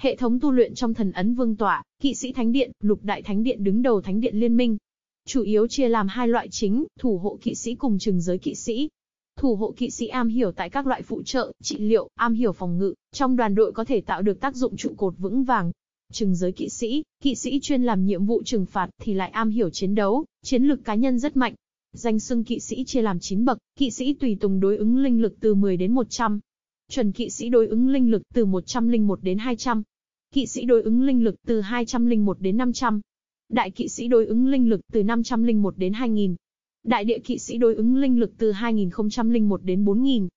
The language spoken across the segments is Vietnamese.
Hệ thống tu luyện trong thần ấn vương tọa, kỵ sĩ thánh điện, lục đại thánh điện đứng đầu thánh điện liên minh. Chủ yếu chia làm hai loại chính, thủ hộ kỵ sĩ cùng trừng giới kỵ sĩ. Thủ hộ kỵ sĩ am hiểu tại các loại phụ trợ, trị liệu, am hiểu phòng ngự, trong đoàn đội có thể tạo được tác dụng trụ cột vững vàng. Trừng giới kỵ sĩ, kỵ sĩ chuyên làm nhiệm vụ trừng phạt thì lại am hiểu chiến đấu, chiến lược cá nhân rất mạnh. Danh xưng kỵ sĩ chia làm 9 bậc, kỵ sĩ tùy tùng đối ứng linh lực từ 10 đến 100, Chuẩn kỵ sĩ đối ứng linh lực từ 101 đến 200. Kỵ sĩ đối ứng linh lực từ 201 đến 500. Đại kỵ sĩ đối ứng linh lực từ 501 đến 2000. Đại địa kỵ sĩ đối ứng linh lực từ 2001 đến 4000.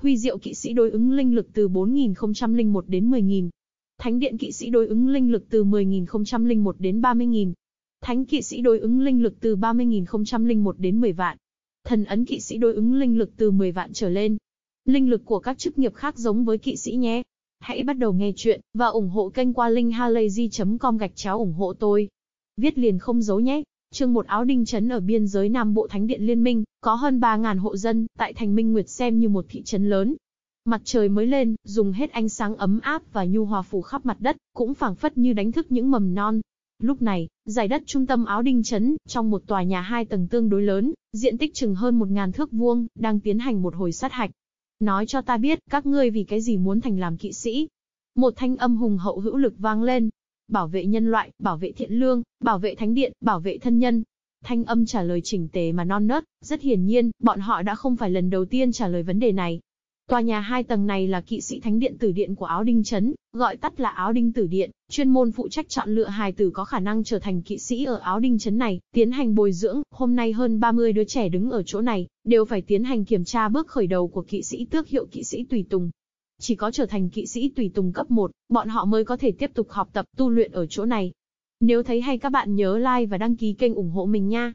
Huy diệu kỵ sĩ đối ứng linh lực từ 4001 đến 10000. Thánh điện kỵ sĩ đối ứng linh lực từ 10001 đến 30000. Thánh kỵ sĩ đối ứng linh lực từ 30.001 đến 10 vạn. Thần ấn kỵ sĩ đối ứng linh lực từ 10 vạn trở lên. Linh lực của các chức nghiệp khác giống với kỵ sĩ nhé. Hãy bắt đầu nghe chuyện, và ủng hộ kênh qua linkhalazy.com gạch chéo ủng hộ tôi. Viết liền không giấu nhé. Chương một áo đinh trấn ở biên giới Nam Bộ Thánh Điện Liên minh, có hơn 3.000 hộ dân, tại thành Minh Nguyệt xem như một thị trấn lớn. Mặt trời mới lên, dùng hết ánh sáng ấm áp và nhu hòa phủ khắp mặt đất, cũng phảng phất như đánh thức những mầm non. Lúc này, giải đất trung tâm áo đinh trấn, trong một tòa nhà hai tầng tương đối lớn, diện tích chừng hơn một ngàn thước vuông, đang tiến hành một hồi sát hạch. Nói cho ta biết, các ngươi vì cái gì muốn thành làm kỵ sĩ. Một thanh âm hùng hậu hữu lực vang lên. Bảo vệ nhân loại, bảo vệ thiện lương, bảo vệ thánh điện, bảo vệ thân nhân. Thanh âm trả lời chỉnh tề mà non nớt, rất hiển nhiên, bọn họ đã không phải lần đầu tiên trả lời vấn đề này. Tòa nhà hai tầng này là kỵ sĩ thánh điện tử điện của áo đinh chấn, gọi tắt là áo đinh tử điện, chuyên môn phụ trách chọn lựa hài tử có khả năng trở thành kỵ sĩ ở áo đinh chấn này, tiến hành bồi dưỡng, hôm nay hơn 30 đứa trẻ đứng ở chỗ này, đều phải tiến hành kiểm tra bước khởi đầu của kỵ sĩ tước hiệu kỵ sĩ tùy tùng. Chỉ có trở thành kỵ sĩ tùy tùng cấp 1, bọn họ mới có thể tiếp tục học tập tu luyện ở chỗ này. Nếu thấy hay các bạn nhớ like và đăng ký kênh ủng hộ mình nha.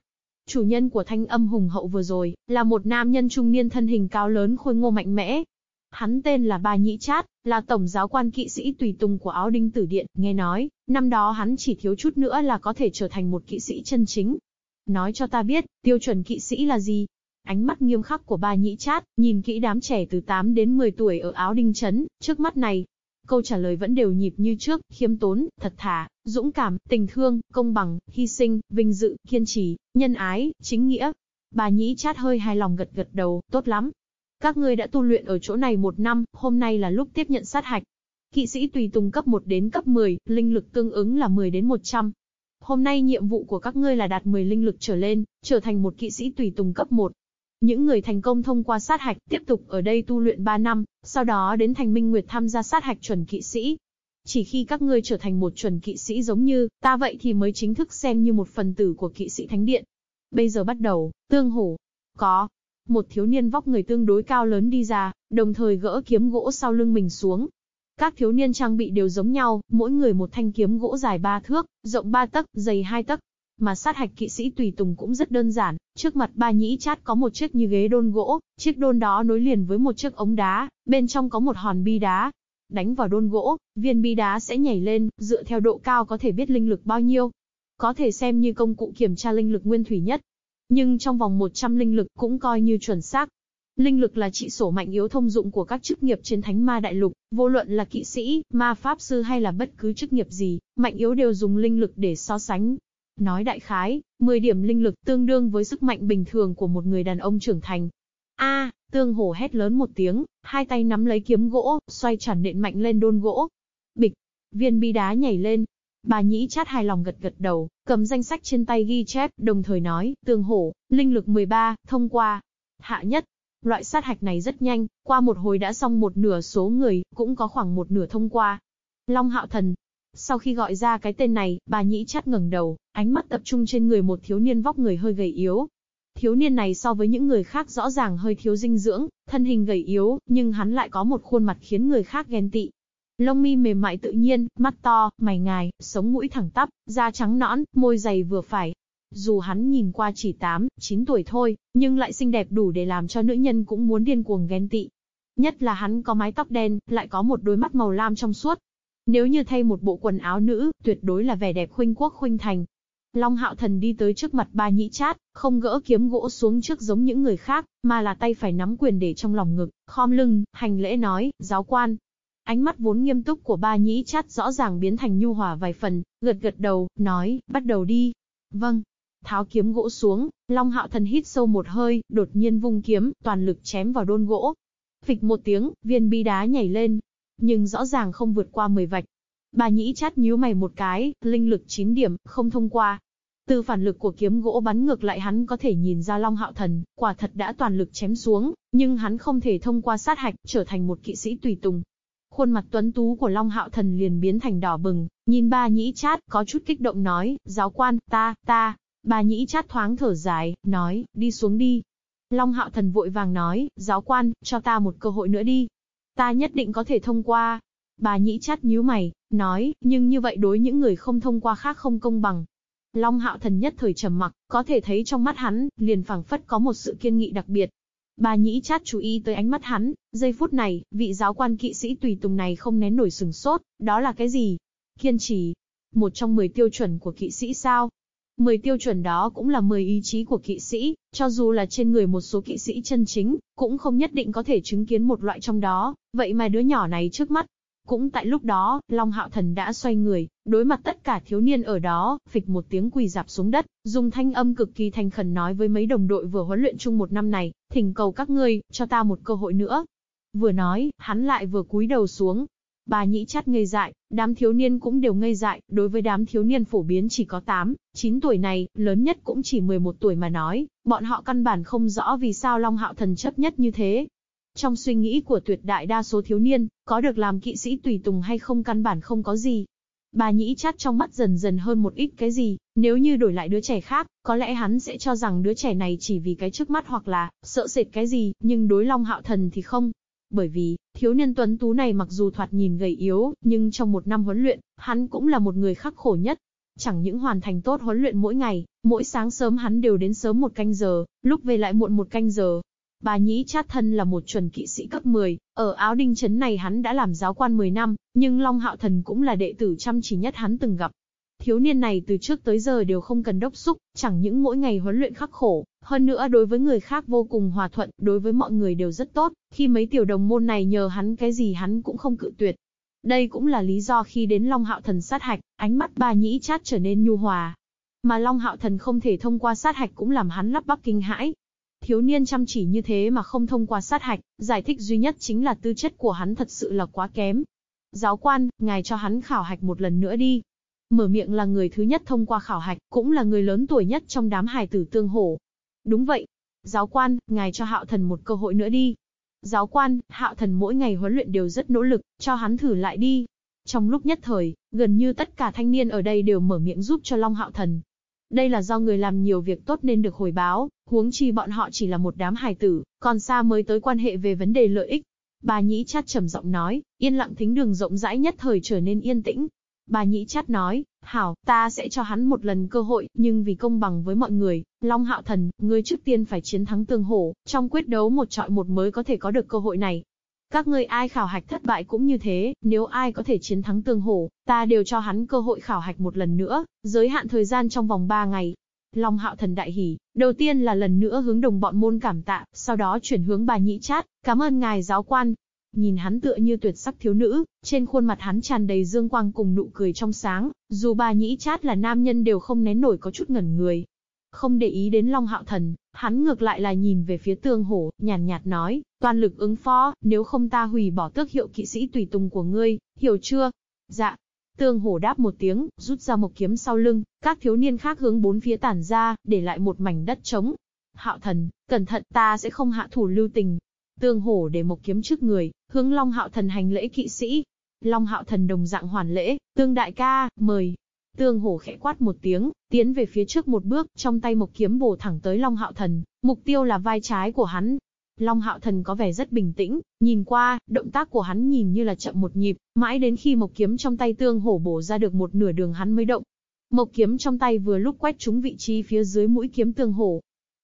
Chủ nhân của thanh âm hùng hậu vừa rồi, là một nam nhân trung niên thân hình cao lớn khôi ngô mạnh mẽ. Hắn tên là Ba Nhĩ Chát, là tổng giáo quan kỵ sĩ tùy tùng của áo đinh tử điện, nghe nói, năm đó hắn chỉ thiếu chút nữa là có thể trở thành một kỵ sĩ chân chính. Nói cho ta biết, tiêu chuẩn kỵ sĩ là gì? Ánh mắt nghiêm khắc của ba nhĩ chát, nhìn kỹ đám trẻ từ 8 đến 10 tuổi ở áo đinh chấn, trước mắt này. Câu trả lời vẫn đều nhịp như trước, khiêm tốn, thật thà, dũng cảm, tình thương, công bằng, hy sinh, vinh dự, kiên trì, nhân ái, chính nghĩa. Bà nhĩ chát hơi hài lòng gật gật đầu, tốt lắm. Các ngươi đã tu luyện ở chỗ này một năm, hôm nay là lúc tiếp nhận sát hạch. Kỵ sĩ tùy tùng cấp 1 đến cấp 10, linh lực tương ứng là 10 đến 100. Hôm nay nhiệm vụ của các ngươi là đạt 10 linh lực trở lên, trở thành một kỵ sĩ tùy tùng cấp 1. Những người thành công thông qua sát hạch tiếp tục ở đây tu luyện 3 năm, sau đó đến thành Minh Nguyệt tham gia sát hạch chuẩn kỵ sĩ. Chỉ khi các ngươi trở thành một chuẩn kỵ sĩ giống như ta vậy thì mới chính thức xem như một phần tử của kỵ sĩ thánh điện. Bây giờ bắt đầu, tương hổ. Có. Một thiếu niên vóc người tương đối cao lớn đi ra, đồng thời gỡ kiếm gỗ sau lưng mình xuống. Các thiếu niên trang bị đều giống nhau, mỗi người một thanh kiếm gỗ dài 3 thước, rộng 3 tấc, dày 2 tấc, mà sát hạch kỵ sĩ tùy tùng cũng rất đơn giản, trước mặt ba nhĩ chát có một chiếc như ghế đôn gỗ, chiếc đôn đó nối liền với một chiếc ống đá, bên trong có một hòn bi đá. Đánh vào đôn gỗ, viên bi đá sẽ nhảy lên, dựa theo độ cao có thể biết linh lực bao nhiêu. Có thể xem như công cụ kiểm tra linh lực nguyên thủy nhất. Nhưng trong vòng 100 linh lực cũng coi như chuẩn xác. Linh lực là trị sổ mạnh yếu thông dụng của các chức nghiệp trên thánh ma đại lục, vô luận là kỵ sĩ, ma pháp sư hay là bất cứ chức nghiệp gì, mạnh yếu đều dùng linh lực để so sánh, Nói đại khái, 10 điểm linh lực tương đương với sức mạnh bình thường của một người đàn ông trưởng thành. A, tương hổ hét lớn một tiếng, hai tay nắm lấy kiếm gỗ, xoay tròn nện mạnh lên đôn gỗ. Bịch, viên bi đá nhảy lên. Bà nhĩ chát hài lòng gật gật đầu, cầm danh sách trên tay ghi chép, đồng thời nói, tương hổ, linh lực 13, thông qua. Hạ nhất, loại sát hạch này rất nhanh, qua một hồi đã xong một nửa số người, cũng có khoảng một nửa thông qua. Long hạo thần, sau khi gọi ra cái tên này, bà nhĩ chát ngẩng đầu, ánh mắt tập trung trên người một thiếu niên vóc người hơi gầy yếu. Thiếu niên này so với những người khác rõ ràng hơi thiếu dinh dưỡng, thân hình gầy yếu, nhưng hắn lại có một khuôn mặt khiến người khác ghen tị. Lông mi mềm mại tự nhiên, mắt to, mày ngài, sống mũi thẳng tắp, da trắng nõn, môi dày vừa phải. Dù hắn nhìn qua chỉ 8, 9 tuổi thôi, nhưng lại xinh đẹp đủ để làm cho nữ nhân cũng muốn điên cuồng ghen tị. Nhất là hắn có mái tóc đen, lại có một đôi mắt màu lam trong suốt, nếu như thay một bộ quần áo nữ, tuyệt đối là vẻ đẹp khuynh quốc khuynh thành. Long hạo thần đi tới trước mặt ba nhĩ chát, không gỡ kiếm gỗ xuống trước giống những người khác, mà là tay phải nắm quyền để trong lòng ngực, khom lưng, hành lễ nói, giáo quan. Ánh mắt vốn nghiêm túc của ba nhĩ chát rõ ràng biến thành nhu hòa vài phần, gật gật đầu, nói, bắt đầu đi. Vâng. Tháo kiếm gỗ xuống, Long Hạo Thần hít sâu một hơi, đột nhiên vung kiếm, toàn lực chém vào đôn gỗ. Phịch một tiếng, viên bi đá nhảy lên. Nhưng rõ ràng không vượt qua 10 vạch. Bà nhĩ chát nhíu mày một cái, linh lực 9 điểm, không thông qua. Từ phản lực của kiếm gỗ bắn ngược lại hắn có thể nhìn ra Long Hạo Thần, quả thật đã toàn lực chém xuống, nhưng hắn không thể thông qua sát hạch, trở thành một kỵ sĩ tùy tùng. Khuôn mặt tuấn tú của Long Hạo Thần liền biến thành đỏ bừng, nhìn ba nhĩ chát, có chút kích động nói, giáo quan, ta, ta. Ba nhĩ chát thoáng thở dài, nói, đi xuống đi. Long Hạo Thần vội vàng nói, giáo quan, cho ta một cơ hội nữa đi. Ta nhất định có thể thông qua. Bà nhĩ chát nhíu mày, nói, nhưng như vậy đối những người không thông qua khác không công bằng. Long Hạo Thần nhất thời trầm mặc, có thể thấy trong mắt hắn, liền phảng phất có một sự kiên nghị đặc biệt. Bà nhĩ chát chú ý tới ánh mắt hắn, giây phút này, vị giáo quan kỵ sĩ tùy tùng này không nén nổi sừng sốt, đó là cái gì? Kiên trì. Một trong 10 tiêu chuẩn của kỵ sĩ sao? 10 tiêu chuẩn đó cũng là 10 ý chí của kỵ sĩ, cho dù là trên người một số kỵ sĩ chân chính, cũng không nhất định có thể chứng kiến một loại trong đó, vậy mà đứa nhỏ này trước mắt, cũng tại lúc đó, Long Hạo Thần đã xoay người, đối mặt tất cả thiếu niên ở đó, phịch một tiếng quỳ dạp xuống đất, dùng thanh âm cực kỳ thành khẩn nói với mấy đồng đội vừa huấn luyện chung một năm này, thỉnh cầu các ngươi, cho ta một cơ hội nữa. Vừa nói, hắn lại vừa cúi đầu xuống. Bà nhĩ Chát ngây dại, đám thiếu niên cũng đều ngây dại, đối với đám thiếu niên phổ biến chỉ có 8, 9 tuổi này, lớn nhất cũng chỉ 11 tuổi mà nói, bọn họ căn bản không rõ vì sao Long Hạo Thần chấp nhất như thế, trong suy nghĩ của tuyệt đại đa số thiếu niên, có được làm kỵ sĩ tùy tùng hay không căn bản không có gì. Bà nhĩ chát trong mắt dần dần hơn một ít cái gì, nếu như đổi lại đứa trẻ khác, có lẽ hắn sẽ cho rằng đứa trẻ này chỉ vì cái trước mắt hoặc là, sợ sệt cái gì, nhưng đối long hạo thần thì không. Bởi vì, thiếu niên tuấn tú này mặc dù thoạt nhìn gầy yếu, nhưng trong một năm huấn luyện, hắn cũng là một người khắc khổ nhất. Chẳng những hoàn thành tốt huấn luyện mỗi ngày, mỗi sáng sớm hắn đều đến sớm một canh giờ, lúc về lại muộn một canh giờ, Bà Nhĩ Chát thân là một chuẩn kỵ sĩ cấp 10, ở áo đinh chấn này hắn đã làm giáo quan 10 năm, nhưng Long Hạo Thần cũng là đệ tử chăm chỉ nhất hắn từng gặp. Thiếu niên này từ trước tới giờ đều không cần đốc xúc, chẳng những mỗi ngày huấn luyện khắc khổ, hơn nữa đối với người khác vô cùng hòa thuận, đối với mọi người đều rất tốt, khi mấy tiểu đồng môn này nhờ hắn cái gì hắn cũng không cự tuyệt. Đây cũng là lý do khi đến Long Hạo Thần sát hạch, ánh mắt bà nhĩ chát trở nên nhu hòa. Mà Long Hạo Thần không thể thông qua sát hạch cũng làm hắn lắp bắp kinh hãi, Thiếu niên chăm chỉ như thế mà không thông qua sát hạch, giải thích duy nhất chính là tư chất của hắn thật sự là quá kém. Giáo quan, ngài cho hắn khảo hạch một lần nữa đi. Mở miệng là người thứ nhất thông qua khảo hạch, cũng là người lớn tuổi nhất trong đám hài tử tương hổ. Đúng vậy. Giáo quan, ngài cho hạo thần một cơ hội nữa đi. Giáo quan, hạo thần mỗi ngày huấn luyện đều rất nỗ lực, cho hắn thử lại đi. Trong lúc nhất thời, gần như tất cả thanh niên ở đây đều mở miệng giúp cho Long Hạo Thần, đây là do người làm nhiều việc tốt nên được hồi báo, huống chi bọn họ chỉ là một đám hài tử, còn xa mới tới quan hệ về vấn đề lợi ích. Bà Nhĩ Chát trầm giọng nói, yên lặng thính đường rộng rãi nhất thời trở nên yên tĩnh. Bà Nhĩ Chát nói, hảo, ta sẽ cho hắn một lần cơ hội, nhưng vì công bằng với mọi người, Long Hạo Thần, ngươi trước tiên phải chiến thắng tương hổ, trong quyết đấu một trọi một mới có thể có được cơ hội này. Các ngươi ai khảo hạch thất bại cũng như thế, nếu ai có thể chiến thắng tương hổ, ta đều cho hắn cơ hội khảo hạch một lần nữa, giới hạn thời gian trong vòng 3 ngày. Long hạo thần đại hỉ, đầu tiên là lần nữa hướng đồng bọn môn cảm tạ, sau đó chuyển hướng bà nhĩ chát, cảm ơn ngài giáo quan. Nhìn hắn tựa như tuyệt sắc thiếu nữ, trên khuôn mặt hắn tràn đầy dương quang cùng nụ cười trong sáng, dù bà nhĩ chát là nam nhân đều không nén nổi có chút ngẩn người. Không để ý đến Long Hạo Thần, hắn ngược lại là nhìn về phía tương hổ, nhàn nhạt, nhạt nói, toàn lực ứng phó, nếu không ta hủy bỏ tước hiệu kỵ sĩ tùy tùng của ngươi, hiểu chưa? Dạ. Tương hổ đáp một tiếng, rút ra một kiếm sau lưng, các thiếu niên khác hướng bốn phía tản ra, để lại một mảnh đất trống. Hạo thần, cẩn thận ta sẽ không hạ thủ lưu tình. Tương hổ để một kiếm trước người, hướng Long Hạo thần hành lễ kỵ sĩ. Long Hạo thần đồng dạng hoàn lễ, tương đại ca, mời. Tương hổ khẽ quát một tiếng, tiến về phía trước một bước, trong tay một kiếm bổ thẳng tới Long Hạo Thần, mục tiêu là vai trái của hắn. Long Hạo Thần có vẻ rất bình tĩnh, nhìn qua, động tác của hắn nhìn như là chậm một nhịp, mãi đến khi một kiếm trong tay tương hổ bổ ra được một nửa đường hắn mới động. Mộc kiếm trong tay vừa lúc quét trúng vị trí phía dưới mũi kiếm tương hổ.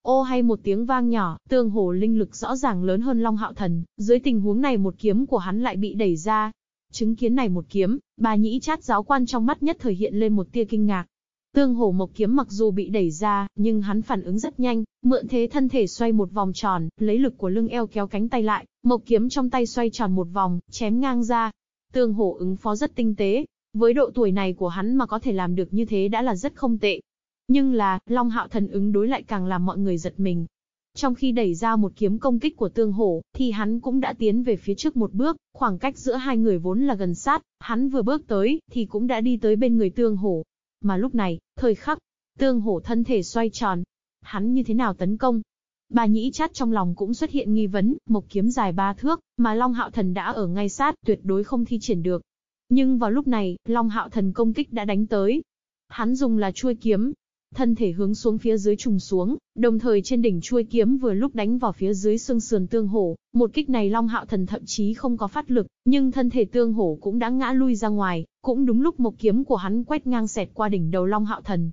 Ô hay một tiếng vang nhỏ, tương hồ linh lực rõ ràng lớn hơn Long Hạo Thần, dưới tình huống này một kiếm của hắn lại bị đẩy ra, Chứng kiến này một kiếm, bà nhĩ chát giáo quan trong mắt nhất thời hiện lên một tia kinh ngạc. Tương hổ mộc kiếm mặc dù bị đẩy ra, nhưng hắn phản ứng rất nhanh, mượn thế thân thể xoay một vòng tròn, lấy lực của lưng eo kéo cánh tay lại, mộc kiếm trong tay xoay tròn một vòng, chém ngang ra. Tương hổ ứng phó rất tinh tế. Với độ tuổi này của hắn mà có thể làm được như thế đã là rất không tệ. Nhưng là, Long Hạo Thần ứng đối lại càng làm mọi người giật mình. Trong khi đẩy ra một kiếm công kích của tương hổ, thì hắn cũng đã tiến về phía trước một bước, khoảng cách giữa hai người vốn là gần sát, hắn vừa bước tới, thì cũng đã đi tới bên người tương hổ. Mà lúc này, thời khắc, tương hổ thân thể xoay tròn. Hắn như thế nào tấn công? Bà nhĩ chát trong lòng cũng xuất hiện nghi vấn, một kiếm dài ba thước, mà Long Hạo Thần đã ở ngay sát, tuyệt đối không thi triển được. Nhưng vào lúc này, Long Hạo Thần công kích đã đánh tới. Hắn dùng là chuôi kiếm, thân thể hướng xuống phía dưới trùng xuống, đồng thời trên đỉnh chuôi kiếm vừa lúc đánh vào phía dưới xương sườn tương hổ, một kích này Long Hạo Thần thậm chí không có phát lực, nhưng thân thể tương hổ cũng đã ngã lui ra ngoài, cũng đúng lúc một kiếm của hắn quét ngang xẹt qua đỉnh đầu Long Hạo Thần.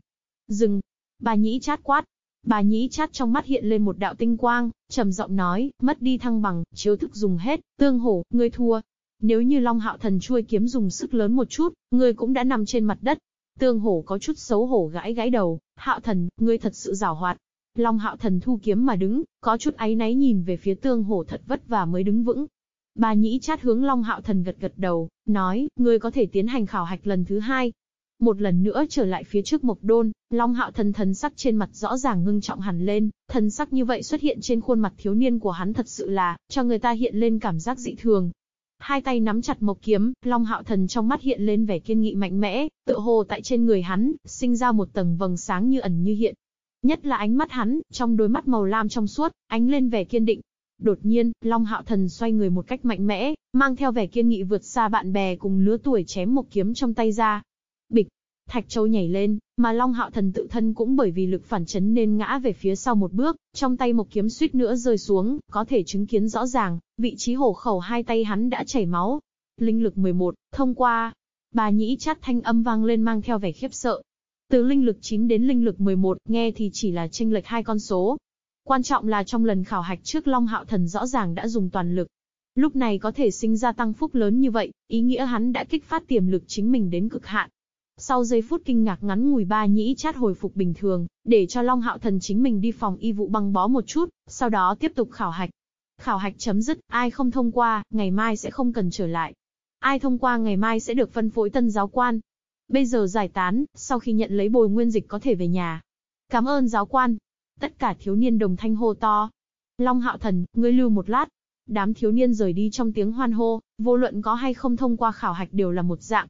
Dừng! Bà nhĩ chát quát. Bà nhĩ chát trong mắt hiện lên một đạo tinh quang, trầm giọng nói, mất đi thăng bằng, chiếu thức dùng hết, tương hổ, ngươi thua. Nếu như Long Hạo Thần chuôi kiếm dùng sức lớn một chút, ngươi cũng đã nằm trên mặt đất, Tương hổ có chút xấu hổ gãi gãi đầu, hạo thần, ngươi thật sự rào hoạt. Long hạo thần thu kiếm mà đứng, có chút áy náy nhìn về phía tương hổ thật vất vả mới đứng vững. Bà nhĩ chát hướng Long hạo thần gật gật đầu, nói, ngươi có thể tiến hành khảo hạch lần thứ hai. Một lần nữa trở lại phía trước mộc đôn, Long hạo thần thần sắc trên mặt rõ ràng ngưng trọng hẳn lên, thần sắc như vậy xuất hiện trên khuôn mặt thiếu niên của hắn thật sự là, cho người ta hiện lên cảm giác dị thường, Hai tay nắm chặt mộc kiếm, Long Hạo Thần trong mắt hiện lên vẻ kiên nghị mạnh mẽ, tựa hồ tại trên người hắn, sinh ra một tầng vầng sáng như ẩn như hiện. Nhất là ánh mắt hắn, trong đôi mắt màu lam trong suốt, ánh lên vẻ kiên định. Đột nhiên, Long Hạo Thần xoay người một cách mạnh mẽ, mang theo vẻ kiên nghị vượt xa bạn bè cùng lứa tuổi chém một kiếm trong tay ra. Bịch, Thạch Châu nhảy lên, mà Long Hạo Thần tự thân cũng bởi vì lực phản chấn nên ngã về phía sau một bước, trong tay một kiếm suýt nữa rơi xuống, có thể chứng kiến rõ ràng, vị trí hổ khẩu hai tay hắn đã chảy máu. Linh lực 11, thông qua. Bà nhĩ chát thanh âm vang lên mang theo vẻ khiếp sợ. Từ linh lực 9 đến linh lực 11, nghe thì chỉ là chênh lệch hai con số. Quan trọng là trong lần khảo hạch trước Long Hạo Thần rõ ràng đã dùng toàn lực, Lúc này có thể sinh ra tăng phúc lớn như vậy, ý nghĩa hắn đã kích phát tiềm lực chính mình đến cực hạn. Sau giây phút kinh ngạc ngắn ngủi ba nhĩ chát hồi phục bình thường, để cho Long Hạo Thần chính mình đi phòng y vụ băng bó một chút, sau đó tiếp tục khảo hạch. Khảo hạch chấm dứt, ai không thông qua, ngày mai sẽ không cần trở lại. Ai thông qua ngày mai sẽ được phân phối tân giáo quan. Bây giờ giải tán, sau khi nhận lấy bồi nguyên dịch có thể về nhà. Cảm ơn giáo quan. Tất cả thiếu niên đồng thanh hô to. Long Hạo Thần, ngươi lưu một lát. Đám thiếu niên rời đi trong tiếng hoan hô, vô luận có hay không thông qua khảo hạch đều là một dạng.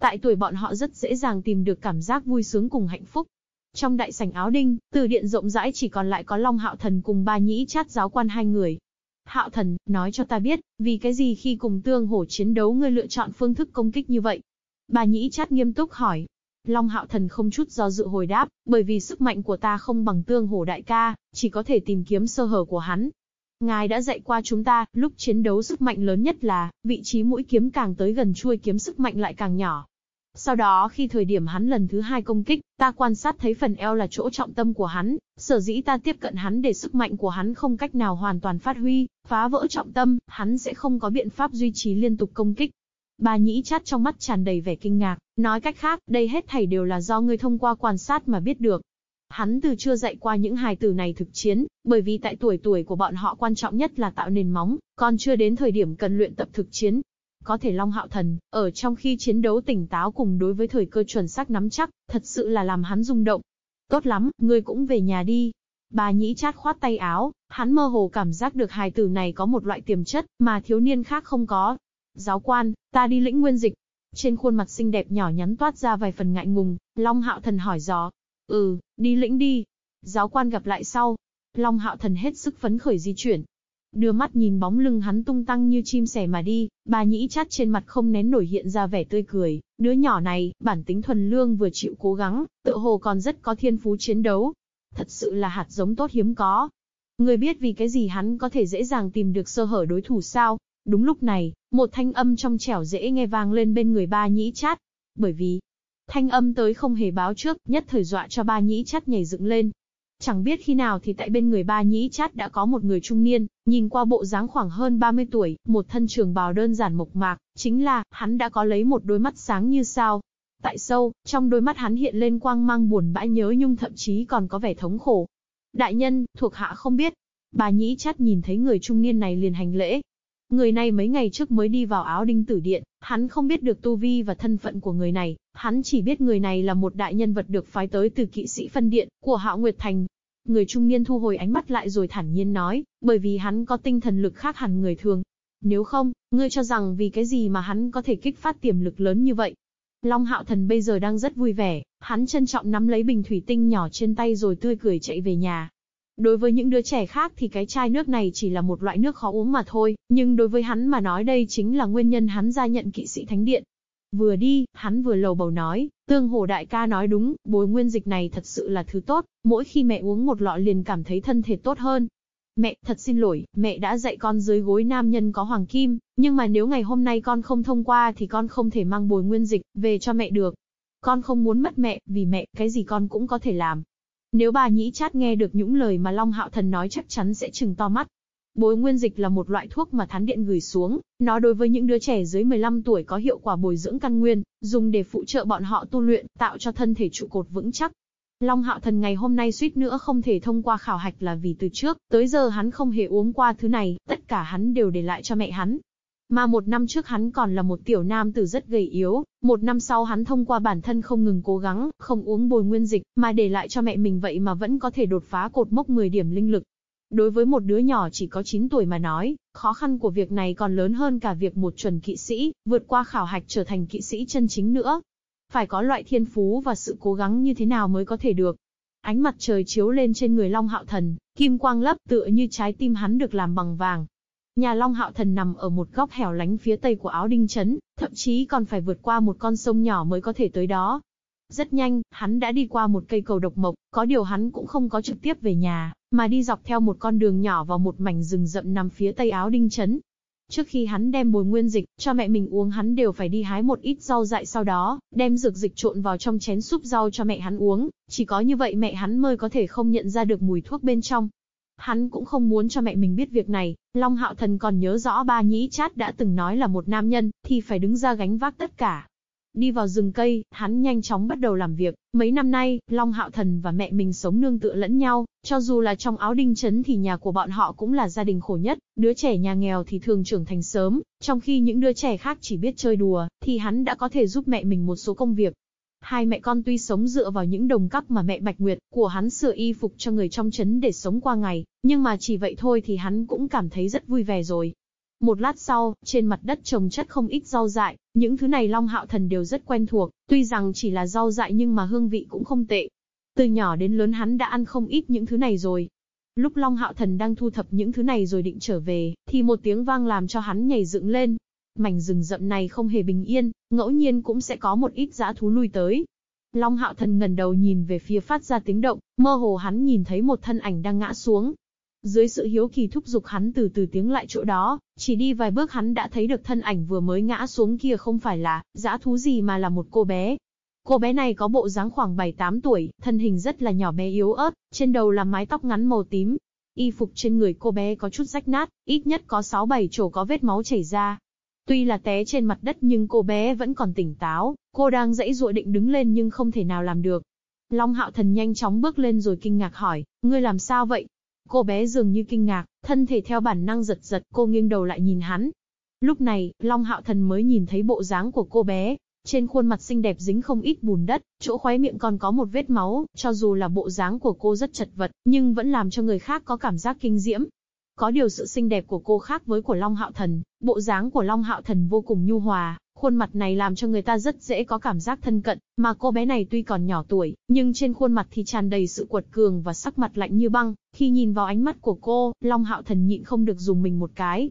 Tại tuổi bọn họ rất dễ dàng tìm được cảm giác vui sướng cùng hạnh phúc. Trong đại sảnh áo đinh, từ điện rộng rãi chỉ còn lại có Long Hạo Thần cùng ba nhĩ chát giáo quan hai người. Hạo Thần, nói cho ta biết, vì cái gì khi cùng tương hổ chiến đấu ngươi lựa chọn phương thức công kích như vậy? Bà nhĩ chát nghiêm túc hỏi. Long Hạo Thần không chút do dự hồi đáp, bởi vì sức mạnh của ta không bằng tương hổ đại ca, chỉ có thể tìm kiếm sơ hở của hắn. Ngài đã dạy qua chúng ta, lúc chiến đấu sức mạnh lớn nhất là, vị trí mũi kiếm càng tới gần chuôi kiếm sức mạnh lại càng nhỏ. Sau đó khi thời điểm hắn lần thứ hai công kích, ta quan sát thấy phần eo là chỗ trọng tâm của hắn, sở dĩ ta tiếp cận hắn để sức mạnh của hắn không cách nào hoàn toàn phát huy, phá vỡ trọng tâm, hắn sẽ không có biện pháp duy trì liên tục công kích. Bà nhĩ chát trong mắt tràn đầy vẻ kinh ngạc, nói cách khác, đây hết thảy đều là do ngươi thông qua quan sát mà biết được. Hắn từ chưa dạy qua những hài tử này thực chiến, bởi vì tại tuổi tuổi của bọn họ quan trọng nhất là tạo nền móng, còn chưa đến thời điểm cần luyện tập thực chiến, có thể Long Hạo Thần, ở trong khi chiến đấu tỉnh táo cùng đối với thời cơ chuẩn xác nắm chắc, thật sự là làm hắn rung động. Tốt lắm, ngươi cũng về nhà đi. Bà nhĩ chát khoát tay áo, hắn mơ hồ cảm giác được hài tử này có một loại tiềm chất, mà thiếu niên khác không có. Giáo quan, ta đi lĩnh nguyên dịch. Trên khuôn mặt xinh đẹp nhỏ nhắn toát ra vài phần ngại ngùng, Long Hạo Thần hỏi gió. Ừ, đi lĩnh đi. Giáo quan gặp lại sau. Long Hạo Thần hết sức phấn khởi di chuyển, Đưa mắt nhìn bóng lưng hắn tung tăng như chim sẻ mà đi, bà nhĩ chát trên mặt không nén nổi hiện ra vẻ tươi cười, đứa nhỏ này, bản tính thuần lương vừa chịu cố gắng, tự hồ còn rất có thiên phú chiến đấu. Thật sự là hạt giống tốt hiếm có. Người biết vì cái gì hắn có thể dễ dàng tìm được sơ hở đối thủ sao? Đúng lúc này, một thanh âm trong trẻo dễ nghe vang lên bên người ba nhĩ chát. Bởi vì, thanh âm tới không hề báo trước, nhất thời dọa cho ba nhĩ chát nhảy dựng lên, Chẳng biết khi nào thì tại bên người ba nhĩ chát đã có một người trung niên, nhìn qua bộ dáng khoảng hơn 30 tuổi, một thân trường bào đơn giản mộc mạc, chính là, hắn đã có lấy một đôi mắt sáng như sao. Tại sâu, trong đôi mắt hắn hiện lên quang mang buồn bã nhớ nhung thậm chí còn có vẻ thống khổ. Đại nhân, thuộc hạ không biết. Bà nhĩ chát nhìn thấy người trung niên này liền hành lễ. Người này mấy ngày trước mới đi vào áo đinh tử điện, hắn không biết được tu vi và thân phận của người này, hắn chỉ biết người này là một đại nhân vật được phái tới từ kỵ sĩ phân điện của Hạo Nguyệt Thành. Người trung niên thu hồi ánh mắt lại rồi thản nhiên nói, bởi vì hắn có tinh thần lực khác hẳn người thường. Nếu không, ngươi cho rằng vì cái gì mà hắn có thể kích phát tiềm lực lớn như vậy? Long Hạo Thần bây giờ đang rất vui vẻ, hắn trân trọng nắm lấy bình thủy tinh nhỏ trên tay rồi tươi cười chạy về nhà. Đối với những đứa trẻ khác thì cái chai nước này chỉ là một loại nước khó uống mà thôi, nhưng đối với hắn mà nói đây chính là nguyên nhân hắn gia nhận kỵ sĩ thánh điện. Vừa đi, hắn vừa lầu bầu nói, tương hồ đại ca nói đúng, bồi nguyên dịch này thật sự là thứ tốt, mỗi khi mẹ uống một lọ liền cảm thấy thân thể tốt hơn. Mẹ, thật xin lỗi, mẹ đã dạy con dưới gối nam nhân có hoàng kim, nhưng mà nếu ngày hôm nay con không thông qua thì con không thể mang bồi nguyên dịch về cho mẹ được. Con không muốn mất mẹ, vì mẹ, cái gì con cũng có thể làm. Nếu bà nhĩ chát nghe được những lời mà Long Hạo Thần nói chắc chắn sẽ trừng to mắt. Bối nguyên dịch là một loại thuốc mà thán điện gửi xuống, nó đối với những đứa trẻ dưới 15 tuổi có hiệu quả bồi dưỡng căn nguyên, dùng để phụ trợ bọn họ tu luyện, tạo cho thân thể trụ cột vững chắc. Long Hạo Thần ngày hôm nay suýt nữa không thể thông qua khảo hạch là vì từ trước, tới giờ hắn không hề uống qua thứ này, tất cả hắn đều để lại cho mẹ hắn. Mà một năm trước hắn còn là một tiểu nam tử rất gầy yếu, một năm sau hắn thông qua bản thân không ngừng cố gắng, không uống bồi nguyên dịch, mà để lại cho mẹ mình vậy mà vẫn có thể đột phá cột mốc 10 điểm linh lực. Đối với một đứa nhỏ chỉ có 9 tuổi mà nói, khó khăn của việc này còn lớn hơn cả việc một chuẩn kỵ sĩ, vượt qua khảo hạch trở thành kỵ sĩ chân chính nữa. Phải có loại thiên phú và sự cố gắng như thế nào mới có thể được. Ánh mặt trời chiếu lên trên người Long Hạo Thần, kim quang lấp tựa như trái tim hắn được làm bằng vàng, Nhà Long Hạo Thần nằm ở một góc hẻo lánh phía tây của áo đinh chấn, thậm chí còn phải vượt qua một con sông nhỏ mới có thể tới đó. Rất nhanh, hắn đã đi qua một cây cầu độc mộc, có điều hắn cũng không có trực tiếp về nhà, mà đi dọc theo một con đường nhỏ vào một mảnh rừng rậm nằm phía tây áo đinh chấn. Trước khi hắn đem bồi nguyên dịch cho mẹ mình uống hắn đều phải đi hái một ít rau dại sau đó, đem dược dịch trộn vào trong chén súp rau cho mẹ hắn uống, chỉ có như vậy mẹ hắn mới có thể không nhận ra được mùi thuốc bên trong. Hắn cũng không muốn cho mẹ mình biết việc này, Long Hạo Thần còn nhớ rõ ba nhĩ chát đã từng nói là một nam nhân, thì phải đứng ra gánh vác tất cả. Đi vào rừng cây, hắn nhanh chóng bắt đầu làm việc. Mấy năm nay, Long Hạo Thần và mẹ mình sống nương tựa lẫn nhau, cho dù là trong áo đinh chấn thì nhà của bọn họ cũng là gia đình khổ nhất, đứa trẻ nhà nghèo thì thường trưởng thành sớm, trong khi những đứa trẻ khác chỉ biết chơi đùa, thì hắn đã có thể giúp mẹ mình một số công việc. Hai mẹ con tuy sống dựa vào những đồng cắp mà mẹ Bạch Nguyệt của hắn sửa y phục cho người trong chấn để sống qua ngày, nhưng mà chỉ vậy thôi thì hắn cũng cảm thấy rất vui vẻ rồi. Một lát sau, trên mặt đất trồng chất không ít rau dại, những thứ này Long Hạo Thần đều rất quen thuộc, tuy rằng chỉ là rau dại nhưng mà hương vị cũng không tệ. Từ nhỏ đến lớn hắn đã ăn không ít những thứ này rồi. Lúc Long Hạo Thần đang thu thập những thứ này rồi định trở về, thì một tiếng vang làm cho hắn nhảy dựng lên, Mảnh rừng rậm này không hề bình yên, ngẫu nhiên cũng sẽ có một ít dã thú lui tới. Long hạo thần ngần đầu nhìn về phía phát ra tiếng động, mơ hồ hắn nhìn thấy một thân ảnh đang ngã xuống. Dưới sự hiếu kỳ thúc giục hắn từ từ tiếng lại chỗ đó, chỉ đi vài bước hắn đã thấy được thân ảnh vừa mới ngã xuống kia không phải là dã thú gì mà là một cô bé. Cô bé này có bộ dáng khoảng 7-8 tuổi, thân hình rất là nhỏ bé yếu ớt, trên đầu là mái tóc ngắn màu tím. Y phục trên người cô bé có chút rách nát, ít nhất có 6-7 chỗ có vết máu chảy ra, Tuy là té trên mặt đất nhưng cô bé vẫn còn tỉnh táo, cô đang dãy dụa định đứng lên nhưng không thể nào làm được. Long hạo thần nhanh chóng bước lên rồi kinh ngạc hỏi, ngươi làm sao vậy? Cô bé dường như kinh ngạc, thân thể theo bản năng giật giật, cô nghiêng đầu lại nhìn hắn. Lúc này, Long hạo thần mới nhìn thấy bộ dáng của cô bé. Trên khuôn mặt xinh đẹp dính không ít bùn đất, chỗ khóe miệng còn có một vết máu, cho dù là bộ dáng của cô rất chật vật, nhưng vẫn làm cho người khác có cảm giác kinh diễm. Có điều sự xinh đẹp của cô khác với của Long Hạo Thần, bộ dáng của Long Hạo Thần vô cùng nhu hòa, khuôn mặt này làm cho người ta rất dễ có cảm giác thân cận, mà cô bé này tuy còn nhỏ tuổi, nhưng trên khuôn mặt thì tràn đầy sự quật cường và sắc mặt lạnh như băng. Khi nhìn vào ánh mắt của cô, Long Hạo Thần nhịn không được dùng mình một cái.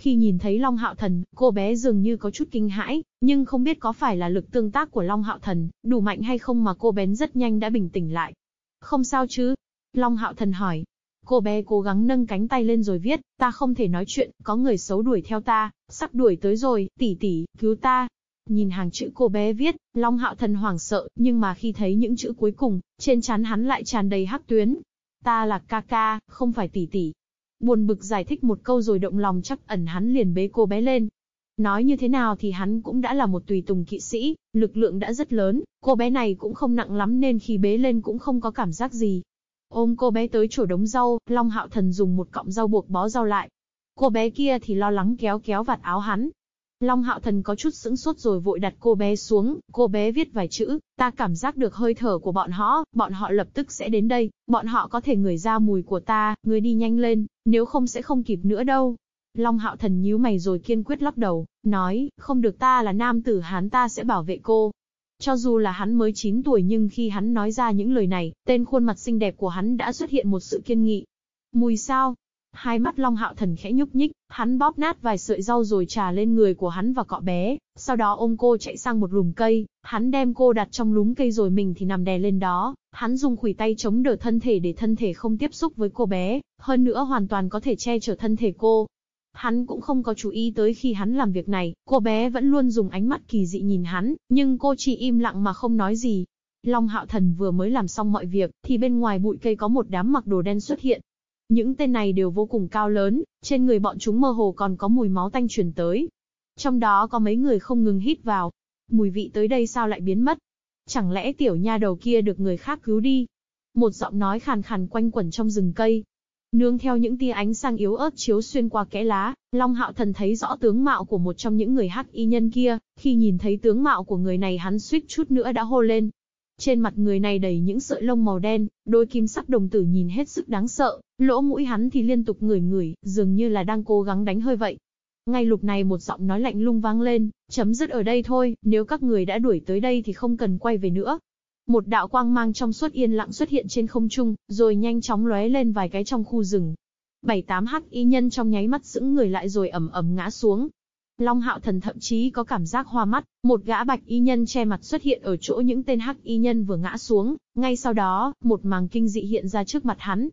Khi nhìn thấy Long Hạo Thần, cô bé dường như có chút kinh hãi, nhưng không biết có phải là lực tương tác của Long Hạo Thần đủ mạnh hay không mà cô bé rất nhanh đã bình tĩnh lại. Không sao chứ? Long Hạo Thần hỏi, Cô bé cố gắng nâng cánh tay lên rồi viết, ta không thể nói chuyện, có người xấu đuổi theo ta, sắp đuổi tới rồi, tỷ tỷ, cứu ta. Nhìn hàng chữ cô bé viết, Long Hạo Thần hoảng sợ, nhưng mà khi thấy những chữ cuối cùng, trên trán hắn lại tràn đầy hắc tuyến. Ta là ca ca, không phải tỷ tỷ. Buồn bực giải thích một câu rồi động lòng chắc ẩn hắn liền bế cô bé lên. Nói như thế nào thì hắn cũng đã là một tùy tùng kỵ sĩ, lực lượng đã rất lớn, cô bé này cũng không nặng lắm nên khi bế lên cũng không có cảm giác gì. Ôm cô bé tới chỗ đống rau, Long Hạo Thần dùng một cọng rau buộc bó rau lại. Cô bé kia thì lo lắng kéo kéo vạt áo hắn. Long Hạo Thần có chút sững sốt rồi vội đặt cô bé xuống, cô bé viết vài chữ, ta cảm giác được hơi thở của bọn họ, bọn họ lập tức sẽ đến đây, bọn họ có thể ngửi ra mùi của ta, người đi nhanh lên, nếu không sẽ không kịp nữa đâu. Long Hạo Thần nhíu mày rồi kiên quyết lắc đầu, nói, không được ta là nam tử hán ta sẽ bảo vệ cô. Cho dù là hắn mới 9 tuổi nhưng khi hắn nói ra những lời này, tên khuôn mặt xinh đẹp của hắn đã xuất hiện một sự kiên nghị. Mùi sao? Hai mắt Long Hạo Thần khẽ nhúc nhích, hắn bóp nát vài sợi rau rồi trà lên người của hắn và cọ bé, sau đó ôm cô chạy sang một lùm cây, hắn đem cô đặt trong lúm cây rồi mình thì nằm đè lên đó, hắn dùng khủy tay chống đỡ thân thể để thân thể không tiếp xúc với cô bé, hơn nữa hoàn toàn có thể che chở thân thể cô. Hắn cũng không có chú ý tới khi hắn làm việc này, cô bé vẫn luôn dùng ánh mắt kỳ dị nhìn hắn, nhưng cô chỉ im lặng mà không nói gì. Long Hạo Thần vừa mới làm xong mọi việc, thì bên ngoài bụi cây có một đám mặc đồ đen xuất hiện, những tên này đều vô cùng cao lớn, trên người bọn chúng mơ hồ còn có mùi máu tanh truyền tới. Trong đó có mấy người không ngừng hít vào. Mùi vị tới đây sao lại biến mất? Chẳng lẽ tiểu nha đầu kia được người khác cứu đi? Một giọng nói khàn khàn quanh quẩn trong rừng cây. Nương theo những tia ánh sang yếu ớt chiếu xuyên qua kẽ lá, Long Hạo Thần thấy rõ tướng mạo của một trong những người hắc y nhân kia, khi nhìn thấy tướng mạo của người này hắn suýt chút nữa đã hô lên. Trên mặt người này đầy những sợi lông màu đen, đôi kim sắc đồng tử nhìn hết sức đáng sợ, lỗ mũi hắn thì liên tục ngửi ngửi, dường như là đang cố gắng đánh hơi vậy. Ngay lúc này một giọng nói lạnh lung vang lên, chấm dứt ở đây thôi, nếu các người đã đuổi tới đây thì không cần quay về nữa. Một đạo quang mang trong suốt yên lặng xuất hiện trên không trung, rồi nhanh chóng lóe lên vài cái trong khu rừng. Bảy tám hắc y nhân trong nháy mắt sững người lại rồi ẩm ẩm ngã xuống, Long Hạo Thần thậm chí có cảm giác hoa mắt, một gã bạch y nhân che mặt xuất hiện ở chỗ những tên hắc y nhân vừa ngã xuống, ngay sau đó, một màng kinh dị hiện ra trước mặt hắn.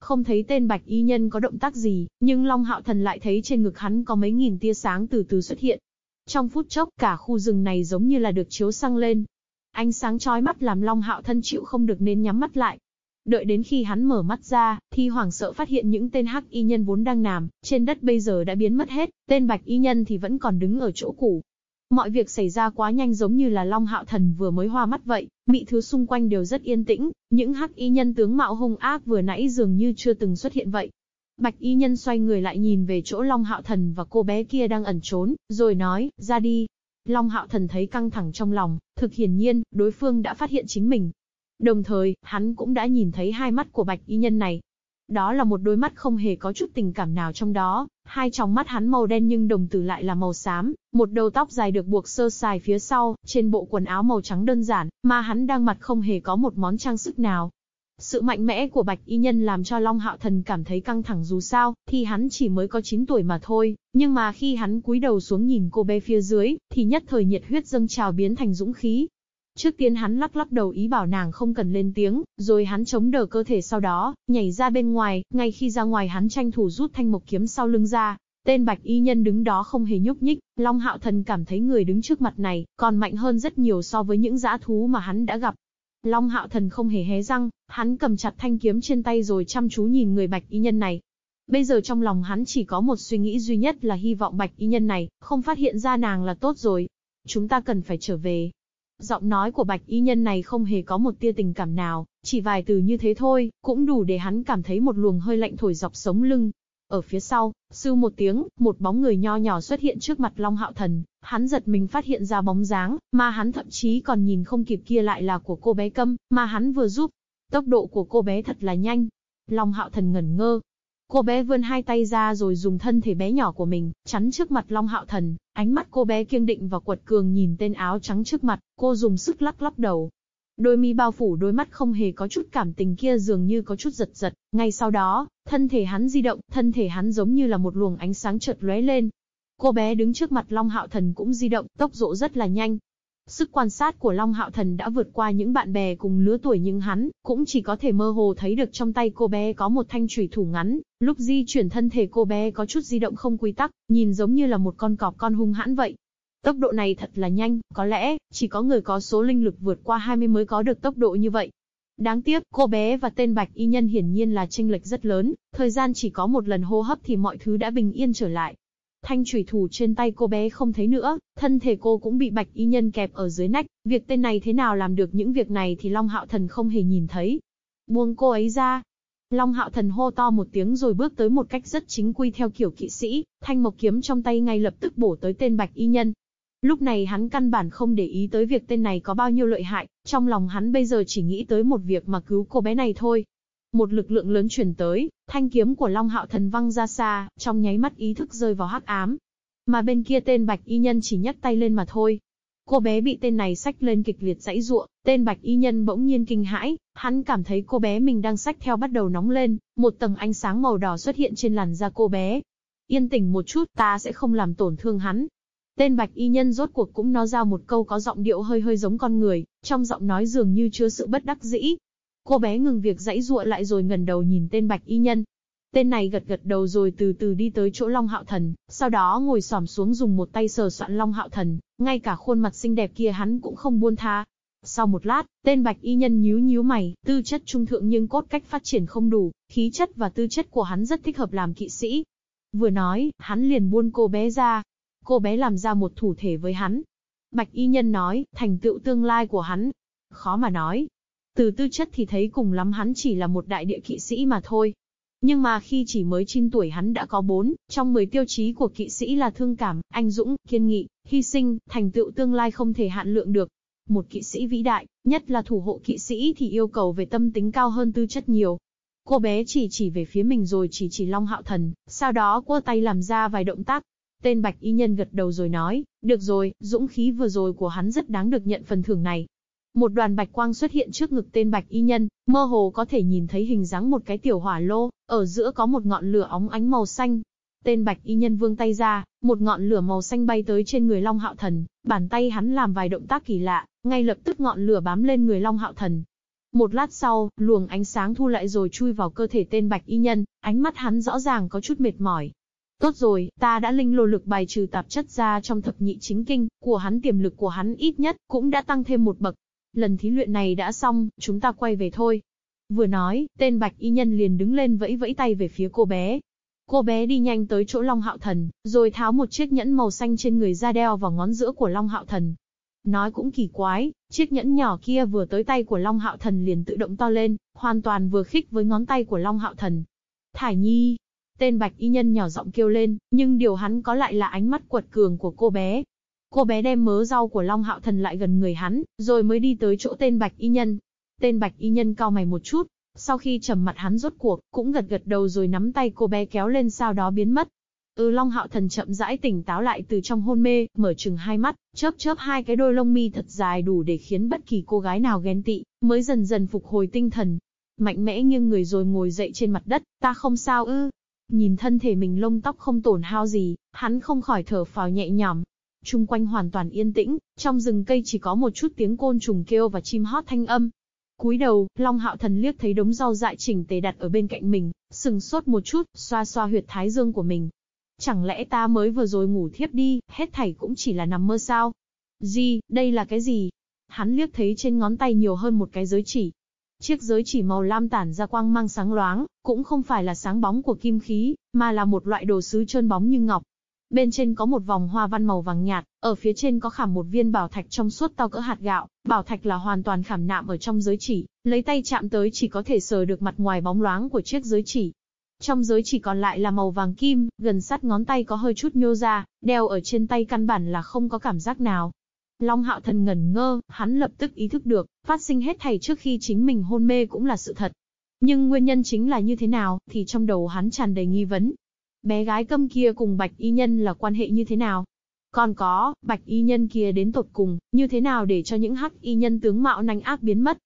Không thấy tên bạch y nhân có động tác gì, nhưng Long Hạo Thần lại thấy trên ngực hắn có mấy nghìn tia sáng từ từ xuất hiện. Trong phút chốc cả khu rừng này giống như là được chiếu sang lên. Ánh sáng chói mắt làm Long Hạo Thân chịu không được nên nhắm mắt lại, Đợi đến khi hắn mở mắt ra, thì hoảng sợ phát hiện những tên hắc y nhân vốn đang nằm, trên đất bây giờ đã biến mất hết, tên bạch y nhân thì vẫn còn đứng ở chỗ cũ. Mọi việc xảy ra quá nhanh giống như là Long Hạo Thần vừa mới hoa mắt vậy, mị thứ xung quanh đều rất yên tĩnh, những hắc y nhân tướng mạo hung ác vừa nãy dường như chưa từng xuất hiện vậy. Bạch y nhân xoay người lại nhìn về chỗ Long Hạo Thần và cô bé kia đang ẩn trốn, rồi nói, ra đi. Long Hạo Thần thấy căng thẳng trong lòng, thực hiển nhiên, đối phương đã phát hiện chính mình, Đồng thời, hắn cũng đã nhìn thấy hai mắt của bạch y nhân này. Đó là một đôi mắt không hề có chút tình cảm nào trong đó, hai tròng mắt hắn màu đen nhưng đồng tử lại là màu xám, một đầu tóc dài được buộc sơ sài phía sau, trên bộ quần áo màu trắng đơn giản, mà hắn đang mặt không hề có một món trang sức nào. Sự mạnh mẽ của bạch y nhân làm cho Long Hạo Thần cảm thấy căng thẳng dù sao, thì hắn chỉ mới có 9 tuổi mà thôi, nhưng mà khi hắn cúi đầu xuống nhìn cô bé phía dưới, thì nhất thời nhiệt huyết dâng trào biến thành dũng khí, Trước tiên hắn lắc lắc đầu ý bảo nàng không cần lên tiếng, rồi hắn chống đỡ cơ thể sau đó, nhảy ra bên ngoài, ngay khi ra ngoài hắn tranh thủ rút thanh mộc kiếm sau lưng ra. Tên bạch y nhân đứng đó không hề nhúc nhích, Long Hạo Thần cảm thấy người đứng trước mặt này, còn mạnh hơn rất nhiều so với những dã thú mà hắn đã gặp. Long Hạo Thần không hề hé răng, hắn cầm chặt thanh kiếm trên tay rồi chăm chú nhìn người bạch y nhân này. Bây giờ trong lòng hắn chỉ có một suy nghĩ duy nhất là hy vọng bạch y nhân này, không phát hiện ra nàng là tốt rồi. Chúng ta cần phải trở về, Giọng nói của bạch y nhân này không hề có một tia tình cảm nào, chỉ vài từ như thế thôi, cũng đủ để hắn cảm thấy một luồng hơi lạnh thổi dọc sống lưng. Ở phía sau, sư một tiếng, một bóng người nho nhỏ xuất hiện trước mặt Long Hạo Thần, hắn giật mình phát hiện ra bóng dáng, mà hắn thậm chí còn nhìn không kịp kia lại là của cô bé câm, mà hắn vừa giúp. Tốc độ của cô bé thật là nhanh. Long Hạo Thần ngẩn ngơ, Cô bé vươn hai tay ra rồi dùng thân thể bé nhỏ của mình, chắn trước mặt Long Hạo Thần, ánh mắt cô bé kiêng định và quật cường nhìn tên áo trắng trước mặt, cô dùng sức lắc lắc đầu. Đôi mi bao phủ đôi mắt không hề có chút cảm tình kia dường như có chút giật giật, ngay sau đó, thân thể hắn di động, thân thể hắn giống như là một luồng ánh sáng chợt lóe lên. Cô bé đứng trước mặt Long Hạo Thần cũng di động, tốc độ rất là nhanh, Sức quan sát của Long Hạo Thần đã vượt qua những bạn bè cùng lứa tuổi nhưng hắn cũng chỉ có thể mơ hồ thấy được trong tay cô bé có một thanh chủy thủ ngắn, lúc di chuyển thân thể cô bé có chút di động không quy tắc, nhìn giống như là một con cọp con hung hãn vậy. Tốc độ này thật là nhanh, có lẽ, chỉ có người có số linh lực vượt qua 20 mới có được tốc độ như vậy. Đáng tiếc, cô bé và tên bạch y nhân hiển nhiên là tranh lệch rất lớn, thời gian chỉ có một lần hô hấp thì mọi thứ đã bình yên trở lại. Thanh trùy thủ trên tay cô bé không thấy nữa, thân thể cô cũng bị bạch y nhân kẹp ở dưới nách, việc tên này thế nào làm được những việc này thì Long Hạo Thần không hề nhìn thấy. Buông cô ấy ra. Long Hạo Thần hô to một tiếng rồi bước tới một cách rất chính quy theo kiểu kỵ sĩ, thanh mộc kiếm trong tay ngay lập tức bổ tới tên Bạch Y Nhân. Lúc này hắn căn bản không để ý tới việc tên này có bao nhiêu lợi hại, trong lòng hắn bây giờ chỉ nghĩ tới một việc mà cứu cô bé này thôi. Một lực lượng lớn chuyển tới, thanh kiếm của Long Hạo Thần văng ra xa, trong nháy mắt ý thức rơi vào hắc ám. Mà bên kia tên Bạch Y Nhân chỉ nhấc tay lên mà thôi, Cô bé bị tên này sách lên kịch liệt dãy ruộng, tên bạch y nhân bỗng nhiên kinh hãi, hắn cảm thấy cô bé mình đang sách theo bắt đầu nóng lên, một tầng ánh sáng màu đỏ xuất hiện trên làn da cô bé. Yên tĩnh một chút, ta sẽ không làm tổn thương hắn. Tên bạch y nhân rốt cuộc cũng nói ra một câu có giọng điệu hơi hơi giống con người, trong giọng nói dường như chứa sự bất đắc dĩ. Cô bé ngừng việc dãy ruộng lại rồi ngẩng đầu nhìn tên bạch y nhân, Tên này gật gật đầu rồi từ từ đi tới chỗ Long Hạo Thần, sau đó ngồi xổm xuống dùng một tay sờ soạn Long Hạo Thần, ngay cả khuôn mặt xinh đẹp kia hắn cũng không buông tha. Sau một lát, tên bạch y nhân nhíu nhíu mày, tư chất trung thượng nhưng cốt cách phát triển không đủ, khí chất và tư chất của hắn rất thích hợp làm kỵ sĩ. Vừa nói, hắn liền buôn cô bé ra. Cô bé làm ra một thủ thể với hắn. Bạch y nhân nói, thành tựu tương lai của hắn. Khó mà nói. Từ tư chất thì thấy cùng lắm hắn chỉ là một đại địa kỵ sĩ mà thôi. Nhưng mà khi chỉ mới 9 tuổi hắn đã có 4, trong 10 tiêu chí của kỵ sĩ là thương cảm, anh dũng, kiên nghị, hy sinh, thành tựu tương lai không thể hạn lượng được. Một kỵ sĩ vĩ đại, nhất là thủ hộ kỵ sĩ thì yêu cầu về tâm tính cao hơn tư chất nhiều. Cô bé chỉ chỉ về phía mình rồi chỉ chỉ Long Hạo Thần, sau đó quơ tay làm ra vài động tác. Tên Bạch Y Nhân gật đầu rồi nói, được rồi, dũng khí vừa rồi của hắn rất đáng được nhận phần thưởng này. Một đoàn bạch quang xuất hiện trước ngực tên bạch y nhân, mơ hồ có thể nhìn thấy hình dáng một cái tiểu hỏa lô, ở giữa có một ngọn lửa óng ánh màu xanh. Tên bạch y nhân vương tay ra, một ngọn lửa màu xanh bay tới trên người Long Hạo Thần, bàn tay hắn làm vài động tác kỳ lạ, ngay lập tức ngọn lửa bám lên người Long Hạo Thần. Một lát sau, luồng ánh sáng thu lại rồi chui vào cơ thể tên bạch y nhân, ánh mắt hắn rõ ràng có chút mệt mỏi. Tốt rồi, ta đã linh lô lực bài trừ tạp chất ra trong thập nhị chính kinh, của hắn tiềm lực của hắn ít nhất, cũng đã tăng thêm một bậc, lần thí luyện này đã xong, chúng ta quay về thôi. Vừa nói, tên bạch y nhân liền đứng lên vẫy vẫy tay về phía cô bé. Cô bé đi nhanh tới chỗ Long Hạo Thần, rồi tháo một chiếc nhẫn màu xanh trên người ra đeo vào ngón giữa của Long Hạo Thần. Nói cũng kỳ quái, chiếc nhẫn nhỏ kia vừa tới tay của Long Hạo Thần liền tự động to lên, hoàn toàn vừa khích với ngón tay của Long Hạo Thần. Thải Nhi, tên bạch y nhân nhỏ giọng kêu lên, nhưng điều hắn có lại là ánh mắt quật cường của cô bé. Cô bé đem mớ rau của Long Hạo Thần lại gần người hắn, rồi mới đi tới chỗ tên Bạch Y Nhân. Tên Bạch Y Nhân cao mày một chút, sau khi trầm mặt hắn rốt cuộc, cũng gật gật đầu rồi nắm tay cô bé kéo lên sau đó biến mất. Ừ Long Hạo Thần chậm rãi tỉnh táo lại từ trong hôn mê, mở chừng hai mắt, chớp chớp hai cái đôi lông mi thật dài đủ để khiến bất kỳ cô gái nào ghen tị, mới dần dần phục hồi tinh thần. Mạnh mẽ nghiêng người rồi ngồi dậy trên mặt đất, ta không sao ư. Nhìn thân thể mình lông tóc không tổn hao gì, hắn không khỏi thở phào nhẹ nhõm, Trung quanh hoàn toàn yên tĩnh, trong rừng cây chỉ có một chút tiếng côn trùng kêu và chim hót thanh âm. Cúi đầu, Long Hạo Thần liếc thấy đống rau dại chỉnh tề đặt ở bên cạnh mình, sừng sốt một chút, xoa xoa huyệt thái dương của mình. Chẳng lẽ ta mới vừa rồi ngủ thiếp đi, hết thảy cũng chỉ là nằm mơ sao? Gì, đây là cái gì? Hắn liếc thấy trên ngón tay nhiều hơn một cái giới chỉ. Chiếc giới chỉ màu lam tản ra quang mang sáng loáng, cũng không phải là sáng bóng của kim khí, mà là một loại đồ sứ trơn bóng như ngọc. Bên trên có một vòng hoa văn màu vàng nhạt, ở phía trên có khảm một viên bảo thạch trong suốt to cỡ hạt gạo, bảo thạch là hoàn toàn khảm nạm ở trong giới chỉ, lấy tay chạm tới chỉ có thể sờ được mặt ngoài bóng loáng của chiếc giới chỉ. Trong giới chỉ còn lại là màu vàng kim, gần sát ngón tay có hơi chút nhô ra, đeo ở trên tay căn bản là không có cảm giác nào. Long hạo thần ngẩn ngơ, hắn lập tức ý thức được, phát sinh hết thảy trước khi chính mình hôn mê cũng là sự thật. Nhưng nguyên nhân chính là như thế nào, thì trong đầu hắn tràn đầy nghi vấn, Bé gái câm kia cùng bạch y nhân là quan hệ như thế nào? Còn có, bạch y nhân kia đến tột cùng, như thế nào để cho những hắc y nhân tướng mạo nanh ác biến mất?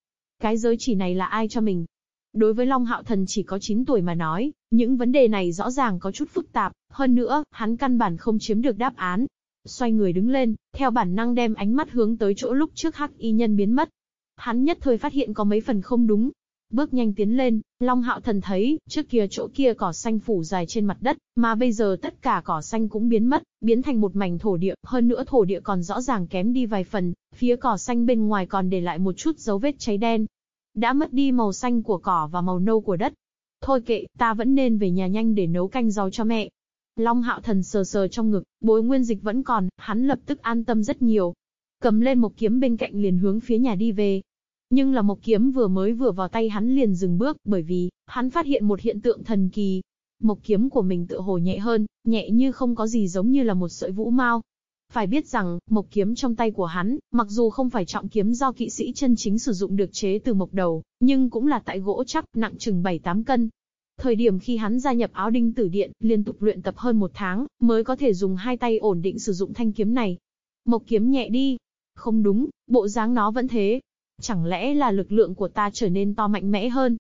Cái giới chỉ này là ai cho mình? Đối với Long Hạo Thần chỉ có 9 tuổi mà nói, những vấn đề này rõ ràng có chút phức tạp, hơn nữa, hắn căn bản không chiếm được đáp án. Xoay người đứng lên, theo bản năng đem ánh mắt hướng tới chỗ lúc trước hắc y nhân biến mất. Hắn nhất thời phát hiện có mấy phần không đúng, Bước nhanh tiến lên, Long Hạo Thần thấy, trước kia chỗ kia cỏ xanh phủ dài trên mặt đất, mà bây giờ tất cả cỏ xanh cũng biến mất, biến thành một mảnh thổ địa, hơn nữa thổ địa còn rõ ràng kém đi vài phần, phía cỏ xanh bên ngoài còn để lại một chút dấu vết cháy đen. Đã mất đi màu xanh của cỏ và màu nâu của đất. Thôi kệ, ta vẫn nên về nhà nhanh để nấu canh rau cho mẹ. Long Hạo Thần sờ sờ trong ngực, bối nguyên dịch vẫn còn, hắn lập tức an tâm rất nhiều. Cầm lên một kiếm bên cạnh liền hướng phía nhà đi về. Nhưng là một kiếm vừa mới vừa vào tay hắn liền dừng bước, bởi vì, hắn phát hiện một hiện tượng thần kỳ. Một kiếm của mình tựa hồ nhẹ hơn, nhẹ như không có gì giống như là một sợi vũ mau. Phải biết rằng, mộc kiếm trong tay của hắn, mặc dù không phải trọng kiếm do kỵ sĩ chân chính sử dụng được chế từ mộc đầu, nhưng cũng là tại gỗ chắc, nặng chừng 7-8 cân. Thời điểm khi hắn gia nhập áo đinh tử điện, liên tục luyện tập hơn một tháng, mới có thể dùng hai tay ổn định sử dụng thanh kiếm này. Mộc kiếm nhẹ đi. Không đúng, bộ dáng nó vẫn thế. Chẳng lẽ là lực lượng của ta trở nên to mạnh mẽ hơn?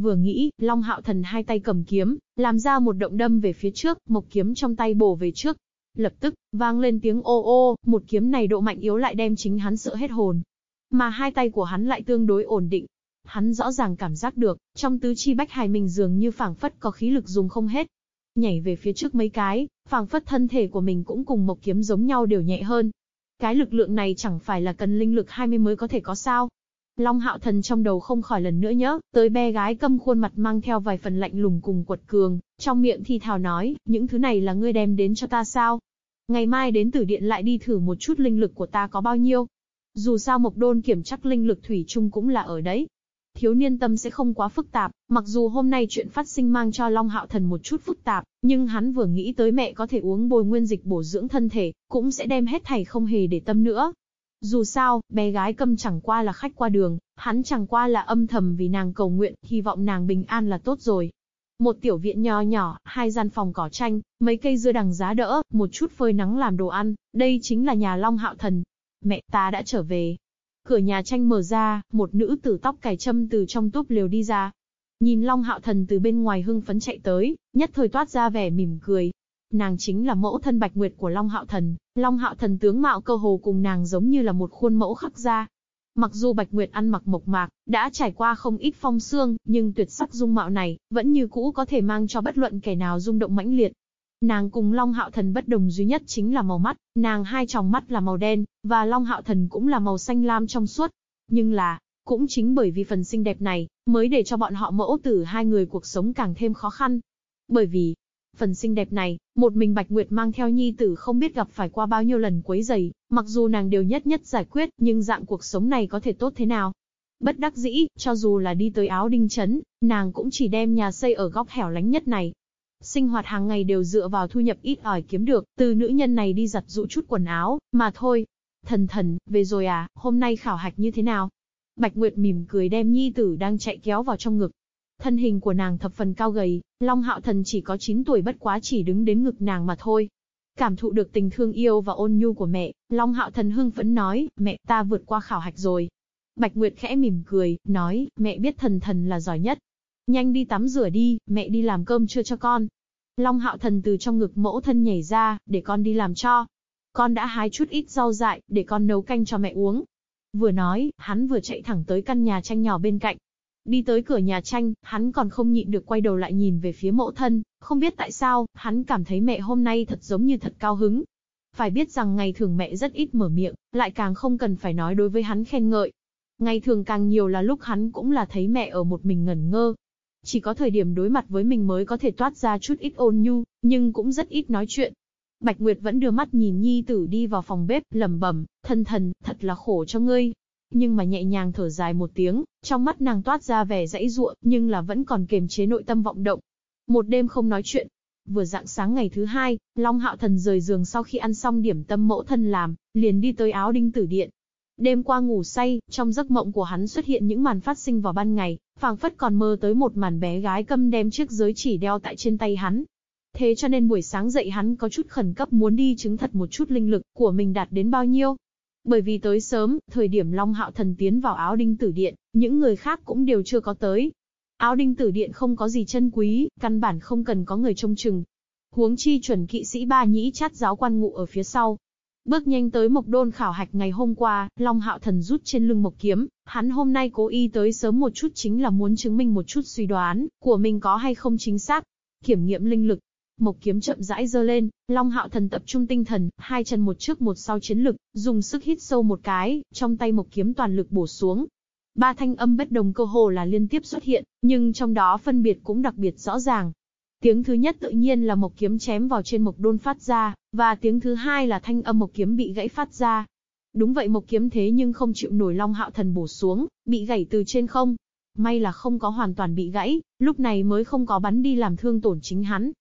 Vừa nghĩ, Long Hạo Thần hai tay cầm kiếm, làm ra một động đâm về phía trước, mộc kiếm trong tay bổ về trước. Lập tức, vang lên tiếng ô ô, một kiếm này độ mạnh yếu lại đem chính hắn sợ hết hồn. Mà hai tay của hắn lại tương đối ổn định, Hắn rõ ràng cảm giác được, trong tứ chi bách hài mình dường như phảng phất có khí lực dùng không hết. Nhảy về phía trước mấy cái, phảng phất thân thể của mình cũng cùng mộc kiếm giống nhau đều nhẹ hơn. Cái lực lượng này chẳng phải là cần linh lực 20 mới có thể có sao. Long hạo thần trong đầu không khỏi lần nữa nhớ, tới bé gái câm khuôn mặt mang theo vài phần lạnh lùng cùng quật cường, trong miệng thì thào nói, những thứ này là ngươi đem đến cho ta sao? Ngày mai đến tử điện lại đi thử một chút linh lực của ta có bao nhiêu? Dù sao Mộc Đôn kiểm chắc linh lực thủy chung cũng là ở đấy, thiếu niên tâm sẽ không quá phức tạp, mặc dù hôm nay chuyện phát sinh mang cho Long Hạo Thần một chút phức tạp, nhưng hắn vừa nghĩ tới mẹ có thể uống bồi nguyên dịch bổ dưỡng thân thể, cũng sẽ đem hết thảy không hề để tâm nữa. Dù sao, bé gái câm chẳng qua là khách qua đường, hắn chẳng qua là âm thầm vì nàng cầu nguyện, hy vọng nàng bình an là tốt rồi. Một tiểu viện nho nhỏ, hai gian phòng cỏ tranh, mấy cây dưa đằng giá đỡ, một chút phơi nắng làm đồ ăn, đây chính là nhà Long Hạo Thần. Mẹ ta đã trở về, Cửa nhà tranh mở ra, một nữ tử tóc cài châm từ trong túp lều đi ra. Nhìn Long Hạo Thần từ bên ngoài hưng phấn chạy tới, nhất thời toát ra vẻ mỉm cười. Nàng chính là mẫu thân Bạch Nguyệt của Long Hạo Thần, Long Hạo Thần tướng mạo cơ hồ cùng nàng giống như là một khuôn mẫu khắc ra. Mặc dù Bạch Nguyệt ăn mặc mộc mạc, đã trải qua không ít phong xương, nhưng tuyệt sắc dung mạo này, vẫn như cũ có thể mang cho bất luận kẻ nào rung động mãnh liệt. Nàng cùng Long Hạo Thần bất đồng duy nhất chính là màu mắt, nàng hai tròng mắt là màu đen, và Long Hạo Thần cũng là màu xanh lam trong suốt. Nhưng là, cũng chính bởi vì phần xinh đẹp này, mới để cho bọn họ mẫu tử hai người cuộc sống càng thêm khó khăn. Bởi vì, phần xinh đẹp này, một mình Bạch Nguyệt mang theo nhi tử không biết gặp phải qua bao nhiêu lần quấy giày, mặc dù nàng đều nhất nhất giải quyết, nhưng dạng cuộc sống này có thể tốt thế nào? Bất đắc dĩ, cho dù là đi tới áo đinh chấn, nàng cũng chỉ đem nhà xây ở góc hẻo lánh nhất này, Sinh hoạt hàng ngày đều dựa vào thu nhập ít ỏi kiếm được, từ nữ nhân này đi giặt dụ chút quần áo, mà thôi. Thần thần, về rồi à, hôm nay khảo hạch như thế nào? Bạch Nguyệt mỉm cười đem nhi tử đang chạy kéo vào trong ngực. Thân hình của nàng thập phần cao gầy, Long Hạo Thần chỉ có 9 tuổi bất quá chỉ đứng đến ngực nàng mà thôi. Cảm thụ được tình thương yêu và ôn nhu của mẹ, Long Hạo Thần hưng phấn nói, mẹ ta vượt qua khảo hạch rồi. Bạch Nguyệt khẽ mỉm cười, nói, mẹ biết thần thần là giỏi nhất. Nhanh đi tắm rửa đi, mẹ đi làm cơm trưa cho con. Long hạo thần từ trong ngực mẫu thân nhảy ra, để con đi làm cho. Con đã hái chút ít rau dại, để con nấu canh cho mẹ uống. Vừa nói, hắn vừa chạy thẳng tới căn nhà tranh nhỏ bên cạnh. Đi tới cửa nhà tranh, hắn còn không nhịn được quay đầu lại nhìn về phía mẫu thân, không biết tại sao, hắn cảm thấy mẹ hôm nay thật giống như thật cao hứng. Phải biết rằng ngày thường mẹ rất ít mở miệng, lại càng không cần phải nói đối với hắn khen ngợi. Ngày thường càng nhiều là lúc hắn cũng là thấy mẹ ở một mình ngẩn ngơ, chỉ có thời điểm đối mặt với mình mới có thể toát ra chút ít ôn nhu, nhưng cũng rất ít nói chuyện. Bạch Nguyệt vẫn đưa mắt nhìn nhi tử đi vào phòng bếp, lẩm bẩm, thân thần, thật là khổ cho ngươi. Nhưng mà nhẹ nhàng thở dài một tiếng, trong mắt nàng toát ra vẻ dãy ruộng, nhưng là vẫn còn kềm chế nội tâm vọng động. Một đêm không nói chuyện. Vừa dạng sáng ngày thứ hai, Long Hạo Thần rời giường sau khi ăn xong điểm tâm mẫu thân làm, liền đi tới áo đinh tử điện, Đêm qua ngủ say, trong giấc mộng của hắn xuất hiện những màn phát sinh vào ban ngày, phảng phất còn mơ tới một màn bé gái câm đem chiếc giới chỉ đeo tại trên tay hắn. Thế cho nên buổi sáng dậy hắn có chút khẩn cấp muốn đi chứng thật một chút linh lực của mình đạt đến bao nhiêu. Bởi vì tới sớm, thời điểm Long Hạo Thần tiến vào áo đinh tử điện, những người khác cũng đều chưa có tới. Áo đinh tử điện không có gì chân quý, căn bản không cần có người trông chừng. Huống chi chuẩn kỵ sĩ ba nhĩ chát giáo quan ngụ ở phía sau, Bước nhanh tới Mộc Đôn khảo hạch ngày hôm qua, Long Hạo Thần rút trên lưng Mộc Kiếm, hắn hôm nay cố ý tới sớm một chút chính là muốn chứng minh một chút suy đoán của mình có hay không chính xác. Kiểm nghiệm linh lực. Mộc Kiếm chậm rãi giơ lên, Long Hạo Thần tập trung tinh thần, hai chân một trước một sau chiến lực, dùng sức hít sâu một cái, trong tay Mộc Kiếm toàn lực bổ xuống. Ba thanh âm bất đồng cơ hồ là liên tiếp xuất hiện, nhưng trong đó phân biệt cũng đặc biệt rõ ràng, Tiếng thứ nhất tự nhiên là mộc kiếm chém vào trên mộc đôn phát ra, và tiếng thứ hai là thanh âm mộc kiếm bị gãy phát ra. Đúng vậy mộc kiếm thế nhưng không chịu nổi Long Hạo Thần bổ xuống, bị gãy từ trên không. May là không có hoàn toàn bị gãy, lúc này mới không có bắn đi làm thương tổn chính hắn.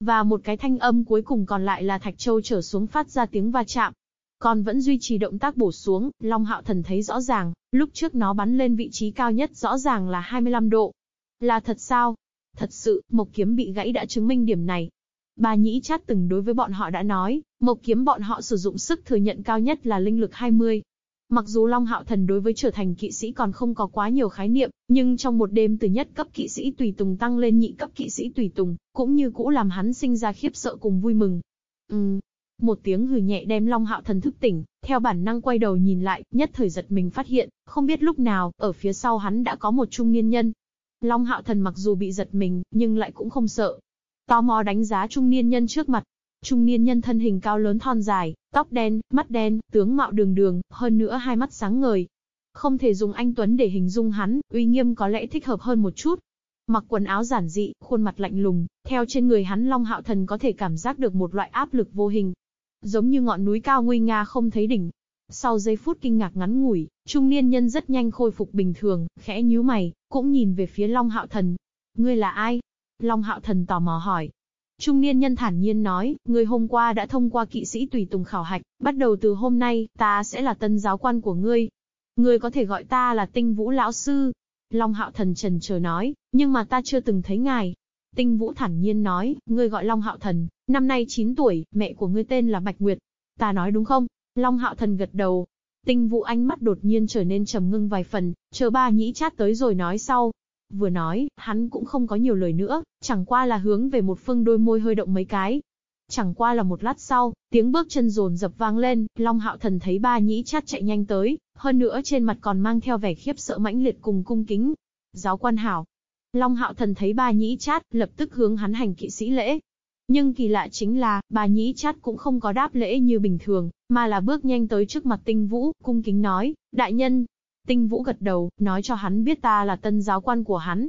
Và một cái thanh âm cuối cùng còn lại là Thạch Châu trở xuống phát ra tiếng va chạm. Còn vẫn duy trì động tác bổ xuống, Long Hạo Thần thấy rõ ràng, lúc trước nó bắn lên vị trí cao nhất rõ ràng là 25 độ. Là thật sao? Thật sự, Mộc Kiếm bị gãy đã chứng minh điểm này. Bà Nhĩ Chát từng đối với bọn họ đã nói, Mộc Kiếm bọn họ sử dụng sức thừa nhận cao nhất là linh lực 20. Mặc dù Long Hạo Thần đối với trở thành kỵ sĩ còn không có quá nhiều khái niệm, nhưng trong một đêm từ nhất cấp kỵ sĩ tùy tùng tăng lên nhị cấp kỵ sĩ tùy tùng, cũng như cũ làm hắn sinh ra khiếp sợ cùng vui mừng. Ừm, một tiếng hừ nhẹ đem Long Hạo Thần thức tỉnh, theo bản năng quay đầu nhìn lại, nhất thời giật mình phát hiện, không biết lúc nào, ở phía sau hắn đã có một trung niên nhân. Long Hạo Thần mặc dù bị giật mình, nhưng lại cũng không sợ. Tò mò đánh giá trung niên nhân trước mặt. Trung niên nhân thân hình cao lớn thon dài, tóc đen, mắt đen, tướng mạo đường đường, hơn nữa hai mắt sáng ngời. Không thể dùng anh Tuấn để hình dung hắn, uy nghiêm có lẽ thích hợp hơn một chút. Mặc quần áo giản dị, khuôn mặt lạnh lùng, theo trên người hắn Long Hạo Thần có thể cảm giác được một loại áp lực vô hình, giống như ngọn núi cao nguy nga không thấy đỉnh. Sau giây phút kinh ngạc ngắn ngủi, trung niên nhân rất nhanh khôi phục bình thường, khẽ nhíu mày, cũng nhìn về phía Long Hạo Thần. Ngươi là ai? Long Hạo Thần tò mò hỏi. Trung niên nhân thản nhiên nói, người hôm qua đã thông qua kỵ sĩ tùy tùng khảo hạch, bắt đầu từ hôm nay, ta sẽ là tân giáo quan của ngươi. Ngươi có thể gọi ta là tinh vũ lão sư. Long Hạo Thần trần chờ nói, nhưng mà ta chưa từng thấy ngài. Tinh Vũ thản nhiên nói, ngươi gọi Long Hạo Thần, năm nay 9 tuổi, mẹ của ngươi tên là Bạch Nguyệt. Ta nói đúng không? Long Hạo Thần gật đầu. Tinh Vũ ánh mắt đột nhiên trở nên trầm ngưng vài phần, chờ ba nhĩ chát tới rồi nói sau. Vừa nói, hắn cũng không có nhiều lời nữa, chẳng qua là hướng về một phương đôi môi hơi động mấy cái. Chẳng qua là một lát sau, tiếng bước chân rồn dập vang lên, Long Hạo Thần thấy ba nhĩ chát chạy nhanh tới, hơn nữa trên mặt còn mang theo vẻ khiếp sợ mãnh liệt cùng cung kính. Giáo quan hảo, Long Hạo Thần thấy Ba nhĩ chát, lập tức hướng hắn hành kỵ sĩ lễ. Nhưng kỳ lạ chính là, bà nhĩ chát cũng không có đáp lễ như bình thường, mà là bước nhanh tới trước mặt tinh vũ, cung kính nói, đại nhân. Tinh vũ gật đầu, nói cho hắn biết ta là tân giáo quan của hắn.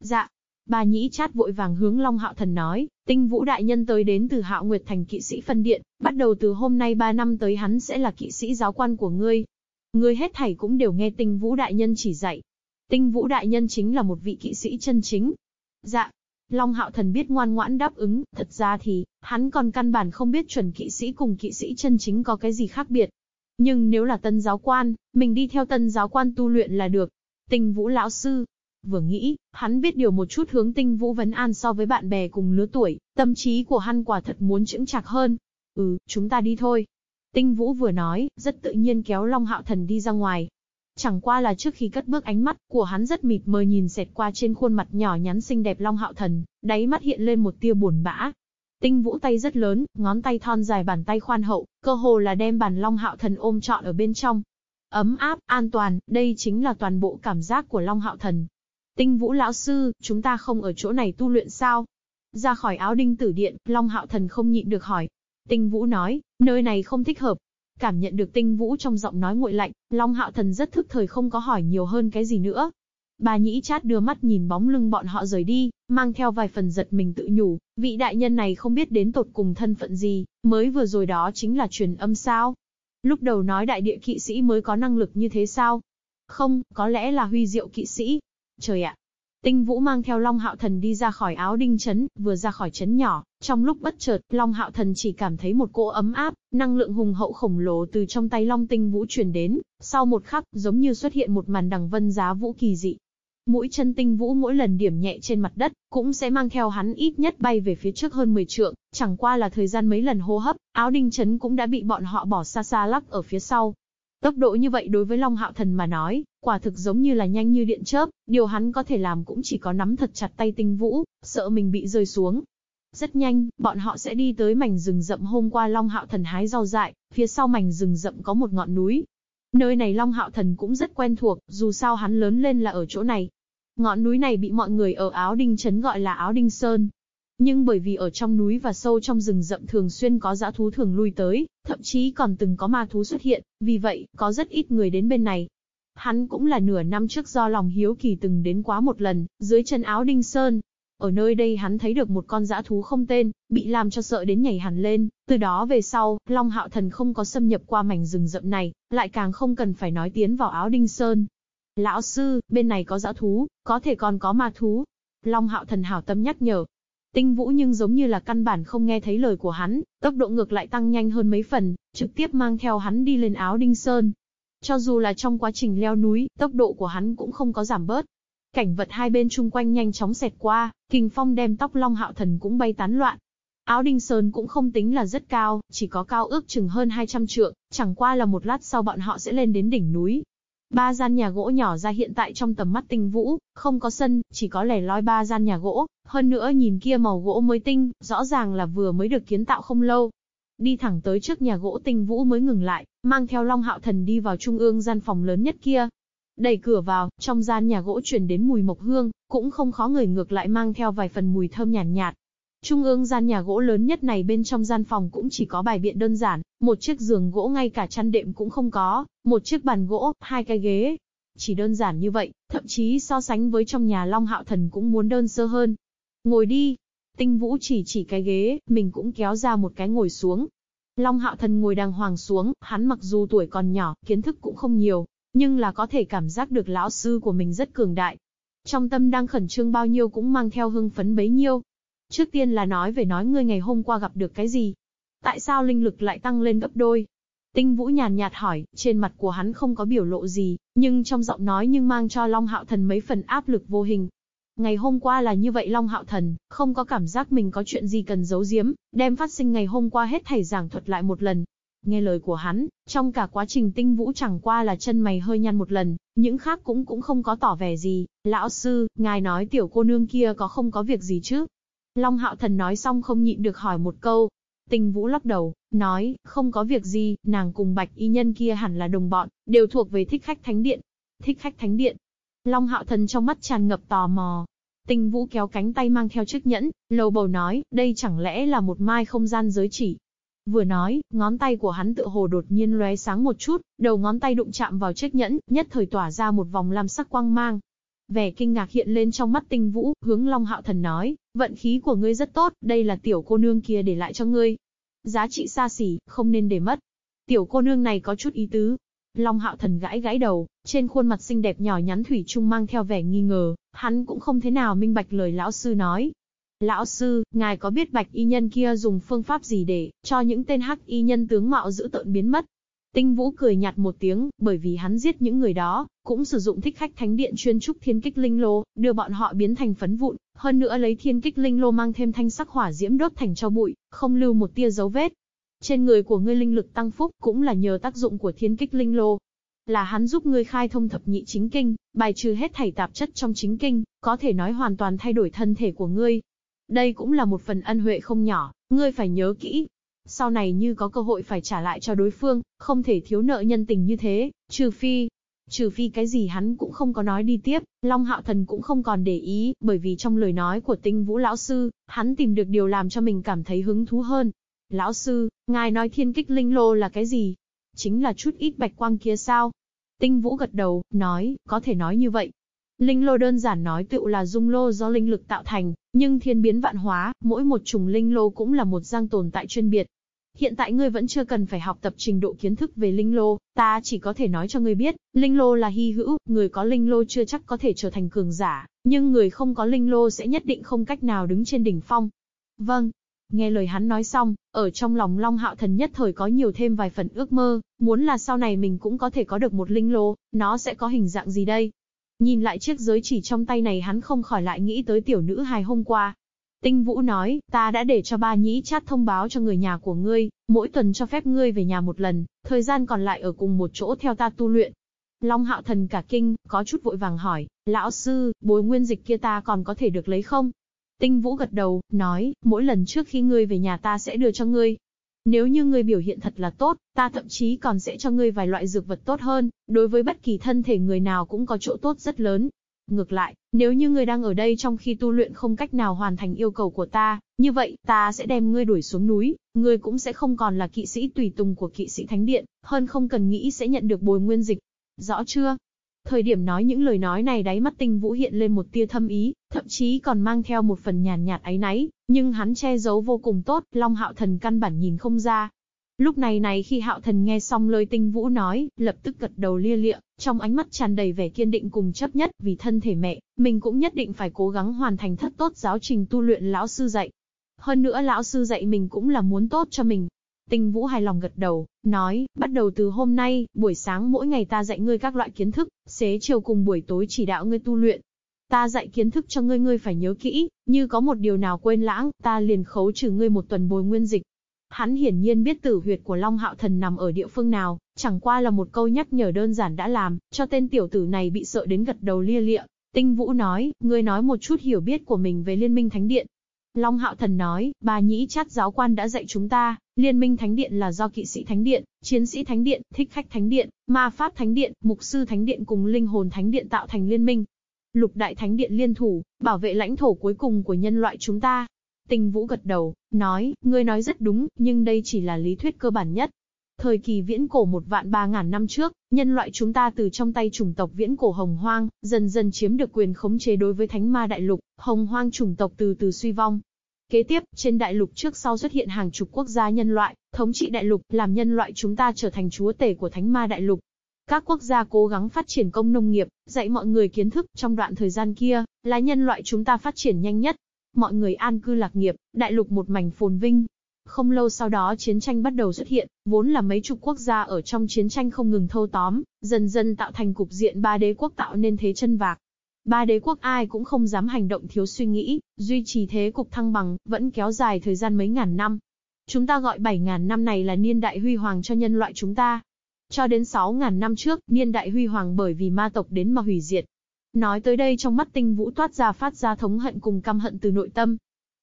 Dạ. Bà nhĩ chát vội vàng hướng Long Hạo Thần nói, tinh vũ đại nhân tới đến từ Hạo Nguyệt thành kỵ sĩ phân điện, bắt đầu từ hôm nay 3 năm tới hắn sẽ là kỵ sĩ giáo quan của ngươi. Ngươi hết thảy cũng đều nghe tinh vũ đại nhân chỉ dạy, Tinh Vũ Đại Nhân chính là một vị kỵ sĩ chân chính. Dạ. Long Hạo Thần biết ngoan ngoãn đáp ứng, thật ra thì, hắn còn căn bản không biết chuẩn kỵ sĩ cùng kỵ sĩ chân chính có cái gì khác biệt. Nhưng nếu là tân giáo quan, mình đi theo tân giáo quan tu luyện là được. Tinh Vũ Lão Sư. Vừa nghĩ, hắn biết điều một chút hướng Tinh Vũ vấn an so với bạn bè cùng lứa tuổi, tâm trí của hắn quả thật muốn chững chạc hơn. Ừ, chúng ta đi thôi. Tinh Vũ vừa nói, rất tự nhiên kéo Long Hạo Thần đi ra ngoài. Chẳng qua là trước khi cất bước ánh mắt của hắn rất mịt mờ nhìn xẹt qua trên khuôn mặt nhỏ nhắn xinh đẹp Long Hạo Thần, đáy mắt hiện lên một tia buồn bã. Tinh vũ tay rất lớn, ngón tay thon dài bàn tay khoan hậu, cơ hồ là đem bàn Long Hạo Thần ôm trọn ở bên trong. Ấm áp, an toàn, đây chính là toàn bộ cảm giác của Long Hạo Thần. Tinh vũ lão sư, chúng ta không ở chỗ này tu luyện sao? Ra khỏi áo đinh tử điện, Long Hạo Thần không nhịn được hỏi. Tinh vũ nói, nơi này không thích hợp, Cảm nhận được tinh vũ trong giọng nói nguội lạnh, Long Hạo Thần rất thức thời không có hỏi nhiều hơn cái gì nữa. Bà nhĩ chát đưa mắt nhìn bóng lưng bọn họ rời đi, mang theo vài phần giật mình tự nhủ, vị đại nhân này không biết đến tột cùng thân phận gì, mới vừa rồi đó chính là truyền âm sao. Lúc đầu nói đại địa kỵ sĩ mới có năng lực như thế sao? Không, có lẽ là huy diệu kỵ sĩ. Trời ạ, Tinh Vũ mang theo Long Hạo Thần đi ra khỏi áo đinh chấn, vừa ra khỏi chấn nhỏ, trong lúc bất chợt, Long Hạo Thần chỉ cảm thấy một cỗ ấm áp, năng lượng hùng hậu khổng lồ từ trong tay Long Tinh Vũ truyền đến, sau một khắc, giống như xuất hiện một màn đằng vân giá vũ kỳ dị. Mũi chân Tinh Vũ mỗi lần điểm nhẹ trên mặt đất, cũng sẽ mang theo hắn ít nhất bay về phía trước hơn 10 trượng, chẳng qua là thời gian mấy lần hô hấp, áo đinh chấn cũng đã bị bọn họ bỏ xa xa lắc ở phía sau, Tốc độ như vậy đối với Long Hạo Thần mà nói, quả thực giống như là nhanh như điện chớp, điều hắn có thể làm cũng chỉ có nắm thật chặt tay tinh vũ, sợ mình bị rơi xuống. Rất nhanh, bọn họ sẽ đi tới mảnh rừng rậm hôm qua Long Hạo Thần hái rau dại, phía sau mảnh rừng rậm có một ngọn núi. Nơi này Long Hạo Thần cũng rất quen thuộc, dù sao hắn lớn lên là ở chỗ này. Ngọn núi này bị mọi người ở Áo Đinh Trấn gọi là Áo Đinh Sơn, nhưng bởi vì ở trong núi và sâu trong rừng rậm thường xuyên có dã thú thường lui tới, thậm chí còn từng có ma thú xuất hiện, vì vậy, có rất ít người đến bên này. Hắn cũng là nửa năm trước do lòng hiếu kỳ từng đến quá một lần, dưới chân áo Đinh Sơn. Ở nơi đây hắn thấy được một con dã thú không tên, bị làm cho sợ đến nhảy hẳn lên, từ đó về sau, Long Hạo Thần không có xâm nhập qua mảnh rừng rậm này, lại càng không cần phải nói tiến vào áo đinh sơn. Lão sư, bên này có dã thú, có thể còn có ma thú. Long Hạo Thần hảo tâm nhắc nhở. Tinh Vũ nhưng giống như là căn bản không nghe thấy lời của hắn, tốc độ ngược lại tăng nhanh hơn mấy phần, trực tiếp mang theo hắn đi lên áo đinh sơn. Cho dù là trong quá trình leo núi, tốc độ của hắn cũng không có giảm bớt. Cảnh vật hai bên chung quanh nhanh chóng xẹt qua, kình phong đem tóc Long Hạo Thần cũng bay tán loạn. Áo Đinh Sơn cũng không tính là rất cao, chỉ có cao ước chừng hơn 200 trượng, chẳng qua là một lát sau bọn họ sẽ lên đến đỉnh núi. Ba gian nhà gỗ nhỏ ra hiện tại trong tầm mắt tinh vũ, không có sân, chỉ có lẻ loi ba gian nhà gỗ, hơn nữa nhìn kia màu gỗ mới tinh, rõ ràng là vừa mới được kiến tạo không lâu. Đi thẳng tới trước nhà gỗ tinh vũ mới ngừng lại, mang theo Long Hạo Thần đi vào trung ương gian phòng lớn nhất kia. Đẩy cửa vào, trong gian nhà gỗ truyền đến mùi mộc hương, cũng không khó người ngược lại mang theo vài phần mùi thơm nhàn nhạt, nhạt. Trung ương gian nhà gỗ lớn nhất này bên trong gian phòng cũng chỉ có bài biện đơn giản, một chiếc giường gỗ ngay cả chăn đệm cũng không có, một chiếc bàn gỗ, hai cái ghế. Chỉ đơn giản như vậy, thậm chí so sánh với trong nhà Long Hạo Thần cũng muốn đơn sơ hơn. Ngồi đi. Tinh Vũ chỉ chỉ cái ghế, mình cũng kéo ra một cái ngồi xuống. Long Hạo Thần ngồi đàng hoàng xuống, hắn mặc dù tuổi còn nhỏ, kiến thức cũng không nhiều, nhưng là có thể cảm giác được lão sư của mình rất cường đại. Trong tâm đang khẩn trương bao nhiêu cũng mang theo hưng phấn bấy nhiêu. Trước tiên là nói về nói ngươi ngày hôm qua gặp được cái gì. Tại sao linh lực lại tăng lên gấp đôi? Tinh Vũ nhàn nhạt hỏi, trên mặt của hắn không có biểu lộ gì, nhưng trong giọng nói nhưng mang cho Long Hạo Thần mấy phần áp lực vô hình. Ngày hôm qua là như vậy Long Hạo Thần, không có cảm giác mình có chuyện gì cần giấu giếm, đem phát sinh ngày hôm qua hết thảy giảng thuật lại một lần, Nghe lời của hắn, trong cả quá trình tinh vũ chẳng qua là chân mày hơi nhăn một lần, những khác cũng cũng không có tỏ vẻ gì. Lão sư, ngài nói tiểu cô nương kia có không có việc gì chứ? Long hạo thần nói xong không nhịn được hỏi một câu. Tinh vũ lắc đầu, nói, không có việc gì, nàng cùng bạch y nhân kia hẳn là đồng bọn, đều thuộc về thích khách thánh điện. Thích khách thánh điện. Long hạo thần trong mắt tràn ngập tò mò, Tinh Vũ kéo cánh tay mang theo chiếc nhẫn, lầu bầu nói, đây chẳng lẽ là một mai không gian giới chỉ. Vừa nói, ngón tay của hắn tự hồ đột nhiên lóe sáng một chút, đầu ngón tay đụng chạm vào chiếc nhẫn, nhất thời tỏa ra một vòng lam sắc quang mang. Vẻ kinh ngạc hiện lên trong mắt tinh vũ, hướng Long Hạo Thần nói, vận khí của ngươi rất tốt, đây là tiểu cô nương kia để lại cho ngươi. Giá trị xa xỉ, không nên để mất. Tiểu cô nương này có chút ý tứ. Long Hạo Thần gãi gãi đầu, trên khuôn mặt xinh đẹp nhỏ nhắn thủy chung mang theo vẻ nghi ngờ, hắn cũng không thế nào minh bạch lời lão sư nói, Lão sư, ngài có biết bạch y nhân kia dùng phương pháp gì để cho những tên hắc y nhân tướng mạo giữ tợn biến mất? Tinh Vũ cười nhạt một tiếng, bởi vì hắn giết những người đó, cũng sử dụng thích khách thánh điện chuyên trúc thiên kích linh lô, đưa bọn họ biến thành phấn vụn, hơn nữa lấy thiên kích linh lô mang thêm thanh sắc hỏa diễm đốt thành cho bụi, không lưu một tia dấu vết. Trên người của ngươi linh lực tăng phúc cũng là nhờ tác dụng của thiên kích linh lô. Là hắn giúp ngươi khai thông thập nhị chính kinh, bài trừ hết thảy tạp chất trong chính kinh, có thể nói hoàn toàn thay đổi thân thể của ngươi, đây cũng là một phần ân huệ không nhỏ, ngươi phải nhớ kỹ. Sau này như có cơ hội phải trả lại cho đối phương, không thể thiếu nợ nhân tình như thế, trừ phi. Trừ phi cái gì hắn cũng không có nói đi tiếp, Long Hạo Thần cũng không còn để ý, bởi vì trong lời nói của tinh vũ lão sư, hắn tìm được điều làm cho mình cảm thấy hứng thú hơn. Lão sư, ngài nói thiên kích linh lô là cái gì? Chính là chút ít bạch quang kia sao? Tinh vũ gật đầu, nói, có thể nói như vậy, Linh lô đơn giản nói tựu là dung lô do linh lực tạo thành, nhưng thiên biến vạn hóa, mỗi một chủng linh lô cũng là một giang tồn tại chuyên biệt. Hiện tại ngươi vẫn chưa cần phải học tập trình độ kiến thức về linh lô, ta chỉ có thể nói cho ngươi biết, linh lô là hy hữu, người có linh lô chưa chắc có thể trở thành cường giả, nhưng người không có linh lô sẽ nhất định không cách nào đứng trên đỉnh phong. Vâng. Nghe lời hắn nói xong, ở trong lòng Long Hạo Thần nhất thời có nhiều thêm vài phần ước mơ, muốn là sau này mình cũng có thể có được một linh lô, nó sẽ có hình dạng gì đây? Nhìn lại chiếc giới chỉ trong tay này hắn không khỏi lại nghĩ tới tiểu nữ hài hôm qua. Tinh Vũ nói, ta đã để cho ba nhĩ chát thông báo cho người nhà của ngươi, mỗi tuần cho phép ngươi về nhà một lần, thời gian còn lại ở cùng một chỗ theo ta tu luyện. Long hạo thần cả kinh, có chút vội vàng hỏi, lão sư, bối nguyên dịch kia ta còn có thể được lấy không? Tinh Vũ gật đầu, nói, mỗi lần trước khi ngươi về nhà ta sẽ đưa cho ngươi. Nếu như ngươi biểu hiện thật là tốt, ta thậm chí còn sẽ cho ngươi vài loại dược vật tốt hơn, đối với bất kỳ thân thể người nào cũng có chỗ tốt rất lớn. Ngược lại, nếu như ngươi đang ở đây trong khi tu luyện không cách nào hoàn thành yêu cầu của ta, như vậy, ta sẽ đem ngươi đuổi xuống núi, ngươi cũng sẽ không còn là kỵ sĩ tùy tùng của kỵ sĩ thánh điện, hơn không cần nghĩ sẽ nhận được bồi nguyên dịch. Rõ chưa? Thời điểm nói những lời nói này đáy mắt tinh vũ hiện lên một tia thâm ý, thậm chí còn mang theo một phần nhàn nhạt áy náy, nhưng hắn che giấu vô cùng tốt, Long Hạo Thần căn bản nhìn không ra. Lúc này này khi Hạo Thần nghe xong lời tinh vũ nói, lập tức gật đầu lia lịa, trong ánh mắt tràn đầy vẻ kiên định cùng chấp nhất, vì thân thể mẹ, mình cũng nhất định phải cố gắng hoàn thành thất tốt giáo trình tu luyện lão sư dạy. Hơn nữa lão sư dạy mình cũng là muốn tốt cho mình, Tinh Vũ hài lòng gật đầu, nói, bắt đầu từ hôm nay, buổi sáng mỗi ngày ta dạy ngươi các loại kiến thức, xế chiều cùng buổi tối chỉ đạo ngươi tu luyện. Ta dạy kiến thức cho ngươi ngươi phải nhớ kỹ, như có một điều nào quên lãng, ta liền khấu trừ ngươi một tuần bồi nguyên dịch. Hắn hiển nhiên biết tử huyệt của Long Hạo Thần nằm ở địa phương nào, chẳng qua là một câu nhắc nhở đơn giản đã làm, cho tên tiểu tử này bị sợ đến gật đầu lia lịa. Tinh Vũ nói, ngươi nói một chút hiểu biết của mình về Liên minh Thánh Điện. Long Hạo Thần nói, bà nhĩ chát giáo quan đã dạy chúng ta, Liên minh Thánh Điện là do kỵ sĩ Thánh Điện, chiến sĩ Thánh Điện, thích khách Thánh Điện, ma pháp Thánh Điện, mục sư Thánh Điện cùng linh hồn Thánh Điện tạo thành liên minh. Lục đại Thánh Điện liên thủ, bảo vệ lãnh thổ cuối cùng của nhân loại chúng ta. Tình Vũ gật đầu, nói, ngươi nói rất đúng, nhưng đây chỉ là lý thuyết cơ bản nhất. Thời kỳ viễn cổ một vạn ba ngàn năm trước, nhân loại chúng ta từ trong tay chủng tộc viễn cổ hồng hoang, dần dần chiếm được quyền khống chế đối với thánh ma đại lục, hồng hoang chủng tộc từ từ suy vong, Kế tiếp, trên đại lục trước sau xuất hiện hàng chục quốc gia nhân loại, thống trị đại lục, làm nhân loại chúng ta trở thành chúa tể của thánh ma đại lục. Các quốc gia cố gắng phát triển công nông nghiệp, dạy mọi người kiến thức, trong đoạn thời gian kia, là nhân loại chúng ta phát triển nhanh nhất. Mọi người an cư lạc nghiệp, đại lục một mảnh phồn vinh. Không lâu sau đó chiến tranh bắt đầu xuất hiện, vốn là mấy chục quốc gia ở trong chiến tranh không ngừng thâu tóm, dần dần tạo thành cục diện ba đế quốc tạo nên thế chân vạc. Ba đế quốc ai cũng không dám hành động thiếu suy nghĩ, duy trì thế cục thăng bằng, vẫn kéo dài thời gian mấy ngàn năm. Chúng ta gọi 7.000 năm này là niên đại huy hoàng cho nhân loại chúng ta. Cho đến 6.000 năm trước, niên đại huy hoàng bởi vì ma tộc đến mà hủy diệt. Nói tới đây trong mắt tinh vũ toát ra phát ra thống hận cùng căm hận từ nội tâm.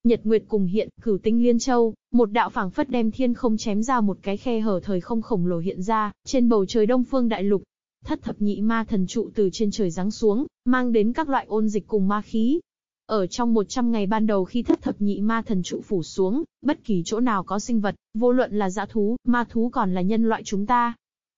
Nhật Nguyệt cùng hiện, cửu tinh liên châu, một đạo phảng phất đem thiên không chém ra một cái khe hở thời không khổng lồ hiện ra, trên bầu trời đông phương đại lục, thất thập nhị ma thần trụ từ trên trời giáng xuống, mang đến các loại ôn dịch cùng ma khí. Ở trong 100 ngày ban đầu khi thất thập nhị ma thần trụ phủ xuống, bất kỳ chỗ nào có sinh vật, vô luận là dã thú, ma thú còn là nhân loại chúng ta.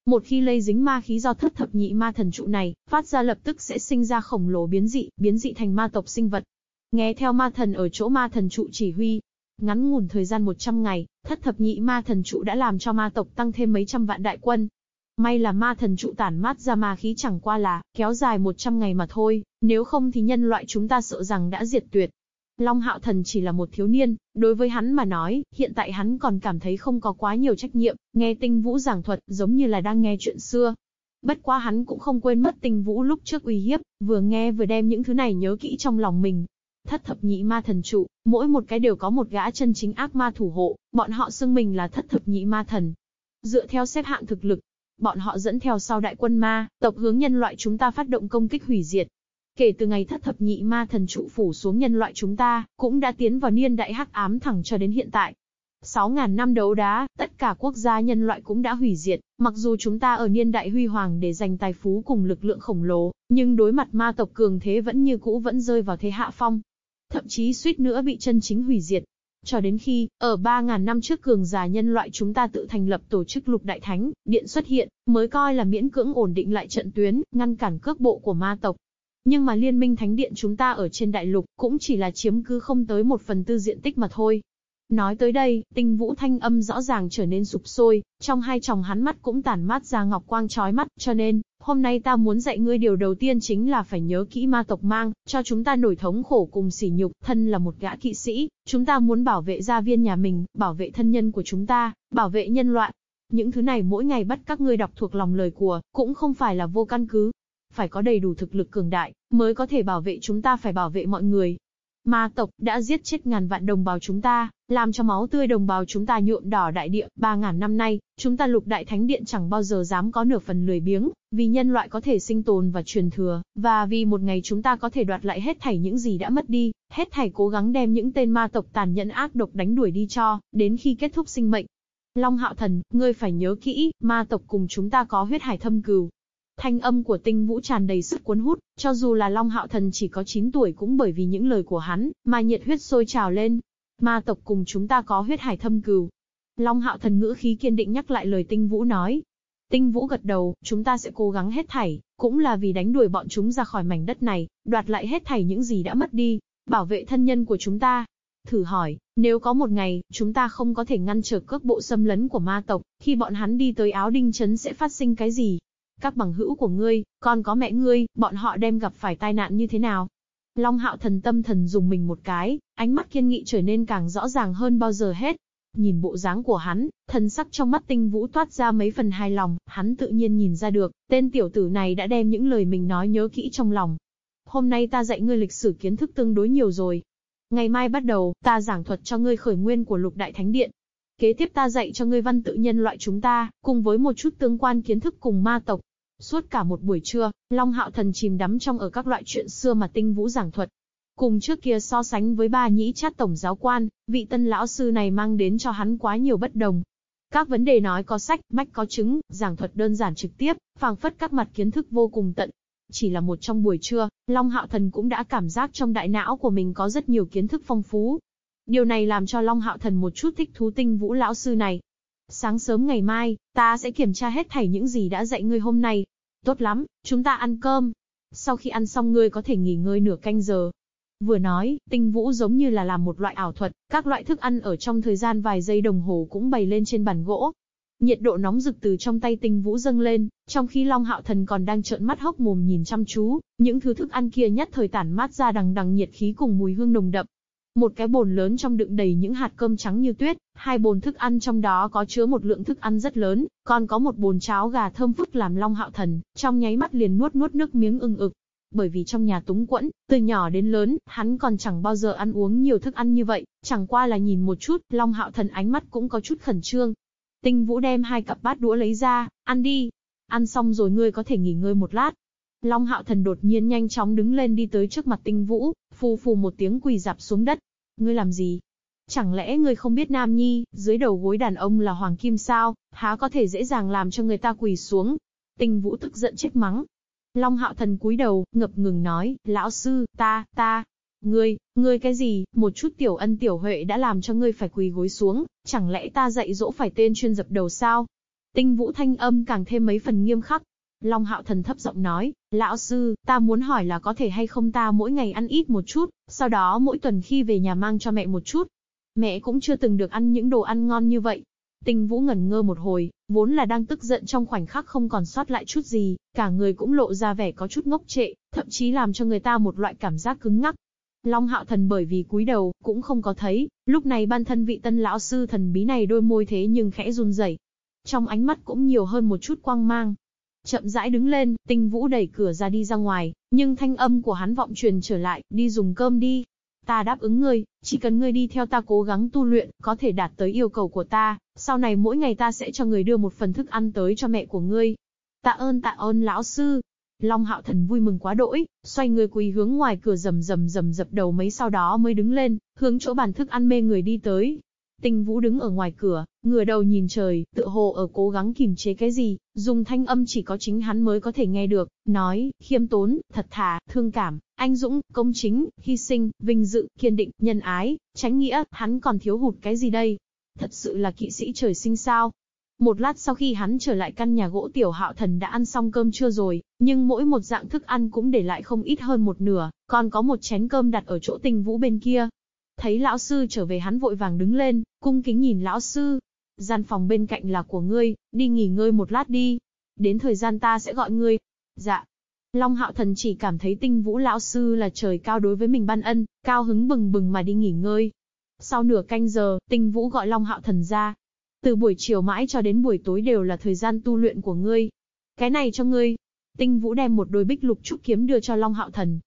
Một khi lây dính ma khí do thất thập nhị ma thần trụ này, phát ra lập tức sẽ sinh ra khổng lồ biến dị, biến dị thành ma tộc sinh vật. Nghe theo ma thần ở chỗ ma thần trụ chỉ huy, ngắn ngủn thời gian 100 ngày, thất thập nhị ma thần trụ đã làm cho ma tộc tăng thêm mấy trăm vạn đại quân, May là ma thần trụ tản mát ra ma khí chẳng qua là, kéo dài 100 ngày mà thôi, nếu không thì nhân loại chúng ta sợ rằng đã diệt tuyệt. Long hạo thần chỉ là một thiếu niên, đối với hắn mà nói, hiện tại hắn còn cảm thấy không có quá nhiều trách nhiệm, nghe tinh vũ giảng thuật giống như là đang nghe chuyện xưa. Bất quá hắn cũng không quên mất tinh vũ lúc trước uy hiếp, vừa nghe vừa đem những thứ này nhớ kỹ trong lòng mình. Thất thập nhị ma thần trụ, mỗi một cái đều có một gã chân chính ác ma thủ hộ, bọn họ xưng mình là thất thập nhị ma thần. Dựa theo xếp hạng thực lực, bọn họ dẫn theo sau đại quân ma, tộc hướng nhân loại chúng ta phát động công kích hủy diệt. Kể từ ngày thất thập nhị ma thần trụ phủ xuống nhân loại chúng ta, cũng đã tiến vào niên đại hắc ám thẳng cho đến hiện tại. 6.000 năm đấu đá, tất cả quốc gia nhân loại cũng đã hủy diệt, mặc dù chúng ta ở niên đại huy hoàng để giành tài phú cùng lực lượng khổng lồ, nhưng đối mặt ma tộc cường thế vẫn như cũ vẫn rơi vào thế hạ phong. Thậm chí suýt nữa bị chân chính hủy diệt. Cho đến khi, ở 3.000 năm trước cường già nhân loại chúng ta tự thành lập tổ chức lục đại thánh, điện xuất hiện, mới coi là miễn cưỡng ổn định lại trận tuyến, ngăn cản cước bộ của ma tộc. Nhưng mà liên minh thánh điện chúng ta ở trên đại lục, cũng chỉ là chiếm cứ không tới một phần tư diện tích mà thôi. Nói tới đây, tinh vũ thanh âm rõ ràng trở nên sụp sôi, trong hai tròng hắn mắt cũng tản mát ra ngọc quang chói mắt, cho nên, hôm nay ta muốn dạy ngươi điều đầu tiên chính là phải nhớ kỹ ma tộc mang, cho chúng ta nổi thống khổ cùng sỉ nhục, thân là một gã kỵ sĩ, chúng ta muốn bảo vệ gia viên nhà mình, bảo vệ thân nhân của chúng ta, bảo vệ nhân loại. Những thứ này mỗi ngày bắt các ngươi đọc thuộc lòng lời của, cũng không phải là vô căn cứ. Phải có đầy đủ thực lực cường đại, mới có thể bảo vệ chúng ta phải bảo vệ mọi người, Ma tộc đã giết chết ngàn vạn đồng bào chúng ta, làm cho máu tươi đồng bào chúng ta nhuộm đỏ đại địa. Ba ngàn năm nay, chúng ta lục đại thánh điện chẳng bao giờ dám có nửa phần lười biếng, vì nhân loại có thể sinh tồn và truyền thừa, và vì một ngày chúng ta có thể đoạt lại hết thảy những gì đã mất đi, hết thảy cố gắng đem những tên ma tộc tàn nhẫn ác độc đánh đuổi đi cho, đến khi kết thúc sinh mệnh. Long Hạo Thần, ngươi phải nhớ kỹ, ma tộc cùng chúng ta có huyết hải thâm cừu, Thanh âm của tinh vũ tràn đầy sức cuốn hút, cho dù là Long Hạo Thần chỉ có 9 tuổi cũng bởi vì những lời của hắn, mà nhiệt huyết sôi trào lên. Ma tộc cùng chúng ta có huyết hải thâm cừu. Long Hạo Thần ngữ khí kiên định nhắc lại lời tinh vũ nói. Tinh Vũ gật đầu, chúng ta sẽ cố gắng hết thảy, cũng là vì đánh đuổi bọn chúng ra khỏi mảnh đất này, đoạt lại hết thảy những gì đã mất đi, bảo vệ thân nhân của chúng ta. Thử hỏi, nếu có một ngày, chúng ta không có thể ngăn trở cước bộ xâm lấn của ma tộc, khi bọn hắn đi tới áo đinh chấn sẽ phát sinh cái gì? Các bằng hữu của ngươi, còn có mẹ ngươi, bọn họ đem gặp phải tai nạn như thế nào? Long hạo thần tâm thần dùng mình một cái, ánh mắt kiên nghị trở nên càng rõ ràng hơn bao giờ hết. Nhìn bộ dáng của hắn, thần sắc trong mắt tinh vũ toát ra mấy phần hài lòng, hắn tự nhiên nhìn ra được, tên tiểu tử này đã đem những lời mình nói nhớ kỹ trong lòng. Hôm nay ta dạy ngươi lịch sử kiến thức tương đối nhiều rồi. Ngày mai bắt đầu, ta giảng thuật cho ngươi khởi nguyên của lục đại thánh điện. Kế tiếp ta dạy cho ngươi văn tự nhân loại chúng ta, cùng với một chút tương quan kiến thức cùng ma tộc. Suốt cả một buổi trưa, Long Hạo Thần chìm đắm trong ở các loại chuyện xưa mà tinh vũ giảng thuật, Cùng trước kia so sánh với ba nhĩ chát tổng giáo quan, vị tân lão sư này mang đến cho hắn quá nhiều bất đồng. Các vấn đề nói có sách, mách có chứng, giảng thuật đơn giản trực tiếp, phảng phất các mặt kiến thức vô cùng tận. Chỉ là một trong buổi trưa, Long Hạo Thần cũng đã cảm giác trong đại não của mình có rất nhiều kiến thức phong phú. Điều này làm cho Long Hạo Thần một chút thích thú tinh vũ lão sư này. Sáng sớm ngày mai, ta sẽ kiểm tra hết thảy những gì đã dạy ngươi hôm nay. Tốt lắm, chúng ta ăn cơm. Sau khi ăn xong ngươi có thể nghỉ ngơi nửa canh giờ, Vừa nói, tinh vũ giống như là làm một loại ảo thuật, các loại thức ăn ở trong thời gian vài giây đồng hồ cũng bày lên trên bàn gỗ. Nhiệt độ nóng rực từ trong tay tinh vũ dâng lên, trong khi Long Hạo Thần còn đang trợn mắt hốc mồm nhìn chăm chú, những thứ thức ăn kia nhất thời tản mát ra đằng đằng nhiệt khí cùng mùi hương nồng đậm. Một cái bồn lớn trong đựng đầy những hạt cơm trắng như tuyết, hai bồn thức ăn trong đó có chứa một lượng thức ăn rất lớn, còn có một bồn cháo gà thơm phức làm Long Hạo Thần, trong nháy mắt liền nuốt nuốt nước miếng ưng ực bởi vì trong nhà túng quẫn, từ nhỏ đến lớn, hắn còn chẳng bao giờ ăn uống nhiều thức ăn như vậy, chẳng qua là nhìn một chút, Long Hạo Thần ánh mắt cũng có chút khẩn trương. Tinh Vũ đem hai cặp bát đũa lấy ra, ăn đi. Ăn xong rồi ngươi có thể nghỉ ngơi một lát. Long Hạo Thần đột nhiên nhanh chóng đứng lên đi tới trước mặt Tinh Vũ, phù phù một tiếng quỳ dạp xuống đất. Ngươi làm gì? Chẳng lẽ ngươi không biết Nam Nhi, dưới đầu gối đàn ông là Hoàng Kim sao, há có thể dễ dàng làm cho người ta quỳ xuống? Tinh Vũ tức giận trách mắng, Long hạo thần cúi đầu, ngập ngừng nói, lão sư, ta, ta, ngươi, ngươi cái gì, một chút tiểu ân tiểu huệ đã làm cho ngươi phải quỳ gối xuống, chẳng lẽ ta dạy dỗ phải tên chuyên dập đầu sao? Tinh vũ thanh âm càng thêm mấy phần nghiêm khắc. Long hạo thần thấp giọng nói, lão sư, ta muốn hỏi là có thể hay không ta mỗi ngày ăn ít một chút, sau đó mỗi tuần khi về nhà mang cho mẹ một chút. Mẹ cũng chưa từng được ăn những đồ ăn ngon như vậy, Tinh Vũ ngẩn ngơ một hồi, vốn là đang tức giận trong khoảnh khắc không còn sót lại chút gì, cả người cũng lộ ra vẻ có chút ngốc trệ, thậm chí làm cho người ta một loại cảm giác cứng ngắc. Long Hạo Thần bởi vì cúi đầu, cũng không có thấy, lúc này ban thân vị tân lão sư thần bí này đôi môi thế nhưng khẽ run rẩy. Trong ánh mắt cũng nhiều hơn một chút quang mang. Chậm rãi đứng lên, Tinh Vũ đẩy cửa ra đi ra ngoài, nhưng thanh âm của hắn vọng truyền trở lại, đi dùng cơm đi. Ta đáp ứng ngươi, chỉ cần ngươi đi theo ta cố gắng tu luyện, có thể đạt tới yêu cầu của ta, sau này mỗi ngày ta sẽ cho người đưa một phần thức ăn tới cho mẹ của ngươi. Tạ ơn tạ ơn lão sư. Long hạo thần vui mừng quá đỗi, xoay người quỳ hướng ngoài cửa rầm rầm rầm dập đầu mấy sau đó mới đứng lên, hướng chỗ bàn thức ăn mê người đi tới. Tình Vũ đứng ở ngoài cửa, ngửa đầu nhìn trời, tự hồ ở cố gắng kìm chế cái gì, dùng thanh âm chỉ có chính hắn mới có thể nghe được, nói, khiêm tốn, thật thà, thương cảm, anh dũng, công chính, hy sinh, vinh dự, kiên định, nhân ái, tránh nghĩa, hắn còn thiếu hụt cái gì đây? Thật sự là kỵ sĩ trời sinh sao? Một lát sau khi hắn trở lại căn nhà gỗ tiểu hạo thần đã ăn xong cơm chưa rồi, nhưng mỗi một dạng thức ăn cũng để lại không ít hơn một nửa, còn có một chén cơm đặt ở chỗ tình vũ bên kia. Thấy lão sư trở về hắn vội vàng đứng lên, cung kính nhìn lão sư. Gian phòng bên cạnh là của ngươi, đi nghỉ ngơi một lát đi. Đến thời gian ta sẽ gọi ngươi. Dạ. Long hạo thần chỉ cảm thấy tinh vũ lão sư là trời cao đối với mình ban ân, cao hứng bừng bừng mà đi nghỉ ngơi. Sau nửa canh giờ, tinh vũ gọi Long hạo thần ra. Từ buổi chiều mãi cho đến buổi tối đều là thời gian tu luyện của ngươi. Cái này cho ngươi. Tinh vũ đem một đôi bích lục trúc kiếm đưa cho Long hạo thần,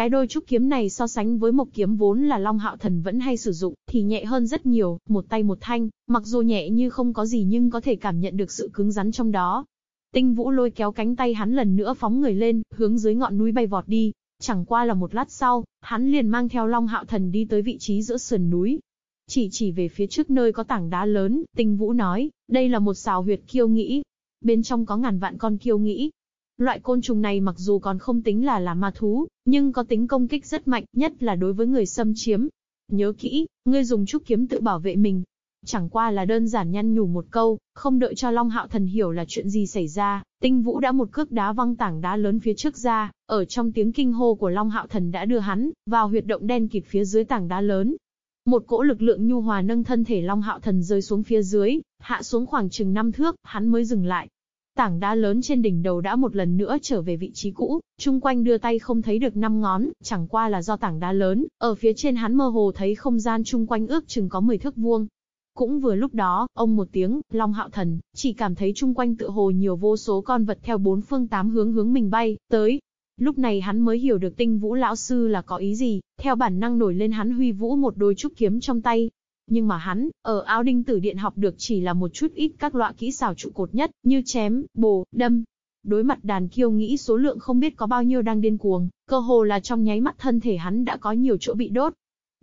cái đôi trúc kiếm này so sánh với một kiếm vốn là Long Hạo Thần vẫn hay sử dụng, thì nhẹ hơn rất nhiều, một tay một thanh, mặc dù nhẹ như không có gì nhưng có thể cảm nhận được sự cứng rắn trong đó. Tinh Vũ lôi kéo cánh tay hắn lần nữa phóng người lên, hướng dưới ngọn núi bay vọt đi. Chẳng qua là một lát sau, hắn liền mang theo Long Hạo Thần đi tới vị trí giữa sườn núi. Chỉ chỉ về phía trước nơi có tảng đá lớn, Tinh Vũ nói, đây là một xào huyệt kiêu nghĩ. Bên trong có ngàn vạn con kiêu nghĩ, Loại côn trùng này mặc dù còn không tính là là ma thú, nhưng có tính công kích rất mạnh, nhất là đối với người xâm chiếm. Nhớ kỹ, ngươi dùng trúc kiếm tự bảo vệ mình. Chẳng qua là đơn giản nhăn nhủ một câu, không đợi cho Long Hạo Thần hiểu là chuyện gì xảy ra, Tinh Vũ đã một cước đá văng tảng đá lớn phía trước ra, ở trong tiếng kinh hô của Long Hạo Thần đã đưa hắn vào huyệt động đen kịt phía dưới tảng đá lớn. Một cỗ lực lượng nhu hòa nâng thân thể Long Hạo Thần rơi xuống phía dưới, hạ xuống khoảng chừng năm thước, hắn mới dừng lại. Tảng đá lớn trên đỉnh đầu đã một lần nữa trở về vị trí cũ, chung quanh đưa tay không thấy được năm ngón, chẳng qua là do tảng đá lớn, ở phía trên hắn mơ hồ thấy không gian chung quanh ước chừng có 10 thước vuông, cũng vừa lúc đó, ông một tiếng, Long Hạo Thần, chỉ cảm thấy chung quanh tựa hồ nhiều vô số con vật theo bốn phương tám hướng hướng mình bay, tới. Lúc này hắn mới hiểu được tinh vũ lão sư là có ý gì, theo bản năng nổi lên hắn huy vũ một đôi trúc kiếm trong tay. Nhưng mà hắn, ở áo đinh tử điện học được chỉ là một chút ít các loại kỹ xảo trụ cột nhất, như chém, bổ, đâm. Đối mặt đàn kiêu nghĩ số lượng không biết có bao nhiêu đang điên cuồng, cơ hồ là trong nháy mắt thân thể hắn đã có nhiều chỗ bị đốt,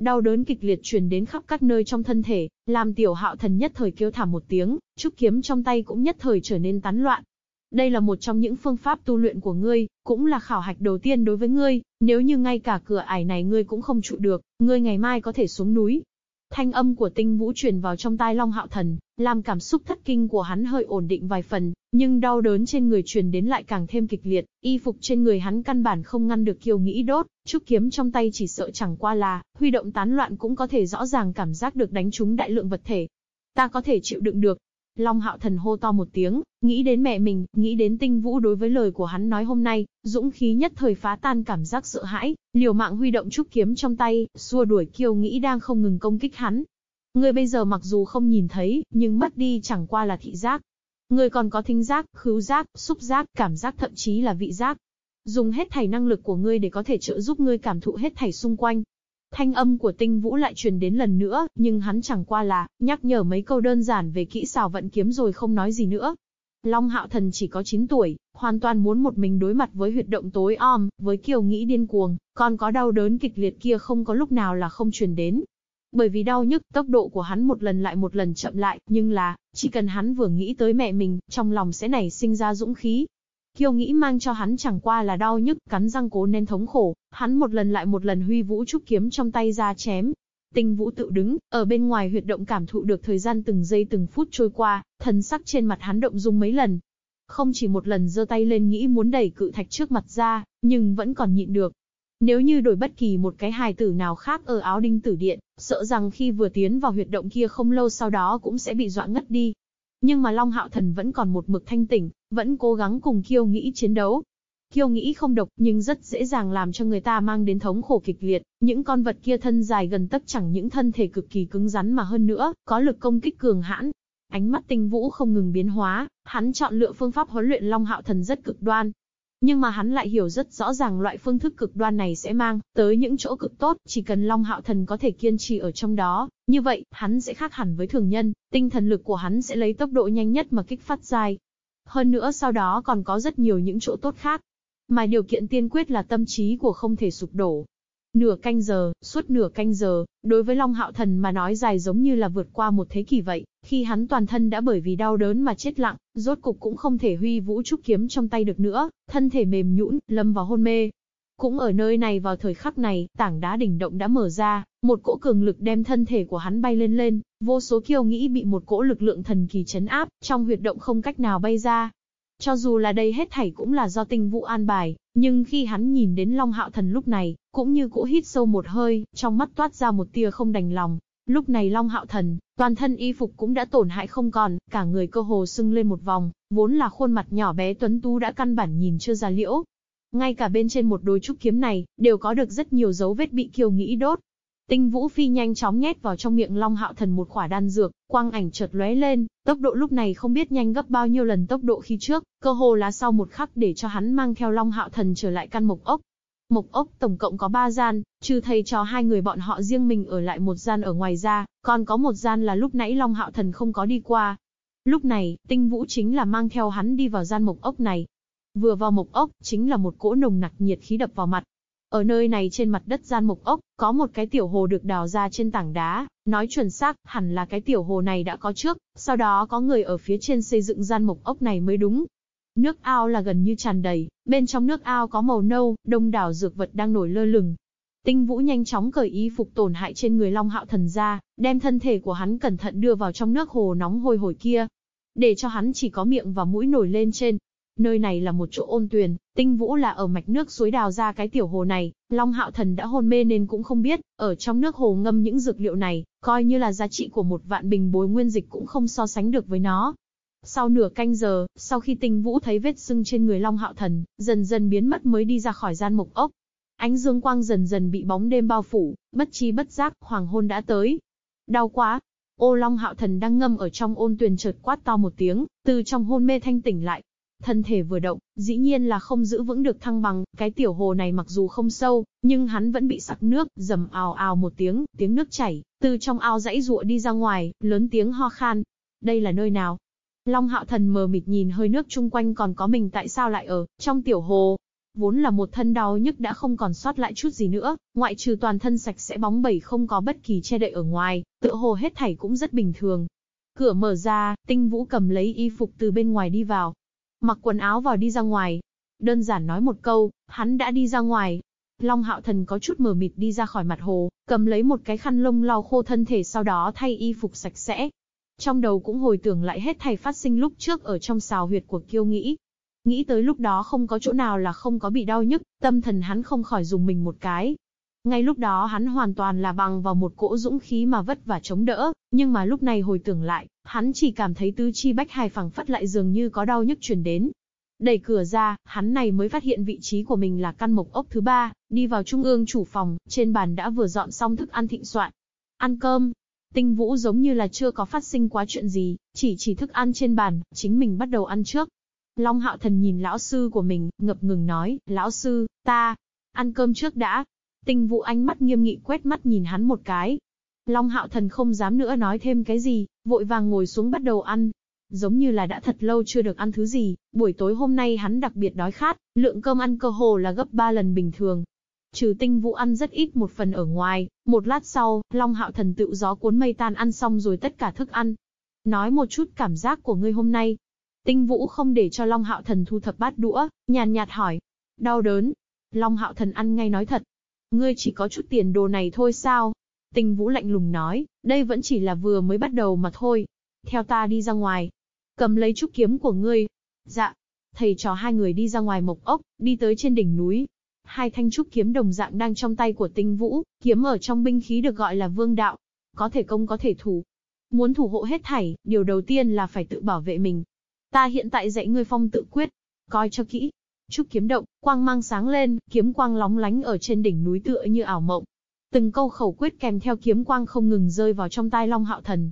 Đau đớn kịch liệt truyền đến khắp các nơi trong thân thể, làm tiểu hạo thần nhất thời kêu thảm một tiếng, trúc kiếm trong tay cũng nhất thời trở nên tán loạn. Đây là một trong những phương pháp tu luyện của ngươi, cũng là khảo hạch đầu tiên đối với ngươi, nếu như ngay cả cửa ải này ngươi cũng không trụ được, ngươi ngày mai có thể xuống núi. Thanh âm của tinh vũ truyền vào trong tai Long Hạo Thần, làm cảm xúc thất kinh của hắn hơi ổn định vài phần, nhưng đau đớn trên người truyền đến lại càng thêm kịch liệt, y phục trên người hắn căn bản không ngăn được kiêu nghĩ đốt, trúc kiếm trong tay chỉ sợ chẳng qua là, huy động tán loạn cũng có thể rõ ràng cảm giác được đánh trúng đại lượng vật thể. Ta có thể chịu đựng được. Long hạo thần hô to một tiếng, nghĩ đến mẹ mình, nghĩ đến tinh vũ đối với lời của hắn nói hôm nay, dũng khí nhất thời phá tan cảm giác sợ hãi, liều mạng huy động trúc kiếm trong tay, xua đuổi kiêu nghĩ đang không ngừng công kích hắn, Người bây giờ mặc dù không nhìn thấy, nhưng mất đi chẳng qua là thị giác. Người còn có thính giác, khứu giác, xúc giác, cảm giác thậm chí là vị giác. Dùng hết thảy năng lực của ngươi để có thể trợ giúp ngươi cảm thụ hết thảy xung quanh. Thanh âm của tinh vũ lại truyền đến lần nữa, nhưng hắn chẳng qua là, nhắc nhở mấy câu đơn giản về kỹ xảo vận kiếm rồi không nói gì nữa. Long hạo thần chỉ có 9 tuổi, hoàn toàn muốn một mình đối mặt với huyệt động tối om, với kiều nghĩ điên cuồng, còn có đau đớn kịch liệt kia không có lúc nào là không truyền đến, bởi vì đau nhức, tốc độ của hắn một lần lại một lần chậm lại, nhưng là, chỉ cần hắn vừa nghĩ tới mẹ mình, trong lòng sẽ nảy sinh ra dũng khí. Kiêu nghĩ mang cho hắn chẳng qua là đau nhức, cắn răng cố nên thống khổ, hắn một lần lại một lần huy vũ trúc kiếm trong tay ra chém. Tinh vũ tự đứng, ở bên ngoài huyệt động cảm thụ được thời gian từng giây từng phút trôi qua, thần sắc trên mặt hắn động dung mấy lần. Không chỉ một lần giơ tay lên nghĩ muốn đẩy cự thạch trước mặt ra, nhưng vẫn còn nhịn được, nếu như đổi bất kỳ một cái hài tử nào khác ở áo đinh tử điện, sợ rằng khi vừa tiến vào huyệt động kia không lâu sau đó cũng sẽ bị dọa ngất đi. Nhưng mà Long Hạo Thần vẫn còn một mực thanh tỉnh, vẫn cố gắng cùng Kiêu Nghĩ chiến đấu. Kiêu Nghĩ không độc nhưng rất dễ dàng làm cho người ta mang đến thống khổ kịch liệt, những con vật kia thân dài gần tấc chẳng những thân thể cực kỳ cứng rắn mà hơn nữa, có lực công kích cường hãn. Ánh mắt tinh vũ không ngừng biến hóa, hắn chọn lựa phương pháp huấn luyện Long Hạo Thần rất cực đoan, nhưng mà hắn lại hiểu rất rõ ràng loại phương thức cực đoan này sẽ mang tới những chỗ cực tốt, chỉ cần Long Hạo Thần có thể kiên trì ở trong đó, như vậy, hắn sẽ khác hẳn với thường nhân, tinh thần lực của hắn sẽ lấy tốc độ nhanh nhất mà kích phát dài. Hơn nữa sau đó còn có rất nhiều những chỗ tốt khác. Mà điều kiện tiên quyết là tâm trí của không thể sụp đổ, Nửa canh giờ, suốt nửa canh giờ, đối với Long Hạo Thần mà nói dài giống như là vượt qua một thế kỷ vậy, khi hắn toàn thân đã bởi vì đau đớn mà chết lặng, rốt cục cũng không thể huy vũ trúc kiếm trong tay được nữa, thân thể mềm nhũn, lâm vào hôn mê. Cũng ở nơi này vào thời khắc này, tảng đá đỉnh động đã mở ra, một cỗ cường lực đem thân thể của hắn bay lên lên, vô số kiêu nghĩ bị một cỗ lực lượng thần kỳ chấn áp, trong huyệt động không cách nào bay ra, cho dù là đây hết thảy cũng là do tinh vũ an bài, nhưng khi hắn nhìn đến Long Hạo Thần lúc này, cũng như cũ hít sâu một hơi, trong mắt toát ra một tia không đành lòng. Lúc này Long Hạo Thần, toàn thân y phục cũng đã tổn hại không còn, cả người cơ hồ sưng lên một vòng, vốn là khuôn mặt nhỏ bé tuấn tú đã căn bản nhìn chưa ra liễu. Ngay cả bên trên một đôi trúc kiếm này, đều có được rất nhiều dấu vết bị kiều nghĩ đốt, Tinh Vũ Phi nhanh chóng nhét vào trong miệng Long Hạo Thần một quả đan dược, quang ảnh chợt lóe lên, tốc độ lúc này không biết nhanh gấp bao nhiêu lần tốc độ khi trước, cơ hồ là sau một khắc để cho hắn mang theo Long Hạo Thần trở lại căn mộc ốc. Mộc ốc tổng cộng có 3 gian, trừ thầy cho hai người bọn họ riêng mình ở lại một gian ở ngoài ra, còn có một gian là lúc nãy Long Hạo Thần không có đi qua. Lúc này, Tinh Vũ chính là mang theo hắn đi vào gian mộc ốc này. Vừa vào mộc ốc, chính là một cỗ nồng nặc nhiệt khí đập vào mặt, ở nơi này trên mặt đất gian mộc ốc, có một cái tiểu hồ được đào ra trên tảng đá, nói chuẩn xác, hẳn là cái tiểu hồ này đã có trước, sau đó có người ở phía trên xây dựng gian mộc ốc này mới đúng. Nước ao là gần như tràn đầy, bên trong nước ao có màu nâu, đông đảo dược vật đang nổi lơ lửng. Tinh Vũ nhanh chóng cởi y phục tổn hại trên người Long Hạo Thần ra, đem thân thể của hắn cẩn thận đưa vào trong nước hồ nóng hôi hổi kia. Để cho hắn chỉ có miệng và mũi nổi lên trên. Nơi này là một chỗ ôn tuyền, Tinh Vũ là ở mạch nước suối đào ra cái tiểu hồ này, Long Hạo Thần đã hôn mê nên cũng không biết, ở trong nước hồ ngâm những dược liệu này, coi như là giá trị của một vạn bình bối nguyên dịch cũng không so sánh được với nó. Sau nửa canh giờ, sau khi Tinh Vũ thấy vết sưng trên người Long Hạo Thần, dần dần biến mất mới đi ra khỏi gian mộc ốc, Ánh dương quang dần dần bị bóng đêm bao phủ, bất chi bất giác, hoàng hôn đã tới. Đau quá! Ô Long Hạo Thần đang ngâm ở trong ôn tuyền chợt quát to một tiếng, từ trong hôn mê thanh tỉnh lại. Thân thể vừa động, dĩ nhiên là không giữ vững được thăng bằng, cái tiểu hồ này mặc dù không sâu, nhưng hắn vẫn bị sặc nước, dầm ào ào một tiếng, tiếng nước chảy, từ trong ao dãy ruộng đi ra ngoài, lớn tiếng ho khan. Đây là nơi nào? Long Hạo Thần mờ mịt nhìn hơi nước chung quanh còn có mình tại sao lại ở trong tiểu hồ, Vốn là một thân đau nhức đã không còn sót lại chút gì nữa, ngoại trừ toàn thân sạch sẽ bóng bẩy không có bất kỳ che đậy ở ngoài, tựa hồ hết thảy cũng rất bình thường. Cửa mở ra, tinh vũ cầm lấy y phục từ bên ngoài đi vào. Mặc quần áo vào đi ra ngoài. Đơn giản nói một câu, hắn đã đi ra ngoài. Long hạo thần có chút mờ mịt đi ra khỏi mặt hồ, cầm lấy một cái khăn lông lau khô thân thể sau đó thay y phục sạch sẽ. Trong đầu cũng hồi tưởng lại hết thảy phát sinh lúc trước ở trong xào huyệt của kiêu nghĩ, Nghĩ tới lúc đó không có chỗ nào là không có bị đau nhức, tâm thần hắn không khỏi dùng mình một cái. Ngay lúc đó hắn hoàn toàn là bằng vào một cỗ dũng khí mà vất và chống đỡ, nhưng mà lúc này hồi tưởng lại, hắn chỉ cảm thấy tứ chi bách hài phẳng phất lại dường như có đau nhức truyền đến. Đẩy cửa ra, hắn này mới phát hiện vị trí của mình là căn mộc ốc thứ ba, đi vào trung ương chủ phòng, trên bàn đã vừa dọn xong thức ăn thịnh soạn. Ăn cơm. Tinh Vũ giống như là chưa có phát sinh quá chuyện gì, chỉ chỉ thức ăn trên bàn, chính mình bắt đầu ăn trước. Long hạo thần nhìn lão sư của mình, ngập ngừng nói, lão sư, ta, ăn cơm trước đã. Tinh Vũ ánh mắt nghiêm nghị quét mắt nhìn hắn một cái. Long hạo thần không dám nữa nói thêm cái gì, vội vàng ngồi xuống bắt đầu ăn. Giống như là đã thật lâu chưa được ăn thứ gì, buổi tối hôm nay hắn đặc biệt đói khát, lượng cơm ăn cơ hồ là gấp 3 lần bình thường. Trừ tinh vũ ăn rất ít một phần ở ngoài, một lát sau, Long hạo thần tự gió cuốn mây tan ăn xong rồi tất cả thức ăn. Nói một chút cảm giác của ngươi hôm nay, Tinh Vũ không để cho Long Hạo Thần thu thập bát đũa, nhàn nhạt hỏi. Đau đớn. Long Hạo Thần ăn ngay nói thật. Ngươi chỉ có chút tiền đồ này thôi sao? Tinh Vũ lạnh lùng nói, đây vẫn chỉ là vừa mới bắt đầu mà thôi. Theo ta đi ra ngoài. Cầm lấy trúc kiếm của ngươi. Dạ. Thầy trò hai người đi ra ngoài mộc ốc, đi tới trên đỉnh núi. Hai thanh trúc kiếm đồng dạng đang trong tay của Tinh Vũ, kiếm ở trong binh khí được gọi là vương đạo. Có thể công có thể thủ. Muốn thủ hộ hết thảy, điều đầu tiên là phải tự bảo vệ mình, Ta hiện tại dạy ngươi phong tự quyết. Coi cho kỹ. Trúc kiếm động, quang mang sáng lên, kiếm quang lóng lánh ở trên đỉnh núi tựa như ảo mộng. Từng câu khẩu quyết kèm theo kiếm quang không ngừng rơi vào trong tai Long Hạo Thần.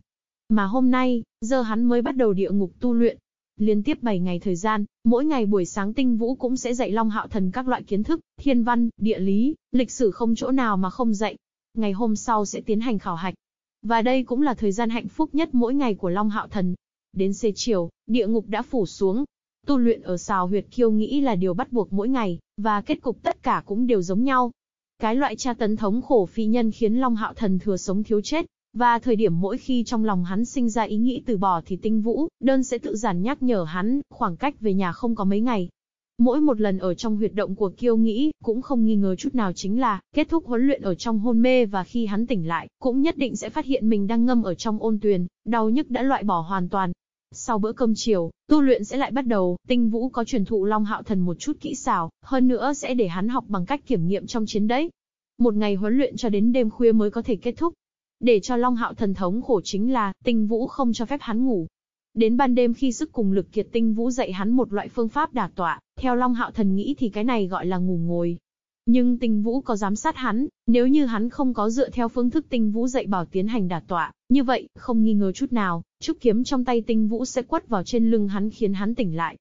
Mà hôm nay, giờ hắn mới bắt đầu địa ngục tu luyện. Liên tiếp 7 ngày thời gian, mỗi ngày buổi sáng tinh vũ cũng sẽ dạy Long Hạo Thần các loại kiến thức, thiên văn, địa lý, lịch sử không chỗ nào mà không dạy. Ngày hôm sau sẽ tiến hành khảo hạch. Và đây cũng là thời gian hạnh phúc nhất mỗi ngày của Long Hạo Thần. Đến xế chiều, địa ngục đã phủ xuống. Tu luyện ở xào huyệt kiêu nghĩ là điều bắt buộc mỗi ngày, và kết cục tất cả cũng đều giống nhau. Cái loại tra tấn thống khổ phi nhân khiến Long Hạo Thần thừa sống thiếu chết, và thời điểm mỗi khi trong lòng hắn sinh ra ý nghĩ từ bỏ thì tinh vũ, đơn sẽ tự giản nhắc nhở hắn, khoảng cách về nhà không có mấy ngày. Mỗi một lần ở trong huyệt động của kiêu nghĩ, cũng không nghi ngờ chút nào chính là, kết thúc huấn luyện ở trong hôn mê và khi hắn tỉnh lại, cũng nhất định sẽ phát hiện mình đang ngâm ở trong ôn tuyền, đau nhức đã loại bỏ hoàn toàn, sau bữa cơm chiều, tu luyện sẽ lại bắt đầu, tinh vũ có truyền thụ Long Hạo Thần một chút kỹ xảo, hơn nữa sẽ để hắn học bằng cách kiểm nghiệm trong chiến đấy. Một ngày huấn luyện cho đến đêm khuya mới có thể kết thúc. Để cho Long Hạo Thần thống khổ chính là, tinh vũ không cho phép hắn ngủ. Đến ban đêm khi sức cùng lực kiệt tinh vũ dạy hắn một loại phương pháp đả tọa, theo Long Hạo Thần nghĩ thì cái này gọi là ngủ ngồi. Nhưng tinh vũ có giám sát hắn, nếu như hắn không có dựa theo phương thức tinh vũ dạy bảo tiến hành đả tọa, như vậy, không nghi ngờ chút nào, trúc kiếm trong tay tinh vũ sẽ quất vào trên lưng hắn khiến hắn tỉnh lại.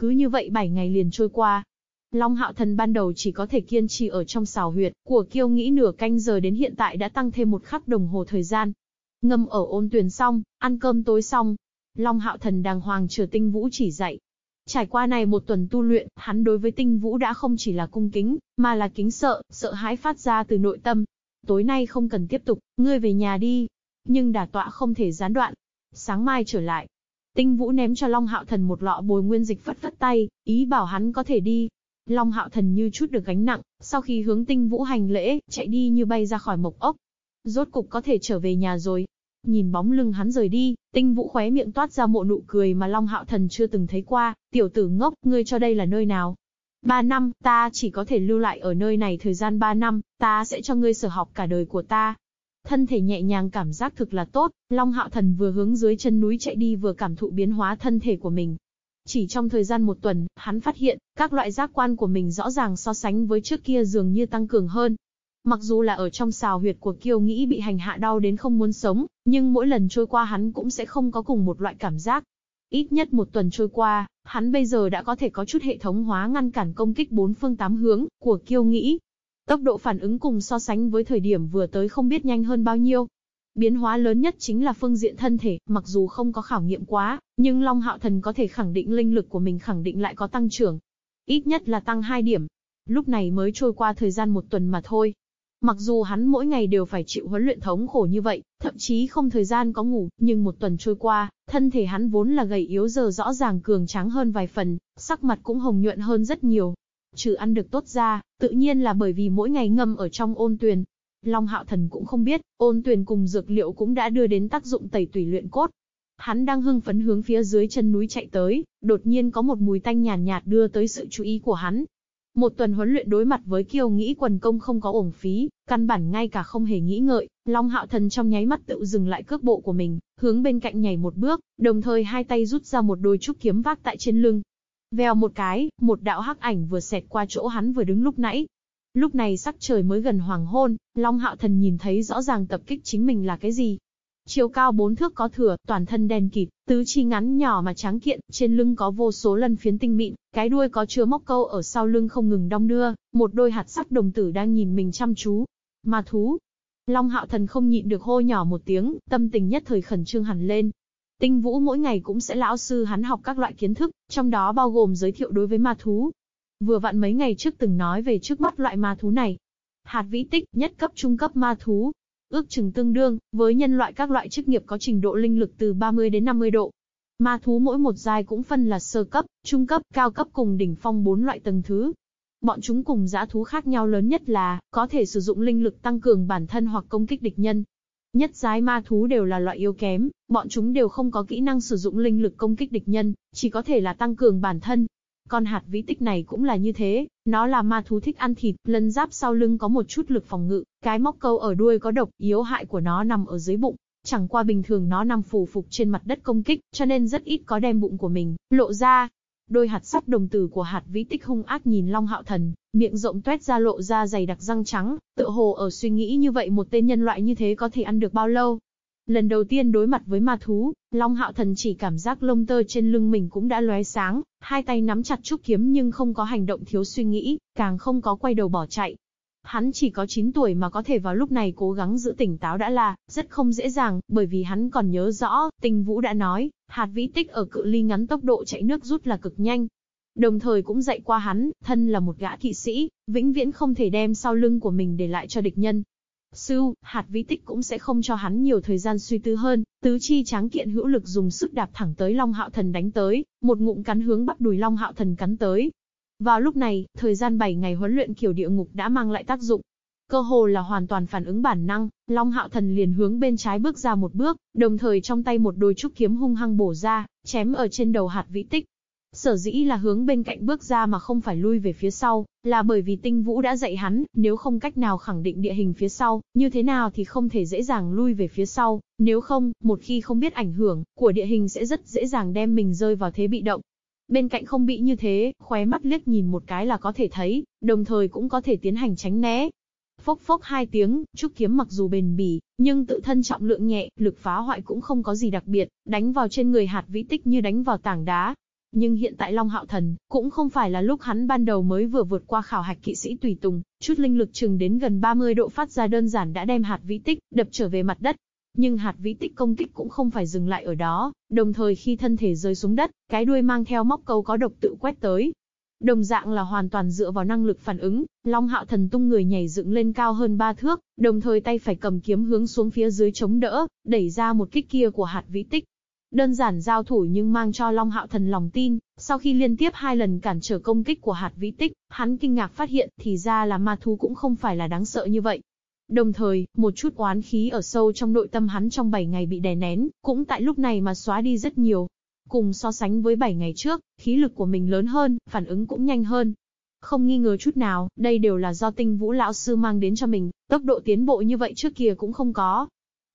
Cứ như vậy 7 ngày liền trôi qua. Long hạo thần ban đầu chỉ có thể kiên trì ở trong xào huyệt, của kiêu nghĩ nửa canh giờ đến hiện tại đã tăng thêm một khắc đồng hồ thời gian. Ngâm ở ôn tuyển xong, ăn cơm tối xong. Long hạo thần đàng hoàng chờ tinh vũ chỉ dạy, Trải qua này một tuần tu luyện, hắn đối với tinh vũ đã không chỉ là cung kính, mà là kính sợ, sợ hãi phát ra từ nội tâm. Tối nay không cần tiếp tục, ngươi về nhà đi. Nhưng đả tọa không thể gián đoạn. Sáng mai trở lại. Tinh vũ ném cho Long Hạo Thần một lọ bồi nguyên dịch phất phất tay, ý bảo hắn có thể đi. Long Hạo Thần như chút được gánh nặng, sau khi hướng Tinh Vũ hành lễ, chạy đi như bay ra khỏi mộc ốc. Rốt cục có thể trở về nhà rồi. Nhìn bóng lưng hắn rời đi, Tinh Vũ khóe miệng toát ra một nụ cười mà Long Hạo Thần chưa từng thấy qua, tiểu tử ngốc, ngươi cho đây là nơi nào? Ba năm, ta chỉ có thể lưu lại ở nơi này thời gian ba năm, ta sẽ cho ngươi sở học cả đời của ta. Thân thể nhẹ nhàng cảm giác thực là tốt, Long Hạo Thần vừa hướng dưới chân núi chạy đi vừa cảm thụ biến hóa thân thể của mình. Chỉ trong thời gian một tuần, hắn phát hiện, các loại giác quan của mình rõ ràng so sánh với trước kia dường như tăng cường hơn. Mặc dù là ở trong xào huyệt của kiêu nghĩ bị hành hạ đau đến không muốn sống, nhưng mỗi lần trôi qua hắn cũng sẽ không có cùng một loại cảm giác. Ít nhất một tuần trôi qua, hắn bây giờ đã có thể có chút hệ thống hóa ngăn cản công kích bốn phương tám hướng của kiêu nghĩ. Tốc độ phản ứng cùng so sánh với thời điểm vừa tới không biết nhanh hơn bao nhiêu. Biến hóa lớn nhất chính là phương diện thân thể, mặc dù không có khảo nghiệm quá, nhưng Long Hạo Thần có thể khẳng định linh lực của mình khẳng định lại có tăng trưởng. Ít nhất là tăng 2 điểm. Lúc này mới trôi qua thời gian một tuần mà thôi. Mặc dù hắn mỗi ngày đều phải chịu huấn luyện thống khổ như vậy, thậm chí không thời gian có ngủ, nhưng một tuần trôi qua, thân thể hắn vốn là gầy yếu giờ rõ ràng cường tráng hơn vài phần, sắc mặt cũng hồng nhuận hơn rất nhiều. Trừ ăn được tốt ra, tự nhiên là bởi vì mỗi ngày ngâm ở trong ôn tuyền. Long Hạo Thần cũng không biết, ôn tuyền cùng dược liệu cũng đã đưa đến tác dụng tẩy tùy luyện cốt. Hắn đang hưng phấn hướng phía dưới chân núi chạy tới, đột nhiên có một mùi tanh nhàn nhạt, nhạt đưa tới sự chú ý của hắn, một tuần huấn luyện đối mặt với kiêu nghĩ quần công không có ổng phí, căn bản ngay cả không hề nghĩ ngợi, Long Hạo Thần trong nháy mắt tự dừng lại cước bộ của mình, hướng bên cạnh nhảy một bước, đồng thời hai tay rút ra một đôi trúc kiếm vác tại trên lưng. Vèo một cái, một đạo hắc ảnh vừa xẹt qua chỗ hắn vừa đứng lúc nãy. Lúc này sắc trời mới gần hoàng hôn, Long Hạo Thần nhìn thấy rõ ràng tập kích chính mình là cái gì, Chiều cao bốn thước có thừa, toàn thân đen kịt, tứ chi ngắn nhỏ mà trắng kiện, trên lưng có vô số lân phiến tinh mịn, cái đuôi có chứa móc câu ở sau lưng không ngừng đong đưa, một đôi hạt sắc đồng tử đang nhìn mình chăm chú. Ma thú. Long hạo thần không nhịn được hô nhỏ một tiếng, tâm tình nhất thời khẩn trương hẳn lên. Tinh vũ mỗi ngày cũng sẽ lão sư hắn học các loại kiến thức, trong đó bao gồm giới thiệu đối với ma thú. Vừa vặn mấy ngày trước từng nói về trước mắt loại ma thú này. Hạt vĩ tích, nhất cấp trung cấp ma thú, ước chừng tương đương với nhân loại các loại chức nghiệp có trình độ linh lực từ 30 đến 50 độ. Ma thú mỗi một giai cũng phân là sơ cấp, trung cấp, cao cấp cùng đỉnh phong bốn loại tầng thứ. Bọn chúng cùng dã thú khác nhau lớn nhất là có thể sử dụng linh lực tăng cường bản thân hoặc công kích địch nhân. Nhất giai ma thú đều là loại yếu kém, bọn chúng đều không có kỹ năng sử dụng linh lực công kích địch nhân, chỉ có thể là tăng cường bản thân, con hạt vĩ tích này cũng là như thế, nó là ma thú thích ăn thịt, lân giáp sau lưng có một chút lực phòng ngự, cái móc câu ở đuôi có độc, yếu hại của nó nằm ở dưới bụng. Chẳng qua bình thường nó nằm phủ phục trên mặt đất công kích, cho nên rất ít có đem bụng của mình, lộ ra. Đôi hạt sắc đồng tử của hạt vĩ tích hung ác nhìn Long Hạo Thần, miệng rộng tuét ra lộ ra dày đặc răng trắng, tựa hồ ở suy nghĩ như vậy một tên nhân loại như thế có thể ăn được bao lâu. Lần đầu tiên đối mặt với ma thú, Long Hạo Thần chỉ cảm giác lông tơ trên lưng mình cũng đã lóe sáng, hai tay nắm chặt trúc kiếm nhưng không có hành động thiếu suy nghĩ, càng không có quay đầu bỏ chạy. Hắn chỉ có 9 tuổi mà có thể vào lúc này cố gắng giữ tỉnh táo đã là, rất không dễ dàng, bởi vì hắn còn nhớ rõ, tình vũ đã nói, hạt vĩ tích ở cự ly ngắn tốc độ chạy nước rút là cực nhanh. Đồng thời cũng dạy qua hắn, thân là một gã kỵ sĩ, vĩnh viễn không thể đem sau lưng của mình để lại cho địch nhân, Sư, hạt vĩ tích cũng sẽ không cho hắn nhiều thời gian suy tư hơn, tứ chi tráng kiện hữu lực dùng sức đạp thẳng tới Long Hạo Thần đánh tới, một ngụm cắn hướng bắt đùi Long Hạo Thần cắn tới. Vào lúc này, thời gian 7 ngày huấn luyện kiểu địa ngục đã mang lại tác dụng. Cơ hồ là hoàn toàn phản ứng bản năng, Long Hạo Thần liền hướng bên trái bước ra một bước, đồng thời trong tay một đôi trúc kiếm hung hăng bổ ra, chém ở trên đầu hạt vĩ tích. Sở dĩ là hướng bên cạnh bước ra mà không phải lui về phía sau, là bởi vì tinh vũ đã dạy hắn, nếu không cách nào khẳng định địa hình phía sau, như thế nào thì không thể dễ dàng lui về phía sau, nếu không, một khi không biết ảnh hưởng của địa hình sẽ rất dễ dàng đem mình rơi vào thế bị động. Bên cạnh không bị như thế, khóe mắt liếc nhìn một cái là có thể thấy, đồng thời cũng có thể tiến hành tránh né. Phốc phốc hai tiếng, trúc kiếm mặc dù bền bỉ, nhưng tự thân trọng lượng nhẹ, lực phá hoại cũng không có gì đặc biệt, đánh vào trên người hạt vĩ tích như đánh vào tảng đá, nhưng hiện tại Long Hạo Thần, cũng không phải là lúc hắn ban đầu mới vừa vượt qua khảo hạch kỵ sĩ tùy tùng, chút linh lực chừng đến gần 30 độ phát ra đơn giản đã đem hạt vĩ tích, đập trở về mặt đất. Nhưng hạt vĩ tích công kích cũng không phải dừng lại ở đó, đồng thời khi thân thể rơi xuống đất, cái đuôi mang theo móc câu có độc tự quét tới. Đồng dạng là hoàn toàn dựa vào năng lực phản ứng, Long Hạo Thần tung người nhảy dựng lên cao hơn ba thước, đồng thời tay phải cầm kiếm hướng xuống phía dưới chống đỡ, đẩy ra một kích kia của hạt vĩ tích. Đơn giản giao thủ nhưng mang cho Long Hạo Thần lòng tin, sau khi liên tiếp hai lần cản trở công kích của hạt vĩ tích, hắn kinh ngạc phát hiện thì ra là ma thú cũng không phải là đáng sợ như vậy. Đồng thời, một chút oán khí ở sâu trong nội tâm hắn trong 7 ngày bị đè nén, cũng tại lúc này mà xóa đi rất nhiều. Cùng so sánh với 7 ngày trước, khí lực của mình lớn hơn, phản ứng cũng nhanh hơn. Không nghi ngờ chút nào, đây đều là do tinh vũ lão sư mang đến cho mình, tốc độ tiến bộ như vậy trước kia cũng không có.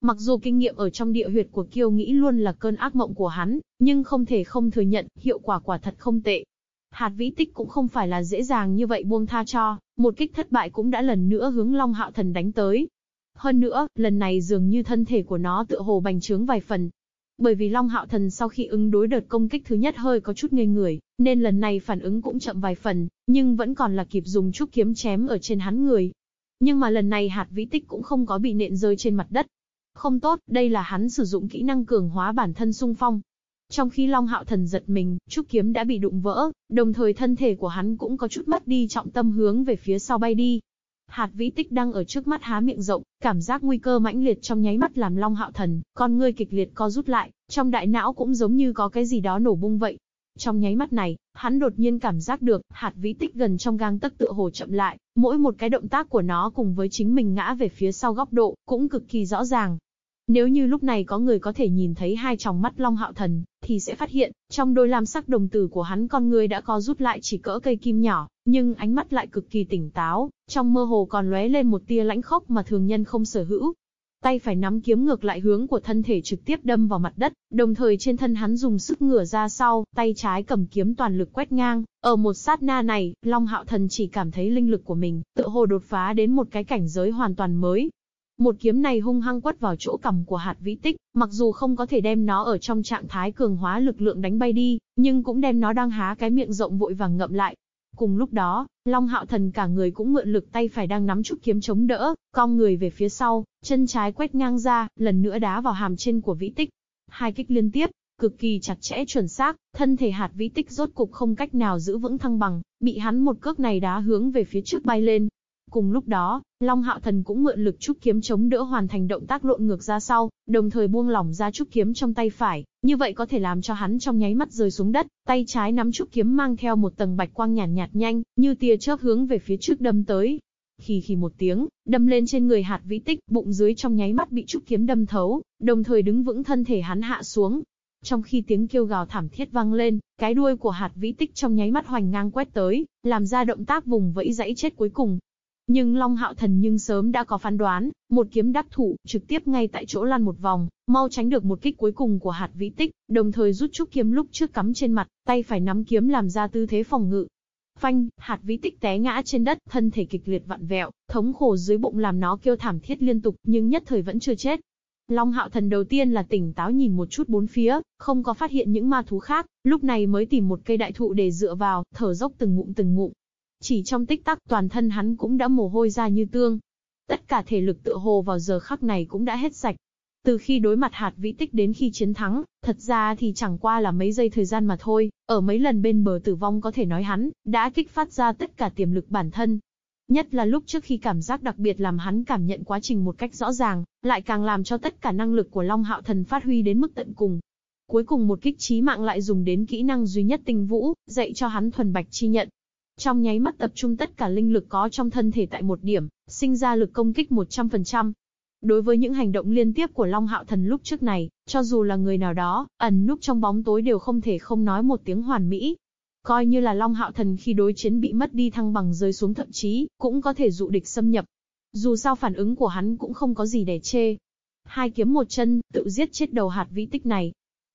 Mặc dù kinh nghiệm ở trong địa huyệt của kiêu nghĩ luôn là cơn ác mộng của hắn, nhưng không thể không thừa nhận, hiệu quả quả thật không tệ. Hạt vĩ tích cũng không phải là dễ dàng như vậy buông tha cho, một kích thất bại cũng đã lần nữa hướng Long Hạo Thần đánh tới. Hơn nữa, lần này dường như thân thể của nó tựa hồ bành trướng vài phần. Bởi vì Long Hạo Thần sau khi ứng đối đợt công kích thứ nhất hơi có chút ngây người, nên lần này phản ứng cũng chậm vài phần, nhưng vẫn còn là kịp dùng chút kiếm chém ở trên hắn người. Nhưng mà lần này hạt vĩ tích cũng không có bị nện rơi trên mặt đất. Không tốt, đây là hắn sử dụng kỹ năng cường hóa bản thân sung phong, trong khi Long Hạo Thần giật mình, trúc kiếm đã bị đụng vỡ, đồng thời thân thể của hắn cũng có chút mất đi trọng tâm hướng về phía sau bay đi. Hạt vĩ tích đang ở trước mắt há miệng rộng, cảm giác nguy cơ mãnh liệt trong nháy mắt làm Long Hạo Thần, con ngươi kịch liệt co rút lại, trong đại não cũng giống như có cái gì đó nổ bung vậy. Trong nháy mắt này, hắn đột nhiên cảm giác được, hạt vĩ tích gần trong gang tấc tựa hồ chậm lại, mỗi một cái động tác của nó cùng với chính mình ngã về phía sau góc độ, cũng cực kỳ rõ ràng. Nếu như lúc này có người có thể nhìn thấy hai tròng mắt Long Hạo Thần, thì sẽ phát hiện, trong đôi lam sắc đồng tử của hắn con người đã có rút lại chỉ cỡ cây kim nhỏ, nhưng ánh mắt lại cực kỳ tỉnh táo, trong mơ hồ còn lóe lên một tia lãnh khốc mà thường nhân không sở hữu. Tay phải nắm kiếm ngược lại hướng của thân thể trực tiếp đâm vào mặt đất, đồng thời trên thân hắn dùng sức ngửa ra sau, tay trái cầm kiếm toàn lực quét ngang. Ở một sát na này, Long Hạo Thần chỉ cảm thấy linh lực của mình, tự hồ đột phá đến một cái cảnh giới hoàn toàn mới, một kiếm này hung hăng quất vào chỗ cầm của hạt vĩ tích, mặc dù không có thể đem nó ở trong trạng thái cường hóa lực lượng đánh bay đi, nhưng cũng đem nó đang há cái miệng rộng vội vàng ngậm lại. Cùng lúc đó, Long Hạo Thần cả người cũng mượn lực tay phải đang nắm trúc kiếm chống đỡ, cong người về phía sau, chân trái quét ngang ra, lần nữa đá vào hàm trên của vĩ tích. Hai kích liên tiếp, cực kỳ chặt chẽ chuẩn xác, thân thể hạt vĩ tích rốt cục không cách nào giữ vững thăng bằng, bị hắn một cước này đá hướng về phía trước bay lên, Cùng lúc đó, Long Hạo Thần cũng mượn lực trúc kiếm chống đỡ hoàn thành động tác lộn ngược ra sau, đồng thời buông lỏng ra trúc kiếm trong tay phải, như vậy có thể làm cho hắn trong nháy mắt rơi xuống đất, tay trái nắm trúc kiếm mang theo một tầng bạch quang nhàn nhạt, nhạt nhanh, như tia chớp hướng về phía trước đâm tới. Khì khì một tiếng, đâm lên trên người hạt vĩ tích, bụng dưới trong nháy mắt bị trúc kiếm đâm thấu, đồng thời đứng vững thân thể hắn hạ xuống, trong khi tiếng kêu gào thảm thiết vang lên, cái đuôi của hạt vĩ tích trong nháy mắt hoành ngang quét tới, làm ra động tác vùng vẫy dãy chết cuối cùng, nhưng Long Hạo Thần nhưng sớm đã có phán đoán, một kiếm đắc thủ, trực tiếp ngay tại chỗ lăn một vòng, mau tránh được một kích cuối cùng của hạt vĩ tích, đồng thời rút trúc kiếm lúc trước cắm trên mặt, tay phải nắm kiếm làm ra tư thế phòng ngự. Phanh, hạt vĩ tích té ngã trên đất, thân thể kịch liệt vặn vẹo, thống khổ dưới bụng làm nó kêu thảm thiết liên tục, nhưng nhất thời vẫn chưa chết. Long hạo thần đầu tiên là tỉnh táo nhìn một chút bốn phía, không có phát hiện những ma thú khác, lúc này mới tìm một cây đại thụ để dựa vào, thở dốc từng ngụm từng ngụm, chỉ trong tích tắc toàn thân hắn cũng đã mồ hôi ra như tương. Tất cả thể lực tựa hồ vào giờ khắc này cũng đã hết sạch. Từ khi đối mặt hạt vĩ tích đến khi chiến thắng, thật ra thì chẳng qua là mấy giây thời gian mà thôi, ở mấy lần bên bờ tử vong có thể nói hắn, đã kích phát ra tất cả tiềm lực bản thân. Nhất là lúc trước khi cảm giác đặc biệt làm hắn cảm nhận quá trình một cách rõ ràng, lại càng làm cho tất cả năng lực của Long Hạo Thần phát huy đến mức tận cùng. Cuối cùng một kích trí mạng lại dùng đến kỹ năng duy nhất tinh vũ, dạy cho hắn thuần bạch chi nhận, trong nháy mắt tập trung tất cả linh lực có trong thân thể tại một điểm, sinh ra lực công kích 100%. Đối với những hành động liên tiếp của Long Hạo Thần lúc trước này, cho dù là người nào đó, ẩn núp trong bóng tối đều không thể không nói một tiếng hoàn mỹ. Coi như là Long Hạo Thần khi đối chiến bị mất đi thăng bằng rơi xuống thậm chí, cũng có thể dụ địch xâm nhập. Dù sao phản ứng của hắn cũng không có gì để chê. Hai kiếm một chân, tự giết chết đầu hạt vĩ tích này,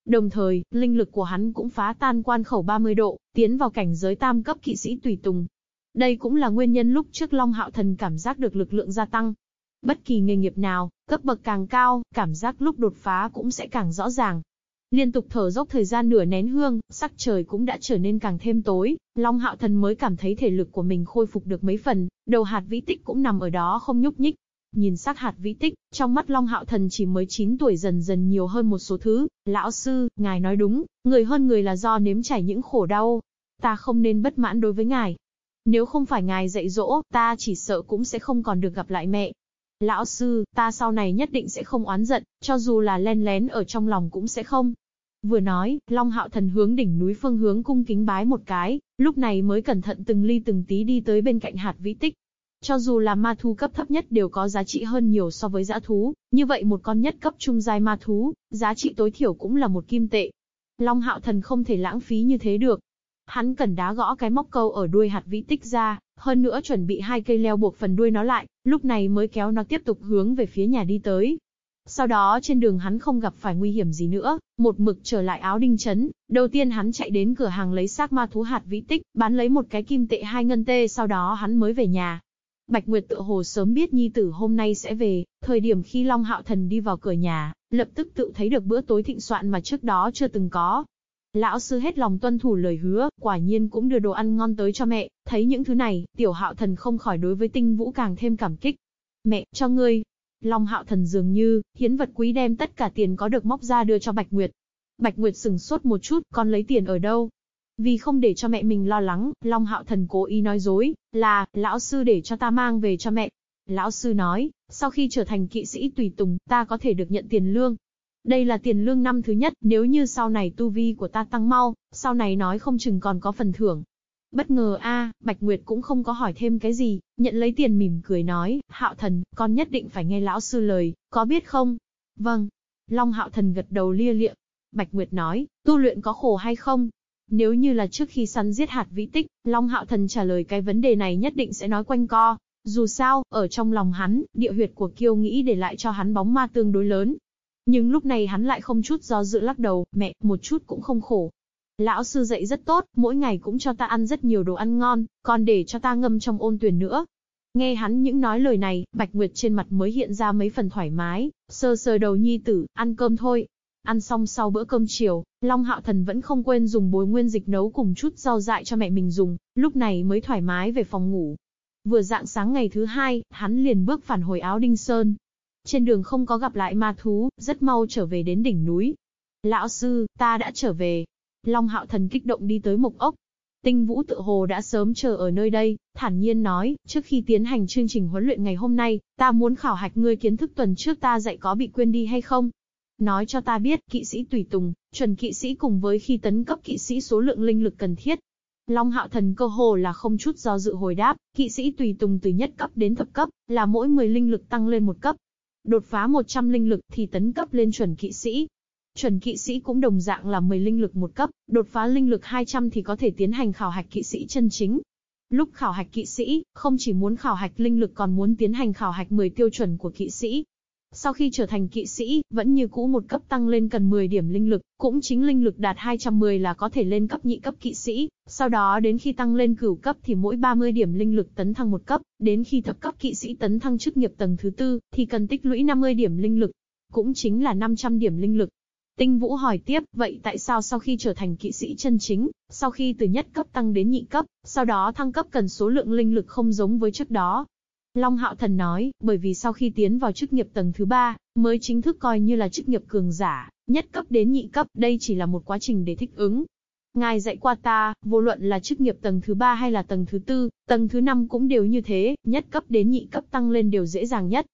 Đồng thời, linh lực của hắn cũng phá tan quan khẩu 30 độ, tiến vào cảnh giới tam cấp kỵ sĩ tùy tùng. Đây cũng là nguyên nhân lúc trước Long Hạo Thần cảm giác được lực lượng gia tăng. Bất kỳ nghề nghiệp nào, cấp bậc càng cao, cảm giác lúc đột phá cũng sẽ càng rõ ràng. Liên tục thở dốc thời gian nửa nén hương, sắc trời cũng đã trở nên càng thêm tối, Long Hạo Thần mới cảm thấy thể lực của mình khôi phục được mấy phần, đầu hạt vĩ tích cũng nằm ở đó không nhúc nhích, Nhìn sắc hạt vĩ tích, trong mắt Long Hạo Thần chỉ mới 9 tuổi dần dần nhiều hơn một số thứ. Lão sư, ngài nói đúng, người hơn người là do nếm trải những khổ đau. Ta không nên bất mãn đối với ngài. Nếu không phải ngài dạy dỗ, ta chỉ sợ cũng sẽ không còn được gặp lại mẹ. Lão sư, ta sau này nhất định sẽ không oán giận, cho dù là len lén ở trong lòng cũng sẽ không. Vừa nói, Long Hạo Thần hướng đỉnh núi phương hướng cung kính bái một cái, lúc này mới cẩn thận từng ly từng tí đi tới bên cạnh hạt vĩ tích. Cho dù là ma thú cấp thấp nhất đều có giá trị hơn nhiều so với dã thú, như vậy một con nhất cấp trung giai ma thú, giá trị tối thiểu cũng là một kim tệ. Long Hạo Thần không thể lãng phí như thế được. Hắn cần đá gõ cái móc câu ở đuôi hạt vĩ tích ra, hơn nữa chuẩn bị hai cây leo buộc phần đuôi nó lại, lúc này mới kéo nó tiếp tục hướng về phía nhà đi tới. Sau đó trên đường hắn không gặp phải nguy hiểm gì nữa, một mực trở lại áo đinh chấn, đầu tiên hắn chạy đến cửa hàng lấy xác ma thú hạt vĩ tích, bán lấy một cái kim tệ hai ngân tê sau đó hắn mới về nhà. Bạch Nguyệt tự hồ sớm biết nhi tử hôm nay sẽ về, thời điểm khi Long Hạo Thần đi vào cửa nhà, lập tức tự thấy được bữa tối thịnh soạn mà trước đó chưa từng có. Lão sư hết lòng tuân thủ lời hứa, quả nhiên cũng đưa đồ ăn ngon tới cho mẹ, thấy những thứ này, tiểu hạo thần không khỏi đối với tinh vũ càng thêm cảm kích. Mẹ, cho ngươi. Long hạo thần dường như, hiến vật quý đem tất cả tiền có được móc ra đưa cho Bạch Nguyệt. Bạch Nguyệt sừng sốt một chút, con lấy tiền ở đâu? Vì không để cho mẹ mình lo lắng, Long Hạo Thần cố ý nói dối, là, lão sư để cho ta mang về cho mẹ. Lão sư nói, sau khi trở thành kỵ sĩ tùy tùng, ta có thể được nhận tiền lương. Đây là tiền lương năm thứ nhất, nếu như sau này tu vi của ta tăng mau, sau này nói không chừng còn có phần thưởng. Bất ngờ a, Bạch Nguyệt cũng không có hỏi thêm cái gì, nhận lấy tiền mỉm cười nói, Hạo Thần, con nhất định phải nghe lão sư lời, có biết không? Vâng. Long Hạo Thần gật đầu lia lịa. Bạch Nguyệt nói, tu luyện có khổ hay không? Nếu như là trước khi săn giết hạt vĩ tích, Long Hạo Thần trả lời cái vấn đề này nhất định sẽ nói quanh co. Dù sao, ở trong lòng hắn, địa huyệt của kiêu nghĩ để lại cho hắn bóng ma tương đối lớn. Nhưng lúc này hắn lại không chút do dự lắc đầu, mẹ, một chút cũng không khổ. Lão sư dạy rất tốt, mỗi ngày cũng cho ta ăn rất nhiều đồ ăn ngon, còn để cho ta ngâm trong ôn tuyển nữa. Nghe hắn những nói lời này, Bạch Nguyệt trên mặt mới hiện ra mấy phần thoải mái, sơ sơ đầu nhi tử, ăn cơm thôi, Ăn xong sau bữa cơm chiều, Long Hạo Thần vẫn không quên dùng bối nguyên dịch nấu cùng chút rau dại cho mẹ mình dùng, lúc này mới thoải mái về phòng ngủ. Vừa dạng sáng ngày thứ hai, hắn liền bước phản hồi áo Đinh Sơn. Trên đường không có gặp lại ma thú, rất mau trở về đến đỉnh núi. Lão sư, ta đã trở về. Long Hạo Thần kích động đi tới mộc ốc. Tinh Vũ tự hồ đã sớm chờ ở nơi đây, thản nhiên nói, trước khi tiến hành chương trình huấn luyện ngày hôm nay, ta muốn khảo hạch ngươi kiến thức tuần trước ta dạy có bị quên đi hay không? Nói cho ta biết, kỵ sĩ tùy tùng, chuẩn kỵ sĩ cùng với khi tấn cấp kỵ sĩ số lượng linh lực cần thiết. Long hạo thần cơ hồ là không chút do dự hồi đáp, kỵ sĩ tùy tùng từ nhất cấp đến thập cấp, là mỗi 10 linh lực tăng lên một cấp. Đột phá 100 linh lực thì tấn cấp lên chuẩn kỵ sĩ. Chuẩn kỵ sĩ cũng đồng dạng là 10 linh lực một cấp, đột phá linh lực 200 thì có thể tiến hành khảo hạch kỵ sĩ chân chính. Lúc khảo hạch kỵ sĩ, không chỉ muốn khảo hạch linh lực còn muốn tiến hành khảo hạch 10 tiêu chuẩn của kỵ sĩ, sau khi trở thành kỵ sĩ, vẫn như cũ một cấp tăng lên cần 10 điểm linh lực, cũng chính linh lực đạt 210 là có thể lên cấp nhị cấp kỵ sĩ, sau đó đến khi tăng lên cửu cấp thì mỗi 30 điểm linh lực tấn thăng một cấp, đến khi thập cấp kỵ sĩ tấn thăng chức nghiệp tầng thứ tư, thì cần tích lũy 50 điểm linh lực, cũng chính là 500 điểm linh lực. Tinh Vũ hỏi tiếp, vậy tại sao sau khi trở thành kỵ sĩ chân chính, sau khi từ nhất cấp tăng đến nhị cấp, sau đó thăng cấp cần số lượng linh lực không giống với trước đó, Long Hạo Thần nói, bởi vì sau khi tiến vào chức nghiệp tầng thứ ba, mới chính thức coi như là chức nghiệp cường giả, nhất cấp đến nhị cấp, đây chỉ là một quá trình để thích ứng. Ngài dạy qua ta, vô luận là chức nghiệp tầng thứ ba hay là tầng thứ tư, tầng thứ năm cũng đều như thế, nhất cấp đến nhị cấp tăng lên đều dễ dàng nhất.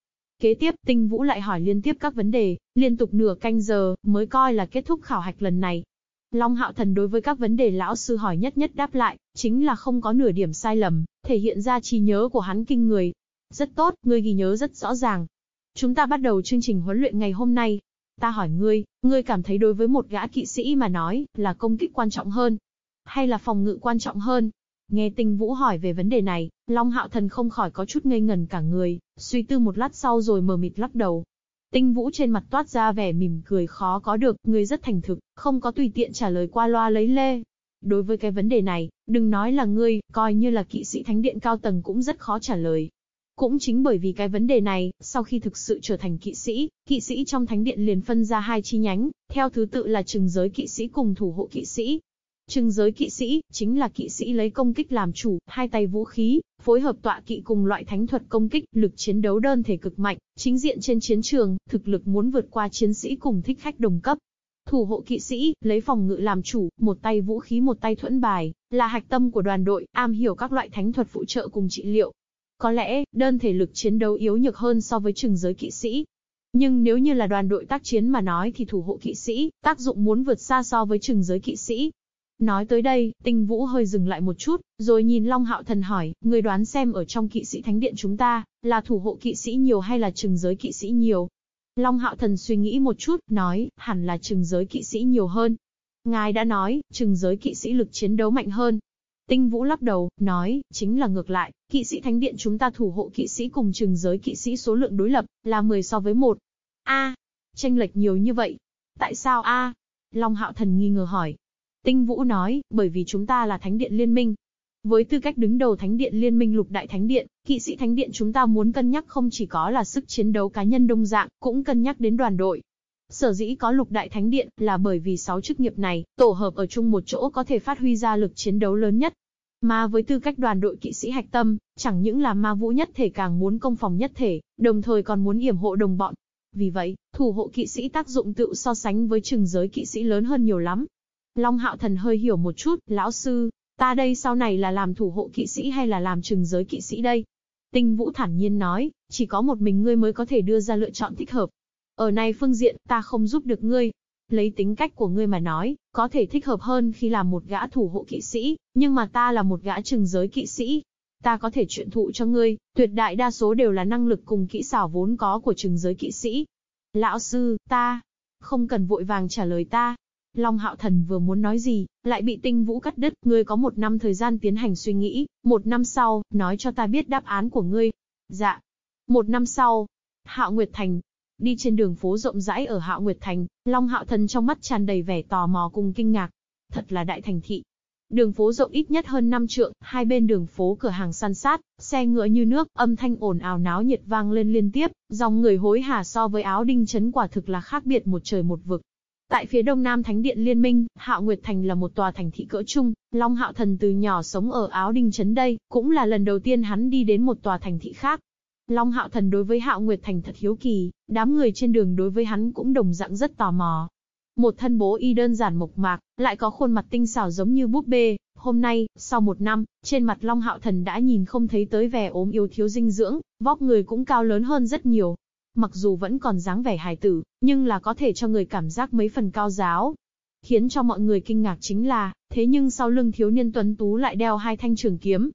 Kế tiếp, Tinh Vũ lại hỏi liên tiếp các vấn đề, liên tục nửa canh giờ, mới coi là kết thúc khảo hạch lần này. Long Hạo Thần đối với các vấn đề lão sư hỏi nhất nhất đáp lại, chính là không có nửa điểm sai lầm, thể hiện ra trí nhớ của hắn kinh người, rất tốt, ngươi ghi nhớ rất rõ ràng. Chúng ta bắt đầu chương trình huấn luyện ngày hôm nay. Ta hỏi ngươi, ngươi cảm thấy đối với một gã kỵ sĩ mà nói, là công kích quan trọng hơn? Hay là phòng ngự quan trọng hơn? Nghe tinh vũ hỏi về vấn đề này, Long Hạo Thần không khỏi có chút ngây ngần cả người, suy tư một lát sau rồi mờ mịt lắc đầu. Tinh vũ trên mặt toát ra vẻ mỉm cười khó có được, ngươi rất thành thực, không có tùy tiện trả lời qua loa lấy lê. Đối với cái vấn đề này, đừng nói là ngươi, coi như là kỵ sĩ thánh điện cao tầng cũng rất khó trả lời. Cũng chính bởi vì cái vấn đề này, sau khi thực sự trở thành kỵ sĩ, kỵ sĩ trong thánh điện liền phân ra hai chi nhánh, theo thứ tự là trừng giới kỵ sĩ cùng thủ hộ kỵ sĩ. Trừng giới kỵ sĩ, chính là kỵ sĩ lấy công kích làm chủ, hai tay vũ khí, phối hợp tọa kỵ cùng loại thánh thuật công kích, lực chiến đấu đơn thể cực mạnh, chính diện trên chiến trường, thực lực muốn vượt qua chiến sĩ cùng thích khách đồng cấp. Thủ hộ kỵ sĩ, lấy phòng ngự làm chủ, một tay vũ khí một tay thuẫn bài, là hạch tâm của đoàn đội, am hiểu các loại thánh thuật phụ trợ cùng trị liệu, có lẽ, đơn thể lực chiến đấu yếu nhược hơn so với trừng giới kỵ sĩ. Nhưng nếu như là đoàn đội tác chiến mà nói thì thủ hộ kỵ sĩ, tác dụng muốn vượt xa so với trừng giới kỵ sĩ. Nói tới đây, tinh vũ hơi dừng lại một chút, rồi nhìn Long Hạo Thần hỏi, người đoán xem ở trong kỵ sĩ thánh điện chúng ta, là thủ hộ kỵ sĩ nhiều hay là trừng giới kỵ sĩ nhiều? Long Hạo Thần suy nghĩ một chút, nói, hẳn là trừng giới kỵ sĩ nhiều hơn. Ngài đã nói, trừng giới kỵ sĩ lực chiến đấu mạnh hơn. Tinh Vũ lắc đầu, nói, chính là ngược lại, kỵ sĩ thánh điện chúng ta thủ hộ kỵ sĩ cùng trừng giới kỵ sĩ số lượng đối lập, là 10 so với 1. A, tranh lệch nhiều như vậy. Tại sao A? Long Hạo Thần nghi ngờ hỏi. Tinh Vũ nói, bởi vì chúng ta là thánh điện liên minh. Với tư cách đứng đầu thánh điện liên minh lục đại thánh điện, kỵ sĩ thánh điện chúng ta muốn cân nhắc không chỉ có là sức chiến đấu cá nhân đông dạng, cũng cân nhắc đến đoàn đội. Sở dĩ có lục đại thánh điện là bởi vì sáu chức nghiệp này, tổ hợp ở chung một chỗ có thể phát huy ra lực chiến đấu lớn nhất. Mà với tư cách đoàn đội kỵ sĩ hạch tâm, chẳng những là ma vũ nhất thể càng muốn công phòng nhất thể, đồng thời còn muốn yểm hộ đồng bọn. Vì vậy, thủ hộ kỵ sĩ tác dụng tự so sánh với trừng giới kỵ sĩ lớn hơn nhiều lắm. Long hạo thần hơi hiểu một chút, lão sư, ta đây sau này là làm thủ hộ kỵ sĩ hay là làm trừng giới kỵ sĩ đây? Tinh Vũ thản nhiên nói, chỉ có một mình ngươi mới có thể đưa ra lựa chọn thích hợp. Ở này phương diện, ta không giúp được ngươi. Lấy tính cách của ngươi mà nói, có thể thích hợp hơn khi làm một gã thủ hộ kỵ sĩ, nhưng mà ta là một gã trừng giới kỵ sĩ. Ta có thể chuyện thụ cho ngươi, tuyệt đại đa số đều là năng lực cùng kỹ xảo vốn có của trừng giới kỵ sĩ. Lão sư, ta, không cần vội vàng trả lời ta. Long Hạo Thần vừa muốn nói gì, lại bị Tinh Vũ cắt đứt, ngươi có một năm thời gian tiến hành suy nghĩ, một năm sau, nói cho ta biết đáp án của ngươi. Dạ. Một năm sau, Hạo Nguyệt Thành, Đi trên đường phố rộng rãi ở Hạo Nguyệt Thành, Long Hạo Thần trong mắt tràn đầy vẻ tò mò cùng kinh ngạc. Thật là đại thành thị. Đường phố rộng ít nhất hơn 5 trượng, hai bên đường phố cửa hàng săn sát, xe ngựa như nước, âm thanh ồn ào náo nhiệt vang lên liên tiếp, dòng người hối hả so với áo đinh chấn quả thực là khác biệt một trời một vực. Tại phía đông nam Thánh điện Liên minh, Hạo Nguyệt Thành là một tòa thành thị cỡ trung, Long Hạo Thần từ nhỏ sống ở áo đinh chấn đây, cũng là lần đầu tiên hắn đi đến một tòa thành thị khác, Long Hạo Thần đối với Hạo Nguyệt Thành thật hiếu kỳ, đám người trên đường đối với hắn cũng đồng dạng rất tò mò. Một thân bố y đơn giản mộc mạc, lại có khuôn mặt tinh xảo giống như búp bê. Hôm nay, sau một năm, trên mặt Long Hạo Thần đã nhìn không thấy tới vẻ ốm yếu thiếu dinh dưỡng, vóc người cũng cao lớn hơn rất nhiều. Mặc dù vẫn còn dáng vẻ hài tử, nhưng là có thể cho người cảm giác mấy phần cao giáo. Khiến cho mọi người kinh ngạc chính là, thế nhưng sau lưng thiếu niên tuấn tú lại đeo hai thanh trường kiếm,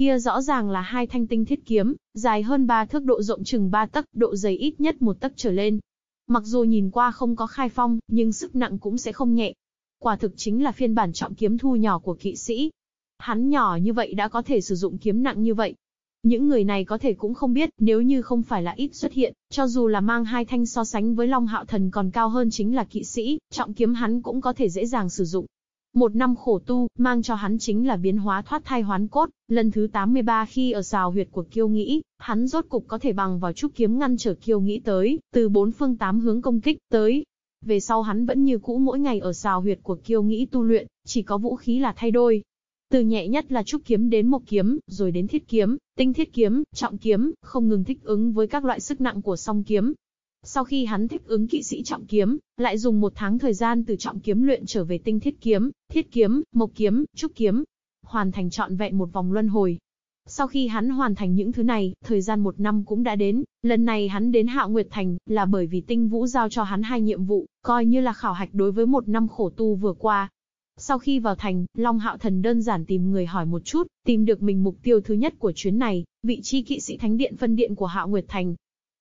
Kia rõ ràng là hai thanh tinh thiết kiếm, dài hơn ba thước độ rộng chừng ba tấc, độ dày ít nhất một tấc trở lên. Mặc dù nhìn qua không có khai phong, nhưng sức nặng cũng sẽ không nhẹ. Quả thực chính là phiên bản trọng kiếm thu nhỏ của kỵ sĩ. Hắn nhỏ như vậy đã có thể sử dụng kiếm nặng như vậy. Những người này có thể cũng không biết, nếu như không phải là ít xuất hiện, cho dù là mang hai thanh so sánh với Long Hạo Thần còn cao hơn chính là kỵ sĩ, trọng kiếm hắn cũng có thể dễ dàng sử dụng. Một năm khổ tu, mang cho hắn chính là biến hóa thoát thai hoán cốt, lần thứ 83 khi ở xào huyệt của kiêu nghĩ, hắn rốt cục có thể bằng vào trúc kiếm ngăn trở kiêu nghĩ tới, từ bốn phương tám hướng công kích tới. Về sau hắn vẫn như cũ mỗi ngày ở xào huyệt của kiêu nghĩ tu luyện, chỉ có vũ khí là thay đôi. Từ nhẹ nhất là trúc kiếm đến một kiếm, rồi đến thiết kiếm, tinh thiết kiếm, trọng kiếm, không ngừng thích ứng với các loại sức nặng của song kiếm, sau khi hắn thích ứng kỵ sĩ trọng kiếm, lại dùng một tháng thời gian từ trọng kiếm luyện trở về tinh thiết kiếm, thiết kiếm, mộc kiếm, trúc kiếm, hoàn thành trọn vẹn một vòng luân hồi. Sau khi hắn hoàn thành những thứ này, thời gian một năm cũng đã đến, lần này hắn đến Hạo Nguyệt Thành, là bởi vì tinh vũ giao cho hắn hai nhiệm vụ, coi như là khảo hạch đối với một năm khổ tu vừa qua. Sau khi vào thành, Long Hạo Thần đơn giản tìm người hỏi một chút, tìm được mình mục tiêu thứ nhất của chuyến này, vị trí kỵ sĩ thánh điện phân điện của Hạo Nguyệt Thành,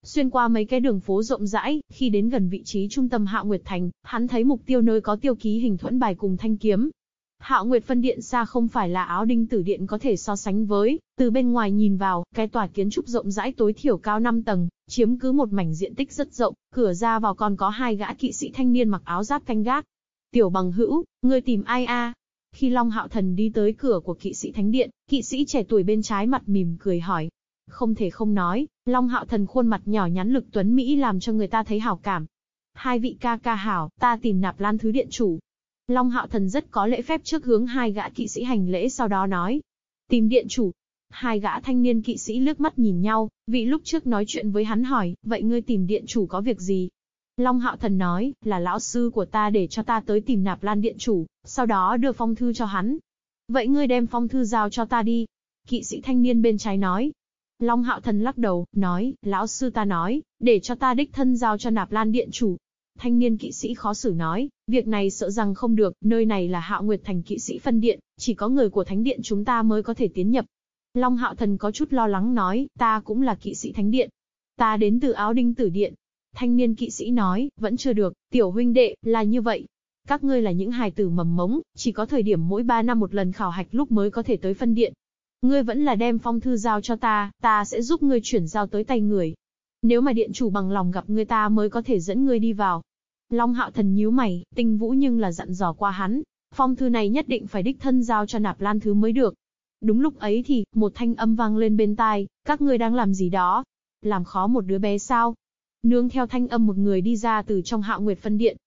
Xuyên qua mấy cái đường phố rộng rãi, khi đến gần vị trí trung tâm Hạo Nguyệt Thành, hắn thấy mục tiêu nơi có tiêu ký hình thuẫn bài cùng thanh kiếm. Hạo Nguyệt phân điện xa không phải là áo đinh tử điện có thể so sánh với, từ bên ngoài nhìn vào, cái tòa kiến trúc rộng rãi tối thiểu cao 5 tầng, chiếm cứ một mảnh diện tích rất rộng, cửa ra vào còn có hai gã kỵ sĩ thanh niên mặc áo giáp canh gác. Tiểu bằng hữu, ngươi tìm ai a? Khi Long Hạo Thần đi tới cửa của kỵ sĩ thánh điện, kỵ sĩ trẻ tuổi bên trái mặt mỉm cười hỏi, không thể không nói, Long Hạo Thần khuôn mặt nhỏ nhắn lực tuấn Mỹ làm cho người ta thấy hảo cảm. Hai vị ca ca hảo, ta tìm nạp lan thứ điện chủ. Long Hạo Thần rất có lễ phép trước hướng hai gã kỵ sĩ hành lễ sau đó nói. Tìm điện chủ. Hai gã thanh niên kỵ sĩ lướt mắt nhìn nhau, vị lúc trước nói chuyện với hắn hỏi, vậy ngươi tìm điện chủ có việc gì? Long Hạo Thần nói, là lão sư của ta để cho ta tới tìm nạp lan điện chủ, sau đó đưa phong thư cho hắn. Vậy ngươi đem phong thư giao cho ta đi. Kỵ sĩ thanh niên bên trái nói, Long Hạo Thần lắc đầu, nói, lão sư ta nói, để cho ta đích thân giao cho nạp lan điện chủ. Thanh niên kỵ sĩ khó xử nói, việc này sợ rằng không được, nơi này là Hạo Nguyệt Thành kỵ sĩ phân điện, chỉ có người của thánh điện chúng ta mới có thể tiến nhập. Long Hạo Thần có chút lo lắng nói, ta cũng là kỵ sĩ thánh điện. Ta đến từ áo đinh tử điện. Thanh niên kỵ sĩ nói, vẫn chưa được, tiểu huynh đệ, là như vậy. Các ngươi là những hài tử mầm mống, chỉ có thời điểm mỗi 3 năm một lần khảo hạch lúc mới có thể tới phân điện. Ngươi vẫn là đem phong thư giao cho ta, ta sẽ giúp ngươi chuyển giao tới tay người. Nếu mà điện chủ bằng lòng gặp ngươi ta mới có thể dẫn ngươi đi vào. Long hạo thần nhíu mày, tinh vũ nhưng là dặn dò qua hắn. Phong thư này nhất định phải đích thân giao cho nạp lan thứ mới được. Đúng lúc ấy thì, một thanh âm vang lên bên tai, các ngươi đang làm gì đó? Làm khó một đứa bé sao? Nương theo thanh âm một người đi ra từ trong hạo nguyệt phân điện,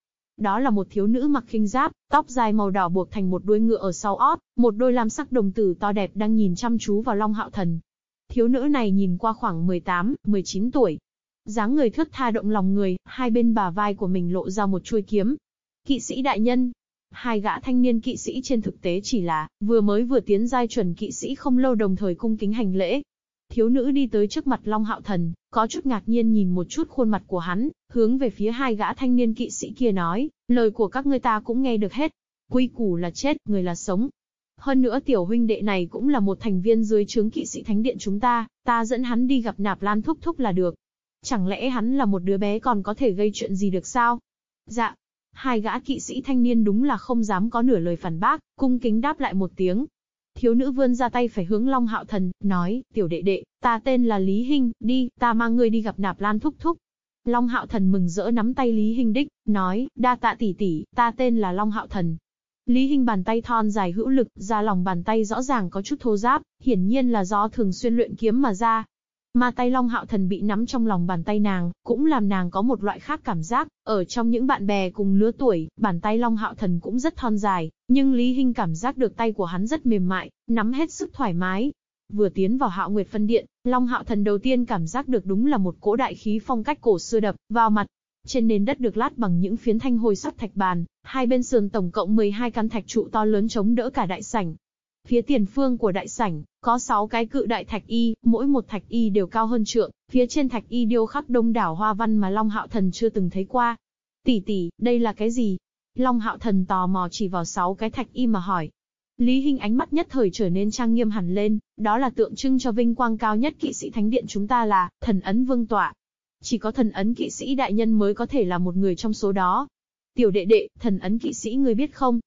đó là một thiếu nữ mặc khinh giáp, tóc dài màu đỏ buộc thành một đuôi ngựa ở sau ót, một đôi lam sắc đồng tử to đẹp đang nhìn chăm chú vào Long Hạo Thần. Thiếu nữ này nhìn qua khoảng 18, 19 tuổi. dáng người thướt tha động lòng người, hai bên bả vai của mình lộ ra một chuôi kiếm. Kỵ sĩ đại nhân, hai gã thanh niên kỵ sĩ trên thực tế chỉ là vừa mới vừa tiến giai chuẩn kỵ sĩ không lâu đồng thời cung kính hành lễ. Thiếu nữ đi tới trước mặt Long Hạo Thần, có chút ngạc nhiên nhìn một chút khuôn mặt của hắn, hướng về phía hai gã thanh niên kỵ sĩ kia nói, lời của các ngươi ta cũng nghe được hết. Quy củ là chết, người là sống. Hơn nữa tiểu huynh đệ này cũng là một thành viên dưới trướng kỵ sĩ thánh điện chúng ta, ta dẫn hắn đi gặp nạp lan thúc thúc là được. Chẳng lẽ hắn là một đứa bé còn có thể gây chuyện gì được sao? Dạ. Hai gã kỵ sĩ thanh niên đúng là không dám có nửa lời phản bác, cung kính đáp lại một tiếng, Thiếu nữ vươn ra tay phải hướng Long Hạo Thần, nói, tiểu đệ đệ, ta tên là Lý Hinh, đi, ta mang ngươi đi gặp nạp lan thúc thúc. Long Hạo Thần mừng rỡ nắm tay Lý Hinh đích, nói, đa tạ tỷ tỷ, ta tên là Long Hạo Thần. Lý Hinh bàn tay thon dài hữu lực, ra lòng bàn tay rõ ràng có chút thô giáp, hiển nhiên là do thường xuyên luyện kiếm mà ra. Mà tay Long Hạo Thần bị nắm trong lòng bàn tay nàng, cũng làm nàng có một loại khác cảm giác, ở trong những bạn bè cùng lứa tuổi, bàn tay Long Hạo Thần cũng rất thon dài, nhưng Lý Hinh cảm giác được tay của hắn rất mềm mại, nắm hết sức thoải mái. Vừa tiến vào Hạo Nguyệt phân điện, Long Hạo Thần đầu tiên cảm giác được đúng là một cỗ đại khí phong cách cổ xưa đập vào mặt. Trên nền đất được lát bằng những phiến thanh hồi sắt thạch bàn, hai bên sườn tổng cộng 12 căn thạch trụ to lớn chống đỡ cả đại sảnh, Phía tiền phương của đại sảnh, có 6 cái cự đại thạch y, mỗi một thạch y đều cao hơn trượng, phía trên thạch y điêu khắc đông đảo hoa văn mà Long Hạo Thần chưa từng thấy qua. Tỷ tỷ, đây là cái gì? Long Hạo Thần tò mò chỉ vào 6 cái thạch y mà hỏi. Lý Hinh ánh mắt nhất thời trở nên trang nghiêm hẳn lên, đó là tượng trưng cho vinh quang cao nhất kỵ sĩ thánh điện chúng ta là, thần ấn vương tọa. Chỉ có thần ấn kỵ sĩ đại nhân mới có thể là một người trong số đó. Tiểu đệ đệ, thần ấn kỵ sĩ ngươi biết không?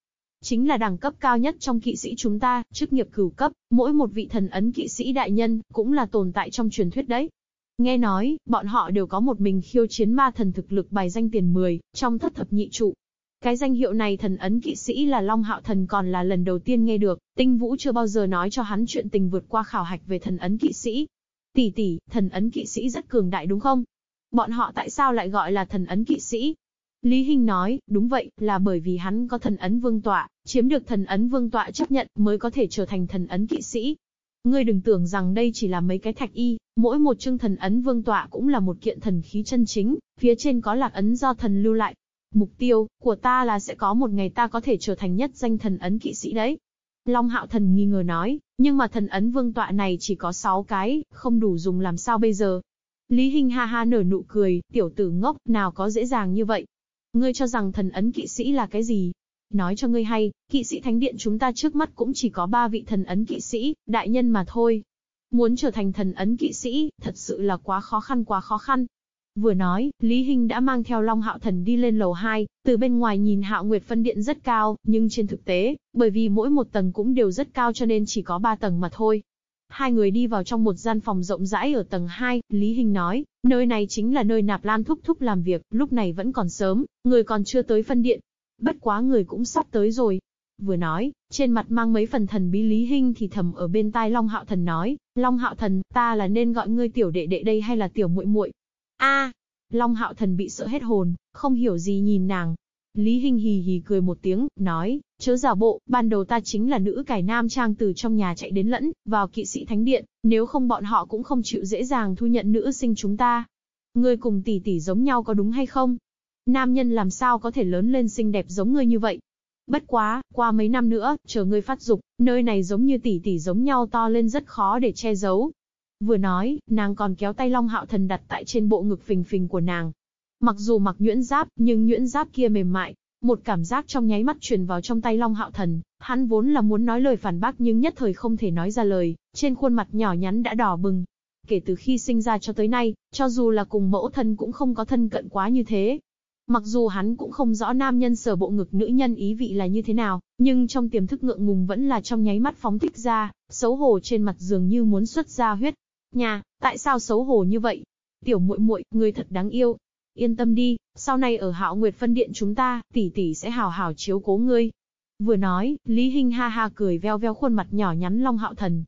Chính là đẳng cấp cao nhất trong kỵ sĩ chúng ta, chức nghiệp cửu cấp, mỗi một vị thần ấn kỵ sĩ đại nhân, cũng là tồn tại trong truyền thuyết đấy. Nghe nói, bọn họ đều có một mình khiêu chiến ma thần thực lực bài danh tiền 10, trong thất thập nhị trụ. Cái danh hiệu này thần ấn kỵ sĩ là Long Hạo Thần còn là lần đầu tiên nghe được, tinh vũ chưa bao giờ nói cho hắn chuyện tình vượt qua khảo hạch về thần ấn kỵ sĩ. Tỷ tỷ, thần ấn kỵ sĩ rất cường đại đúng không? Bọn họ tại sao lại gọi là thần ấn kỵ sĩ? Lý Hinh nói, đúng vậy, là bởi vì hắn có thần ấn vương tọa, chiếm được thần ấn vương tọa chấp nhận mới có thể trở thành thần ấn kỵ sĩ. Ngươi đừng tưởng rằng đây chỉ là mấy cái thạch y, mỗi một chương thần ấn vương tọa cũng là một kiện thần khí chân chính, phía trên có lạc ấn do thần lưu lại. Mục tiêu của ta là sẽ có một ngày ta có thể trở thành nhất danh thần ấn kỵ sĩ đấy. Long hạo thần nghi ngờ nói, nhưng mà thần ấn vương tọa này chỉ có 6 cái, không đủ dùng làm sao bây giờ. Lý Hinh ha ha nở nụ cười, tiểu tử ngốc, nào có dễ dàng như vậy. Ngươi cho rằng thần ấn kỵ sĩ là cái gì? Nói cho ngươi hay, kỵ sĩ thánh điện chúng ta trước mắt cũng chỉ có ba vị thần ấn kỵ sĩ, đại nhân mà thôi. Muốn trở thành thần ấn kỵ sĩ, thật sự là quá khó khăn quá khó khăn. Vừa nói, Lý Hinh đã mang theo Long Hạo Thần đi lên lầu 2, từ bên ngoài nhìn Hạo Nguyệt phân điện rất cao, nhưng trên thực tế, bởi vì mỗi một tầng cũng đều rất cao cho nên chỉ có 3 tầng mà thôi. Hai người đi vào trong một gian phòng rộng rãi ở tầng 2, Lý Hình nói, nơi này chính là nơi Nạp Lan thúc thúc làm việc, lúc này vẫn còn sớm, người còn chưa tới phân điện. Bất quá người cũng sắp tới rồi. Vừa nói, trên mặt mang mấy phần thần bí Lý Hinh thì thầm ở bên tai Long Hạo Thần nói, Long Hạo Thần, ta là nên gọi ngươi tiểu đệ đệ đây hay là tiểu muội muội? A, Long Hạo Thần bị sợ hết hồn, không hiểu gì nhìn nàng, Lý Hinh hì hì cười một tiếng, nói, chớ giả bộ, ban đầu ta chính là nữ cải nam trang từ trong nhà chạy đến lẫn, vào kỵ sĩ thánh điện, nếu không bọn họ cũng không chịu dễ dàng thu nhận nữ sinh chúng ta. Ngươi cùng tỷ tỷ giống nhau có đúng hay không? Nam nhân làm sao có thể lớn lên xinh đẹp giống ngươi như vậy? Bất quá, qua mấy năm nữa, chờ ngươi phát dục, nơi này giống như tỷ tỷ giống nhau to lên rất khó để che giấu. Vừa nói, nàng còn kéo tay Long Hạo Thần đặt tại trên bộ ngực phình phình của nàng. Mặc dù mặc nhuyễn giáp, nhưng nhuyễn giáp kia mềm mại, một cảm giác trong nháy mắt truyền vào trong tay Long Hạo Thần, hắn vốn là muốn nói lời phản bác nhưng nhất thời không thể nói ra lời, trên khuôn mặt nhỏ nhắn đã đỏ bừng. Kể từ khi sinh ra cho tới nay, cho dù là cùng mẫu thân cũng không có thân cận quá như thế. Mặc dù hắn cũng không rõ nam nhân sở bộ ngực nữ nhân ý vị là như thế nào, nhưng trong tiềm thức ngượng ngùng vẫn là trong nháy mắt phóng thích ra, xấu hổ trên mặt dường như muốn xuất ra huyết. Nhà, tại sao xấu hổ như vậy? Tiểu muội muội, người thật đáng yêu, Yên tâm đi, sau này ở Hạo Nguyệt phân điện chúng ta, tỷ tỷ sẽ hào hào chiếu cố ngươi. Vừa nói, Lý Hinh ha ha cười veo veo khuôn mặt nhỏ nhắn Long Hạo Thần.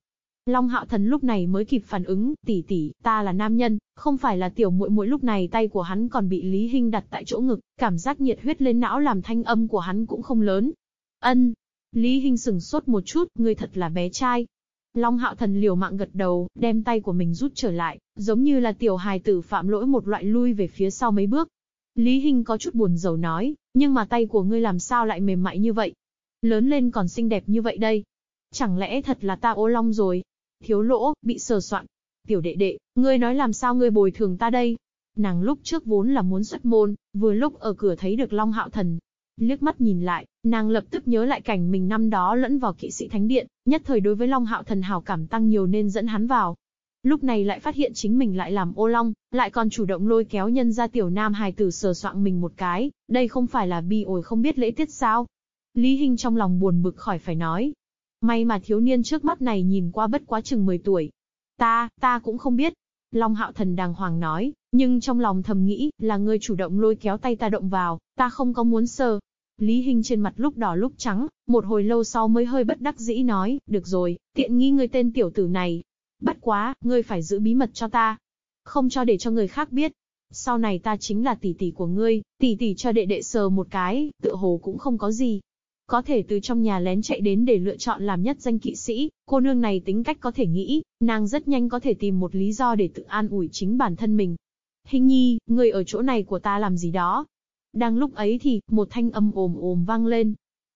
Long Hạo Thần lúc này mới kịp phản ứng, tỷ tỷ, ta là nam nhân, không phải là tiểu muội muội lúc này tay của hắn còn bị Lý Hinh đặt tại chỗ ngực, cảm giác nhiệt huyết lên não làm thanh âm của hắn cũng không lớn. Ân. Lý Hinh sừng sốt một chút, ngươi thật là bé trai, Long hạo thần liều mạng gật đầu, đem tay của mình rút trở lại, giống như là tiểu hài tử phạm lỗi một loại lui về phía sau mấy bước. Lý Hinh có chút buồn rầu nói, nhưng mà tay của ngươi làm sao lại mềm mại như vậy? Lớn lên còn xinh đẹp như vậy đây. Chẳng lẽ thật là ta ô long rồi? Thiếu lỗ, bị sờ soạn. Tiểu đệ đệ, ngươi nói làm sao ngươi bồi thường ta đây? Nàng lúc trước vốn là muốn xuất môn, vừa lúc ở cửa thấy được Long Hạo Thần, Liếc mắt nhìn lại, nàng lập tức nhớ lại cảnh mình năm đó lẫn vào kỵ sĩ thánh điện, nhất thời đối với Long Hạo Thần hảo cảm tăng nhiều nên dẫn hắn vào. Lúc này lại phát hiện chính mình lại làm ô long, lại còn chủ động lôi kéo nhân ra tiểu nam hài tử sờ soạng mình một cái, đây không phải là bi ổi không biết lễ tiết sao. Lý Hinh trong lòng buồn bực khỏi phải nói. May mà thiếu niên trước mắt này nhìn qua bất quá chừng 10 tuổi. Ta, ta cũng không biết. Long hạo thần đàng hoàng nói, nhưng trong lòng thầm nghĩ, là ngươi chủ động lôi kéo tay ta động vào, ta không có muốn sờ. Lý Hinh trên mặt lúc đỏ lúc trắng, một hồi lâu sau mới hơi bất đắc dĩ nói, được rồi, tiện nghi ngươi tên tiểu tử này. Bất quá, ngươi phải giữ bí mật cho ta. Không cho để cho người khác biết. Sau này ta chính là tỷ tỷ của ngươi, tỷ tỷ cho đệ đệ sờ một cái, tựa hồ cũng không có gì. Có thể từ trong nhà lén chạy đến để lựa chọn làm nhất danh kỵ sĩ, cô nương này tính cách có thể nghĩ, nàng rất nhanh có thể tìm một lý do để tự an ủi chính bản thân mình. Hình nhi, ngươi ở chỗ này của ta làm gì đó, đang lúc ấy thì, một thanh âm ồm ồm vang lên.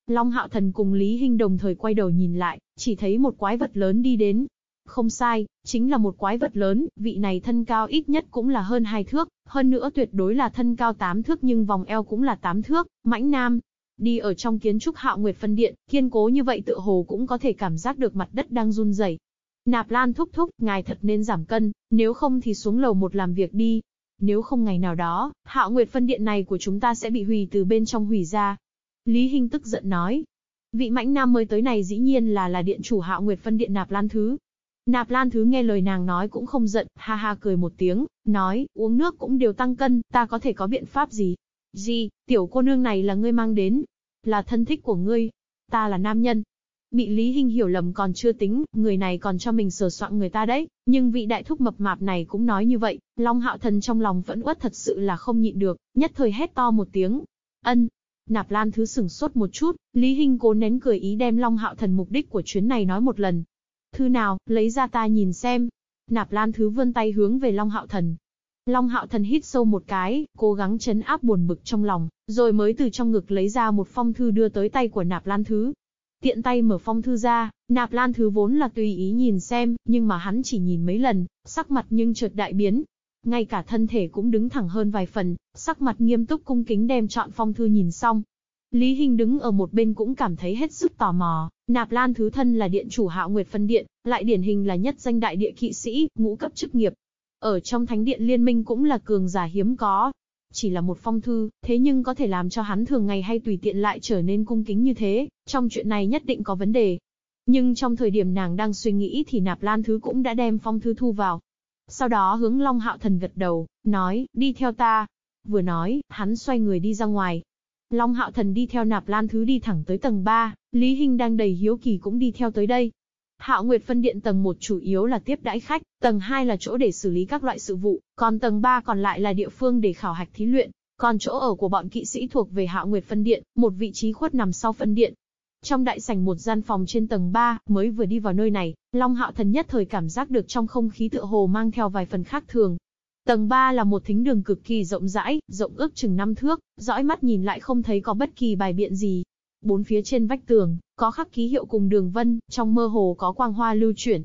Long Hạo Thần cùng Lý Hinh đồng thời quay đầu nhìn lại, chỉ thấy một quái vật lớn đi đến. Không sai, chính là một quái vật lớn, vị này thân cao ít nhất cũng là hơn hai thước, hơn nữa tuyệt đối là thân cao tám thước nhưng vòng eo cũng là tám thước, mãnh nam. Đi ở trong kiến trúc Hạo Nguyệt phân điện, kiên cố như vậy tựa hồ cũng có thể cảm giác được mặt đất đang run rẩy. Nạp Lan thúc thúc, ngài thật nên giảm cân, nếu không thì xuống lầu một làm việc đi, nếu không ngày nào đó, hạo nguyệt phân điện này của chúng ta sẽ bị hủy từ bên trong hủy ra. Lý Hinh tức giận nói. Vị mãnh nam mới tới này dĩ nhiên là là điện chủ hạo nguyệt phân điện Nạp Lan Thứ. Nạp Lan Thứ nghe lời nàng nói cũng không giận, ha ha cười một tiếng, nói, uống nước cũng đều tăng cân, ta có thể có biện pháp gì? Gì, tiểu cô nương này là ngươi mang đến? Là thân thích của ngươi? Ta là nam nhân, Bị Lý Hinh hiểu lầm còn chưa tính, người này còn cho mình sờ soạn người ta đấy, nhưng vị đại thúc mập mạp này cũng nói như vậy, Long Hạo Thần trong lòng vẫn uất thật sự là không nhịn được, nhất thời hét to một tiếng. Ân. Nạp Lan Thứ sửng sốt một chút, Lý Hinh cố nén cười ý đem Long Hạo Thần mục đích của chuyến này nói một lần. Thư nào, lấy ra ta nhìn xem. Nạp Lan Thứ vươn tay hướng về Long Hạo Thần, Long Hạo Thần hít sâu một cái, cố gắng chấn áp buồn bực trong lòng, rồi mới từ trong ngực lấy ra một phong thư đưa tới tay của Nạp Lan Thứ. Tiện tay mở phong thư ra, nạp lan thứ vốn là tùy ý nhìn xem, nhưng mà hắn chỉ nhìn mấy lần, sắc mặt nhưng chợt đại biến. Ngay cả thân thể cũng đứng thẳng hơn vài phần, sắc mặt nghiêm túc cung kính đem chọn phong thư nhìn xong. Lý Hinh đứng ở một bên cũng cảm thấy hết sức tò mò, nạp lan thứ thân là điện chủ hạo nguyệt phân điện, lại điển hình là nhất danh đại địa kỵ sĩ, ngũ cấp chức nghiệp. Ở trong thánh điện liên minh cũng là cường giả hiếm có, chỉ là một phong thư, thế nhưng có thể làm cho hắn thường ngày hay tùy tiện lại trở nên cung kính như thế, trong chuyện này nhất định có vấn đề. Nhưng trong thời điểm nàng đang suy nghĩ thì nạp lan thứ cũng đã đem phong thư thu vào. Sau đó hướng Long Hạo Thần gật đầu, nói, đi theo ta. Vừa nói, hắn xoay người đi ra ngoài. Long Hạo Thần đi theo nạp lan thứ đi thẳng tới tầng 3, Lý Hinh đang đầy hiếu kỳ cũng đi theo tới đây. Hạo Nguyệt phân điện tầng 1 chủ yếu là tiếp đãi khách, tầng 2 là chỗ để xử lý các loại sự vụ, còn tầng 3 còn lại là địa phương để khảo hạch thí luyện. Còn chỗ ở của bọn kỵ sĩ thuộc về Hạo Nguyệt phân điện, một vị trí khuất nằm sau phân điện. Trong đại sảnh một gian phòng trên tầng 3, mới vừa đi vào nơi này, Long Hạo Thần nhất thời cảm giác được trong không khí tựa hồ mang theo vài phần khác thường. Tầng 3 là một thính đường cực kỳ rộng rãi, rộng ước chừng 5 thước, dõi mắt nhìn lại không thấy có bất kỳ bài biện gì, Bốn phía trên vách tường, có khắc ký hiệu cùng đường vân, trong mơ hồ có quang hoa lưu chuyển.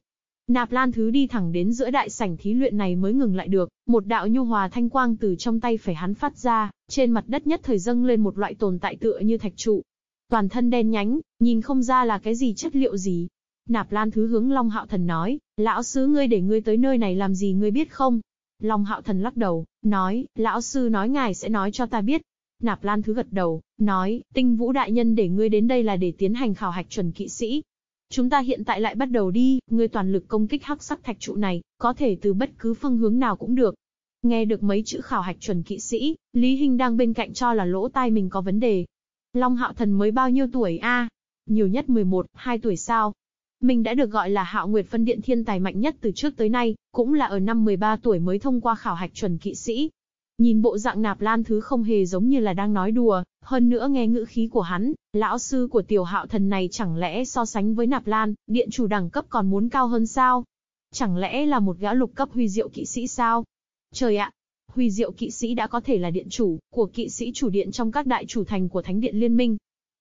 Nạp Lan Thứ đi thẳng đến giữa đại sảnh thí luyện này mới ngừng lại được, một đạo nhu hòa thanh quang từ trong tay phải hắn phát ra, trên mặt đất nhất thời dâng lên một loại tồn tại tựa như thạch trụ. Toàn thân đen nhánh, nhìn không ra là cái gì chất liệu gì. Nạp Lan Thứ hướng Long Hạo Thần nói, lão sứ ngươi để ngươi tới nơi này làm gì ngươi biết không? Long Hạo Thần lắc đầu, nói, lão sư nói ngài sẽ nói cho ta biết. Nạp Lan Thứ gật đầu, nói, tinh vũ đại nhân để ngươi đến đây là để tiến hành khảo hạch chuẩn kỵ sĩ, Chúng ta hiện tại lại bắt đầu đi, ngươi toàn lực công kích hắc sắc thạch trụ này, có thể từ bất cứ phương hướng nào cũng được. Nghe được mấy chữ khảo hạch chuẩn kỵ sĩ, Lý Hinh đang bên cạnh cho là lỗ tai mình có vấn đề. Long Hạo Thần mới bao nhiêu tuổi a? Nhiều nhất 11, 2 tuổi sao? Mình đã được gọi là Hạo Nguyệt phân điện thiên tài mạnh nhất từ trước tới nay, cũng là ở năm 13 tuổi mới thông qua khảo hạch chuẩn kỵ sĩ. Nhìn bộ dạng nạp lan thứ không hề giống như là đang nói đùa, hơn nữa nghe ngữ khí của hắn, lão sư của tiểu hạo thần này chẳng lẽ so sánh với nạp lan, điện chủ đẳng cấp còn muốn cao hơn sao? Chẳng lẽ là một gã lục cấp huy diệu kỵ sĩ sao? Trời ạ! Huy diệu kỵ sĩ đã có thể là điện chủ, của kỵ sĩ chủ điện trong các đại chủ thành của Thánh điện Liên minh.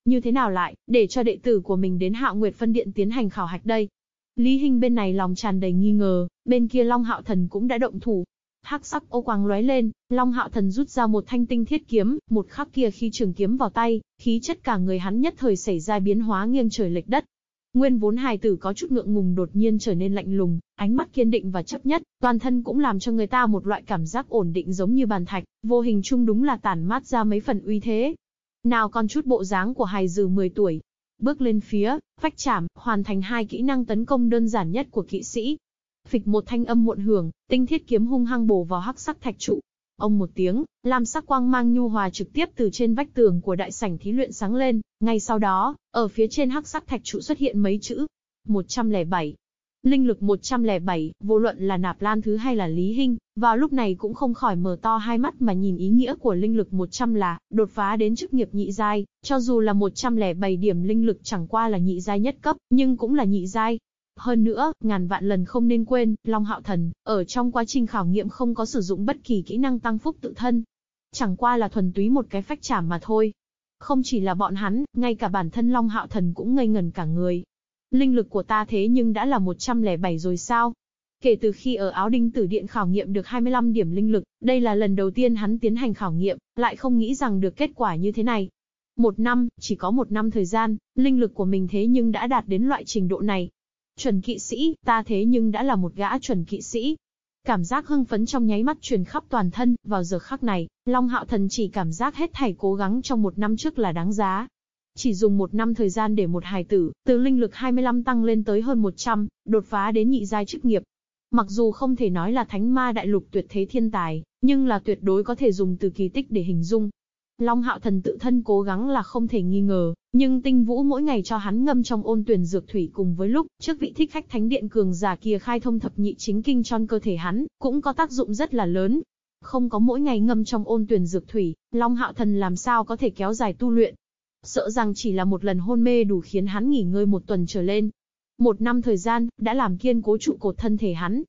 Như thế nào lại, để cho đệ tử của mình đến hạo nguyệt phân điện tiến hành khảo hạch đây? Lý Hinh bên này lòng tràn đầy nghi ngờ, bên kia Long Hạo Thần cũng đã động thủ, hắc sắc ô quang lóe lên, Long Hạo Thần rút ra một thanh tinh thiết kiếm, một khắc kia khi trường kiếm vào tay, khí chất cả người hắn nhất thời xảy ra biến hóa nghiêng trời lệch đất. Nguyên vốn hài tử có chút ngượng ngùng đột nhiên trở nên lạnh lùng, ánh mắt kiên định và chấp nhất, toàn thân cũng làm cho người ta một loại cảm giác ổn định giống như bàn thạch, vô hình chung đúng là tản mát ra mấy phần uy thế. Nào còn chút bộ dáng của hài dừ 10 tuổi. Bước lên phía, phách chảm, hoàn thành hai kỹ năng tấn công đơn giản nhất của kỵ sĩ, Phịch một thanh âm muộn hưởng, tinh thiết kiếm hung hăng bổ vào hắc sắc thạch trụ. Ông một tiếng, lam sắc quang mang nhu hòa trực tiếp từ trên vách tường của đại sảnh thí luyện sáng lên, ngay sau đó, ở phía trên hắc sắc thạch trụ xuất hiện mấy chữ. 107. Linh lực 107, vô luận là nạp lan thứ hay là lý hình, vào lúc này cũng không khỏi mở to hai mắt mà nhìn ý nghĩa của linh lực 100 là, đột phá đến chức nghiệp nhị giai, cho dù là 107 điểm linh lực chẳng qua là nhị giai nhất cấp, nhưng cũng là nhị giai, hơn nữa, ngàn vạn lần không nên quên, Long Hạo Thần, ở trong quá trình khảo nghiệm không có sử dụng bất kỳ kỹ năng tăng phúc tự thân. Chẳng qua là thuần túy một cái phách chảm mà thôi. Không chỉ là bọn hắn, ngay cả bản thân Long Hạo Thần cũng ngây ngần cả người. Linh lực của ta thế nhưng đã là 107 rồi sao? Kể từ khi ở áo đinh tử điện khảo nghiệm được 25 điểm linh lực, đây là lần đầu tiên hắn tiến hành khảo nghiệm, lại không nghĩ rằng được kết quả như thế này. Một năm, chỉ có một năm thời gian, linh lực của mình thế nhưng đã đạt đến loại trình độ này. Chuẩn kỵ sĩ, ta thế nhưng đã là một gã chuẩn kỵ sĩ. Cảm giác hưng phấn trong nháy mắt truyền khắp toàn thân, vào giờ khắc này, Long Hạo Thần chỉ cảm giác hết thảy cố gắng trong một năm trước là đáng giá. Chỉ dùng một năm thời gian để một hài tử, từ linh lực 25 tăng lên tới hơn 100, đột phá đến nhị giai chức nghiệp. Mặc dù không thể nói là thánh ma đại lục tuyệt thế thiên tài, nhưng là tuyệt đối có thể dùng từ kỳ tích để hình dung. Long hạo thần tự thân cố gắng là không thể nghi ngờ, nhưng tinh vũ mỗi ngày cho hắn ngâm trong ôn tuyển dược thủy cùng với lúc trước vị thích khách thánh điện cường giả kia khai thông thập nhị chính kinh trong cơ thể hắn, cũng có tác dụng rất là lớn. Không có mỗi ngày ngâm trong ôn tuyển dược thủy, Long hạo thần làm sao có thể kéo dài tu luyện. Sợ rằng chỉ là một lần hôn mê đủ khiến hắn nghỉ ngơi một tuần trở lên. Một năm thời gian, đã làm kiên cố trụ cột thân thể hắn,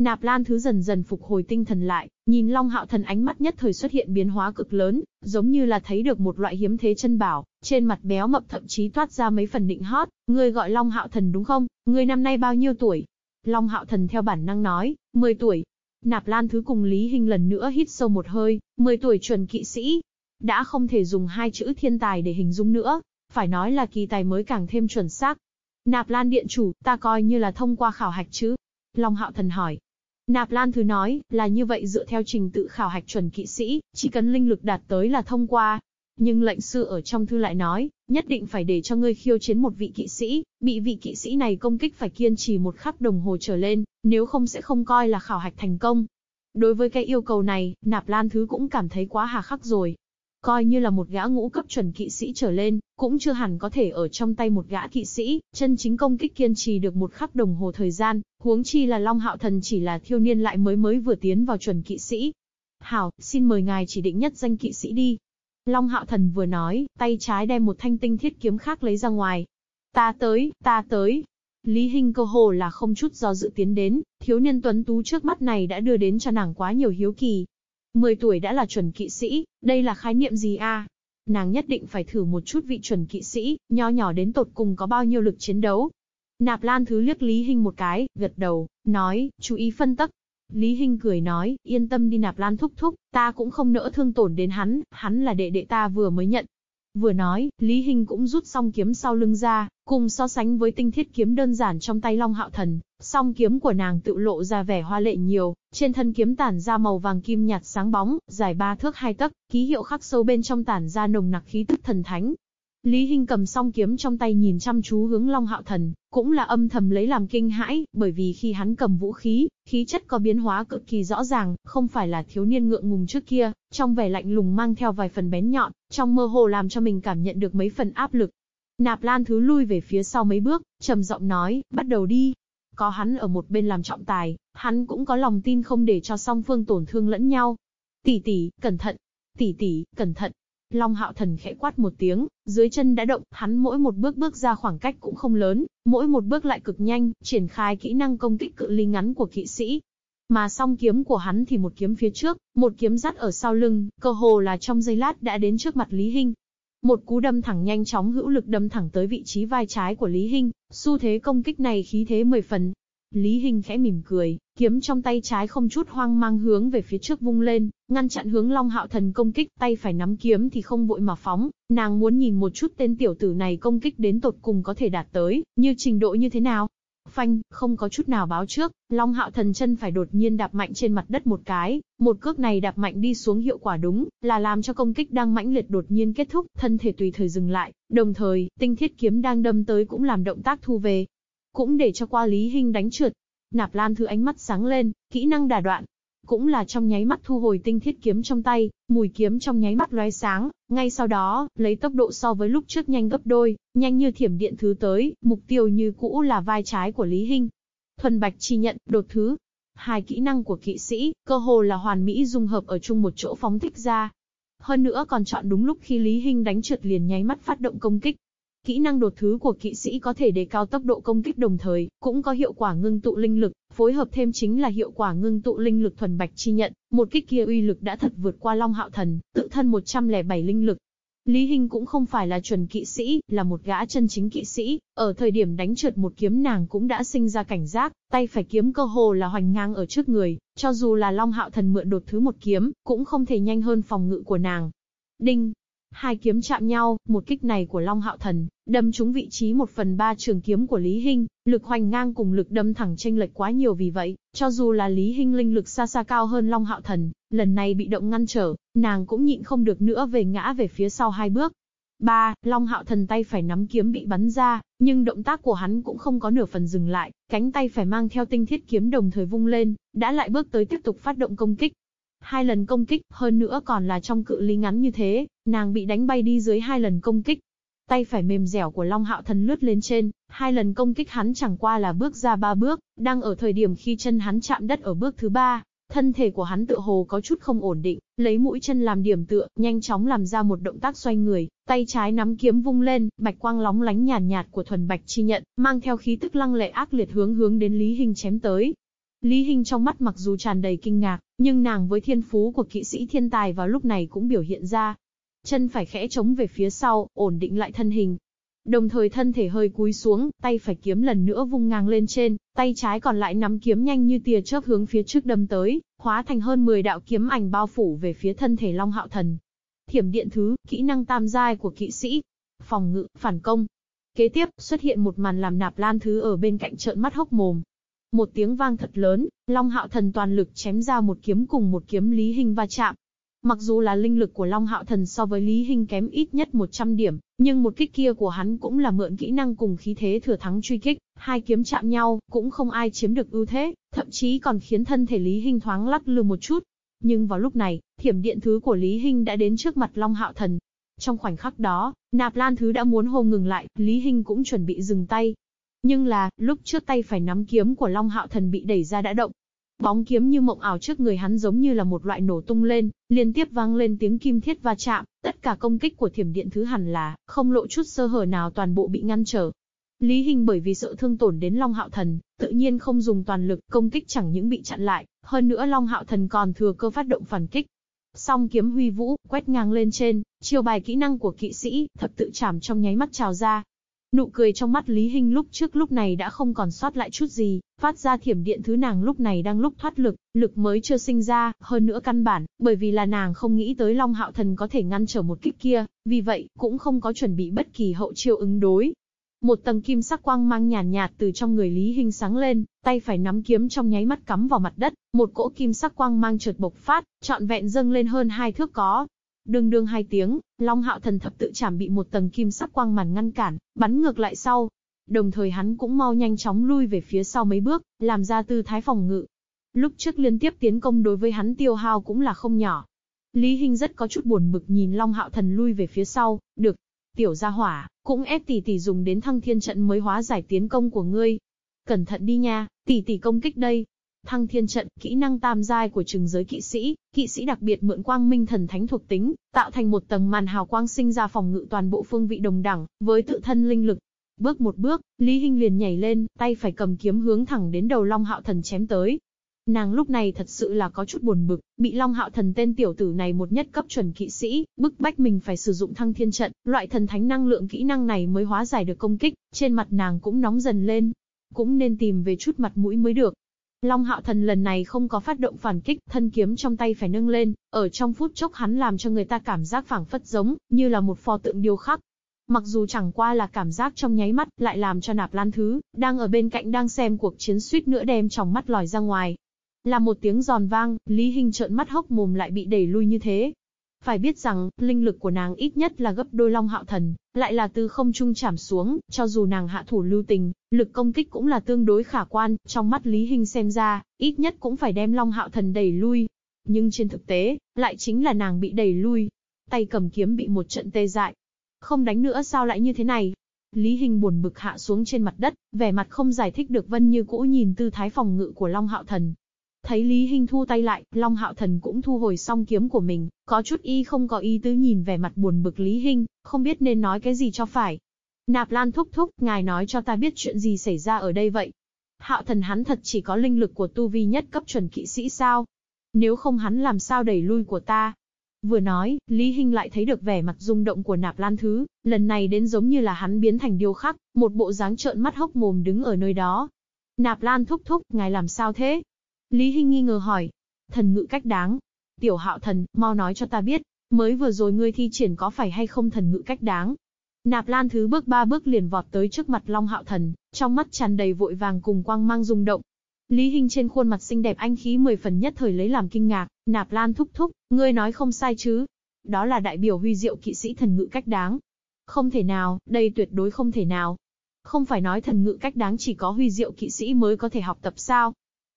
Nạp Lan Thứ dần dần phục hồi tinh thần lại, nhìn Long Hạo Thần ánh mắt nhất thời xuất hiện biến hóa cực lớn, giống như là thấy được một loại hiếm thế chân bảo, trên mặt béo mập thậm chí toát ra mấy phần định hót, ngươi gọi Long Hạo Thần đúng không? Ngươi năm nay bao nhiêu tuổi? Long Hạo Thần theo bản năng nói, 10 tuổi. Nạp Lan Thứ cùng Lý Hinh lần nữa hít sâu một hơi, 10 tuổi chuẩn kỵ sĩ. Đã không thể dùng hai chữ thiên tài để hình dung nữa, phải nói là kỳ tài mới càng thêm chuẩn xác. Nạp Lan Điện Chủ, ta coi như là thông qua khảo hạch chứ? Long Hạo Thần hỏi, Nạp Lan Thứ nói, là như vậy dựa theo trình tự khảo hạch chuẩn kỵ sĩ, chỉ cần linh lực đạt tới là thông qua. Nhưng lệnh sư ở trong thư lại nói, nhất định phải để cho ngươi khiêu chiến một vị kỵ sĩ, bị vị kỵ sĩ này công kích phải kiên trì một khắc đồng hồ trở lên, nếu không sẽ không coi là khảo hạch thành công. Đối với cái yêu cầu này, Nạp Lan Thứ cũng cảm thấy quá hà khắc rồi, Coi như là một gã ngũ cấp chuẩn kỵ sĩ trở lên, cũng chưa hẳn có thể ở trong tay một gã kỵ sĩ, chân chính công kích kiên trì được một khắc đồng hồ thời gian, huống chi là Long Hạo Thần chỉ là thiêu niên lại mới mới vừa tiến vào chuẩn kỵ sĩ. Hảo, xin mời ngài chỉ định nhất danh kỵ sĩ đi. Long Hạo Thần vừa nói, tay trái đem một thanh tinh thiết kiếm khác lấy ra ngoài. Ta tới, ta tới. Lý Hinh cơ hồ là không chút do dự tiến đến, thiếu niên tuấn tú trước mắt này đã đưa đến cho nàng quá nhiều hiếu kỳ, 10 tuổi đã là chuẩn kỵ sĩ, đây là khái niệm gì a? Nàng nhất định phải thử một chút vị chuẩn kỵ sĩ, nho nhỏ đến tột cùng có bao nhiêu lực chiến đấu. Nạp Lan Thứ liếc Lý Hinh một cái, gật đầu, nói, chú ý phân tắc. Lý Hinh cười nói, yên tâm đi Nạp Lan thúc thúc, ta cũng không nỡ thương tổn đến hắn, hắn là đệ đệ ta vừa mới nhận. Vừa nói, Lý Hinh cũng rút xong kiếm sau lưng ra, cùng so sánh với tinh thiết kiếm đơn giản trong tay Long Hạo Thần, song kiếm của nàng tự lộ ra vẻ hoa lệ nhiều, trên thân kiếm tản ra màu vàng kim nhạt sáng bóng, dài ba thước hai tấc, ký hiệu khắc sâu bên trong tản ra nồng nặc khí tức thần thánh, Lý Hinh cầm song kiếm trong tay nhìn chăm chú hướng Long Hạo Thần, cũng là âm thầm lấy làm kinh hãi, bởi vì khi hắn cầm vũ khí, khí chất có biến hóa cực kỳ rõ ràng, không phải là thiếu niên ngượng ngùng trước kia, trong vẻ lạnh lùng mang theo vài phần bén nhọn, trong mơ hồ làm cho mình cảm nhận được mấy phần áp lực. Nạp Lan Thứ lui về phía sau mấy bước, trầm giọng nói, bắt đầu đi. Có hắn ở một bên làm trọng tài, hắn cũng có lòng tin không để cho song phương tổn thương lẫn nhau. Tỷ tỷ, cẩn thận. Tỷ tỷ, cẩn thận. Long hạo thần khẽ quát một tiếng, dưới chân đã động, hắn mỗi một bước bước ra khoảng cách cũng không lớn, mỗi một bước lại cực nhanh, triển khai kỹ năng công kích cự ly ngắn của kỵ sĩ. Mà song kiếm của hắn thì một kiếm phía trước, một kiếm dắt ở sau lưng, cơ hồ là trong giây lát đã đến trước mặt Lý Hinh. Một cú đâm thẳng nhanh chóng hữu lực đâm thẳng tới vị trí vai trái của Lý Hinh, xu thế công kích này khí thế mười phần, Lý Hinh khẽ mỉm cười, kiếm trong tay trái không chút hoang mang hướng về phía trước vung lên, ngăn chặn hướng Long Hạo Thần công kích, tay phải nắm kiếm thì không vội mà phóng, nàng muốn nhìn một chút tên tiểu tử này công kích đến tột cùng có thể đạt tới, như trình độ như thế nào. Phanh, không có chút nào báo trước, Long Hạo Thần chân phải đột nhiên đạp mạnh trên mặt đất một cái, một cước này đạp mạnh đi xuống hiệu quả đúng, là làm cho công kích đang mãnh liệt đột nhiên kết thúc, thân thể tùy thời dừng lại, đồng thời, tinh thiết kiếm đang đâm tới cũng làm động tác thu về, cũng để cho qua Lý Hinh đánh trượt. Nạp Lan Thư ánh mắt sáng lên, kỹ năng đà đoạn. Cũng là trong nháy mắt thu hồi tinh thiết kiếm trong tay, mùi kiếm trong nháy mắt lóe sáng, ngay sau đó, lấy tốc độ so với lúc trước nhanh gấp đôi, nhanh như thiểm điện thứ tới, mục tiêu như cũ là vai trái của Lý Hinh. Thuần Bạch chi nhận, đột thứ. Hai kỹ năng của kỵ sĩ, cơ hồ là hoàn mỹ dung hợp ở chung một chỗ phóng thích ra. Hơn nữa còn chọn đúng lúc khi Lý Hinh đánh trượt liền nháy mắt phát động công kích, Kỹ năng đột thứ của kỵ sĩ có thể đề cao tốc độ công kích đồng thời, cũng có hiệu quả ngưng tụ linh lực, phối hợp thêm chính là hiệu quả ngưng tụ linh lực thuần bạch chi nhận, một kích kia uy lực đã thật vượt qua Long Hạo Thần, tự thân 107 linh lực. Lý Hinh cũng không phải là chuẩn kỵ sĩ, là một gã chân chính kỵ sĩ, ở thời điểm đánh trượt một kiếm nàng cũng đã sinh ra cảnh giác, tay phải kiếm cơ hồ là hoành ngang ở trước người, cho dù là Long Hạo Thần mượn đột thứ một kiếm, cũng không thể nhanh hơn phòng ngự của nàng. Đinh, Hai kiếm chạm nhau, một kích này của Long Hạo Thần, đâm trúng vị trí một phần ba trường kiếm của Lý Hinh, lực hoành ngang cùng lực đâm thẳng chênh lệch quá nhiều vì vậy, cho dù là Lý Hinh linh lực xa xa cao hơn Long Hạo Thần, lần này bị động ngăn trở, nàng cũng nhịn không được nữa về ngã về phía sau hai bước. Ba, Long Hạo Thần tay phải nắm kiếm bị bắn ra, nhưng động tác của hắn cũng không có nửa phần dừng lại, cánh tay phải mang theo tinh thiết kiếm đồng thời vung lên, đã lại bước tới tiếp tục phát động công kích. Hai lần công kích, hơn nữa còn là trong cự ly ngắn như thế, nàng bị đánh bay đi dưới hai lần công kích. Tay phải mềm dẻo của Long Hạo Thần lướt lên trên, hai lần công kích hắn chẳng qua là bước ra ba bước, đang ở thời điểm khi chân hắn chạm đất ở bước thứ ba, thân thể của hắn tựa hồ có chút không ổn định, lấy mũi chân làm điểm tựa, nhanh chóng làm ra một động tác xoay người, tay trái nắm kiếm vung lên, bạch quang lóng lánh nhàn nhạt, nhạt của thuần bạch chi nhận, mang theo khí tức lăng lệ ác liệt hướng hướng đến Lý Hình chém tới. Lý Hinh trong mắt mặc dù tràn đầy kinh ngạc, nhưng nàng với thiên phú của kỵ sĩ thiên tài vào lúc này cũng biểu hiện ra. Chân phải khẽ chống về phía sau, ổn định lại thân hình. Đồng thời thân thể hơi cúi xuống, tay phải kiếm lần nữa vung ngang lên trên, tay trái còn lại nắm kiếm nhanh như tia chớp hướng phía trước đâm tới, hóa thành hơn 10 đạo kiếm ảnh bao phủ về phía thân thể Long Hạo Thần. Thiểm điện thứ, kỹ năng tam giai của kỵ sĩ. Phòng ngự, phản công. Kế tiếp, xuất hiện một màn làm nạp lan thứ ở bên cạnh trợn mắt hốc mồm, một tiếng vang thật lớn, Long Hạo Thần toàn lực chém ra một kiếm cùng một kiếm Lý Hinh va chạm. Mặc dù là linh lực của Long Hạo Thần so với Lý Hinh kém ít nhất 100 điểm, nhưng một kích kia của hắn cũng là mượn kỹ năng cùng khí thế thừa thắng truy kích, hai kiếm chạm nhau, cũng không ai chiếm được ưu thế, thậm chí còn khiến thân thể Lý Hinh thoáng lắc lư một chút. Nhưng vào lúc này, thiểm điện thứ của Lý Hinh đã đến trước mặt Long Hạo Thần. Trong khoảnh khắc đó, Nạp Lan Thứ đã muốn hô ngừng lại, Lý Hinh cũng chuẩn bị dừng tay, nhưng là, lúc trước tay phải nắm kiếm của Long Hạo Thần bị đẩy ra đã động. Bóng kiếm như mộng ảo trước người hắn giống như là một loại nổ tung lên, liên tiếp vang lên tiếng kim thiết va chạm, tất cả công kích của thiểm điện thứ hẳn là, không lộ chút sơ hở nào toàn bộ bị ngăn trở. Lý Hình bởi vì sợ thương tổn đến Long Hạo Thần, tự nhiên không dùng toàn lực, công kích chẳng những bị chặn lại, hơn nữa Long Hạo Thần còn thừa cơ phát động phản kích. Song kiếm huy vũ, quét ngang lên trên, chiêu bài kỹ năng của kỵ sĩ, thập tự chảm trong nháy mắt trào ra, Nụ cười trong mắt Lý Hinh lúc trước lúc này đã không còn sót lại chút gì, phát ra thiểm điện thứ nàng lúc này đang lúc thoát lực, lực mới chưa sinh ra, hơn nữa căn bản, bởi vì là nàng không nghĩ tới Long Hạo Thần có thể ngăn trở một kích kia, vì vậy, cũng không có chuẩn bị bất kỳ hậu chiêu ứng đối. Một tầng kim sắc quang mang nhàn nhạt, nhạt từ trong người Lý Hinh sáng lên, tay phải nắm kiếm trong nháy mắt cắm vào mặt đất, một cỗ kim sắc quang mang chợt bộc phát, trọn vẹn dâng lên hơn hai thước có, Đương đương hai tiếng, Long Hạo Thần thập tự chảm bị một tầng kim sắc quang màn ngăn cản, bắn ngược lại sau. Đồng thời hắn cũng mau nhanh chóng lui về phía sau mấy bước, làm ra tư thái phòng ngự. Lúc trước liên tiếp tiến công đối với hắn tiêu hao cũng là không nhỏ. Lý Hinh rất có chút buồn bực nhìn Long Hạo Thần lui về phía sau, được. Tiểu gia hỏa, cũng ép tỷ tỷ dùng đến thăng thiên trận mới hóa giải tiến công của ngươi. Cẩn thận đi nha, tỷ tỷ công kích đây. Thăng thiên trận, kỹ năng tam giai của trừng giới kỵ sĩ, kỵ sĩ đặc biệt mượn quang minh thần thánh thuộc tính, tạo thành một tầng màn hào quang sinh ra phòng ngự toàn bộ phương vị đồng đẳng, với tự thân linh lực. Bước một bước, Lý Hinh liền nhảy lên, tay phải cầm kiếm hướng thẳng đến đầu Long Hạo Thần chém tới. Nàng lúc này thật sự là có chút buồn bực, bị Long Hạo Thần tên tiểu tử này một nhất cấp chuẩn kỵ sĩ, bức bách mình phải sử dụng thăng thiên trận, loại thần thánh năng lượng kỹ năng này mới hóa giải được công kích, trên mặt nàng cũng nóng dần lên. Cũng nên tìm về chút mặt mũi mới được. Long Hạo Thần lần này không có phát động phản kích, thân kiếm trong tay phải nâng lên, ở trong phút chốc hắn làm cho người ta cảm giác phảng phất giống, như là một pho tượng điêu khắc. Mặc dù chẳng qua là cảm giác trong nháy mắt, lại làm cho nạp lan thứ, đang ở bên cạnh đang xem cuộc chiến suýt nữa đem trong mắt lòi ra ngoài. Là một tiếng giòn vang, Lý Hinh trợn mắt hốc mồm lại bị đẩy lui như thế. Phải biết rằng, linh lực của nàng ít nhất là gấp đôi Long Hạo Thần, lại là từ không trung chảm xuống, cho dù nàng hạ thủ lưu tình, lực công kích cũng là tương đối khả quan, trong mắt Lý Hinh xem ra, ít nhất cũng phải đem Long Hạo Thần đẩy lui. Nhưng trên thực tế, lại chính là nàng bị đẩy lui. Tay cầm kiếm bị một trận tê dại. Không đánh nữa sao lại như thế này? Lý Hinh buồn bực hạ xuống trên mặt đất, vẻ mặt không giải thích được vân như cũ nhìn tư thái phòng ngự của Long Hạo Thần, Thấy Lý Hinh thu tay lại, Long Hạo Thần cũng thu hồi song kiếm của mình, có chút y không có ý tứ nhìn vẻ mặt buồn bực Lý Hinh, không biết nên nói cái gì cho phải. Nạp Lan thúc thúc, ngài nói cho ta biết chuyện gì xảy ra ở đây vậy. Hạo thần hắn thật chỉ có linh lực của tu vi nhất cấp chuẩn kỵ sĩ sao? Nếu không hắn làm sao đẩy lui của ta? Vừa nói, Lý Hinh lại thấy được vẻ mặt rung động của Nạp Lan Thứ, lần này đến giống như là hắn biến thành điêu khắc, một bộ dáng trợn mắt hốc mồm đứng ở nơi đó. Nạp Lan thúc thúc, ngài làm sao thế? Lý Hinh nghi ngờ hỏi. Thần ngự cách đáng. Tiểu hạo thần, mau nói cho ta biết, mới vừa rồi ngươi thi triển có phải hay không thần ngự cách đáng. Nạp Lan Thứ bước ba bước liền vọt tới trước mặt Long Hạo Thần, trong mắt tràn đầy vội vàng cùng quang mang rung động. Lý Hinh trên khuôn mặt xinh đẹp anh khí mười phần nhất thời lấy làm kinh ngạc, Nạp Lan thúc thúc, ngươi nói không sai chứ? Đó là đại biểu huy diệu kỵ sĩ thần ngự cách đáng. Không thể nào, đây tuyệt đối không thể nào. Không phải nói thần ngự cách đáng chỉ có huy diệu kỵ sĩ mới có thể học tập sao?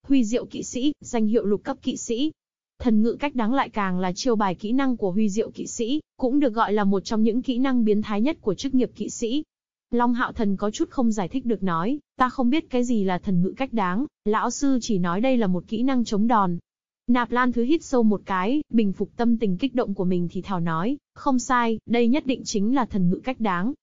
Huy diệu kỵ sĩ, danh hiệu lục cấp kỵ sĩ. Thần ngự cách đáng lại càng là chiêu bài kỹ năng của huy diệu kỵ sĩ, cũng được gọi là một trong những kỹ năng biến thái nhất của chức nghiệp kỵ sĩ. Long hạo thần có chút không giải thích được nói, ta không biết cái gì là thần ngự cách đáng, lão sư chỉ nói đây là một kỹ năng chống đòn. Nạp Lan thứ hít sâu một cái, bình phục tâm tình kích động của mình thì thảo nói, không sai, đây nhất định chính là thần ngự cách đáng.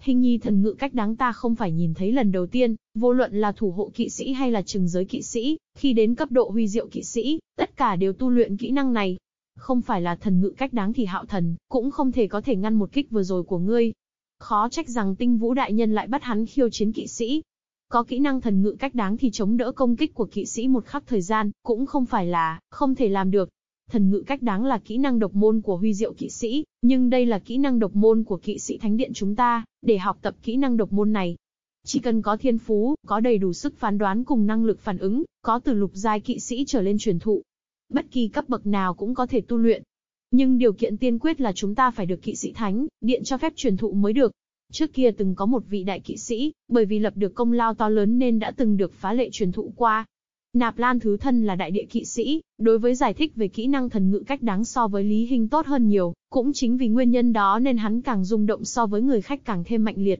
Hình nhi thần ngự cách đáng ta không phải nhìn thấy lần đầu tiên, vô luận là thủ hộ kỵ sĩ hay là trừng giới kỵ sĩ, khi đến cấp độ huy diệu kỵ sĩ, tất cả đều tu luyện kỹ năng này. Không phải là thần ngự cách đáng thì hạo thần, cũng không thể có thể ngăn một kích vừa rồi của ngươi. Khó trách rằng tinh vũ đại nhân lại bắt hắn khiêu chiến kỵ sĩ. Có kỹ năng thần ngự cách đáng thì chống đỡ công kích của kỵ sĩ một khắc thời gian, cũng không phải là, không thể làm được. Thần ngự cách đáng là kỹ năng độc môn của huy diệu kỵ sĩ, nhưng đây là kỹ năng độc môn của kỵ sĩ thánh điện chúng ta, để học tập kỹ năng độc môn này. Chỉ cần có thiên phú, có đầy đủ sức phán đoán cùng năng lực phản ứng, có từ lục giai kỵ sĩ trở lên truyền thụ. Bất kỳ cấp bậc nào cũng có thể tu luyện. Nhưng điều kiện tiên quyết là chúng ta phải được kỵ sĩ thánh, điện cho phép truyền thụ mới được. Trước kia từng có một vị đại kỵ sĩ, bởi vì lập được công lao to lớn nên đã từng được phá lệ truyền thụ qua, Nạp Lan Thứ Thân là đại địa kỵ sĩ, đối với giải thích về kỹ năng thần ngự cách đáng so với Lý Hinh tốt hơn nhiều, cũng chính vì nguyên nhân đó nên hắn càng rung động so với người khách càng thêm mạnh liệt.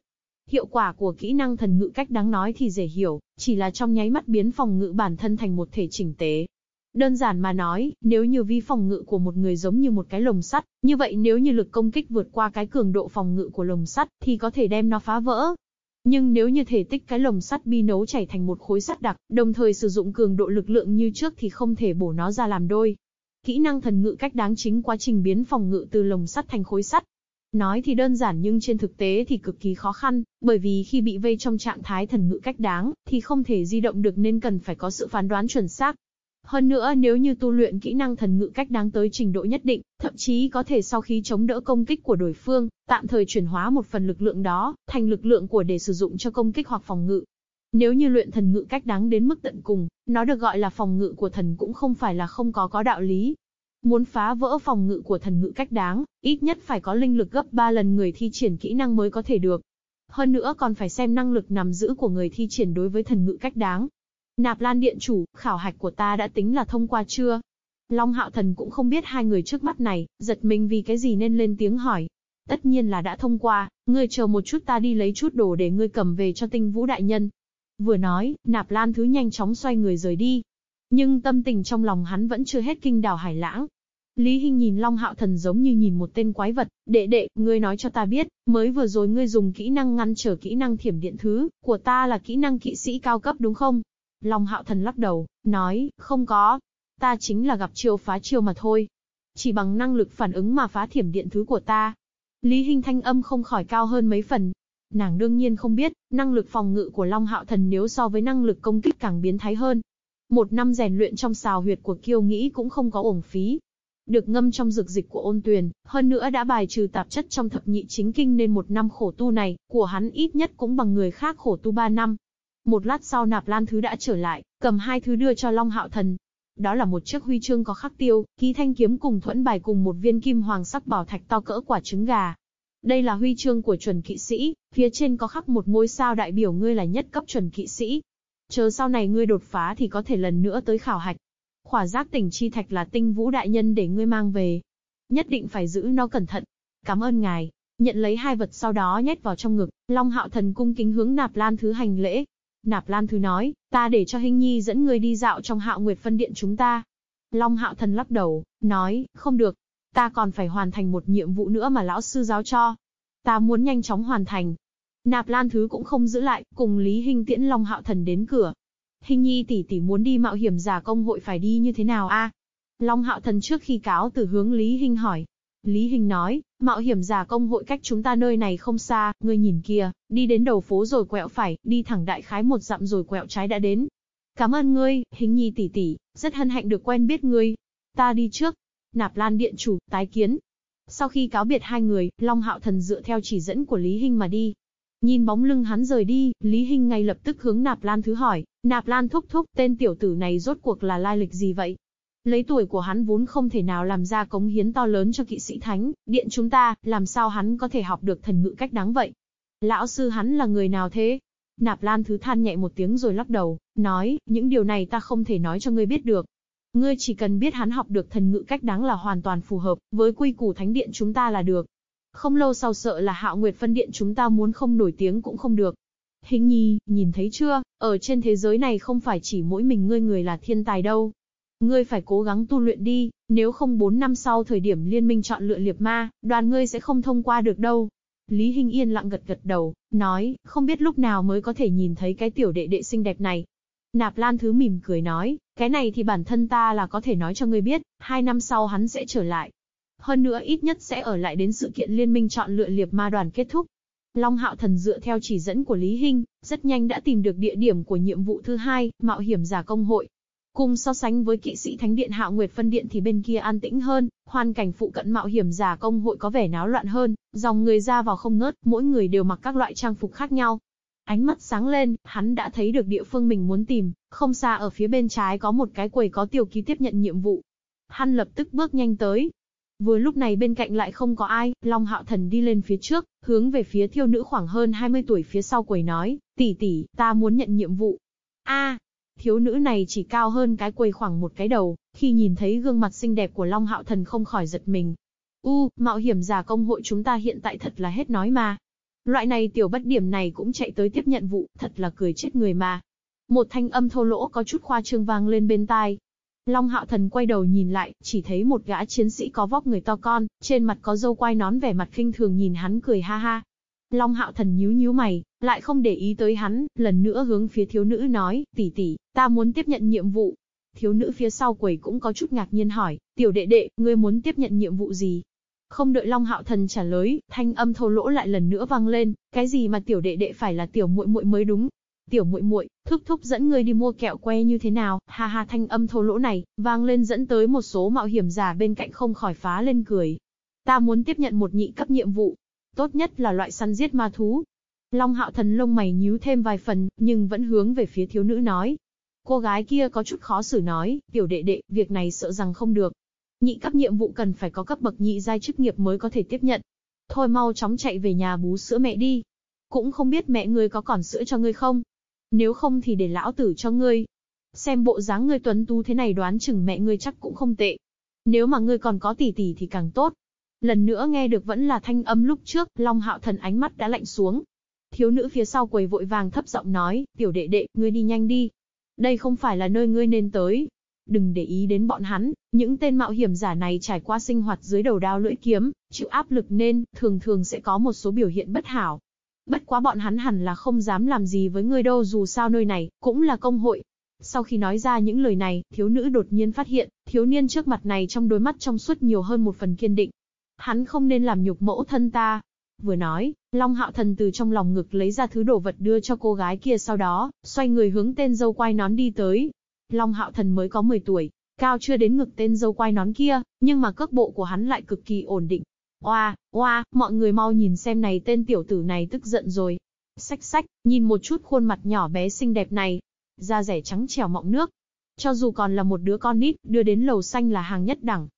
Hiệu quả của kỹ năng thần ngự cách đáng nói thì dễ hiểu, chỉ là trong nháy mắt biến phòng ngự bản thân thành một thể chỉnh tế. Đơn giản mà nói, nếu như vi phòng ngự của một người giống như một cái lồng sắt, như vậy nếu như lực công kích vượt qua cái cường độ phòng ngự của lồng sắt, thì có thể đem nó phá vỡ, nhưng nếu như thể tích cái lồng sắt bi nấu chảy thành một khối sắt đặc, đồng thời sử dụng cường độ lực lượng như trước thì không thể bổ nó ra làm đôi. Kỹ năng thần ngự cách đáng chính quá trình biến phòng ngự từ lồng sắt thành khối sắt. Nói thì đơn giản nhưng trên thực tế thì cực kỳ khó khăn, bởi vì khi bị vây trong trạng thái thần ngự cách đáng, thì không thể di động được nên cần phải có sự phán đoán chuẩn xác. Hơn nữa nếu như tu luyện kỹ năng thần ngự cách đáng tới trình độ nhất định, thậm chí có thể sau khi chống đỡ công kích của đối phương, tạm thời chuyển hóa một phần lực lượng đó, thành lực lượng của để sử dụng cho công kích hoặc phòng ngự. Nếu như luyện thần ngự cách đáng đến mức tận cùng, nó được gọi là phòng ngự của thần cũng không phải là không có có đạo lý. Muốn phá vỡ phòng ngự của thần ngự cách đáng, ít nhất phải có linh lực gấp 3 lần người thi triển kỹ năng mới có thể được. Hơn nữa còn phải xem năng lực nằm giữ của người thi triển đối với thần ngự cách đáng. Nạp Lan Điện Chủ, khảo hạch của ta đã tính là thông qua chưa? Long Hạo Thần cũng không biết hai người trước mắt này, giật mình vì cái gì nên lên tiếng hỏi. Tất nhiên là đã thông qua, ngươi chờ một chút ta đi lấy chút đồ để ngươi cầm về cho tinh vũ đại nhân. Vừa nói, Nạp Lan Thứ nhanh chóng xoay người rời đi. Nhưng tâm tình trong lòng hắn vẫn chưa hết kinh đào hải lãng. Lý Hinh nhìn Long Hạo Thần giống như nhìn một tên quái vật, đệ đệ, ngươi nói cho ta biết, mới vừa rồi ngươi dùng kỹ năng ngăn trở kỹ năng thiểm điện thứ, của ta là kỹ năng kỵ sĩ cao cấp đúng không? Long Hạo Thần lắc đầu, nói, không có. Ta chính là gặp chiêu phá chiêu mà thôi. Chỉ bằng năng lực phản ứng mà phá thiểm điện thứ của ta. Lý Hinh thanh âm không khỏi cao hơn mấy phần. Nàng đương nhiên không biết, năng lực phòng ngự của Long Hạo Thần nếu so với năng lực công kích càng biến thái hơn. Một năm rèn luyện trong xào huyệt của kiêu nghĩ cũng không có uổng phí. Được ngâm trong dược dịch của ôn tuyền, hơn nữa đã bài trừ tạp chất trong thập nhị chính kinh nên một năm khổ tu này, của hắn ít nhất cũng bằng người khác khổ tu ba năm. Một lát sau nạp lan thứ đã trở lại, cầm hai thứ đưa cho Long Hạo Thần. Đó là một chiếc huy chương có khắc tiêu, ký thanh kiếm cùng thuẫn bài cùng một viên kim hoàng sắc bảo thạch to cỡ quả trứng gà. Đây là huy chương của chuẩn kỵ sĩ, phía trên có khắc một ngôi sao đại biểu ngươi là nhất cấp chuẩn kỵ sĩ. Chờ sau này ngươi đột phá thì có thể lần nữa tới khảo hạch. Khỏa giác tỉnh chi thạch là tinh vũ đại nhân để ngươi mang về. Nhất định phải giữ nó cẩn thận. Cảm ơn ngài. Nhận lấy hai vật sau đó nhét vào trong ngực, Long Hạo Thần cung kính hướng Nạp Lan thứ hành lễ, Nạp Lan Thứ nói, ta để cho Hinh Nhi dẫn người đi dạo trong hạo nguyệt phân điện chúng ta. Long Hạo Thần lắc đầu, nói, không được. Ta còn phải hoàn thành một nhiệm vụ nữa mà lão sư giáo cho. Ta muốn nhanh chóng hoàn thành. Nạp Lan Thứ cũng không giữ lại, cùng Lý Hinh tiễn Long Hạo Thần đến cửa. Hinh Nhi tỷ tỷ muốn đi mạo hiểm giả công hội phải đi như thế nào a? Long Hạo Thần trước khi cáo từ hướng Lý Hinh hỏi, Lý Hình nói, mạo hiểm giả công hội cách chúng ta nơi này không xa, ngươi nhìn kia, đi đến đầu phố rồi quẹo phải, đi thẳng đại khái một dặm rồi quẹo trái đã đến. Cảm ơn ngươi, Hình Nhi tỷ tỷ, rất hân hạnh được quen biết ngươi. Ta đi trước. Nạp Lan điện chủ, tái kiến. Sau khi cáo biệt hai người, Long Hạo Thần dựa theo chỉ dẫn của Lý Hinh mà đi. Nhìn bóng lưng hắn rời đi, Lý Hinh ngay lập tức hướng Nạp Lan thứ hỏi, Nạp Lan thúc thúc, tên tiểu tử này rốt cuộc là lai lịch gì vậy? Lấy tuổi của hắn vốn không thể nào làm ra cống hiến to lớn cho kỵ sĩ thánh, điện chúng ta, làm sao hắn có thể học được thần ngự cách đáng vậy? Lão sư hắn là người nào thế? Nạp Lan thứ than nhẹ một tiếng rồi lắc đầu, nói, những điều này ta không thể nói cho ngươi biết được. Ngươi chỉ cần biết hắn học được thần ngự cách đáng là hoàn toàn phù hợp với quy củ thánh điện chúng ta là được. Không lâu sau sợ là hạo nguyệt phân điện chúng ta muốn không nổi tiếng cũng không được. Hình nhi, nhìn thấy chưa, ở trên thế giới này không phải chỉ mỗi mình ngươi người là thiên tài đâu. Ngươi phải cố gắng tu luyện đi, nếu không 4 năm sau thời điểm liên minh chọn lựa liệp ma, đoàn ngươi sẽ không thông qua được đâu. Lý Hinh Yên lặng gật gật đầu, nói, không biết lúc nào mới có thể nhìn thấy cái tiểu đệ đệ xinh đẹp này. Nạp Lan Thứ mỉm cười nói, cái này thì bản thân ta là có thể nói cho ngươi biết, hai năm sau hắn sẽ trở lại. Hơn nữa ít nhất sẽ ở lại đến sự kiện liên minh chọn lựa liệp ma đoàn kết thúc. Long Hạo Thần dựa theo chỉ dẫn của Lý Hinh, rất nhanh đã tìm được địa điểm của nhiệm vụ thứ hai, mạo hiểm giả công hội. Cùng so sánh với kỵ sĩ Thánh Điện Hạo Nguyệt Phân Điện thì bên kia an tĩnh hơn, hoàn cảnh phụ cận mạo hiểm giả công hội có vẻ náo loạn hơn, dòng người ra vào không ngớt, mỗi người đều mặc các loại trang phục khác nhau. Ánh mắt sáng lên, hắn đã thấy được địa phương mình muốn tìm, không xa ở phía bên trái có một cái quầy có tiểu ký tiếp nhận nhiệm vụ. Hắn lập tức bước nhanh tới. Vừa lúc này bên cạnh lại không có ai, Long Hạo Thần đi lên phía trước, hướng về phía thiêu nữ khoảng hơn 20 tuổi phía sau quầy nói, tỷ tỷ, ta muốn nhận nhiệm vụ. A, Thiếu nữ này chỉ cao hơn cái quầy khoảng một cái đầu, khi nhìn thấy gương mặt xinh đẹp của Long Hạo Thần không khỏi giật mình. U, mạo hiểm giả công hội chúng ta hiện tại thật là hết nói mà. Loại này tiểu bất điểm này cũng chạy tới tiếp nhận vụ, thật là cười chết người mà. Một thanh âm thô lỗ có chút khoa trương vang lên bên tai. Long Hạo Thần quay đầu nhìn lại, chỉ thấy một gã chiến sĩ có vóc người to con, trên mặt có râu quai nón vẻ mặt khinh thường nhìn hắn cười ha ha. Long hạo thần nhíu nhíu mày, lại không để ý tới hắn, lần nữa hướng phía thiếu nữ nói, tỷ tỷ, ta muốn tiếp nhận nhiệm vụ. Thiếu nữ phía sau quầy cũng có chút ngạc nhiên hỏi, tiểu đệ đệ, ngươi muốn tiếp nhận nhiệm vụ gì? Không đợi Long Hạo Thần trả lời, thanh âm thô lỗ lại lần nữa vang lên, cái gì mà tiểu đệ đệ phải là tiểu muội muội mới đúng. Tiểu muội muội, thúc thúc dẫn ngươi đi mua kẹo que như thế nào? Ha ha thanh âm thô lỗ này, vang lên dẫn tới một số mạo hiểm giả bên cạnh không khỏi phá lên cười. Ta muốn tiếp nhận một nhị cấp nhiệm vụ. Tốt nhất là loại săn giết ma thú. Long hạo thần lông mày nhíu thêm vài phần, nhưng vẫn hướng về phía thiếu nữ nói. Cô gái kia có chút khó xử nói, tiểu đệ đệ, việc này sợ rằng không được. Nhị cấp nhiệm vụ cần phải có cấp bậc nhị giai chức nghiệp mới có thể tiếp nhận. Thôi mau chóng chạy về nhà bú sữa mẹ đi. Cũng không biết mẹ ngươi có còn sữa cho ngươi không? Nếu không thì để lão tử cho ngươi. Xem bộ dáng ngươi tuấn tú thế này đoán chừng mẹ ngươi chắc cũng không tệ. Nếu mà ngươi còn có tỷ tỷ thì càng tốt. Lần nữa nghe được vẫn là thanh âm lúc trước, Long Hạo Thần ánh mắt đã lạnh xuống. Thiếu nữ phía sau quầy vội vàng thấp giọng nói, tiểu đệ đệ, ngươi đi nhanh đi. Đây không phải là nơi ngươi nên tới. Đừng để ý đến bọn hắn, những tên mạo hiểm giả này trải qua sinh hoạt dưới đầu đao lưỡi kiếm, chịu áp lực nên, thường thường sẽ có một số biểu hiện bất hảo. Bất quá bọn hắn hẳn là không dám làm gì với ngươi đâu dù sao nơi này, cũng là công hội. Sau khi nói ra những lời này, thiếu nữ đột nhiên phát hiện, thiếu niên trước mặt này trong đôi mắt trong suốt nhiều hơn một phần kiên định. Hắn không nên làm nhục mẫu thân ta. Vừa nói, Long Hạo Thần từ trong lòng ngực lấy ra thứ đồ vật đưa cho cô gái kia sau đó, xoay người hướng tên dâu quai nón đi tới. Long Hạo Thần mới có 10 tuổi, cao chưa đến ngực tên dâu quai nón kia, nhưng mà cước bộ của hắn lại cực kỳ ổn định. Oa, oa, mọi người mau nhìn xem này tên tiểu tử này tức giận rồi. Xách xách, nhìn một chút khuôn mặt nhỏ bé xinh đẹp này. Da rẻ trắng trẻo mọng nước. Cho dù còn là một đứa con nít, đưa đến lầu xanh là hàng nhất đẳng.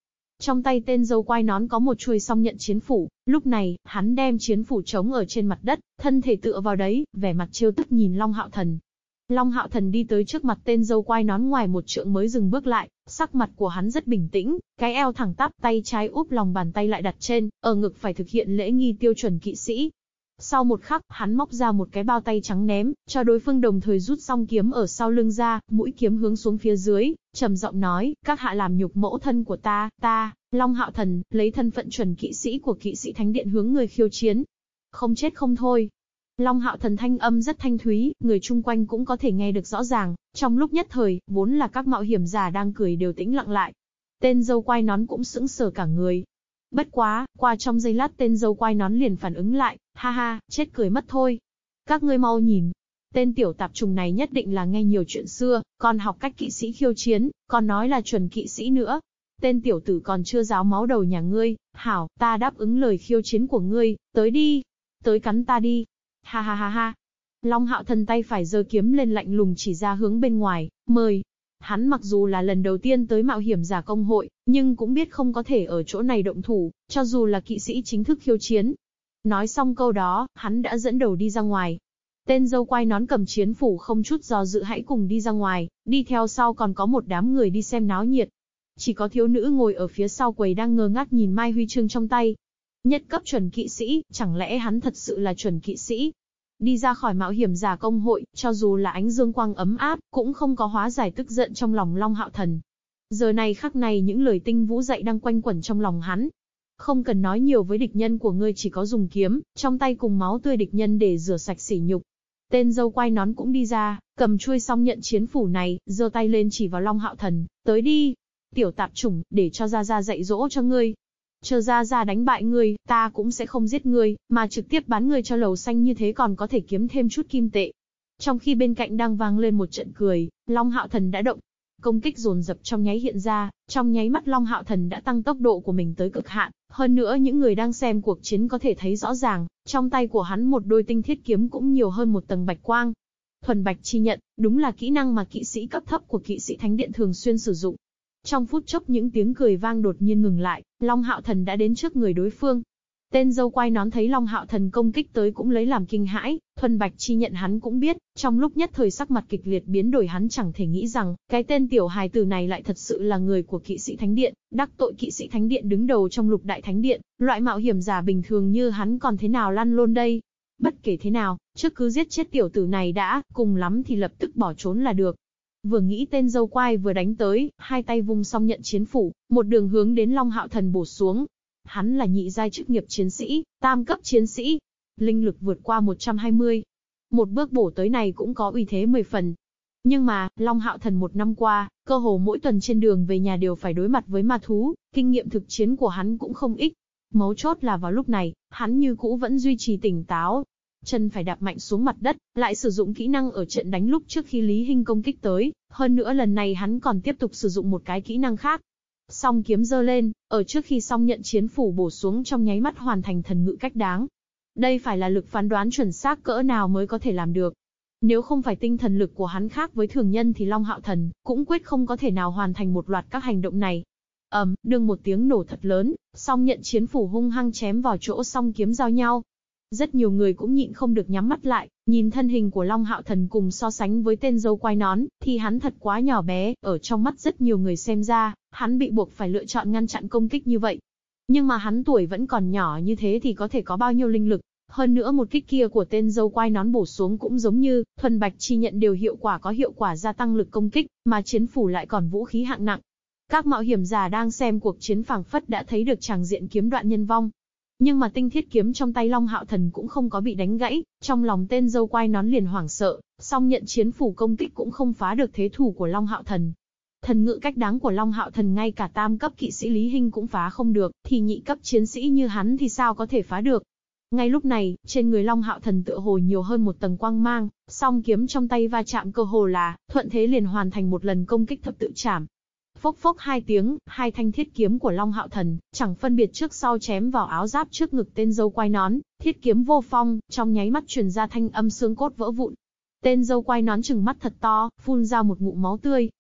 Trong tay tên dâu quai nón có một chuôi song nhận chiến phủ, lúc này, hắn đem chiến phủ trống ở trên mặt đất, thân thể tựa vào đấy, vẻ mặt trêu tức nhìn Long Hạo Thần. Long Hạo Thần đi tới trước mặt tên dâu quai nón ngoài một trượng mới dừng bước lại, sắc mặt của hắn rất bình tĩnh, cái eo thẳng tắp, tay trái úp lòng bàn tay lại đặt trên, ở ngực phải thực hiện lễ nghi tiêu chuẩn kỵ sĩ. Sau một khắc, hắn móc ra một cái bao tay trắng ném, cho đối phương đồng thời rút song kiếm ở sau lưng ra, mũi kiếm hướng xuống phía dưới, trầm giọng nói, các hạ làm nhục mẫu thân của ta, ta, Long Hạo Thần, lấy thân phận chuẩn kỵ sĩ của kỵ sĩ thánh điện hướng người khiêu chiến. Không chết không thôi, Long hạo thần thanh âm rất thanh thúy, người chung quanh cũng có thể nghe được rõ ràng, trong lúc nhất thời, vốn là các mạo hiểm giả đang cười đều tĩnh lặng lại. Tên dâu quay nón cũng sững sờ cả người. Bất quá, qua trong giây lát tên dâu quai nón liền phản ứng lại, ha ha, chết cười mất thôi. Các ngươi mau nhìn. Tên tiểu tạp trùng này nhất định là nghe nhiều chuyện xưa, còn học cách kỵ sĩ khiêu chiến, còn nói là chuẩn kỵ sĩ nữa. Tên tiểu tử còn chưa giáo máu đầu nhà ngươi, hảo, ta đáp ứng lời khiêu chiến của ngươi, tới đi. Tới cắn ta đi, Ha ha ha ha. Long hạo thần tay phải giơ kiếm lên lạnh lùng chỉ ra hướng bên ngoài, mời. Hắn mặc dù là lần đầu tiên tới mạo hiểm giả công hội, nhưng cũng biết không có thể ở chỗ này động thủ, cho dù là kỵ sĩ chính thức khiêu chiến. Nói xong câu đó, hắn đã dẫn đầu đi ra ngoài. Tên dâu quay nón cầm chiến phủ không chút do dự hãy cùng đi ra ngoài, đi theo sau còn có một đám người đi xem náo nhiệt. Chỉ có thiếu nữ ngồi ở phía sau quầy đang ngơ ngác nhìn Mai Huy chương trong tay, Nhất cấp chuẩn kỵ sĩ, chẳng lẽ hắn thật sự là chuẩn kỵ sĩ? Đi ra khỏi mạo hiểm giả công hội, cho dù là ánh dương quang ấm áp, cũng không có hóa giải tức giận trong lòng Long Hạo Thần. Giờ này khắc này những lời tinh vũ dạy đang quanh quẩn trong lòng hắn. Không cần nói nhiều với địch nhân của ngươi chỉ có dùng kiếm, trong tay cùng máu tươi địch nhân để rửa sạch sỉ nhục. Tên dâu quay nón cũng đi ra, cầm chuôi xong nhận chiến phủ này, giơ tay lên chỉ vào Long Hạo Thần, tới đi. Tiểu tạp chủng, để cho ra ra dạy dỗ cho ngươi. Chờ ra ra đánh bại ngươi, ta cũng sẽ không giết ngươi, mà trực tiếp bán ngươi cho lầu xanh như thế còn có thể kiếm thêm chút kim tệ. Trong khi bên cạnh đang vang lên một trận cười, Long Hạo Thần đã động. Công kích dồn dập trong nháy hiện ra, trong nháy mắt Long Hạo Thần đã tăng tốc độ của mình tới cực hạn. Hơn nữa những người đang xem cuộc chiến có thể thấy rõ ràng, trong tay của hắn một đôi tinh thiết kiếm cũng nhiều hơn một tầng bạch quang. Thuần bạch chi nhận, đúng là kỹ năng mà kỵ sĩ cấp thấp của kỵ sĩ thánh điện thường xuyên sử dụng. Trong phút chốc những tiếng cười vang đột nhiên ngừng lại, Long Hạo Thần đã đến trước người đối phương. Tên dâu quay nón thấy Long Hạo Thần công kích tới cũng lấy làm kinh hãi, thuần bạch chi nhận hắn cũng biết, trong lúc nhất thời sắc mặt kịch liệt biến đổi hắn chẳng thể nghĩ rằng, cái tên tiểu hài tử này lại thật sự là người của kỵ sĩ thánh điện, đắc tội kỵ sĩ thánh điện đứng đầu trong lục đại thánh điện, loại mạo hiểm giả bình thường như hắn còn thế nào lăn lôn đây. Bất kể thế nào, trước cứ giết chết tiểu tử này đã, cùng lắm thì lập tức bỏ trốn là được. Vừa nghĩ tên dâu quai vừa đánh tới, hai tay vung xong nhận chiến phủ, một đường hướng đến Long Hạo Thần bổ xuống. Hắn là nhị giai chức nghiệp chiến sĩ, tam cấp chiến sĩ, linh lực vượt qua 120. Một bước bổ tới này cũng có uy thế 10 phần. Nhưng mà, Long Hạo Thần một năm qua, cơ hồ mỗi tuần trên đường về nhà đều phải đối mặt với ma thú, kinh nghiệm thực chiến của hắn cũng không ít. Mấu chốt là vào lúc này, hắn như cũ vẫn duy trì tỉnh táo. Chân phải đạp mạnh xuống mặt đất, lại sử dụng kỹ năng ở trận đánh lúc trước khi Lý Hinh công kích tới. Hơn nữa lần này hắn còn tiếp tục sử dụng một cái kỹ năng khác. Song kiếm dơ lên, ở trước khi song nhận chiến phủ bổ xuống trong nháy mắt hoàn thành thần ngự cách đáng. Đây phải là lực phán đoán chuẩn xác cỡ nào mới có thể làm được. Nếu không phải tinh thần lực của hắn khác với thường nhân thì Long Hạo Thần cũng quyết không có thể nào hoàn thành một loạt các hành động này. ầm, um, đương một tiếng nổ thật lớn, song nhận chiến phủ hung hăng chém vào chỗ song kiếm giao nhau. Rất nhiều người cũng nhịn không được nhắm mắt lại, nhìn thân hình của Long Hạo Thần cùng so sánh với tên dâu quai nón, thì hắn thật quá nhỏ bé, ở trong mắt rất nhiều người xem ra, hắn bị buộc phải lựa chọn ngăn chặn công kích như vậy. Nhưng mà hắn tuổi vẫn còn nhỏ như thế thì có thể có bao nhiêu linh lực, hơn nữa một kích kia của tên dâu quai nón bổ xuống cũng giống như, thuần bạch chi nhận đều hiệu quả có hiệu quả gia tăng lực công kích, mà chiến phủ lại còn vũ khí hạng nặng. Các mạo hiểm giả đang xem cuộc chiến phảng phất đã thấy được tràng diện kiếm đoạn nhân vong. Nhưng mà tinh thiết kiếm trong tay Long Hạo Thần cũng không có bị đánh gãy, trong lòng tên dâu quai nón liền hoảng sợ, song nhận chiến phủ công kích cũng không phá được thế thủ của Long Hạo Thần. Thần ngự cách đáng của Long Hạo Thần ngay cả tam cấp kỵ sĩ Lý Hinh cũng phá không được, thì nhị cấp chiến sĩ như hắn thì sao có thể phá được. Ngay lúc này, trên người Long Hạo Thần tựa hồ nhiều hơn một tầng quang mang, song kiếm trong tay va chạm cơ hồ là, thuận thế liền hoàn thành một lần công kích thập tự chảm. Phốc phốc hai tiếng, hai thanh thiết kiếm của Long Hạo Thần, chẳng phân biệt trước sau chém vào áo giáp trước ngực tên dâu quai nón, thiết kiếm vô phong, trong nháy mắt truyền ra thanh âm xương cốt vỡ vụn. Tên dâu quai nón chừng mắt thật to, phun ra một ngụm máu tươi,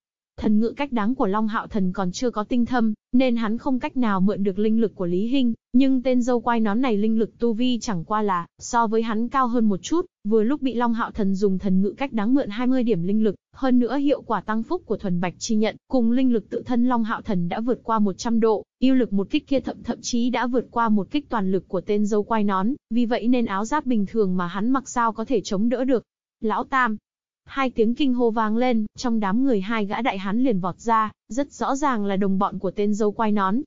Thần ngự cách đáng của Long Hạo Thần còn chưa có tinh thâm, nên hắn không cách nào mượn được linh lực của Lý Hinh, nhưng tên dâu quai nón này linh lực tu vi chẳng qua là, so với hắn cao hơn một chút, vừa lúc bị Long Hạo Thần dùng thần ngự cách đáng mượn 20 điểm linh lực, hơn nữa hiệu quả tăng phúc của thuần bạch chi nhận, cùng linh lực tự thân Long Hạo Thần đã vượt qua 100 độ, yêu lực một kích kia thậm thậm chí đã vượt qua một kích toàn lực của tên dâu quai nón, vì vậy nên áo giáp bình thường mà hắn mặc sao có thể chống đỡ được. Lão Tam, Hai tiếng kinh hô vang lên, trong đám người hai gã đại hán liền vọt ra, rất rõ ràng là đồng bọn của tên dâu quai nón.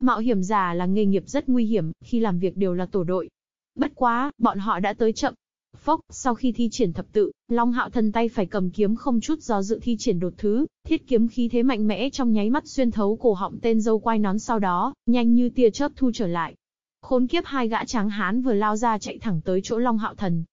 Mạo hiểm giả là nghề nghiệp rất nguy hiểm, khi làm việc đều là tổ đội. Bất quá, bọn họ đã tới chậm. Phốc, sau khi thi triển thập tự, Long Hạo thân tay phải cầm kiếm không chút do dự thi triển đột thứ, thiết kiếm khí thế mạnh mẽ trong nháy mắt xuyên thấu cổ họng tên dâu quai nón sau đó, nhanh như tia chớp thu trở lại. Khốn kiếp hai gã tráng hán vừa lao ra chạy thẳng tới chỗ Long Hạo thần.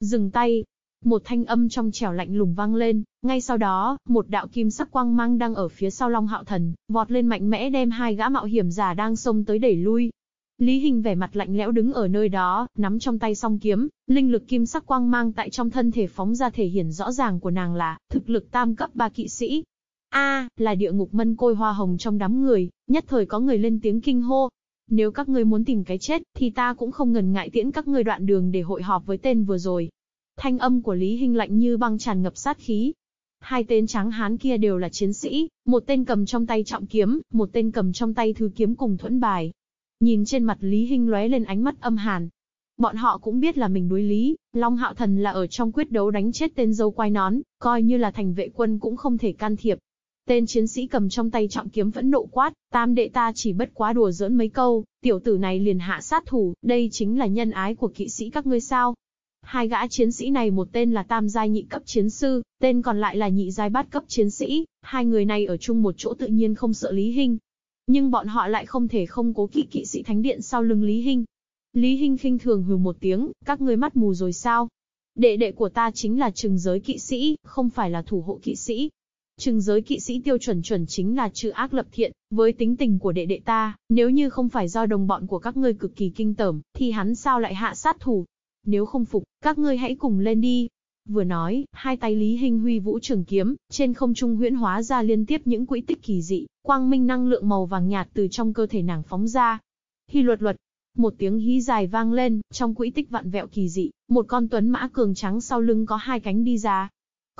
Dừng tay, một thanh âm trong trẻo lạnh lùng vang lên, ngay sau đó, một đạo kim sắc quang mang đang ở phía sau Long Hạo Thần, vọt lên mạnh mẽ đem hai gã mạo hiểm giả đang xông tới đẩy lui. Lý Hình vẻ mặt lạnh lẽo đứng ở nơi đó, nắm trong tay song kiếm, linh lực kim sắc quang mang tại trong thân thể phóng ra thể hiện rõ ràng của nàng là thực lực tam cấp ba kỵ sĩ. A, là địa ngục mân côi hoa hồng trong đám người, nhất thời có người lên tiếng kinh hô. Nếu các ngươi muốn tìm cái chết, thì ta cũng không ngần ngại tiễn các ngươi đoạn đường để hội họp với tên vừa rồi. Thanh âm của Lý Hinh lạnh như băng tràn ngập sát khí. Hai tên trắng hán kia đều là chiến sĩ, một tên cầm trong tay trọng kiếm, một tên cầm trong tay thư kiếm cùng thuẫn bài. Nhìn trên mặt Lý Hinh lóe lên ánh mắt âm hàn. Bọn họ cũng biết là mình đối lý, Long Hạo Thần là ở trong quyết đấu đánh chết tên dâu quai nón, coi như là thành vệ quân cũng không thể can thiệp. Tên chiến sĩ cầm trong tay trọng kiếm vẫn nộ quát, tam đệ ta chỉ bất quá đùa giỡn mấy câu, tiểu tử này liền hạ sát thủ, đây chính là nhân ái của kỵ sĩ các ngươi sao. Hai gã chiến sĩ này một tên là tam giai nhị cấp chiến sư, tên còn lại là nhị giai bát cấp chiến sĩ, hai người này ở chung một chỗ tự nhiên không sợ Lý Hinh. Nhưng bọn họ lại không thể không cố kỵ kỵ sĩ thánh điện sau lưng Lý Hinh. Lý Hinh khinh thường hừ một tiếng, các ngươi mắt mù rồi sao? Đệ đệ của ta chính là trừng giới kỵ sĩ, không phải là thủ hộ kỵ sĩ. Trừng giới kỵ sĩ tiêu chuẩn chuẩn chính là trừ ác lập thiện, với tính tình của đệ đệ ta, nếu như không phải do đồng bọn của các ngươi cực kỳ kinh tởm, thì hắn sao lại hạ sát thủ, nếu không phục, các ngươi hãy cùng lên đi. Vừa nói, hai tay Lý Hinh huy vũ trường kiếm, trên không trung huyễn hóa ra liên tiếp những quỹ tích kỳ dị, quang minh năng lượng màu vàng nhạt từ trong cơ thể nàng phóng ra. Hi luật luật, một tiếng hí dài vang lên, trong quỹ tích vặn vẹo kỳ dị, một con tuấn mã cường trắng sau lưng có hai cánh đi ra.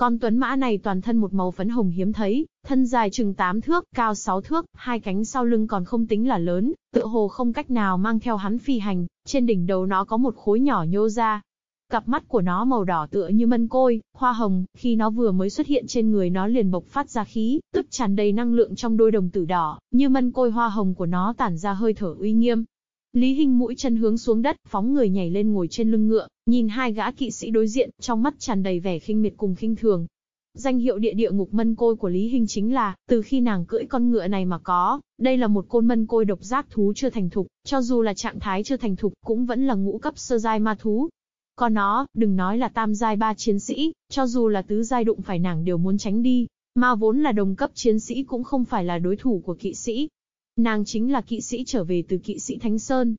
Con tuấn mã này toàn thân một màu phấn hồng hiếm thấy, thân dài chừng 8 thước, cao 6 thước, hai cánh sau lưng còn không tính là lớn, tựa hồ không cách nào mang theo hắn phi hành, trên đỉnh đầu nó có một khối nhỏ nhô ra. Cặp mắt của nó màu đỏ tựa như mân côi, hoa hồng, khi nó vừa mới xuất hiện trên người nó liền bộc phát ra khí, tức tràn đầy năng lượng trong đôi đồng tử đỏ, như mân côi hoa hồng của nó tản ra hơi thở uy nghiêm, Lý Hinh mũi chân hướng xuống đất, phóng người nhảy lên ngồi trên lưng ngựa, nhìn hai gã kỵ sĩ đối diện, trong mắt tràn đầy vẻ khinh miệt cùng khinh thường. Danh hiệu địa địa ngục mân côi của Lý Hinh chính là, từ khi nàng cưỡi con ngựa này mà có, đây là một côn mân côi độc giác thú chưa thành thục, cho dù là trạng thái chưa thành thục, cũng vẫn là ngũ cấp sơ giai ma thú. Còn nó, đừng nói là tam giai ba chiến sĩ, cho dù là tứ giai đụng phải nàng đều muốn tránh đi, mà vốn là đồng cấp chiến sĩ cũng không phải là đối thủ của kỵ sĩ. Nàng chính là kỵ sĩ trở về từ kỵ sĩ Thánh Sơn,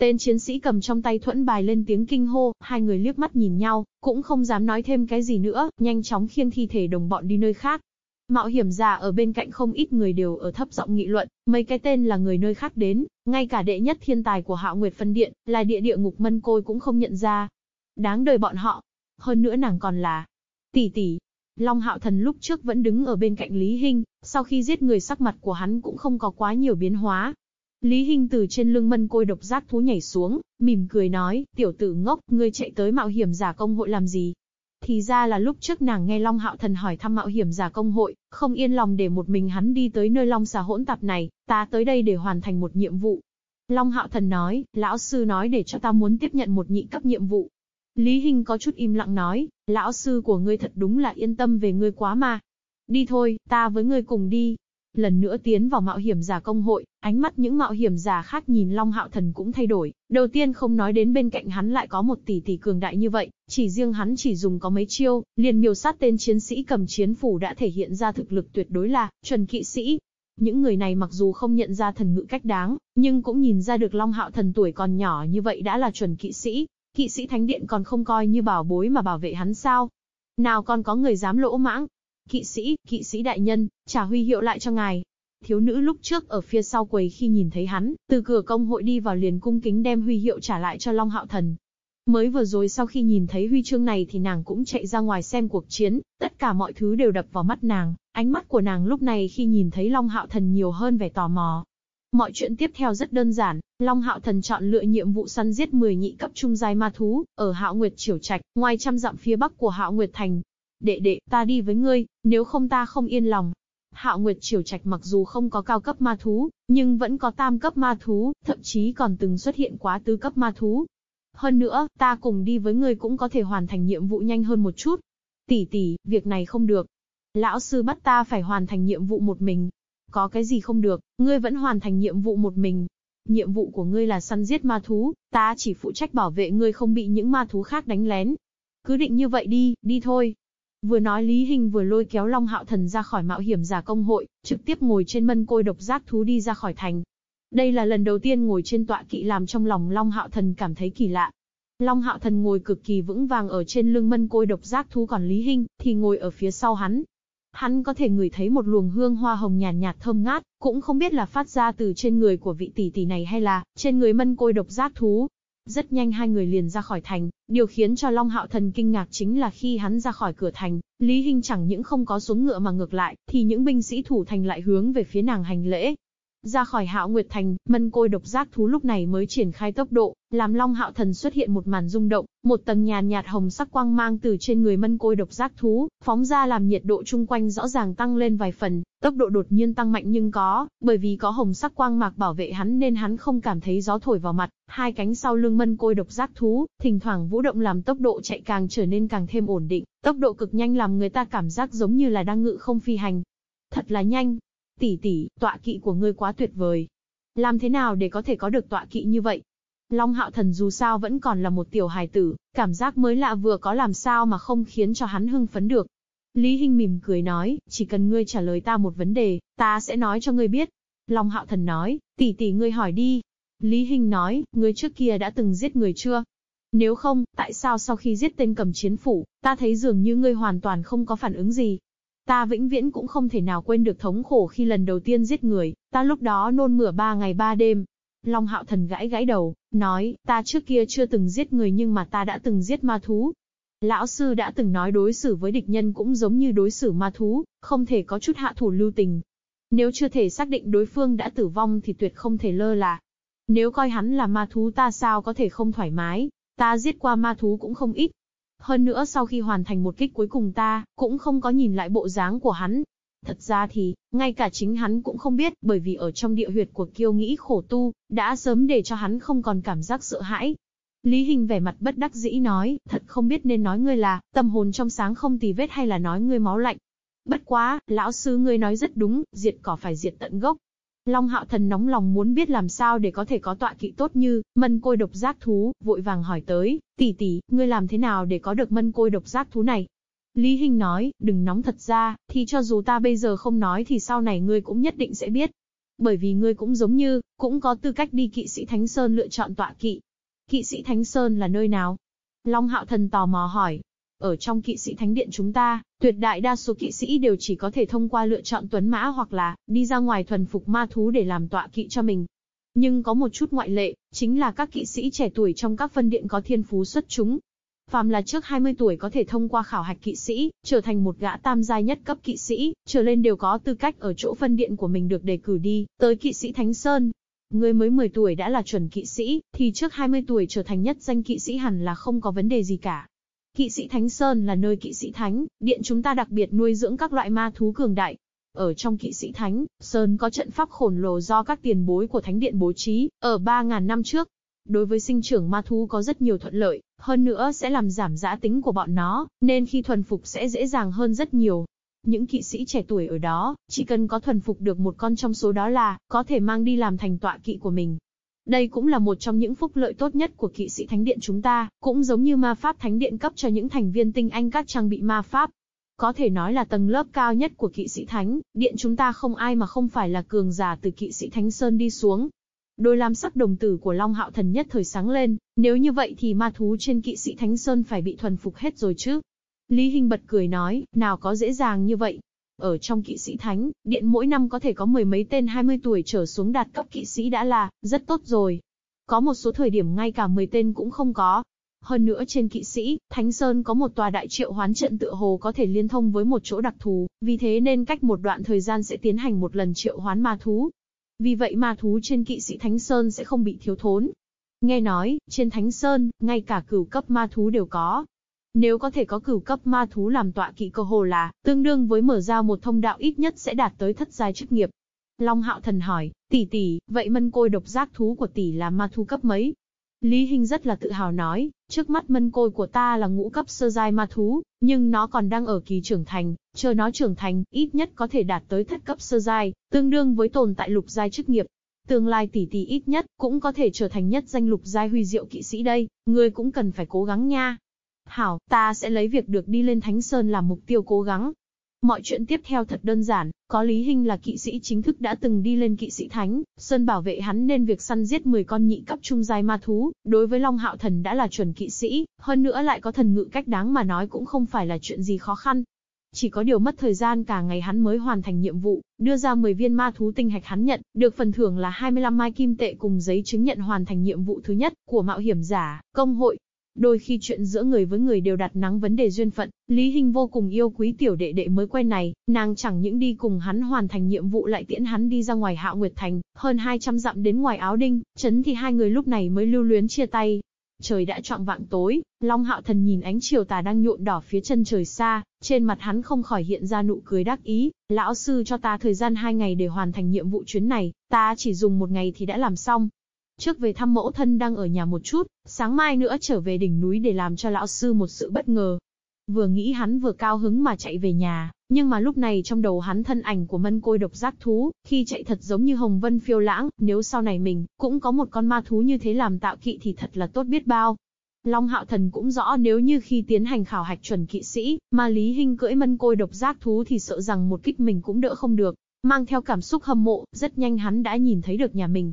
Tên chiến sĩ cầm trong tay thuẫn bài lên tiếng kinh hô, hai người liếc mắt nhìn nhau, cũng không dám nói thêm cái gì nữa, nhanh chóng khiêng thi thể đồng bọn đi nơi khác. Mạo hiểm giả ở bên cạnh không ít người đều ở thấp giọng nghị luận, mấy cái tên là người nơi khác đến, ngay cả đệ nhất thiên tài của Hạo Nguyệt Phân Điện, là địa địa ngục mân côi cũng không nhận ra. Đáng đời bọn họ. Hơn nữa nàng còn là tỷ tỷ. Long Hạo Thần lúc trước vẫn đứng ở bên cạnh Lý Hinh, sau khi giết người sắc mặt của hắn cũng không có quá nhiều biến hóa, Lý Hinh từ trên lưng mân côi độc giác thú nhảy xuống, mỉm cười nói, tiểu tử ngốc, ngươi chạy tới mạo hiểm giả công hội làm gì? Thì ra là lúc trước nàng nghe Long Hạo Thần hỏi thăm mạo hiểm giả công hội, không yên lòng để một mình hắn đi tới nơi Long xà hỗn tạp này, ta tới đây để hoàn thành một nhiệm vụ. Long Hạo Thần nói, lão sư nói để cho ta muốn tiếp nhận một nhị cấp nhiệm vụ. Lý Hinh có chút im lặng nói, lão sư của ngươi thật đúng là yên tâm về ngươi quá mà. Đi thôi, ta với ngươi cùng đi, lần nữa tiến vào mạo hiểm giả công hội, ánh mắt những mạo hiểm giả khác nhìn Long Hạo Thần cũng thay đổi. Đầu tiên không nói đến bên cạnh hắn lại có một tỷ tỷ cường đại như vậy, chỉ riêng hắn chỉ dùng có mấy chiêu, liền miêu sát tên chiến sĩ cầm chiến phủ đã thể hiện ra thực lực tuyệt đối là chuẩn kỵ sĩ. Những người này mặc dù không nhận ra thần ngữ cách đáng, nhưng cũng nhìn ra được Long Hạo Thần tuổi còn nhỏ như vậy đã là chuẩn kỵ sĩ. Kỵ sĩ Thánh Điện còn không coi như bảo bối mà bảo vệ hắn sao? Nào còn có người dám lỗ mãng, Kỵ sĩ, kỵ sĩ đại nhân, trả huy hiệu lại cho ngài. Thiếu nữ lúc trước ở phía sau quầy khi nhìn thấy hắn, từ cửa công hội đi vào liền cung kính đem huy hiệu trả lại cho Long Hạo Thần. Mới vừa rồi sau khi nhìn thấy huy chương này thì nàng cũng chạy ra ngoài xem cuộc chiến, tất cả mọi thứ đều đập vào mắt nàng, ánh mắt của nàng lúc này khi nhìn thấy Long Hạo Thần nhiều hơn vẻ tò mò. Mọi chuyện tiếp theo rất đơn giản, Long Hạo Thần chọn lựa nhiệm vụ săn giết 10 nhị cấp trung giai ma thú, ở Hạo Nguyệt Triều Trạch, ngoài trăm dặm phía bắc của Hạo Nguyệt Thành, Đệ đệ, ta đi với ngươi, nếu không ta không yên lòng. Hạo Nguyệt Triều Trạch mặc dù không có cao cấp ma thú, nhưng vẫn có tam cấp ma thú, thậm chí còn từng xuất hiện quá tứ cấp ma thú. Hơn nữa, ta cùng đi với ngươi cũng có thể hoàn thành nhiệm vụ nhanh hơn một chút. Tỷ tỷ, việc này không được. Lão sư bắt ta phải hoàn thành nhiệm vụ một mình. Có cái gì không được, ngươi vẫn hoàn thành nhiệm vụ một mình. Nhiệm vụ của ngươi là săn giết ma thú, ta chỉ phụ trách bảo vệ ngươi không bị những ma thú khác đánh lén. Cứ định như vậy đi, đi thôi. Vừa nói Lý Hình vừa lôi kéo Long Hạo Thần ra khỏi mạo hiểm giả công hội, trực tiếp ngồi trên mân côi độc giác thú đi ra khỏi thành. Đây là lần đầu tiên ngồi trên tọa kỵ làm trong lòng Long Hạo Thần cảm thấy kỳ lạ. Long Hạo Thần ngồi cực kỳ vững vàng ở trên lưng mân côi độc giác thú còn Lý Hinh thì ngồi ở phía sau hắn. Hắn có thể ngửi thấy một luồng hương hoa hồng nhàn nhạt, nhạt thơm ngát, cũng không biết là phát ra từ trên người của vị tỷ tỷ này hay là trên người mân côi độc giác thú. Rất nhanh hai người liền ra khỏi thành, điều khiến cho Long Hạo Thần kinh ngạc chính là khi hắn ra khỏi cửa thành, Lý Hinh chẳng những không có xuống ngựa mà ngược lại, thì những binh sĩ thủ thành lại hướng về phía nàng hành lễ. Ra khỏi Hạo Nguyệt Thành, mân côi độc giác thú lúc này mới triển khai tốc độ, làm Long Hạo Thần xuất hiện một màn rung động, một tầng nhàn nhạt hồng sắc quang mang từ trên người mân côi độc giác thú, phóng ra làm nhiệt độ chung quanh rõ ràng tăng lên vài phần, tốc độ đột nhiên tăng mạnh nhưng có, bởi vì có hồng sắc quang mạc bảo vệ hắn nên hắn không cảm thấy gió thổi vào mặt, hai cánh sau lưng mân côi độc giác thú, thỉnh thoảng vũ động làm tốc độ chạy càng trở nên càng thêm ổn định, tốc độ cực nhanh làm người ta cảm giác giống như là đang ngự không phi hành. Thật là nhanh. Tỷ tỷ, tọa kỵ của ngươi quá tuyệt vời. Làm thế nào để có thể có được tọa kỵ như vậy? Long Hạo Thần dù sao vẫn còn là một tiểu hài tử, cảm giác mới lạ vừa có làm sao mà không khiến cho hắn hưng phấn được. Lý Hinh mỉm cười nói, chỉ cần ngươi trả lời ta một vấn đề, ta sẽ nói cho ngươi biết. Long Hạo Thần nói, tỷ tỷ ngươi hỏi đi. Lý Hinh nói, ngươi trước kia đã từng giết người chưa? Nếu không, tại sao sau khi giết tên cầm chiến phủ, ta thấy dường như ngươi hoàn toàn không có phản ứng gì? Ta vĩnh viễn cũng không thể nào quên được thống khổ khi lần đầu tiên giết người, ta lúc đó nôn mửa ba ngày ba đêm, Long hạo thần gãi gãi đầu, nói, ta trước kia chưa từng giết người nhưng mà ta đã từng giết ma thú. Lão sư đã từng nói đối xử với địch nhân cũng giống như đối xử ma thú, không thể có chút hạ thủ lưu tình. Nếu chưa thể xác định đối phương đã tử vong thì tuyệt không thể lơ là. Nếu coi hắn là ma thú ta sao có thể không thoải mái, ta giết qua ma thú cũng không ít. Hơn nữa sau khi hoàn thành một kích cuối cùng ta, cũng không có nhìn lại bộ dáng của hắn, Thật ra thì, ngay cả chính hắn cũng không biết, bởi vì ở trong địa huyệt của kiêu nghĩ khổ tu, đã sớm để cho hắn không còn cảm giác sợ hãi. Lý Hình vẻ mặt bất đắc dĩ nói, thật không biết nên nói ngươi là, tâm hồn trong sáng không tì vết hay là nói ngươi máu lạnh. Bất quá, lão sư ngươi nói rất đúng, diệt cỏ phải diệt tận gốc. Long hạo thần nóng lòng muốn biết làm sao để có thể có tọa kỵ tốt như, mân côi độc giác thú, vội vàng hỏi tới, tỷ tỷ, ngươi làm thế nào để có được mân côi độc giác thú này? Lý Hinh nói, đừng nóng thật ra, thì cho dù ta bây giờ không nói thì sau này ngươi cũng nhất định sẽ biết. Bởi vì ngươi cũng giống như, cũng có tư cách đi kỵ sĩ Thánh Sơn lựa chọn tọa kỵ. Kỵ sĩ Thánh Sơn là nơi nào? Long Hạo Thần tò mò hỏi. Ở trong kỵ sĩ Thánh Điện chúng ta, tuyệt đại đa số kỵ sĩ đều chỉ có thể thông qua lựa chọn tuấn mã hoặc là đi ra ngoài thuần phục ma thú để làm tọa kỵ cho mình. Nhưng có một chút ngoại lệ, chính là các kỵ sĩ trẻ tuổi trong các phân điện có thiên phú xuất chúng, Phàm là trước 20 tuổi có thể thông qua khảo hạch kỵ sĩ, trở thành một gã tam giai nhất cấp kỵ sĩ, trở lên đều có tư cách ở chỗ phân điện của mình được đề cử đi, tới kỵ sĩ Thánh Sơn. Người mới 10 tuổi đã là chuẩn kỵ sĩ, thì trước 20 tuổi trở thành nhất danh kỵ sĩ hẳn là không có vấn đề gì cả. Kỵ sĩ Thánh Sơn là nơi kỵ sĩ Thánh, điện chúng ta đặc biệt nuôi dưỡng các loại ma thú cường đại. Ở trong kỵ sĩ Thánh, Sơn có trận pháp khổng lồ do các tiền bối của Thánh Điện bố trí, ở 3.000 năm trước, đối với sinh trưởng ma thú có rất nhiều thuận lợi, hơn nữa sẽ làm giảm giã tính của bọn nó, nên khi thuần phục sẽ dễ dàng hơn rất nhiều. Những kỵ sĩ trẻ tuổi ở đó, chỉ cần có thuần phục được một con trong số đó là, có thể mang đi làm thành tọa kỵ của mình. Đây cũng là một trong những phúc lợi tốt nhất của kỵ sĩ thánh điện chúng ta, cũng giống như ma pháp thánh điện cấp cho những thành viên tinh anh các trang bị ma pháp. Có thể nói là tầng lớp cao nhất của kỵ sĩ thánh, điện chúng ta không ai mà không phải là cường giả từ kỵ sĩ thánh sơn đi xuống, Đôi lam sắc đồng tử của Long Hạo Thần nhất thời sáng lên, nếu như vậy thì ma thú trên kỵ sĩ Thánh Sơn phải bị thuần phục hết rồi chứ. Lý Hinh bật cười nói, nào có dễ dàng như vậy. Ở trong kỵ sĩ Thánh, điện mỗi năm có thể có mười mấy tên 20 tuổi trở xuống đạt cấp kỵ sĩ đã là, rất tốt rồi. Có một số thời điểm ngay cả 10 tên cũng không có. Hơn nữa trên kỵ sĩ, Thánh Sơn có một tòa đại triệu hoán trận tựa hồ có thể liên thông với một chỗ đặc thù, vì thế nên cách một đoạn thời gian sẽ tiến hành một lần triệu hoán ma thú. Vì vậy ma thú trên kỵ sĩ Thánh Sơn sẽ không bị thiếu thốn. Nghe nói, trên Thánh Sơn, ngay cả cửu cấp ma thú đều có. Nếu có thể có cửu cấp ma thú làm tọa kỵ cơ hồ là, tương đương với mở ra một thông đạo ít nhất sẽ đạt tới thất giai chức nghiệp. Long Hạo Thần hỏi, tỷ tỷ, vậy mân côi độc giác thú của tỷ là ma thú cấp mấy? Lý Hinh rất là tự hào nói, trước mắt mân côi của ta là ngũ cấp sơ giai ma thú, nhưng nó còn đang ở kỳ trưởng thành, chờ nó trưởng thành, ít nhất có thể đạt tới thất cấp sơ giai, tương đương với tồn tại lục giai chức nghiệp. Tương lai tỷ tỷ ít nhất, cũng có thể trở thành nhất danh lục giai huy diệu kỵ sĩ đây, ngươi cũng cần phải cố gắng nha. Hảo, ta sẽ lấy việc được đi lên Thánh Sơn làm mục tiêu cố gắng, Mọi chuyện tiếp theo thật đơn giản, có Lý Hinh là kỵ sĩ chính thức đã từng đi lên kỵ sĩ thánh, Sơn bảo vệ hắn nên việc săn giết 10 con nhị cấp trung giai ma thú, đối với Long Hạo Thần đã là chuẩn kỵ sĩ, hơn nữa lại có thần ngự cách đáng mà nói cũng không phải là chuyện gì khó khăn. Chỉ có điều mất thời gian cả ngày hắn mới hoàn thành nhiệm vụ, đưa ra 10 viên ma thú tinh hạch hắn nhận, được phần thưởng là 25 mai kim tệ cùng giấy chứng nhận hoàn thành nhiệm vụ thứ nhất của mạo hiểm giả, công hội, Đôi khi chuyện giữa người với người đều đặt nắng vấn đề duyên phận, Lý Hinh vô cùng yêu quý tiểu đệ đệ mới quen này, nàng chẳng những đi cùng hắn hoàn thành nhiệm vụ lại tiễn hắn đi ra ngoài Hạo Nguyệt Thành, hơn 200 dặm đến ngoài áo đinh, chấn thì hai người lúc này mới lưu luyến chia tay. Trời đã trọn vạng tối, Long Hạo Thần nhìn ánh chiều tà đang nhộn đỏ phía chân trời xa, trên mặt hắn không khỏi hiện ra nụ cười đắc ý, lão sư cho ta thời gian hai ngày để hoàn thành nhiệm vụ chuyến này, ta chỉ dùng một ngày thì đã làm xong, Trước về thăm mẫu thân đang ở nhà một chút, sáng mai nữa trở về đỉnh núi để làm cho lão sư một sự bất ngờ. Vừa nghĩ hắn vừa cao hứng mà chạy về nhà, nhưng mà lúc này trong đầu hắn thân ảnh của mân côi độc giác thú, khi chạy thật giống như hồng vân phiêu lãng, nếu sau này mình cũng có một con ma thú như thế làm tạo kỵ thì thật là tốt biết bao. Long Hạo Thần cũng rõ nếu như khi tiến hành khảo hạch chuẩn kỵ sĩ, mà Lý Hinh cưỡi mân côi độc giác thú thì sợ rằng một kích mình cũng đỡ không được. Mang theo cảm xúc hâm mộ, rất nhanh hắn đã nhìn thấy được nhà mình,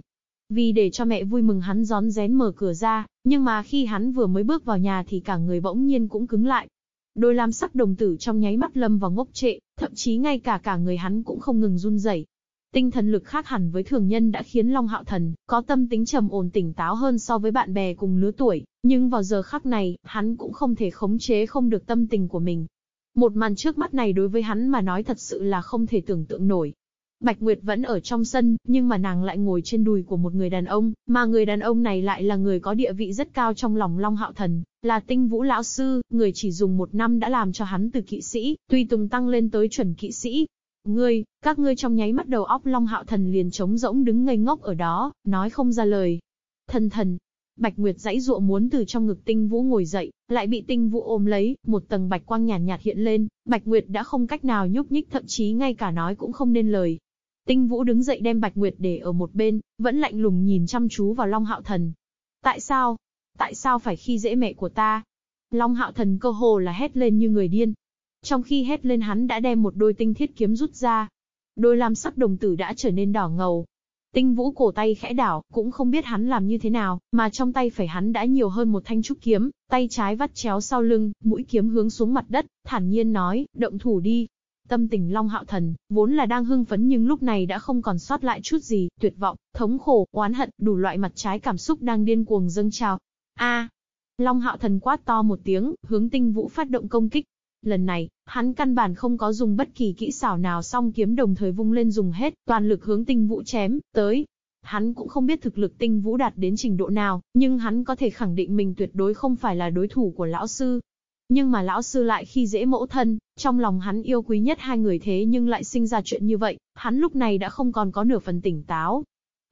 vì để cho mẹ vui mừng hắn gión rén mở cửa ra, nhưng mà khi hắn vừa mới bước vào nhà thì cả người bỗng nhiên cũng cứng lại. Đôi lam sắc đồng tử trong nháy mắt lâm vào ngốc trệ, thậm chí ngay cả cả người hắn cũng không ngừng run rẩy. Tinh thần lực khác hẳn với thường nhân đã khiến Long Hạo Thần có tâm tính trầm ổn tỉnh táo hơn so với bạn bè cùng lứa tuổi, nhưng vào giờ khắc này, hắn cũng không thể khống chế không được tâm tình của mình. Một màn trước mắt này đối với hắn mà nói thật sự là không thể tưởng tượng nổi, Bạch Nguyệt vẫn ở trong sân, nhưng mà nàng lại ngồi trên đùi của một người đàn ông, mà người đàn ông này lại là người có địa vị rất cao trong lòng Long Hạo Thần, là tinh vũ lão sư, người chỉ dùng một năm đã làm cho hắn từ kỵ sĩ, tuy tùng tăng lên tới chuẩn kỵ sĩ. Ngươi, các ngươi trong nháy mắt đầu óc Long Hạo Thần liền trống rỗng đứng ngây ngốc ở đó, nói không ra lời. Thần thần, Bạch Nguyệt dãy dụa muốn từ trong ngực Tinh Vũ ngồi dậy, lại bị Tinh Vũ ôm lấy, một tầng bạch quang nhàn nhạt, nhạt hiện lên, Bạch Nguyệt đã không cách nào nhúc nhích thậm chí ngay cả nói cũng không nên lời. Tinh Vũ đứng dậy đem Bạch Nguyệt để ở một bên, vẫn lạnh lùng nhìn chăm chú vào Long Hạo Thần. Tại sao? Tại sao phải khi dễ mẹ của ta? Long Hạo Thần cơ hồ là hét lên như người điên. Trong khi hét lên hắn đã đem một đôi tinh thiết kiếm rút ra. Đôi lam sắc đồng tử đã trở nên đỏ ngầu, Tinh Vũ cổ tay khẽ đảo, cũng không biết hắn làm như thế nào, mà trong tay phải hắn đã nhiều hơn một thanh trúc kiếm, tay trái vắt chéo sau lưng, mũi kiếm hướng xuống mặt đất, thản nhiên nói, động thủ đi. Tâm tình Long Hạo Thần, vốn là đang hưng phấn nhưng lúc này đã không còn sót lại chút gì, tuyệt vọng, thống khổ, oán hận, đủ loại mặt trái cảm xúc đang điên cuồng dâng trào. A! Long Hạo Thần quát to một tiếng, hướng Tinh Vũ phát động công kích. Lần này, hắn căn bản không có dùng bất kỳ kỹ xảo nào song kiếm đồng thời vung lên dùng hết, toàn lực hướng tinh vũ chém, tới. Hắn cũng không biết thực lực tinh vũ đạt đến trình độ nào, nhưng hắn có thể khẳng định mình tuyệt đối không phải là đối thủ của lão sư. Nhưng mà lão sư lại khi dễ mẫu thân, trong lòng hắn yêu quý nhất hai người thế nhưng lại sinh ra chuyện như vậy, hắn lúc này đã không còn có nửa phần tỉnh táo.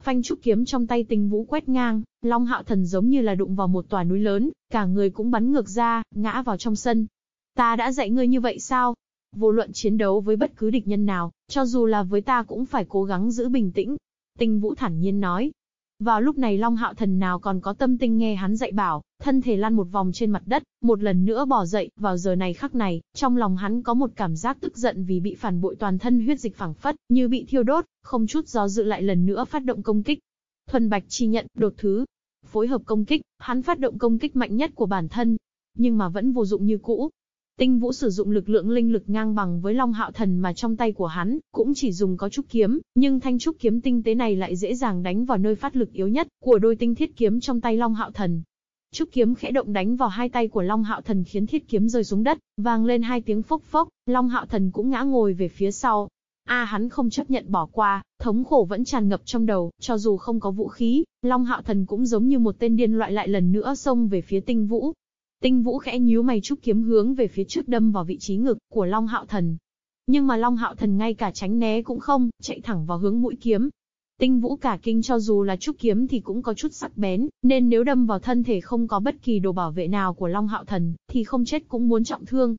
Phanh trúc kiếm trong tay tinh vũ quét ngang, Long Hạo Thần giống như là đụng vào một tòa núi lớn, cả người cũng bắn ngược ra, ngã vào trong sân. Ta đã dạy ngươi như vậy sao? Vô luận chiến đấu với bất cứ địch nhân nào, cho dù là với ta cũng phải cố gắng giữ bình tĩnh. Tinh Vũ thản nhiên nói. Vào lúc này Long Hạo Thần nào còn có tâm tinh nghe hắn dạy bảo, thân thể lăn một vòng trên mặt đất, một lần nữa bỏ dậy, vào giờ này khắc này, trong lòng hắn có một cảm giác tức giận vì bị phản bội toàn thân huyết dịch phẳng phất, như bị thiêu đốt, không chút do dự lại lần nữa phát động công kích. Thuần Bạch chi nhận, đột thứ. Phối hợp công kích, hắn phát động công kích mạnh nhất của bản thân, nhưng mà vẫn vô dụng như cũ, Tinh Vũ sử dụng lực lượng linh lực ngang bằng với Long Hạo Thần mà trong tay của hắn, cũng chỉ dùng có trúc kiếm, nhưng thanh trúc kiếm tinh tế này lại dễ dàng đánh vào nơi phát lực yếu nhất của đôi tinh thiết kiếm trong tay Long Hạo Thần. Trúc kiếm khẽ động đánh vào hai tay của Long Hạo Thần khiến thiết kiếm rơi xuống đất, vang lên hai tiếng phốc phốc, Long Hạo Thần cũng ngã ngồi về phía sau. A hắn không chấp nhận bỏ qua, thống khổ vẫn tràn ngập trong đầu, cho dù không có vũ khí, Long Hạo Thần cũng giống như một tên điên loại lại lần nữa xông về phía Tinh Vũ, Tinh Vũ khẽ nhíu mày trúc kiếm hướng về phía trước đâm vào vị trí ngực của Long Hạo Thần. Nhưng mà Long Hạo Thần ngay cả tránh né cũng không, chạy thẳng vào hướng mũi kiếm. Tinh Vũ cả kinh cho dù là trúc kiếm thì cũng có chút sắc bén, nên nếu đâm vào thân thể không có bất kỳ đồ bảo vệ nào của Long Hạo Thần, thì không chết cũng muốn trọng thương.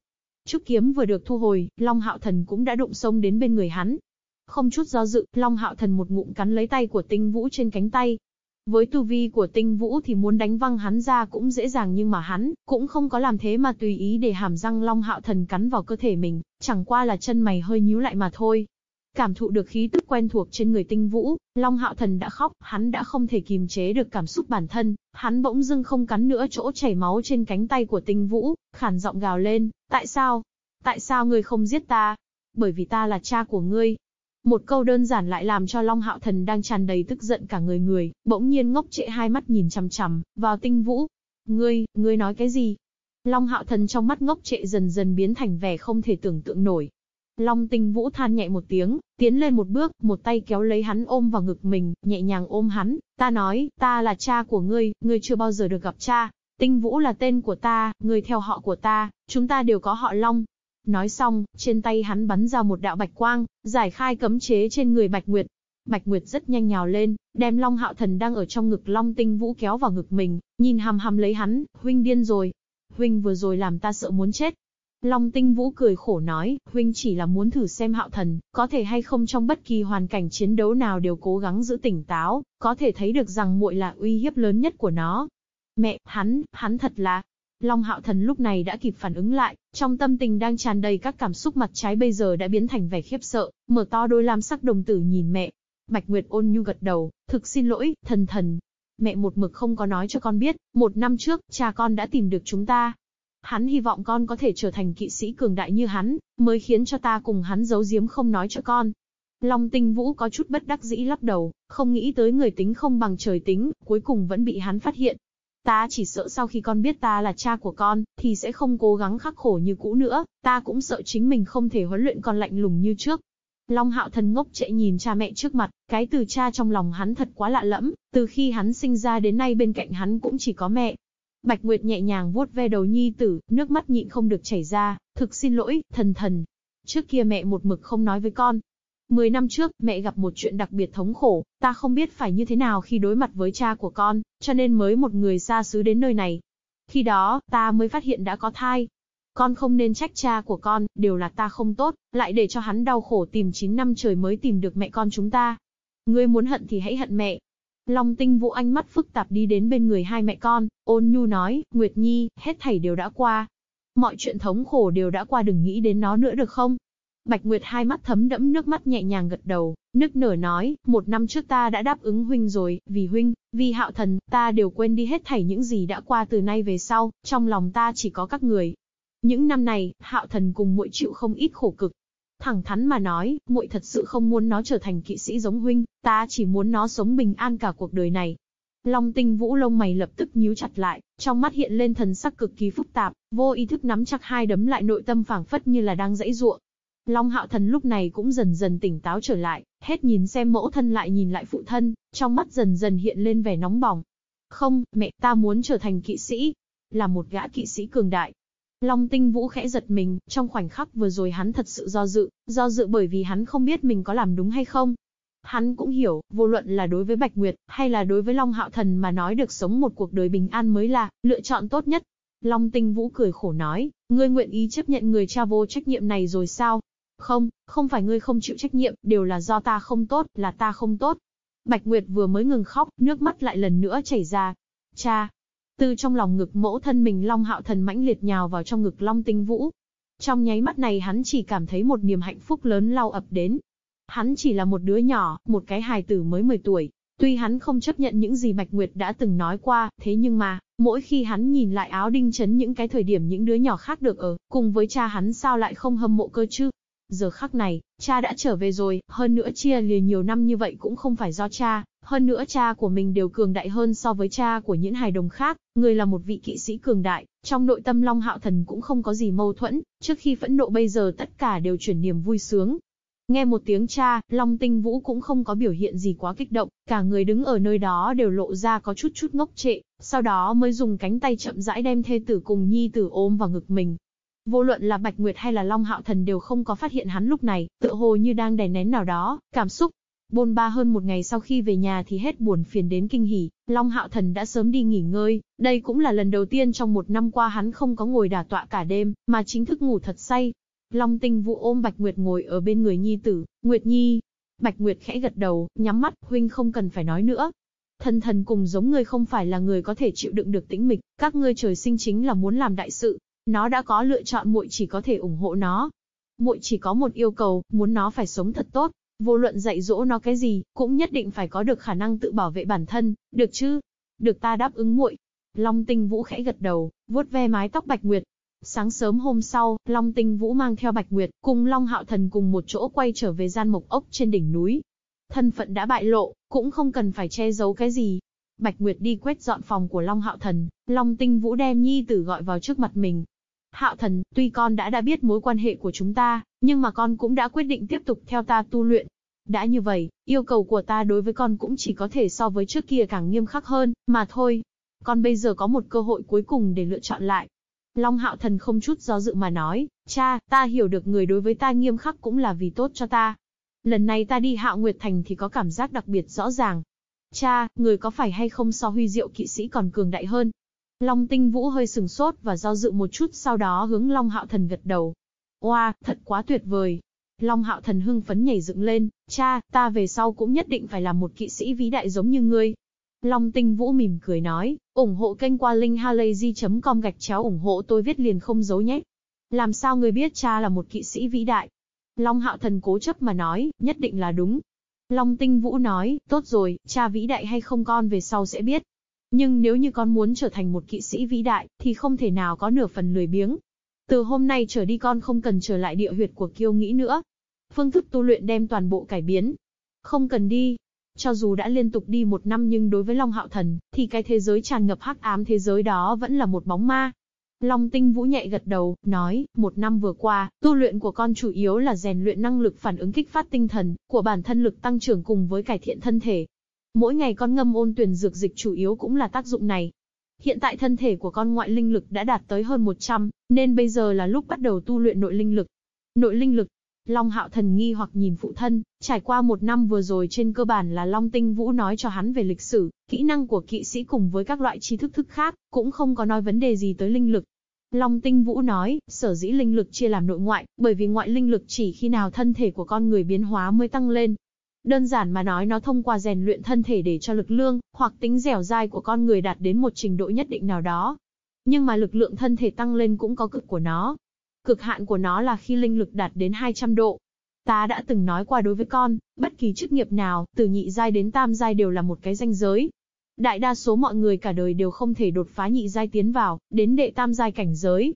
Trúc kiếm vừa được thu hồi, Long Hạo Thần cũng đã đụng sông đến bên người hắn. Không chút do dự, Long Hạo Thần một ngụm cắn lấy tay của Tinh Vũ trên cánh tay, với tu vi của tinh vũ thì muốn đánh văng hắn ra cũng dễ dàng nhưng mà hắn cũng không có làm thế mà tùy ý để hàm răng long hạo thần cắn vào cơ thể mình, chẳng qua là chân mày hơi nhíu lại mà thôi. Cảm thụ được khí tức quen thuộc trên người tinh vũ, Long Hạo Thần đã khóc, hắn đã không thể kìm chế được cảm xúc bản thân, hắn bỗng dưng không cắn nữa chỗ chảy máu trên cánh tay của tinh vũ, khản giọng gào lên, tại sao? Tại sao ngươi không giết ta? Bởi vì ta là cha của ngươi, một câu đơn giản lại làm cho Long Hạo Thần đang tràn đầy tức giận cả người người, bỗng nhiên ngốc trệ hai mắt nhìn chằm chằm vào Tinh Vũ. Ngươi, ngươi nói cái gì? Long Hạo Thần trong mắt ngốc trệ dần dần biến thành vẻ không thể tưởng tượng nổi. Long Tinh Vũ than nhẹ một tiếng, tiến lên một bước, một tay kéo lấy hắn ôm vào ngực mình, nhẹ nhàng ôm hắn. Ta nói, ta là cha của ngươi, ngươi chưa bao giờ được gặp cha. Tinh Vũ là tên của ta, ngươi theo họ của ta, chúng ta đều có họ Long, Nói xong, trên tay hắn bắn ra một đạo bạch quang, giải khai cấm chế trên người Bạch Nguyệt. Bạch Nguyệt rất nhanh nhào lên, đem Long Hạo Thần đang ở trong ngực Long Tinh Vũ kéo vào ngực mình, nhìn hằm hằm lấy hắn, huynh điên rồi. Huynh vừa rồi làm ta sợ muốn chết. Long Tinh Vũ cười khổ nói, huynh chỉ là muốn thử xem Hạo Thần, có thể hay không trong bất kỳ hoàn cảnh chiến đấu nào đều cố gắng giữ tỉnh táo, có thể thấy được rằng muội là uy hiếp lớn nhất của nó. Mẹ, hắn, hắn thật là, Long Hạo Thần lúc này đã kịp phản ứng lại, trong tâm tình đang tràn đầy các cảm xúc mặt trái bây giờ đã biến thành vẻ khiếp sợ, mở to đôi lam sắc đồng tử nhìn mẹ. Bạch Nguyệt ôn nhu gật đầu, thực xin lỗi, thần thần. Mẹ một mực không có nói cho con biết, một năm trước, cha con đã tìm được chúng ta. Hắn hy vọng con có thể trở thành kỵ sĩ cường đại như hắn, mới khiến cho ta cùng hắn giấu giếm không nói cho con. Long tinh vũ có chút bất đắc dĩ lắc đầu, không nghĩ tới người tính không bằng trời tính, cuối cùng vẫn bị hắn phát hiện. Ta chỉ sợ sau khi con biết ta là cha của con, thì sẽ không cố gắng khắc khổ như cũ nữa, ta cũng sợ chính mình không thể huấn luyện con lạnh lùng như trước. Long hạo thần ngốc chạy nhìn cha mẹ trước mặt, cái từ cha trong lòng hắn thật quá lạ lẫm, từ khi hắn sinh ra đến nay bên cạnh hắn cũng chỉ có mẹ. Bạch Nguyệt nhẹ nhàng vuốt ve đầu nhi tử, nước mắt nhịn không được chảy ra, thực xin lỗi, thần thần. Trước kia mẹ một mực không nói với con. Mười năm trước, mẹ gặp một chuyện đặc biệt thống khổ, ta không biết phải như thế nào khi đối mặt với cha của con, cho nên mới một người xa xứ đến nơi này. Khi đó, ta mới phát hiện đã có thai. Con không nên trách cha của con, đều là ta không tốt, lại để cho hắn đau khổ tìm 9 năm trời mới tìm được mẹ con chúng ta. Ngươi muốn hận thì hãy hận mẹ. Long tinh vũ ánh mắt phức tạp đi đến bên người hai mẹ con, ôn nhu nói, Nguyệt Nhi, hết thảy đều đã qua. Mọi chuyện thống khổ đều đã qua đừng nghĩ đến nó nữa được không? Bạch Nguyệt hai mắt thấm đẫm nước mắt nhẹ nhàng gật đầu, nức nở nói, một năm trước ta đã đáp ứng huynh rồi, vì huynh, vì hạo thần, ta đều quên đi hết thảy những gì đã qua từ nay về sau, trong lòng ta chỉ có các người. Những năm này, hạo thần cùng muội chịu không ít khổ cực. Thẳng thắn mà nói, muội thật sự không muốn nó trở thành kỵ sĩ giống huynh, ta chỉ muốn nó sống bình an cả cuộc đời này. Long tinh vũ lông mày lập tức nhíu chặt lại, trong mắt hiện lên thần sắc cực kỳ phức tạp, vô ý thức nắm chặt hai đấm lại nội tâm phảng phất như là đang dãy ruộng. Long hạo thần lúc này cũng dần dần tỉnh táo trở lại, hết nhìn xem mẫu thân lại nhìn lại phụ thân, trong mắt dần dần hiện lên vẻ nóng bỏng. Không, mẹ ta muốn trở thành kỵ sĩ, là một gã kỵ sĩ cường đại. Long tinh vũ khẽ giật mình, trong khoảnh khắc vừa rồi hắn thật sự do dự, do dự bởi vì hắn không biết mình có làm đúng hay không. Hắn cũng hiểu, vô luận là đối với Bạch Nguyệt, hay là đối với Long Hạo Thần mà nói được sống một cuộc đời bình an mới là, lựa chọn tốt nhất. Long Tinh Vũ cười khổ nói, ngươi nguyện ý chấp nhận người cha vô trách nhiệm này rồi sao? Không, không phải ngươi không chịu trách nhiệm, đều là do ta không tốt, là ta không tốt. Bạch Nguyệt vừa mới ngừng khóc, nước mắt lại lần nữa chảy ra. Cha! Từ trong lòng ngực mẫu thân mình Long Hạo Thần mãnh liệt nhào vào trong ngực Long Tinh Vũ. Trong nháy mắt này hắn chỉ cảm thấy một niềm hạnh phúc lớn lao ập đến. Hắn chỉ là một đứa nhỏ, một cái hài tử mới 10 tuổi. Tuy hắn không chấp nhận những gì Bạch Nguyệt đã từng nói qua, thế nhưng mà, mỗi khi hắn nhìn lại áo đinh chấn những cái thời điểm những đứa nhỏ khác được ở, cùng với cha hắn sao lại không hâm mộ cơ chứ? Giờ khắc này, cha đã trở về rồi, hơn nữa chia lìa nhiều năm như vậy cũng không phải do cha, hơn nữa cha của mình đều cường đại hơn so với cha của những hài đồng khác, người là một vị kỵ sĩ cường đại, trong nội tâm Long Hạo Thần cũng không có gì mâu thuẫn, trước khi phẫn nộ bây giờ tất cả đều chuyển niềm vui sướng. Nghe một tiếng cha, Long Tinh Vũ cũng không có biểu hiện gì quá kích động, cả người đứng ở nơi đó đều lộ ra có chút chút ngốc trệ, sau đó mới dùng cánh tay chậm rãi đem thê tử cùng nhi tử ôm vào ngực mình, Vô luận là Bạch Nguyệt hay là Long Hạo Thần đều không có phát hiện hắn lúc này, tựa hồ như đang đè nén nào đó, cảm xúc. Bôn ba hơn một ngày sau khi về nhà thì hết buồn phiền đến kinh hỉ, Long Hạo Thần đã sớm đi nghỉ ngơi, đây cũng là lần đầu tiên trong một năm qua hắn không có ngồi đả tọa cả đêm, mà chính thức ngủ thật say. Long Tinh Vũ ôm Bạch Nguyệt ngồi ở bên người nhi tử, Nguyệt Nhi. Bạch Nguyệt khẽ gật đầu, nhắm mắt, huynh không cần phải nói nữa, Thần thần cùng giống ngươi không phải là người có thể chịu đựng được tĩnh mịch, các ngươi trời sinh chính là muốn làm đại sự, nó đã có lựa chọn muội chỉ có thể ủng hộ nó. Muội chỉ có một yêu cầu, muốn nó phải sống thật tốt, vô luận dạy dỗ nó cái gì, cũng nhất định phải có được khả năng tự bảo vệ bản thân, được chứ? Được ta đáp ứng muội. Long Tinh Vũ khẽ gật đầu, vuốt ve mái tóc Bạch Nguyệt. Sáng sớm hôm sau, Long Tinh Vũ mang theo Bạch Nguyệt, cùng Long Hạo Thần cùng một chỗ quay trở về gian mộc ốc trên đỉnh núi. Thân phận đã bại lộ, cũng không cần phải che giấu cái gì, Bạch Nguyệt đi quét dọn phòng của Long Hạo Thần, Long Tinh Vũ đem nhi tử gọi vào trước mặt mình, Hạo thần, tuy con đã đã biết mối quan hệ của chúng ta, nhưng mà con cũng đã quyết định tiếp tục theo ta tu luyện. Đã như vậy, yêu cầu của ta đối với con cũng chỉ có thể so với trước kia càng nghiêm khắc hơn, mà thôi. Con bây giờ có một cơ hội cuối cùng để lựa chọn lại. Long hạo thần không chút do dự mà nói, cha, ta hiểu được người đối với ta nghiêm khắc cũng là vì tốt cho ta. Lần này ta đi hạo nguyệt thành thì có cảm giác đặc biệt rõ ràng. Cha, người có phải hay không so huy diệu kỵ sĩ còn cường đại hơn, Long tinh vũ hơi sừng sốt và do dự một chút sau đó hướng Long hạo thần gật đầu. Oa, thật quá tuyệt vời. Long hạo thần hưng phấn nhảy dựng lên, cha, ta về sau cũng nhất định phải làm một kỵ sĩ vĩ đại giống như ngươi. Long tinh vũ mỉm cười nói, ủng hộ kênh qua linkhalazy.com gạch chéo ủng hộ tôi viết liền không giấu nhé. Làm sao ngươi biết cha là một kỵ sĩ vĩ đại? Long hạo thần cố chấp mà nói, nhất định là đúng. Long tinh vũ nói, tốt rồi, cha vĩ đại hay không con về sau sẽ biết. Nhưng nếu như con muốn trở thành một kỵ sĩ vĩ đại, thì không thể nào có nửa phần lười biếng. Từ hôm nay trở đi con không cần trở lại địa huyệt của kiêu nghĩ nữa. Phương thức tu luyện đem toàn bộ cải biến. Không cần đi. Cho dù đã liên tục đi một năm nhưng đối với Long Hạo Thần, thì cái thế giới tràn ngập hắc ám thế giới đó vẫn là một bóng ma. Long Tinh Vũ nhẹ gật đầu, nói, một năm vừa qua, tu luyện của con chủ yếu là rèn luyện năng lực phản ứng kích phát tinh thần, của bản thân lực tăng trưởng cùng với cải thiện thân thể. Mỗi ngày con ngâm ôn tuyển dược dịch chủ yếu cũng là tác dụng này. Hiện tại thân thể của con ngoại linh lực đã đạt tới hơn 100, nên bây giờ là lúc bắt đầu tu luyện nội linh lực. Nội linh lực. Long Hạo Thần nghi hoặc nhìn phụ thân, trải qua một năm vừa rồi trên cơ bản là Long Tinh Vũ nói cho hắn về lịch sử, kỹ năng của kỵ sĩ cùng với các loại tri thức thức khác, cũng không có nói vấn đề gì tới linh lực. Long Tinh Vũ nói, sở dĩ linh lực chia làm nội ngoại, bởi vì ngoại linh lực chỉ khi nào thân thể của con người biến hóa mới tăng lên. Đơn giản mà nói nó thông qua rèn luyện thân thể để cho lực lượng hoặc tính dẻo dai của con người đạt đến một trình độ nhất định nào đó. Nhưng mà lực lượng thân thể tăng lên cũng có cực của nó. Cực hạn của nó là khi linh lực đạt đến 200 độ. Ta đã từng nói qua đối với con, bất kỳ chức nghiệp nào, từ nhị giai đến tam giai đều là một cái danh giới. Đại đa số mọi người cả đời đều không thể đột phá nhị giai tiến vào, đến đệ tam giai cảnh giới.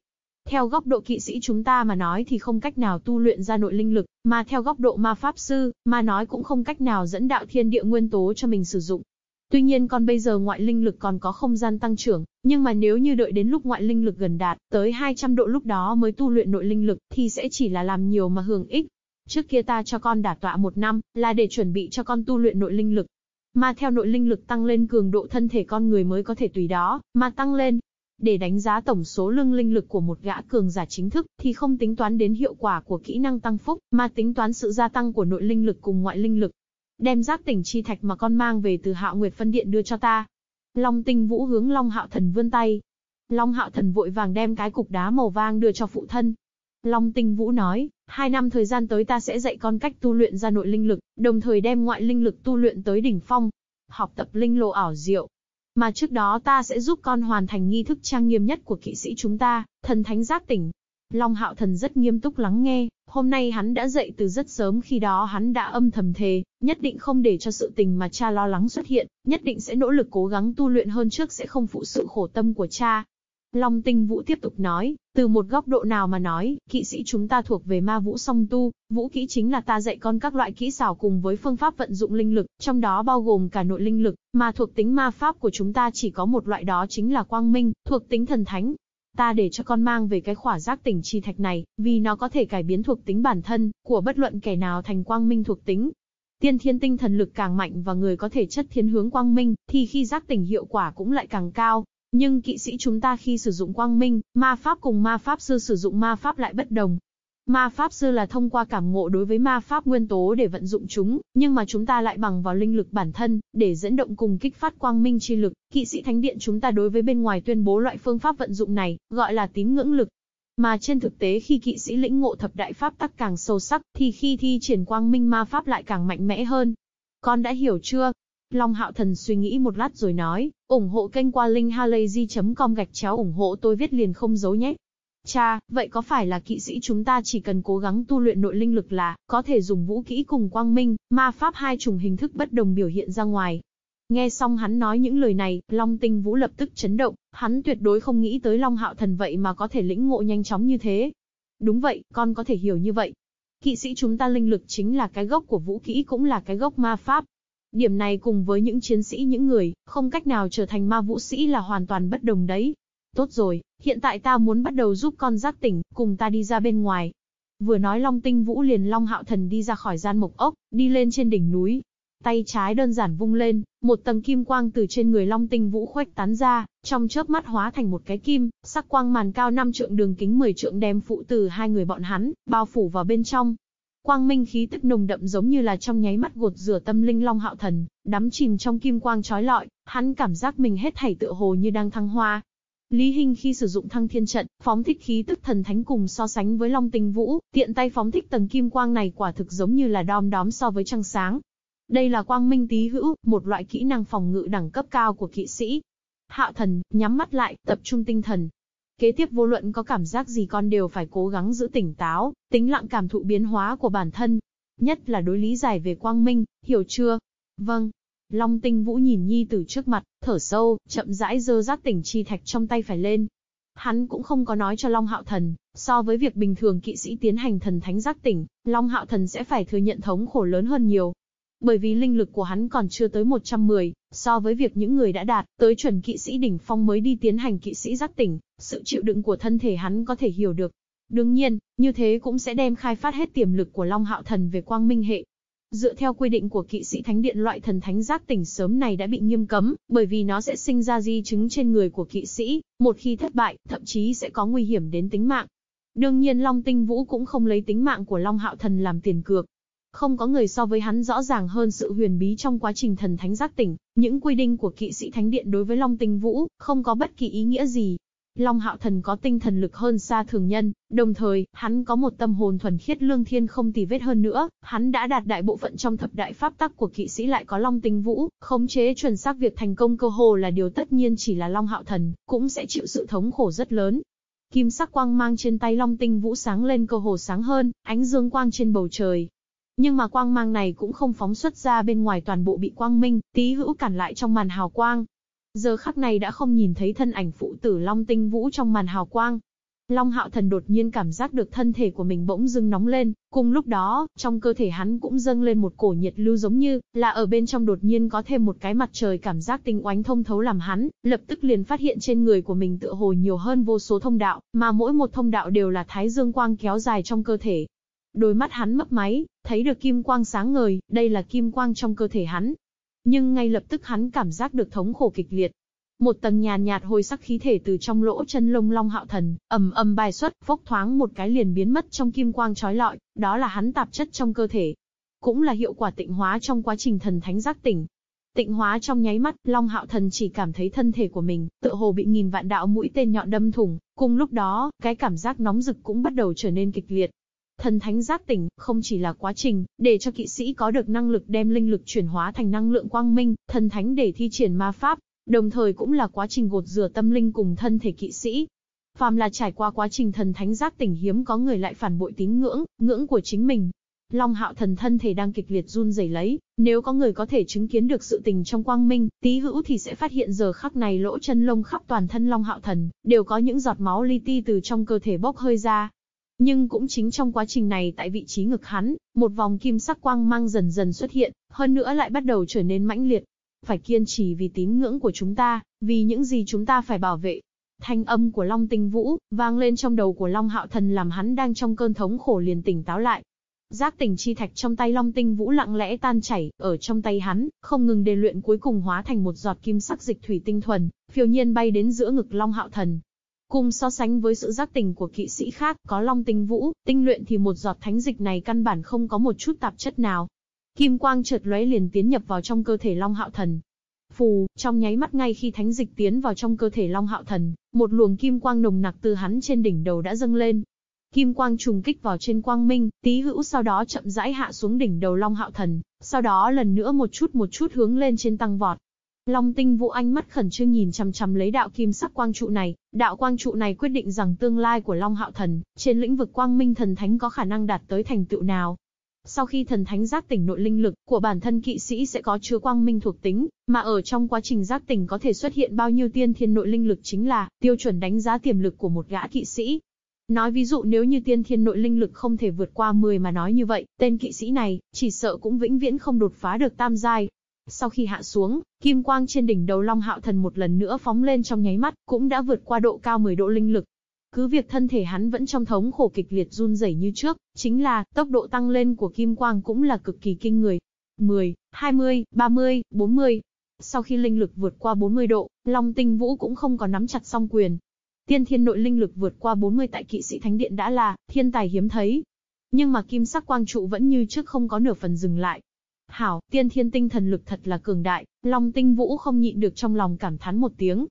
Theo góc độ kỵ sĩ chúng ta mà nói thì không cách nào tu luyện ra nội linh lực, mà theo góc độ ma pháp sư, mà nói cũng không cách nào dẫn đạo thiên địa nguyên tố cho mình sử dụng. Tuy nhiên còn bây giờ ngoại linh lực còn có không gian tăng trưởng, nhưng mà nếu như đợi đến lúc ngoại linh lực gần đạt, tới 200 độ lúc đó mới tu luyện nội linh lực, thì sẽ chỉ là làm nhiều mà hưởng ích. Trước kia ta cho con đả tọa một năm, là để chuẩn bị cho con tu luyện nội linh lực. Mà theo nội linh lực tăng lên cường độ thân thể con người mới có thể tùy đó, mà tăng lên. Để đánh giá tổng số lương linh lực của một gã cường giả chính thức, thì không tính toán đến hiệu quả của kỹ năng tăng phúc, mà tính toán sự gia tăng của nội linh lực cùng ngoại linh lực đem giác tỉnh chi thạch mà con mang về từ Hạo Nguyệt phân điện đưa cho ta. Long Tinh Vũ hướng Long Hạo Thần vươn tay. Long Hạo Thần vội vàng đem cái cục đá màu vàng đưa cho phụ thân. Long Tinh Vũ nói, hai năm thời gian tới ta sẽ dạy con cách tu luyện ra nội linh lực, đồng thời đem ngoại linh lực tu luyện tới đỉnh phong. Học tập linh lộ ảo diệu. Mà trước đó ta sẽ giúp con hoàn thành nghi thức trang nghiêm nhất của kỵ sĩ chúng ta, thần thánh giác tỉnh. Long Hạo Thần rất nghiêm túc lắng nghe, hôm nay hắn đã dậy từ rất sớm khi đó hắn đã âm thầm thề, nhất định không để cho sự tình mà cha lo lắng xuất hiện, nhất định sẽ nỗ lực cố gắng tu luyện hơn trước sẽ không phụ sự khổ tâm của cha. Long Tinh Vũ tiếp tục nói, từ một góc độ nào mà nói, kỵ sĩ chúng ta thuộc về ma vũ song tu, vũ kỹ chính là ta dạy con các loại kỹ xảo cùng với phương pháp vận dụng linh lực, trong đó bao gồm cả nội linh lực, mà thuộc tính ma pháp của chúng ta chỉ có một loại đó chính là quang minh, thuộc tính thần thánh, Ta để cho con mang về cái khỏa giác tỉnh chi thạch này, vì nó có thể cải biến thuộc tính bản thân, của bất luận kẻ nào thành quang minh thuộc tính. Tiên thiên tinh thần lực càng mạnh và người có thể chất thiên hướng quang minh, thì khi giác tỉnh hiệu quả cũng lại càng cao. Nhưng kỵ sĩ chúng ta khi sử dụng quang minh, ma pháp cùng ma pháp sư sử dụng ma pháp lại bất đồng, Ma pháp sư là thông qua cảm ngộ đối với ma pháp nguyên tố để vận dụng chúng, nhưng mà chúng ta lại bằng vào linh lực bản thân, để dẫn động cùng kích phát quang minh chi lực. Kỵ sĩ thánh điện chúng ta đối với bên ngoài tuyên bố loại phương pháp vận dụng này, gọi là tín ngưỡng lực. Mà trên thực tế khi kỵ sĩ lĩnh ngộ thập đại pháp tắc càng sâu sắc, thì khi thi triển quang minh ma pháp lại càng mạnh mẽ hơn. Con đã hiểu chưa? Long Hạo Thần suy nghĩ một lát rồi nói, ủng hộ kênh qua linkhalazy.com gạch chéo ủng hộ tôi viết liền không giấu nhé. Cha, vậy có phải là kỵ sĩ chúng ta chỉ cần cố gắng tu luyện nội linh lực là, có thể dùng vũ kỹ cùng quang minh, ma pháp hai chủng hình thức bất đồng biểu hiện ra ngoài. Nghe xong hắn nói những lời này, Long Tinh Vũ lập tức chấn động, hắn tuyệt đối không nghĩ tới Long Hạo Thần vậy mà có thể lĩnh ngộ nhanh chóng như thế. Đúng vậy, con có thể hiểu như vậy. Kỵ sĩ chúng ta linh lực chính là cái gốc của vũ kỹ cũng là cái gốc ma pháp. Điểm này cùng với những chiến sĩ những người, không cách nào trở thành ma vũ sĩ là hoàn toàn bất đồng đấy. Tốt rồi, hiện tại ta muốn bắt đầu giúp con giác tỉnh, cùng ta đi ra bên ngoài. Vừa nói Long Tinh Vũ liền Long Hạo Thần đi ra khỏi gian mộc ốc, đi lên trên đỉnh núi. Tay trái đơn giản vung lên, một tầng kim quang từ trên người Long Tinh Vũ khuếch tán ra, trong chớp mắt hóa thành một cái kim, sắc quang màn cao 5 trượng đường kính 10 trượng đem phụ từ hai người bọn hắn, bao phủ vào bên trong. Quang minh khí tức nồng đậm giống như là trong nháy mắt gột rửa tâm linh Long Hạo Thần, đắm chìm trong kim quang chói lọi, hắn cảm giác mình hết thảy tựa hồ như đang thăng hoa, Lý Hinh khi sử dụng thăng thiên trận, phóng thích khí tức thần thánh cùng so sánh với Long Tinh Vũ, tiện tay phóng thích tầng kim quang này quả thực giống như là đom đóm so với trăng sáng. Đây là quang minh tí hữu, một loại kỹ năng phòng ngự đẳng cấp cao của kỵ sĩ. Hạo thần, nhắm mắt lại, tập trung tinh thần. Kế tiếp vô luận có cảm giác gì con đều phải cố gắng giữ tỉnh táo, tính lặng cảm thụ biến hóa của bản thân. Nhất là đối lý giải về quang minh, hiểu chưa? Vâng. Long tinh vũ nhìn nhi tử trước mặt, thở sâu, chậm rãi dơ giác tỉnh chi thạch trong tay phải lên. Hắn cũng không có nói cho Long Hạo Thần, so với việc bình thường kỵ sĩ tiến hành thần thánh giác tỉnh, Long Hạo Thần sẽ phải thừa nhận thống khổ lớn hơn nhiều. Bởi vì linh lực của hắn còn chưa tới 110, so với việc những người đã đạt tới chuẩn kỵ sĩ đỉnh phong mới đi tiến hành kỵ sĩ giác tỉnh, sự chịu đựng của thân thể hắn có thể hiểu được. Đương nhiên, như thế cũng sẽ đem khai phát hết tiềm lực của Long Hạo Thần về quang minh hệ. Dựa theo quy định của kỵ sĩ thánh điện loại thần thánh giác tỉnh sớm này đã bị nghiêm cấm, bởi vì nó sẽ sinh ra di chứng trên người của kỵ sĩ, một khi thất bại, thậm chí sẽ có nguy hiểm đến tính mạng. Đương nhiên Long Tinh Vũ cũng không lấy tính mạng của Long Hạo Thần làm tiền cược. Không có người so với hắn rõ ràng hơn sự huyền bí trong quá trình thần thánh giác tỉnh, những quy định của kỵ sĩ thánh điện đối với Long Tinh Vũ, không có bất kỳ ý nghĩa gì. Long Hạo Thần có tinh thần lực hơn xa thường nhân, đồng thời, hắn có một tâm hồn thuần khiết lương thiên không tì vết hơn nữa, hắn đã đạt đại bộ phận trong thập đại pháp tắc của kỵ sĩ lại có Long Tinh Vũ, khống chế chuẩn xác việc thành công cơ hồ là điều tất nhiên chỉ là Long Hạo Thần, cũng sẽ chịu sự thống khổ rất lớn. Kim sắc quang mang trên tay Long Tinh Vũ sáng lên cơ hồ sáng hơn, ánh dương quang trên bầu trời, nhưng mà quang mang này cũng không phóng xuất ra bên ngoài toàn bộ bị quang minh, tí hữu cản lại trong màn hào quang. Giờ khắc này đã không nhìn thấy thân ảnh phụ tử Long Tinh Vũ trong màn hào quang. Long Hạo Thần đột nhiên cảm giác được thân thể của mình bỗng dưng nóng lên, cùng lúc đó, trong cơ thể hắn cũng dâng lên một cổ nhiệt lưu giống như là ở bên trong đột nhiên có thêm một cái mặt trời cảm giác tinh oánh thông thấu làm hắn, lập tức liền phát hiện trên người của mình tựa hồ nhiều hơn vô số thông đạo, mà mỗi một thông đạo đều là thái dương quang kéo dài trong cơ thể, Đôi mắt hắn mấp máy, thấy được kim quang sáng ngời, đây là kim quang trong cơ thể hắn. Nhưng ngay lập tức hắn cảm giác được thống khổ kịch liệt. Một tầng nhàn nhạt, nhạt hôi sắc khí thể từ trong lỗ chân lông long hạo thần, ầm ầm bài xuất, phốc thoáng một cái liền biến mất trong kim quang trói lọi, đó là hắn tạp chất trong cơ thể. Cũng là hiệu quả tịnh hóa trong quá trình thần thánh giác tỉnh, Tịnh hóa trong nháy mắt, Long Hạo Thần chỉ cảm thấy thân thể của mình, tựa hồ bị nghìn vạn đạo mũi tên nhọn đâm thủng, cùng lúc đó, cái cảm giác nóng rực cũng bắt đầu trở nên kịch liệt. Thần thánh giác tỉnh, không chỉ là quá trình, để cho kỵ sĩ có được năng lực đem linh lực chuyển hóa thành năng lượng quang minh, thần thánh để thi triển ma pháp, đồng thời cũng là quá trình gột rửa tâm linh cùng thân thể kỵ sĩ. Phàm là trải qua quá trình thần thánh giác tỉnh hiếm có người lại phản bội tín ngưỡng, ngưỡng của chính mình. Long hạo thần thân thể đang kịch liệt run rẩy lấy, nếu có người có thể chứng kiến được sự tình trong quang minh, tí hữu thì sẽ phát hiện giờ khắc này lỗ chân lông khắp toàn thân Long hạo thần, đều có những giọt máu li ti từ trong cơ thể bốc hơi ra, nhưng cũng chính trong quá trình này tại vị trí ngực hắn, một vòng kim sắc quang mang dần dần xuất hiện, hơn nữa lại bắt đầu trở nên mãnh liệt. Phải kiên trì vì tín ngưỡng của chúng ta, vì những gì chúng ta phải bảo vệ. Thanh âm của Long Tinh Vũ, vang lên trong đầu của Long Hạo Thần làm hắn đang trong cơn thống khổ liền tỉnh táo lại. Giác tỉnh chi thạch trong tay Long Tinh Vũ lặng lẽ tan chảy, ở trong tay hắn, không ngừng đề luyện cuối cùng hóa thành một giọt kim sắc dịch thủy tinh thuần, phiêu nhiên bay đến giữa ngực Long Hạo Thần. Cùng so sánh với sự giác tỉnh của kỵ sĩ khác, có long tinh vũ, tinh luyện thì một giọt thánh dịch này căn bản không có một chút tạp chất nào. Kim quang chợt lóe liền tiến nhập vào trong cơ thể Long Hạo Thần. Phù, trong nháy mắt ngay khi thánh dịch tiến vào trong cơ thể Long Hạo Thần, một luồng kim quang nồng nặc từ hắn trên đỉnh đầu đã dâng lên. Kim quang trùng kích vào trên quang minh, tí hữu sau đó chậm rãi hạ xuống đỉnh đầu Long Hạo Thần, sau đó lần nữa một chút một chút hướng lên trên tăng vọt. Long tinh vũ ánh mắt khẩn trương nhìn chằm chằm lấy đạo kim sắc quang trụ này, đạo quang trụ này quyết định rằng tương lai của Long Hạo Thần, trên lĩnh vực quang minh thần thánh có khả năng đạt tới thành tựu nào. Sau khi thần thánh giác tỉnh nội linh lực của bản thân kỵ sĩ sẽ có chứa quang minh thuộc tính, mà ở trong quá trình giác tỉnh có thể xuất hiện bao nhiêu tiên thiên nội linh lực chính là tiêu chuẩn đánh giá tiềm lực của một gã kỵ sĩ. Nói ví dụ nếu như tiên thiên nội linh lực không thể vượt qua 10 mà nói như vậy, tên kỵ sĩ này, chỉ sợ cũng vĩnh viễn không đột phá được tam giai, sau khi hạ xuống, kim quang trên đỉnh đầu Long Hạo Thần một lần nữa phóng lên trong nháy mắt, cũng đã vượt qua độ cao 10 độ linh lực. Cứ việc thân thể hắn vẫn trong thống khổ kịch liệt run rẩy như trước, chính là, tốc độ tăng lên của kim quang cũng là cực kỳ kinh người. 10, 20, 30, 40. Sau khi linh lực vượt qua 40 độ, Long Tinh Vũ cũng không còn nắm chặt song quyền. Tiên thiên nội linh lực vượt qua 40 tại kỵ sĩ thánh điện đã là thiên tài hiếm thấy. Nhưng mà kim sắc quang trụ vẫn như trước không có nửa phần dừng lại, Hảo, tiên thiên tinh thần lực thật là cường đại, Long Tinh Vũ không nhịn được trong lòng cảm thán một tiếng.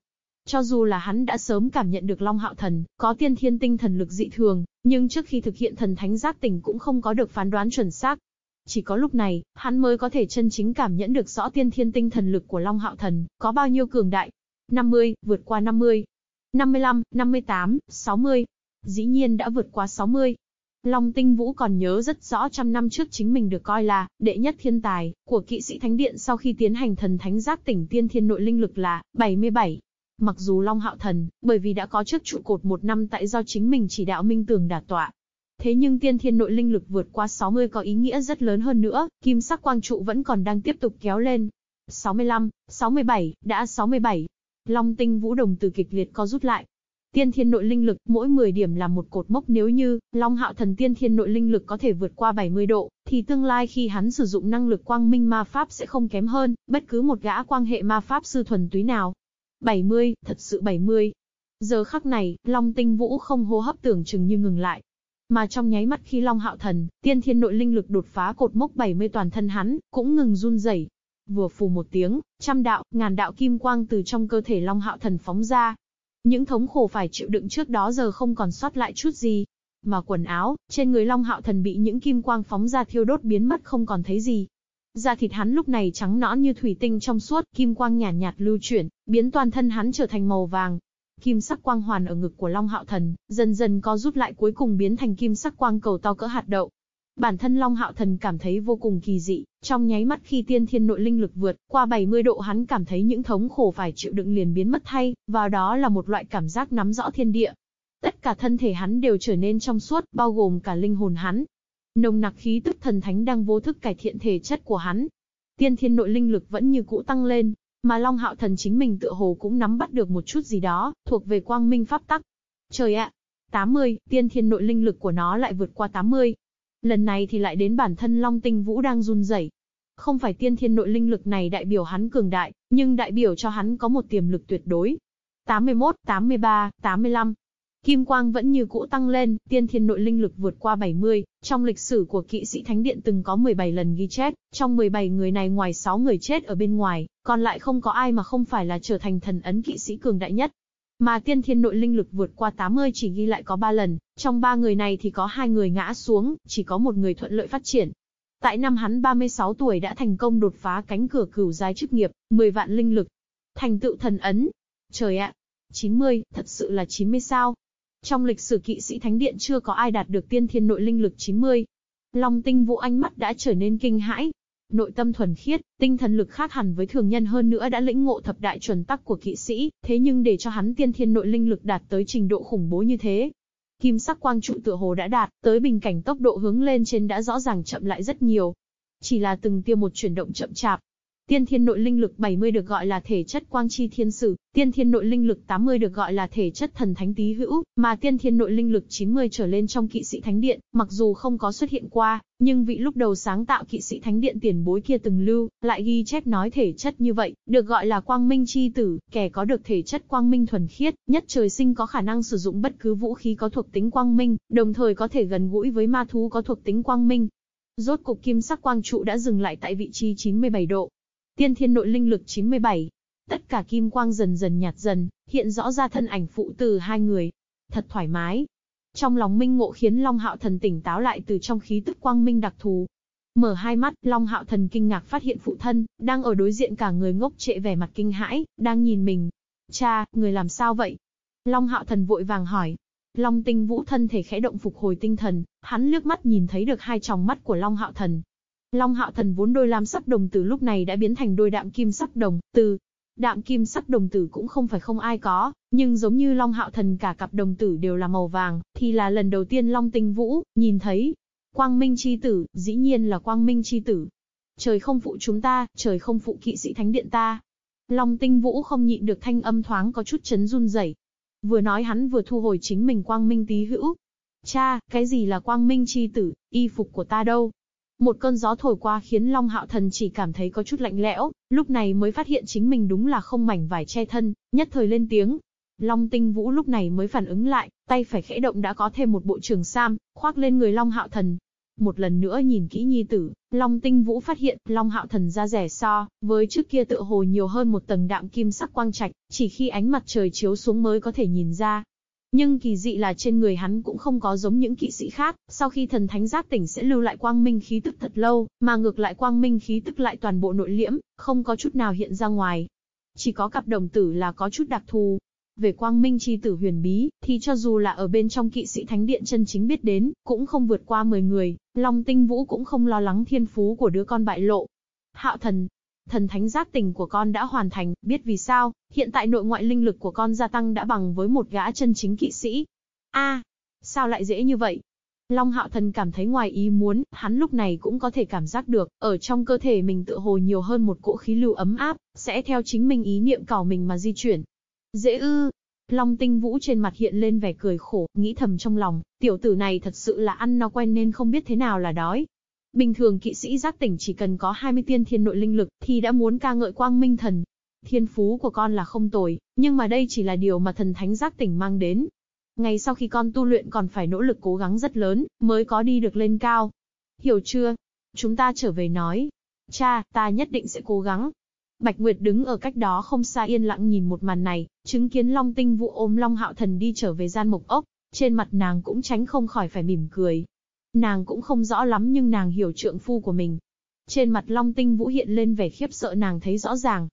Cho dù là hắn đã sớm cảm nhận được Long Hạo Thần, có tiên thiên tinh thần lực dị thường, nhưng trước khi thực hiện thần thánh giác tỉnh cũng không có được phán đoán chuẩn xác. Chỉ có lúc này, hắn mới có thể chân chính cảm nhận được rõ tiên thiên tinh thần lực của Long Hạo Thần, có bao nhiêu cường đại. 50, vượt qua 50. 55, 58, 60. Dĩ nhiên đã vượt qua 60. Long Tinh Vũ còn nhớ rất rõ trăm năm trước chính mình được coi là đệ nhất thiên tài của kỵ sĩ thánh điện sau khi tiến hành thần thánh giác tỉnh tiên thiên nội linh lực là 77. Mặc dù Long Hạo Thần, bởi vì đã có trước trụ cột một năm tại do chính mình chỉ đạo minh tường đạt tọa. Thế nhưng tiên thiên nội linh lực vượt qua 60 có ý nghĩa rất lớn hơn nữa, kim sắc quang trụ vẫn còn đang tiếp tục kéo lên. 65, 67, đã 67. Long tinh vũ đồng từ kịch liệt co rút lại, Tiên thiên nội linh lực, mỗi 10 điểm là một cột mốc nếu như, Long Hạo Thần tiên thiên nội linh lực có thể vượt qua 70 độ, thì tương lai khi hắn sử dụng năng lực quang minh ma pháp sẽ không kém hơn, bất cứ một gã quang hệ ma pháp sư thuần túy nào. 70, thật sự 70. Giờ khắc này, Long Tinh Vũ không hô hấp tưởng chừng như ngừng lại. Mà trong nháy mắt khi Long Hạo Thần, tiên thiên nội linh lực đột phá cột mốc 70 toàn thân hắn, cũng ngừng run rẩy. Vừa phù một tiếng, trăm đạo, ngàn đạo kim quang từ trong cơ thể Long Hạo Thần phóng ra. Những thống khổ phải chịu đựng trước đó giờ không còn sót lại chút gì. Mà quần áo, trên người Long Hạo Thần bị những kim quang phóng ra thiêu đốt biến mất không còn thấy gì. Da thịt hắn lúc này trắng nõn như thủy tinh trong suốt, kim quang nhàn nhạt, nhạt lưu chuyển, biến toàn thân hắn trở thành màu vàng, Kim sắc quang hoàn ở ngực của Long Hạo Thần, dần dần co rút lại cuối cùng biến thành kim sắc quang cầu to cỡ hạt đậu. Bản thân Long Hạo Thần cảm thấy vô cùng kỳ dị, trong nháy mắt khi tiên thiên nội linh lực vượt qua 70 độ hắn cảm thấy những thống khổ phải chịu đựng liền biến mất thay, vào đó là một loại cảm giác nắm rõ thiên địa. Tất cả thân thể hắn đều trở nên trong suốt, bao gồm cả linh hồn hắn. Nồng nặc khí tức thần thánh đang vô thức cải thiện thể chất của hắn. Tiên thiên nội linh lực vẫn như cũ tăng lên, mà Long Hạo Thần chính mình tựa hồ cũng nắm bắt được một chút gì đó, thuộc về quang minh pháp tắc. Trời ạ! 80, tiên thiên nội linh lực của nó lại vượt qua 80. Lần này thì lại đến bản thân Long Tinh Vũ đang run rẩy. Không phải tiên thiên nội linh lực này đại biểu hắn cường đại, nhưng đại biểu cho hắn có một tiềm lực tuyệt đối. 81, 83, 85, Kim quang vẫn như cũ tăng lên, tiên thiên nội linh lực vượt qua 70, trong lịch sử của kỵ sĩ thánh điện từng có 17 lần ghi chép, trong 17 người này ngoài 6 người chết ở bên ngoài, còn lại không có ai mà không phải là trở thành thần ấn kỵ sĩ cường đại nhất. Mà tiên thiên nội linh lực vượt qua 80 chỉ ghi lại có 3 lần, trong 3 người này thì có 2 người ngã xuống, chỉ có một người thuận lợi phát triển. Tại năm hắn 36 tuổi đã thành công đột phá cánh cửa cửu giai chức nghiệp, 10 vạn linh lực. Thành tựu thần ấn. Trời ạ! 90, thật sự là 90 sao? Trong lịch sử kỵ sĩ thánh điện chưa có ai đạt được tiên thiên nội linh lực 90. Long tinh vũ ánh mắt đã trở nên kinh hãi. Nội tâm thuần khiết, tinh thần lực khác hẳn với thường nhân hơn nữa đã lĩnh ngộ thập đại chuẩn tắc của kỵ sĩ, thế nhưng để cho hắn tiên thiên nội linh lực đạt tới trình độ khủng bố như thế. Kim sắc quang trụ tựa hồ đã đạt, tới bình cảnh tốc độ hướng lên trên đã rõ ràng chậm lại rất nhiều. Chỉ là từng tia một chuyển động chậm chạp, Tiên thiên nội linh lực 70 được gọi là thể chất quang chi thiên sử, tiên thiên nội linh lực 80 được gọi là thể chất thần thánh tý hữu, mà tiên thiên nội linh lực 90 trở lên trong kỵ sĩ thánh điện, mặc dù không có xuất hiện qua, nhưng vị lúc đầu sáng tạo kỵ sĩ thánh điện tiền bối kia từng lưu, lại ghi chép nói thể chất như vậy, được gọi là quang minh chi tử, kẻ có được thể chất quang minh thuần khiết, nhất trời sinh có khả năng sử dụng bất cứ vũ khí có thuộc tính quang minh, đồng thời có thể gần gũi với ma thú có thuộc tính quang minh. Rốt cục kim sắc quang trụ đã dừng lại tại vị trí 97 độ, Tiên thiên nội linh lực 97. Tất cả kim quang dần dần nhạt dần, hiện rõ ra thân ảnh phụ từ hai người. Thật thoải mái. Trong lòng minh ngộ khiến Long Hạo Thần tỉnh táo lại từ trong khí tức quang minh đặc thù. Mở hai mắt, Long Hạo Thần kinh ngạc phát hiện phụ thân, đang ở đối diện cả người ngốc trệ vẻ mặt kinh hãi, đang nhìn mình. Cha, người làm sao vậy? Long Hạo Thần vội vàng hỏi. Long tinh vũ thân thể khẽ động phục hồi tinh thần, hắn lướt mắt nhìn thấy được hai tròng mắt của Long Hạo Thần, Long hạo thần vốn đôi lam sắc đồng tử lúc này đã biến thành đôi đạm kim sắc đồng tử. Đạm kim sắc đồng tử cũng không phải không ai có, nhưng giống như Long hạo thần cả cặp đồng tử đều là màu vàng, thì là lần đầu tiên Long tinh vũ, nhìn thấy. Quang minh chi tử, dĩ nhiên là quang minh chi tử. Trời không phụ chúng ta, trời không phụ kỵ sĩ thánh điện ta. Long tinh vũ không nhịn được thanh âm thoáng có chút chấn run rẩy. Vừa nói hắn vừa thu hồi chính mình quang minh tí hữu. Cha, cái gì là quang minh chi tử, y phục của ta đâu? Một cơn gió thổi qua khiến Long Hạo Thần chỉ cảm thấy có chút lạnh lẽo, lúc này mới phát hiện chính mình đúng là không mảnh vải che thân, nhất thời lên tiếng. Long Tinh Vũ lúc này mới phản ứng lại, tay phải khẽ động đã có thêm một bộ trường sam, khoác lên người Long Hạo Thần. Một lần nữa nhìn kỹ nhi tử, Long Tinh Vũ phát hiện, Long Hạo Thần da rẻ so, với trước kia tựa hồ nhiều hơn một tầng đạm kim sắc quang trạch, chỉ khi ánh mặt trời chiếu xuống mới có thể nhìn ra, nhưng kỳ dị là trên người hắn cũng không có giống những kỵ sĩ khác, sau khi thần thánh giác tỉnh sẽ lưu lại quang minh khí tức thật lâu, mà ngược lại quang minh khí tức lại toàn bộ nội liễm, không có chút nào hiện ra ngoài. Chỉ có cặp đồng tử là có chút đặc thù. Về quang minh chi tử huyền bí, thì cho dù là ở bên trong kỵ sĩ thánh điện chân chính biết đến, cũng không vượt qua 10 người, Long Tinh Vũ cũng không lo lắng thiên phú của đứa con bại lộ. Hạo thần, thần thánh giác tình của con đã hoàn thành, biết vì sao, hiện tại nội ngoại linh lực của con gia tăng đã bằng với một gã chân chính kỵ sĩ. A, sao lại dễ như vậy? Long hạo thần cảm thấy ngoài ý muốn, hắn lúc này cũng có thể cảm giác được, ở trong cơ thể mình tự hồ nhiều hơn một cỗ khí lưu ấm áp, sẽ theo chính mình ý niệm cào mình mà di chuyển. Dễ ư, Long tinh vũ trên mặt hiện lên vẻ cười khổ, nghĩ thầm trong lòng, tiểu tử này thật sự là ăn nó quen nên không biết thế nào là đói. Bình thường kỵ sĩ giác tỉnh chỉ cần có 20 tiên thiên nội linh lực thì đã muốn ca ngợi quang minh thần. thiên phú của con là không tồi, nhưng mà đây chỉ là điều mà thần thánh giác tỉnh mang đến. Ngày sau khi con tu luyện còn phải nỗ lực cố gắng rất lớn, mới có đi được lên cao. Hiểu chưa? Chúng ta trở về nói. Cha, ta nhất định sẽ cố gắng. Bạch Nguyệt đứng ở cách đó không xa yên lặng nhìn một màn này, chứng kiến Long Tinh Vũ ôm Long Hạo Thần đi trở về gian Mục ốc, trên mặt nàng cũng tránh không khỏi phải mỉm cười. Nàng cũng không rõ lắm nhưng nàng hiểu trượng phu của mình. Trên mặt Long Tinh Vũ hiện lên vẻ khiếp sợ nàng thấy rõ ràng.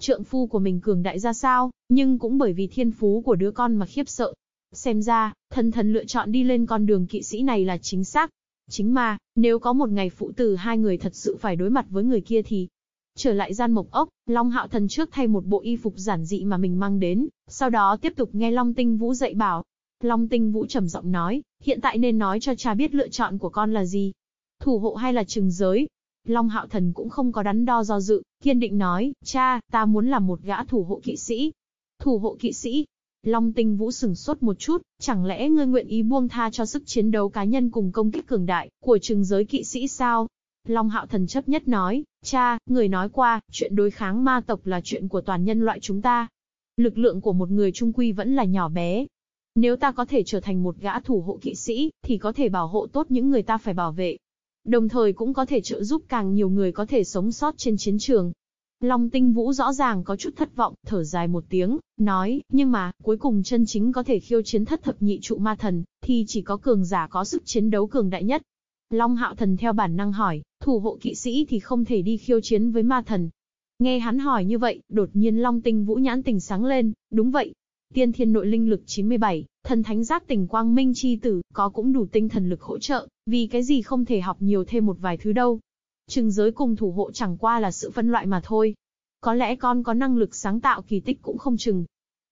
Trượng phu của mình cường đại ra sao, nhưng cũng bởi vì thiên phú của đứa con mà khiếp sợ. Xem ra, thần thần lựa chọn đi lên con đường kỵ sĩ này là chính xác. Chính mà, nếu có một ngày phụ tử hai người thật sự phải đối mặt với người kia thì, Trở lại gian mộc ốc, Long Hạo Thần trước thay một bộ y phục giản dị mà mình mang đến, sau đó tiếp tục nghe Long Tinh Vũ dạy bảo. Long Tinh Vũ trầm giọng nói, hiện tại nên nói cho cha biết lựa chọn của con là gì. Thủ hộ hay là trừng giới? Long Hạo Thần cũng không có đắn đo do dự, kiên định nói, cha, ta muốn làm một gã thủ hộ kỵ sĩ. Thủ hộ kỵ sĩ? Long Tinh Vũ sừng sốt một chút, chẳng lẽ ngươi nguyện ý buông tha cho sức chiến đấu cá nhân cùng công kích cường đại của trừng giới kỵ sĩ sao? Long Hạo Thần chấp nhất nói, cha, người nói qua, chuyện đối kháng ma tộc là chuyện của toàn nhân loại chúng ta. Lực lượng của một người trung quy vẫn là nhỏ bé. Nếu ta có thể trở thành một gã thủ hộ kỵ sĩ, thì có thể bảo hộ tốt những người ta phải bảo vệ. Đồng thời cũng có thể trợ giúp càng nhiều người có thể sống sót trên chiến trường. Long tinh vũ rõ ràng có chút thất vọng, thở dài một tiếng, nói, nhưng mà, cuối cùng chân chính có thể khiêu chiến thất thập nhị trụ ma thần, thì chỉ có cường giả có sức chiến đấu cường đại nhất. Long hạo thần theo bản năng hỏi, thủ hộ kỵ sĩ thì không thể đi khiêu chiến với ma thần. Nghe hắn hỏi như vậy, đột nhiên Long tinh vũ nhãn tình sáng lên, đúng vậy. Tiên thiên nội linh lực 97, thần thánh giác tỉnh quang minh chi tử, có cũng đủ tinh thần lực hỗ trợ, vì cái gì không thể học nhiều thêm một vài thứ đâu. Trừng giới cùng thủ hộ chẳng qua là sự phân loại mà thôi. Có lẽ con có năng lực sáng tạo kỳ tích cũng không chừng.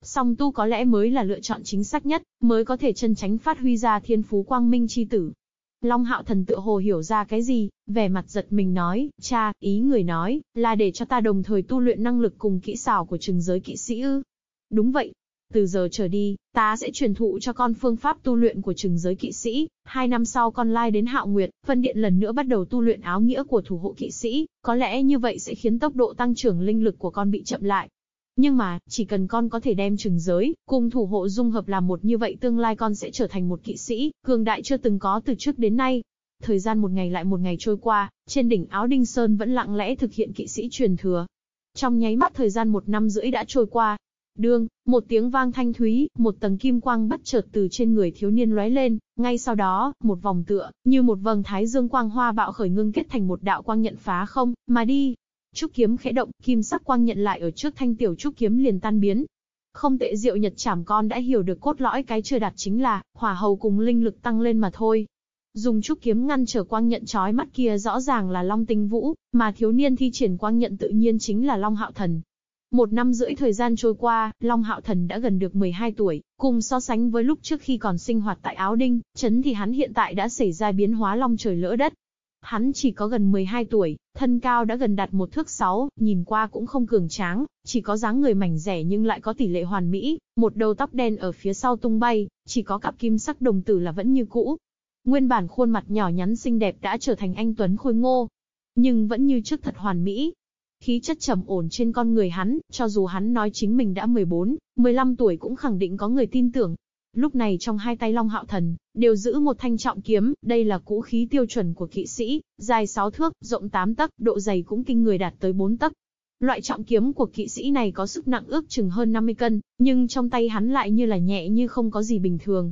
Song tu có lẽ mới là lựa chọn chính xác nhất, mới có thể chân tránh phát huy ra thiên phú quang minh chi tử. Long hạo thần tự hồ hiểu ra cái gì, vẻ mặt giật mình nói, cha, ý người nói, là để cho ta đồng thời tu luyện năng lực cùng kỹ xảo của trừng giới kỵ sĩ ư. Đúng vậy. Từ giờ trở đi, ta sẽ truyền thụ cho con phương pháp tu luyện của trừng giới kỵ sĩ, hai năm sau con lai đến hạo nguyệt, phân điện lần nữa bắt đầu tu luyện áo nghĩa của thủ hộ kỵ sĩ, có lẽ như vậy sẽ khiến tốc độ tăng trưởng linh lực của con bị chậm lại, nhưng mà, chỉ cần con có thể đem trừng giới, cùng thủ hộ dung hợp làm một như vậy tương lai con sẽ trở thành một kỵ sĩ, cường đại chưa từng có từ trước đến nay. Thời gian một ngày lại một ngày trôi qua, trên đỉnh áo Đinh Sơn vẫn lặng lẽ thực hiện kỵ sĩ truyền thừa. Trong nháy mắt thời gian một năm rưỡi đã trôi qua. Đương, một tiếng vang thanh thúy, một tầng kim quang bắt chợt từ trên người thiếu niên lóe lên, ngay sau đó, một vòng tựa, như một vầng thái dương quang hoa bạo khởi ngưng kết thành một đạo quang nhận phá không, mà đi, Trúc kiếm khẽ động, kim sắc quang nhận lại ở trước thanh tiểu trúc kiếm liền tan biến. Không tệ diệu nhật chảm con đã hiểu được cốt lõi cái chưa đạt chính là, hỏa hầu cùng linh lực tăng lên mà thôi. Dùng trúc kiếm ngăn trở quang nhận chói mắt kia rõ ràng là Long Tinh Vũ, mà thiếu niên thi triển quang nhận tự nhiên chính là Long Hạo Thần. Một năm rưỡi thời gian trôi qua, Long Hạo Thần đã gần được 12 tuổi, cùng so sánh với lúc trước khi còn sinh hoạt tại Áo Đinh, chấn thì hắn hiện tại đã xảy ra biến hóa long trời lỡ đất, Hắn chỉ có gần 12 tuổi, thân cao đã gần đạt một thước sáu, nhìn qua cũng không cường tráng, chỉ có dáng người mảnh rẻ nhưng lại có tỷ lệ hoàn mỹ, một đầu tóc đen ở phía sau tung bay, chỉ có cặp kim sắc đồng tử là vẫn như cũ. Nguyên bản khuôn mặt nhỏ nhắn xinh đẹp đã trở thành anh Tuấn khôi ngô, nhưng vẫn như trước thật hoàn mỹ. Khí chất trầm ổn trên con người hắn, cho dù hắn nói chính mình đã 14, 15 tuổi cũng khẳng định có người tin tưởng, Lúc này trong hai tay Long Hạo Thần, đều giữ một thanh trọng kiếm, đây là cũ khí tiêu chuẩn của kỵ sĩ, dài 6 thước, rộng 8 tấc, độ dày cũng kinh người đạt tới 4 tấc. Loại trọng kiếm của kỵ sĩ này có sức nặng ước chừng hơn 50 cân, nhưng trong tay hắn lại như là nhẹ như không có gì bình thường.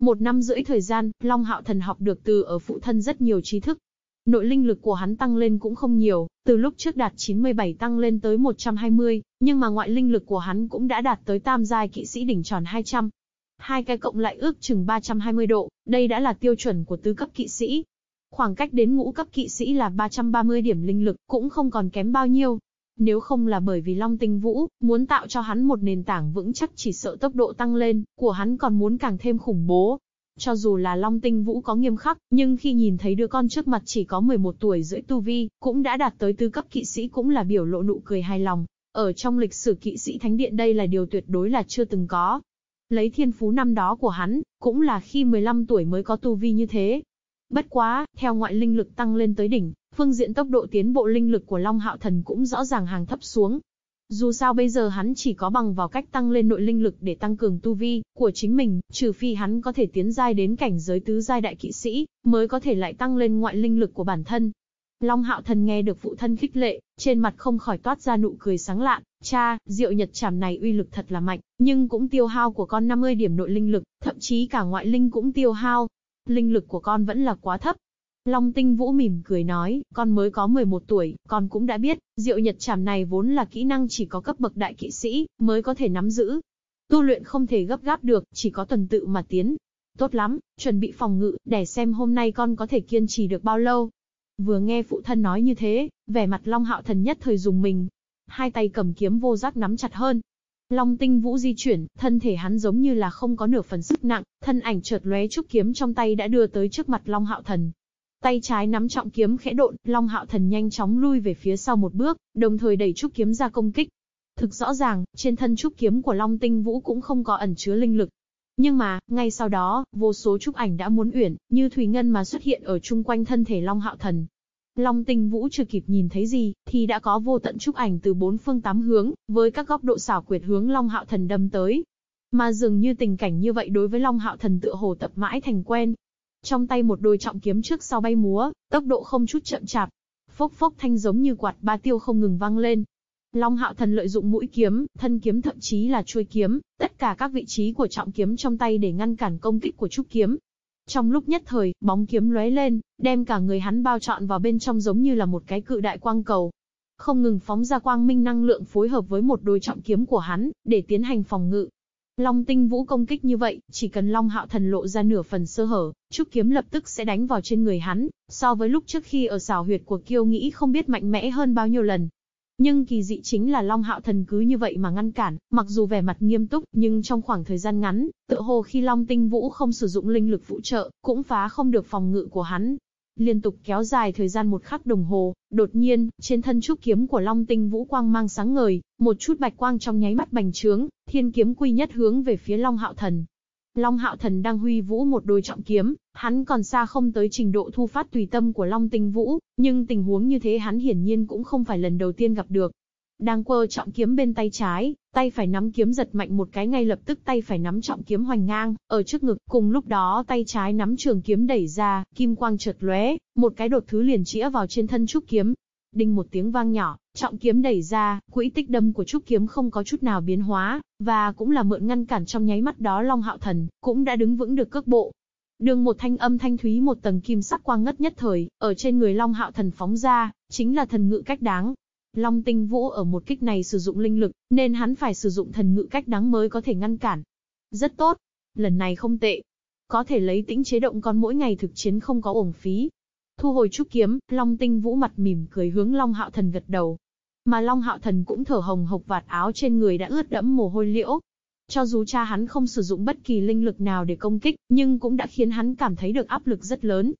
Một năm rưỡi thời gian, Long Hạo Thần học được từ ở phụ thân rất nhiều trí thức. Nội linh lực của hắn tăng lên cũng không nhiều, từ lúc trước đạt 97 tăng lên tới 120, nhưng mà ngoại linh lực của hắn cũng đã đạt tới tam giai kỵ sĩ đỉnh tròn 200. Hai cái cộng lại ước chừng 320 độ, đây đã là tiêu chuẩn của tứ cấp kỵ sĩ. Khoảng cách đến ngũ cấp kỵ sĩ là 330 điểm linh lực, cũng không còn kém bao nhiêu. Nếu không là bởi vì Long Tinh Vũ, muốn tạo cho hắn một nền tảng vững chắc chỉ sợ tốc độ tăng lên, của hắn còn muốn càng thêm khủng bố. Cho dù là Long Tinh Vũ có nghiêm khắc, nhưng khi nhìn thấy đứa con trước mặt chỉ có 11 tuổi rưỡi tu vi, cũng đã đạt tới tứ cấp kỵ sĩ cũng là biểu lộ nụ cười hài lòng. Ở trong lịch sử kỵ sĩ thánh điện đây là điều tuyệt đối là chưa từng có. Lấy thiên phú năm đó của hắn, cũng là khi 15 tuổi mới có tu vi như thế. Bất quá, theo ngoại linh lực tăng lên tới đỉnh, phương diện tốc độ tiến bộ linh lực của Long Hạo Thần cũng rõ ràng hàng thấp xuống. Dù sao bây giờ hắn chỉ có bằng vào cách tăng lên nội linh lực để tăng cường tu vi của chính mình, trừ phi hắn có thể tiến giai đến cảnh giới tứ giai đại kỵ sĩ, mới có thể lại tăng lên ngoại linh lực của bản thân. Long Hạo Thần nghe được phụ thân khích lệ, trên mặt không khỏi toát ra nụ cười sáng lạn, cha, diệu nhật chảm này uy lực thật là mạnh, nhưng cũng tiêu hao của con 50 điểm nội linh lực, thậm chí cả ngoại linh cũng tiêu hao. Linh lực của con vẫn là quá thấp, Long Tinh Vũ mỉm cười nói, con mới có 11 tuổi, con cũng đã biết, diệu nhật chảm này vốn là kỹ năng chỉ có cấp bậc đại kỵ sĩ, mới có thể nắm giữ. Tu luyện không thể gấp gáp được, chỉ có tuần tự mà tiến. Tốt lắm, chuẩn bị phòng ngự, để xem hôm nay con có thể kiên trì được bao lâu. Vừa nghe phụ thân nói như thế, vẻ mặt Long Hạo Thần nhất thời dùng mình. Hai tay cầm kiếm vô giác nắm chặt hơn. Long tinh vũ di chuyển, thân thể hắn giống như là không có nửa phần sức nặng, thân ảnh chợt lóe trúc kiếm trong tay đã đưa tới trước mặt Long Hạo Thần. Tay trái nắm trọng kiếm khẽ độn, Long Hạo Thần nhanh chóng lui về phía sau một bước, đồng thời đẩy trúc kiếm ra công kích. Thực rõ ràng, trên thân trúc kiếm của Long Tinh Vũ cũng không có ẩn chứa linh lực. Nhưng mà, ngay sau đó, vô số trúc ảnh đã muốn uyển, như thủy ngân mà xuất hiện ở chung quanh thân thể Long Hạo Thần. Long Tinh Vũ chưa kịp nhìn thấy gì, thì đã có vô tận trúc ảnh từ bốn phương tám hướng, với các góc độ xảo quyệt hướng Long Hạo Thần đâm tới. Mà dường như tình cảnh như vậy đối với Long Hạo Thần tựa hồ tập mãi thành quen, trong tay một đôi trọng kiếm trước sau bay múa, tốc độ không chút chậm chạp. Phốc phốc thanh giống như quạt ba tiêu không ngừng vang lên. Long Hạo Thần lợi dụng mũi kiếm, thân kiếm thậm chí là chuôi kiếm, tất cả các vị trí của trọng kiếm trong tay để ngăn cản công kích của trúc kiếm. Trong lúc nhất thời, bóng kiếm lóe lên, đem cả người hắn bao trọn vào bên trong giống như là một cái cự đại quang cầu. Không ngừng phóng ra quang minh năng lượng phối hợp với một đôi trọng kiếm của hắn, để tiến hành phòng ngự. Long tinh vũ công kích như vậy, chỉ cần Long hạo thần lộ ra nửa phần sơ hở, trúc kiếm lập tức sẽ đánh vào trên người hắn, so với lúc trước khi ở xào huyệt của kiêu nghĩ không biết mạnh mẽ hơn bao nhiêu lần. Nhưng kỳ dị chính là Long Hạo Thần cứ như vậy mà ngăn cản, mặc dù vẻ mặt nghiêm túc, nhưng trong khoảng thời gian ngắn, tựa hồ khi Long Tinh Vũ không sử dụng linh lực phụ trợ, cũng phá không được phòng ngự của hắn, liên tục kéo dài thời gian một khắc đồng hồ, đột nhiên, trên thân trúc kiếm của Long Tinh Vũ quang mang sáng ngời, một chút bạch quang trong nháy mắt bành trướng, thiên kiếm quy nhất hướng về phía Long Hạo Thần. Long Hạo Thần đang huy vũ một đôi trọng kiếm, hắn còn xa không tới trình độ thu phát tùy tâm của Long Tinh Vũ, nhưng tình huống như thế hắn hiển nhiên cũng không phải lần đầu tiên gặp được. Đang quơ trọng kiếm bên tay trái, tay phải nắm kiếm giật mạnh một cái ngay lập tức tay phải nắm trọng kiếm hoành ngang, ở trước ngực, cùng lúc đó tay trái nắm trường kiếm đẩy ra, kim quang chợt lóe, một cái đột thứ liền chĩa vào trên thân trúc kiếm. Đinh một tiếng vang nhỏ, trọng kiếm đẩy ra, quỹ tích đâm của trúc kiếm không có chút nào biến hóa, và cũng là mượn ngăn cản trong nháy mắt đó Long Hạo Thần, cũng đã đứng vững được cước bộ, Đường một thanh âm thanh thúy một tầng kim sắc quang ngất nhất thời, ở trên người Long Hạo Thần phóng ra, chính là thần ngự cách đáng, Long tinh vũ ở một kích này sử dụng linh lực, nên hắn phải sử dụng thần ngự cách đáng mới có thể ngăn cản. Rất tốt. Lần này không tệ. Có thể lấy tĩnh chế động con mỗi ngày thực chiến không có uổng phí. Thu hồi trúc kiếm, Long tinh vũ mặt mỉm cười hướng Long hạo thần gật đầu. Mà Long hạo thần cũng thở hồng hộc vạt áo trên người đã ướt đẫm mồ hôi liễu. Cho dù cha hắn không sử dụng bất kỳ linh lực nào để công kích, nhưng cũng đã khiến hắn cảm thấy được áp lực rất lớn.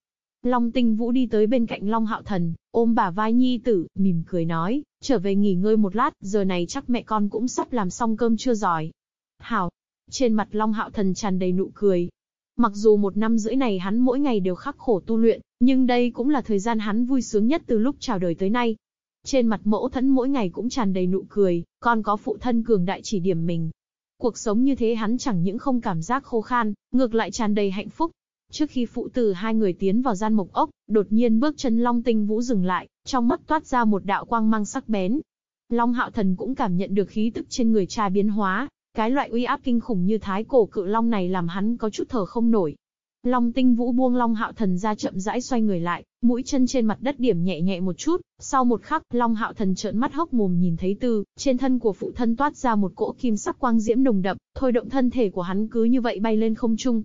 Long tinh vũ đi tới bên cạnh Long hạo thần, ôm bà vai nhi tử, mỉm cười nói, trở về nghỉ ngơi một lát, giờ này chắc mẹ con cũng sắp làm xong cơm chưa giỏi. Hảo. Trên mặt Long hạo thần tràn đầy nụ cười. Mặc dù một năm rưỡi này hắn mỗi ngày đều khắc khổ tu luyện, nhưng đây cũng là thời gian hắn vui sướng nhất từ lúc chào đời tới nay. Trên mặt mẫu thân mỗi ngày cũng tràn đầy nụ cười, còn có phụ thân cường đại chỉ điểm mình. Cuộc sống như thế hắn chẳng những không cảm giác khô khan, ngược lại tràn đầy hạnh phúc. Trước khi phụ tử hai người tiến vào gian mộc ốc, đột nhiên bước chân Long Tinh Vũ dừng lại, trong mắt toát ra một đạo quang mang sắc bén. Long Hạo Thần cũng cảm nhận được khí tức trên người cha biến hóa, cái loại uy áp kinh khủng như thái cổ cự long này làm hắn có chút thở không nổi. Long Tinh Vũ buông Long Hạo Thần ra chậm rãi xoay người lại, mũi chân trên mặt đất điểm nhẹ nhẹ một chút, sau một khắc, Long Hạo Thần trợn mắt hốc mồm nhìn thấy tư, trên thân của phụ thân toát ra một cỗ kim sắc quang diễm nồng đậm, thôi động thân thể của hắn cứ như vậy bay lên không trung,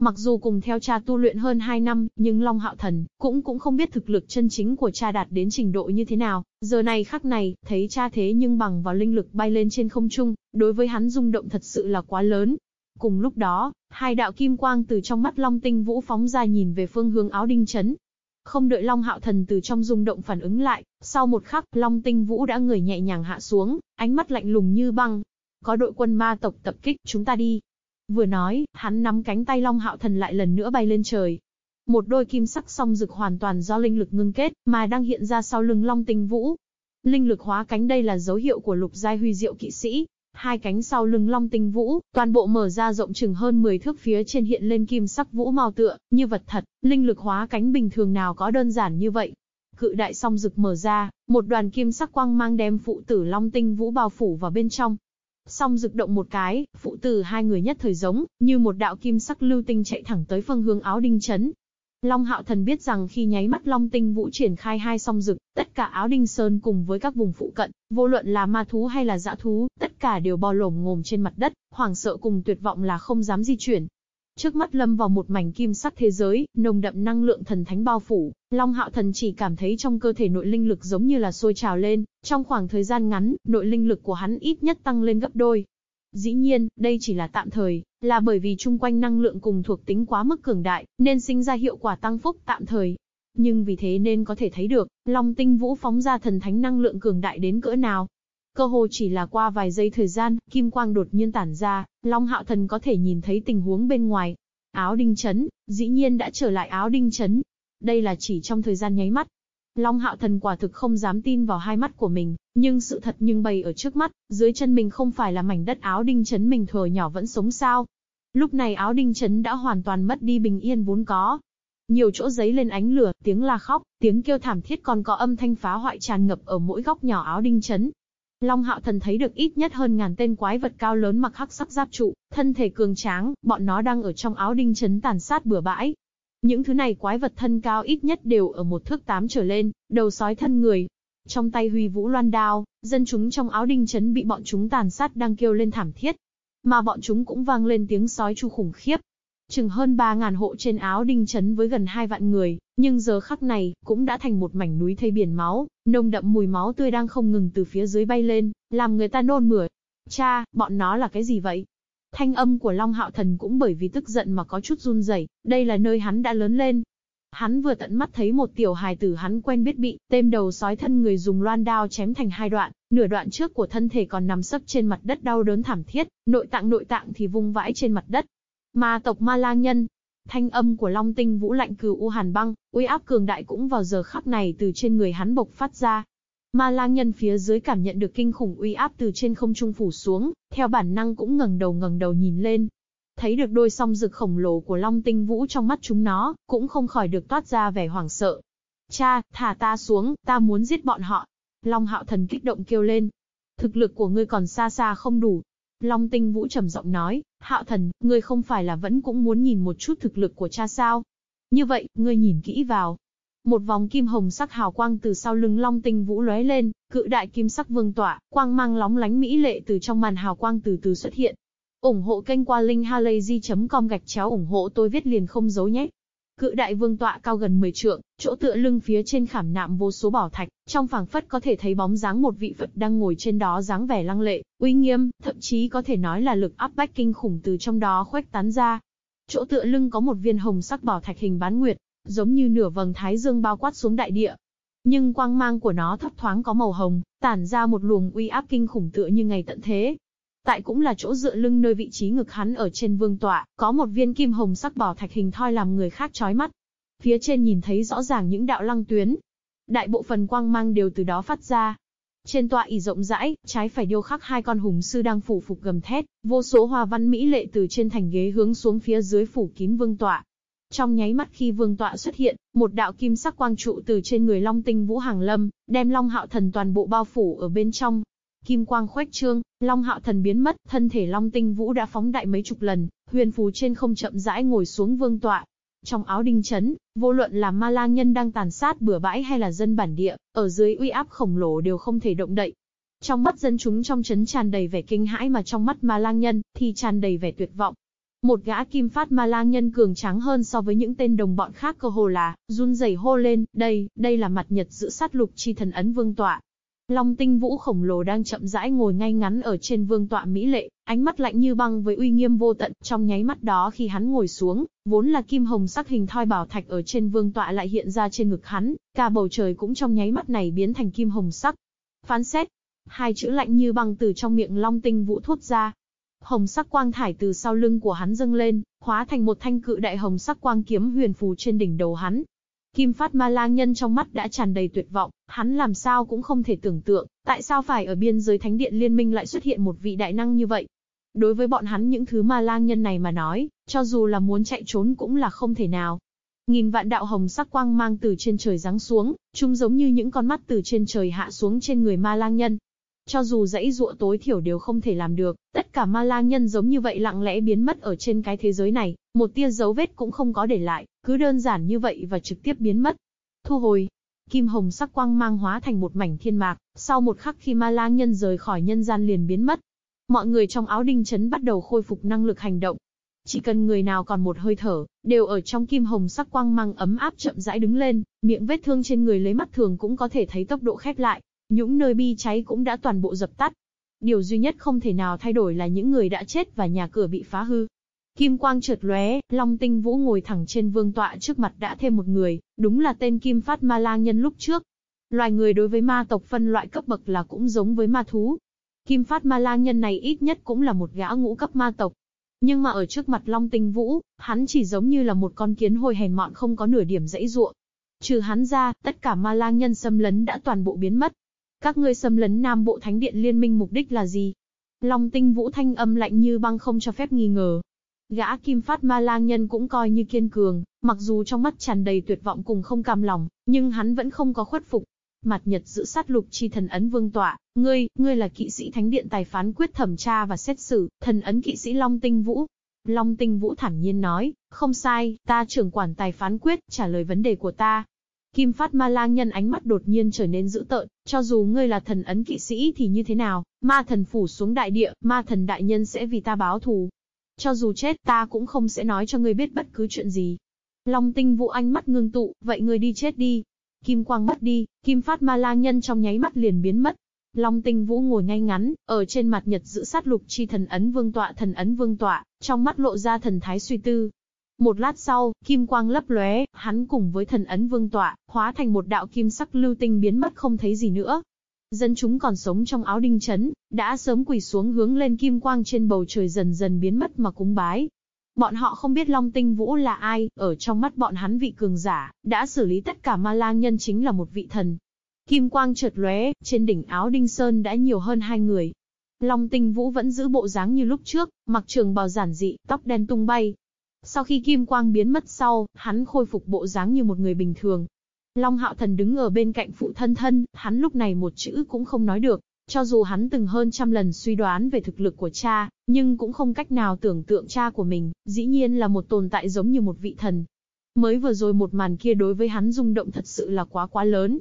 Mặc dù cùng theo cha tu luyện hơn 2 năm, nhưng Long Hạo Thần cũng cũng không biết thực lực chân chính của cha đạt đến trình độ như thế nào. Giờ này khắc này, thấy cha thế nhưng bằng vào linh lực bay lên trên không trung, đối với hắn rung động thật sự là quá lớn. Cùng lúc đó, hai đạo kim quang từ trong mắt Long Tinh Vũ phóng ra nhìn về phương hướng áo đinh chấn. Không đợi Long Hạo Thần từ trong rung động phản ứng lại, sau một khắc, Long Tinh Vũ đã người nhẹ nhàng hạ xuống, ánh mắt lạnh lùng như băng. Có đội quân ma tộc tập kích, chúng ta đi. Vừa nói, hắn nắm cánh tay Long Hạo Thần lại lần nữa bay lên trời. Một đôi kim sắc song rực hoàn toàn do linh lực ngưng kết, mà đang hiện ra sau lưng Long Tinh Vũ. linh lực hóa cánh đây là dấu hiệu của lục giai huy diệu kỵ sĩ. Hai cánh sau lưng long tinh vũ, toàn bộ mở ra rộng chừng hơn 10 thước phía trên hiện lên kim sắc vũ mao tựa, như vật thật, linh lực hóa cánh bình thường nào có đơn giản như vậy. Cự đại song rực mở ra, một đoàn kim sắc quang mang đem phụ tử long tinh vũ bao phủ vào bên trong, Song rực động một cái, phụ tử hai người nhất thời giống, như một đạo kim sắc lưu tinh chạy thẳng tới phương hướng áo đinh chấn. Long Hạo Thần biết rằng khi nháy mắt Long Tinh Vũ triển khai hai song rực, tất cả áo đinh sơn cùng với các vùng phụ cận, vô luận là ma thú hay là dã thú, tất cả đều bò lổm ngồm trên mặt đất, hoảng sợ cùng tuyệt vọng là không dám di chuyển. Trước mắt lâm vào một mảnh kim sắc thế giới, nồng đậm năng lượng thần thánh bao phủ, Long Hạo Thần chỉ cảm thấy trong cơ thể nội linh lực giống như là sôi trào lên, trong khoảng thời gian ngắn, nội linh lực của hắn ít nhất tăng lên gấp đôi. Dĩ nhiên, đây chỉ là tạm thời, là bởi vì chung quanh năng lượng cùng thuộc tính quá mức cường đại, nên sinh ra hiệu quả tăng phúc tạm thời. Nhưng vì thế nên có thể thấy được, Long Tinh Vũ phóng ra thần thánh năng lượng cường đại đến cỡ nào. Cơ hồ chỉ là qua vài giây thời gian, kim quang đột nhiên tản ra, Long Hạo Thần có thể nhìn thấy tình huống bên ngoài. Áo đinh chấn, dĩ nhiên đã trở lại áo đinh chấn. Đây là chỉ trong thời gian nháy mắt. Long Hạo Thần quả thực không dám tin vào hai mắt của mình, nhưng sự thật nhưng bày ở trước mắt, dưới chân mình không phải là mảnh đất áo đinh chấn mình thừa nhỏ vẫn sống sao. Lúc này áo đinh chấn đã hoàn toàn mất đi bình yên vốn có. Nhiều chỗ giấy lên ánh lửa, tiếng la khóc, tiếng kêu thảm thiết còn có âm thanh phá hoại tràn ngập ở mỗi góc nhỏ áo đinh chấn. Long Hạo Thần thấy được ít nhất hơn ngàn tên quái vật cao lớn mặc hắc sắc giáp trụ, thân thể cường tráng, bọn nó đang ở trong áo đinh chấn tàn sát bừa bãi. Những thứ này quái vật thân cao ít nhất đều ở một thước tám trở lên, đầu sói thân người. Trong tay huy vũ loan đao, dân chúng trong áo đinh chấn bị bọn chúng tàn sát đang kêu lên thảm thiết. Mà bọn chúng cũng vang lên tiếng sói chu khủng khiếp, chừng hơn 3.000 hộ trên áo đinh chấn với gần 2 vạn người, nhưng giờ khắc này, cũng đã thành một mảnh núi thây biển máu, nồng đậm mùi máu tươi đang không ngừng từ phía dưới bay lên, làm người ta nôn mửa. Cha, bọn nó là cái gì vậy? Thanh âm của Long Hạo Thần cũng bởi vì tức giận mà có chút run rẩy, đây là nơi hắn đã lớn lên. Hắn vừa tận mắt thấy một tiểu hài tử hắn quen biết bị, tên đầu sói thân người dùng loan đao chém thành hai đoạn, nửa đoạn trước của thân thể còn nằm sấp trên mặt đất đau đớn thảm thiết, nội tạng nội tạng thì vung vãi trên mặt đất, Ma tộc Ma Lang Nhân. Thanh âm của Long Tinh Vũ lạnh cừu u hàn băng, uy áp cường đại cũng vào giờ khắc này từ trên người hắn bộc phát ra. Ma Lang Nhân phía dưới cảm nhận được kinh khủng uy áp từ trên không trung phủ xuống, theo bản năng cũng ngẩng đầu ngẩng đầu nhìn lên. Thấy được đôi song rực khổng lồ của Long Tinh Vũ trong mắt chúng nó, cũng không khỏi được toát ra vẻ hoảng sợ. Cha, thả ta xuống, ta muốn giết bọn họ. Long Hạo Thần kích động kêu lên. Thực lực của ngươi còn xa xa không đủ, Long Tinh Vũ trầm giọng nói, Hạo Thần, ngươi không phải là vẫn cũng muốn nhìn một chút thực lực của cha sao? Như vậy, ngươi nhìn kỹ vào. Một vòng kim hồng sắc hào quang từ sau lưng Long Tinh Vũ lóe lên, cự đại kim sắc vương tỏa, quang mang lóng lánh mỹ lệ từ trong màn hào quang từ từ xuất hiện. ủng hộ kênh qua linkhalazy.com gạch chéo ủng hộ tôi viết liền không giấu nhé. Cự đại vương tọa cao gần 10 trượng, chỗ tựa lưng phía trên khảm nạm vô số bảo thạch, trong phảng phất có thể thấy bóng dáng một vị Phật đang ngồi trên đó dáng vẻ lăng lệ, uy nghiêm, thậm chí có thể nói là lực áp bách kinh khủng từ trong đó khuếch tán ra. Chỗ tựa lưng có một viên hồng sắc bảo thạch hình bán nguyệt, giống như nửa vầng thái dương bao quát xuống đại địa. Nhưng quang mang của nó thấp thoáng có màu hồng, tản ra một luồng uy áp kinh khủng tựa như ngày tận thế, Tại cũng là chỗ dựa lưng nơi vị trí ngực hắn ở trên vương tọa, có một viên kim hồng sắc bảo thạch hình thoi làm người khác chói mắt. Phía trên nhìn thấy rõ ràng những đạo lăng tuyến. Đại bộ phần quang mang đều từ đó phát ra. Trên tọa ỉ rộng rãi, trái phải điêu khắc hai con hùng sư đang phủ phục gầm thét, vô số hoa văn mỹ lệ từ trên thành ghế hướng xuống phía dưới phủ kín vương tọa. Trong nháy mắt khi vương tọa xuất hiện, một đạo kim sắc quang trụ từ trên người Long Tinh Vũ Hàng Lâm, đem Long Hạo Thần toàn bộ bao phủ ở bên trong, Kim quang khoét trương, Long Hạo Thần biến mất, thân thể Long Tinh Vũ đã phóng đại mấy chục lần, huyền phù trên không chậm rãi ngồi xuống vương tọa. Trong áo đinh chấn, vô luận là ma lang nhân đang tàn sát bừa bãi hay là dân bản địa, ở dưới uy áp khổng lồ đều không thể động đậy. Trong mắt dân chúng trong chấn tràn đầy vẻ kinh hãi mà trong mắt ma lang nhân, thì tràn đầy vẻ tuyệt vọng. Một gã kim phát ma lang nhân cường tráng hơn so với những tên đồng bọn khác cơ hồ là, run rẩy hô lên, đây, đây là mặt nhật giữ sát lục chi thần ấn vương tọa. Long tinh vũ khổng lồ đang chậm rãi ngồi ngay ngắn ở trên vương tọa mỹ lệ, ánh mắt lạnh như băng với uy nghiêm vô tận, trong nháy mắt đó khi hắn ngồi xuống, vốn là kim hồng sắc hình thoi bảo thạch ở trên vương tọa lại hiện ra trên ngực hắn, cả bầu trời cũng trong nháy mắt này biến thành kim hồng sắc. Phán xét, hai chữ lạnh như băng từ trong miệng long tinh vũ thốt ra. Hồng sắc quang thải từ sau lưng của hắn dâng lên, hóa thành một thanh cự đại hồng sắc quang kiếm huyền phù trên đỉnh đầu hắn, Kim Phát Ma Lang Nhân trong mắt đã tràn đầy tuyệt vọng, hắn làm sao cũng không thể tưởng tượng, tại sao phải ở biên giới Thánh Điện Liên minh lại xuất hiện một vị đại năng như vậy. Đối với bọn hắn những thứ Ma Lang Nhân này mà nói, cho dù là muốn chạy trốn cũng là không thể nào. Nghìn vạn đạo hồng sắc quang mang từ trên trời giáng xuống, chúng giống như những con mắt từ trên trời hạ xuống trên người Ma Lang Nhân. Cho dù dãy dụa tối thiểu đều không thể làm được, tất cả ma lang nhân giống như vậy lặng lẽ biến mất ở trên cái thế giới này, một tia dấu vết cũng không có để lại, cứ đơn giản như vậy và trực tiếp biến mất. Thu hồi, kim hồng sắc quang mang hóa thành một mảnh thiên mạc, sau một khắc khi ma lang nhân rời khỏi nhân gian liền biến mất. Mọi người trong áo đinh chấn bắt đầu khôi phục năng lực hành động. Chỉ cần người nào còn một hơi thở, đều ở trong kim hồng sắc quang mang ấm áp chậm rãi đứng lên, miệng vết thương trên người lấy mắt thường cũng có thể thấy tốc độ khép lại. Những nơi bi cháy cũng đã toàn bộ dập tắt. Điều duy nhất không thể nào thay đổi là những người đã chết và nhà cửa bị phá hư. Kim quang chợt lóe, Long Tinh Vũ ngồi thẳng trên vương tọa trước mặt đã thêm một người, đúng là tên Kim Phát Ma Lang nhân lúc trước. Loài người đối với ma tộc phân loại cấp bậc là cũng giống với ma thú. Kim Phát Ma Lang nhân này ít nhất cũng là một gã ngũ cấp ma tộc. Nhưng mà ở trước mặt Long Tinh Vũ, hắn chỉ giống như là một con kiến hôi hèn mọn không có nửa điểm dãy ruộng. Trừ hắn ra, tất cả ma lang nhân xâm lấn đã toàn bộ biến mất. Các ngươi xâm lấn Nam Bộ Thánh Điện Liên minh mục đích là gì? Long tinh vũ thanh âm lạnh như băng không cho phép nghi ngờ. Gã kim phát ma lang nhân cũng coi như kiên cường, mặc dù trong mắt tràn đầy tuyệt vọng cùng không cam lòng, nhưng hắn vẫn không có khuất phục. Mặt nhật giữ sát lục chi thần ấn vương tọa, ngươi, ngươi là kỵ sĩ thánh điện tài phán quyết thẩm tra và xét xử, thần ấn kỵ sĩ Long Tinh Vũ. Long Tinh Vũ thản nhiên nói, không sai, ta trưởng quản tài phán quyết, trả lời vấn đề của ta, Kim Phát Ma Lang nhân ánh mắt đột nhiên trở nên dữ tợn, cho dù ngươi là thần ấn kỵ sĩ thì như thế nào, ma thần phủ xuống đại địa, ma thần đại nhân sẽ vì ta báo thù. Cho dù chết ta cũng không sẽ nói cho ngươi biết bất cứ chuyện gì. Long tinh vũ ánh mắt ngưng tụ, vậy ngươi đi chết đi. Kim quang mất đi, Kim Phát Ma Lang nhân trong nháy mắt liền biến mất. Long tinh vũ ngồi ngay ngắn, ở trên mặt nhật giữ sát lục chi thần ấn vương tọa thần ấn vương tọa, trong mắt lộ ra thần thái suy tư, một lát sau, kim quang lấp lóe, hắn cùng với thần ấn vương tọa, hóa thành một đạo kim sắc lưu tinh biến mất không thấy gì nữa. Dân chúng còn sống trong áo đinh chấn, đã sớm quỳ xuống hướng lên kim quang trên bầu trời dần dần biến mất mà cúng bái. Bọn họ không biết Long Tinh Vũ là ai, ở trong mắt bọn hắn vị cường giả, đã xử lý tất cả ma lang nhân chính là một vị thần. Kim quang chợt lóe, trên đỉnh áo đinh sơn đã nhiều hơn hai người. Long Tinh Vũ vẫn giữ bộ dáng như lúc trước, mặc trường bào giản dị, tóc đen tung bay, sau khi kim quang biến mất sau, hắn khôi phục bộ dáng như một người bình thường. Long Hạo Thần đứng ở bên cạnh phụ thân thân, hắn lúc này một chữ cũng không nói được. Cho dù hắn từng hơn trăm lần suy đoán về thực lực của cha, nhưng cũng không cách nào tưởng tượng cha của mình, dĩ nhiên là một tồn tại giống như một vị thần. Mới vừa rồi một màn kia đối với hắn rung động thật sự là quá quá lớn.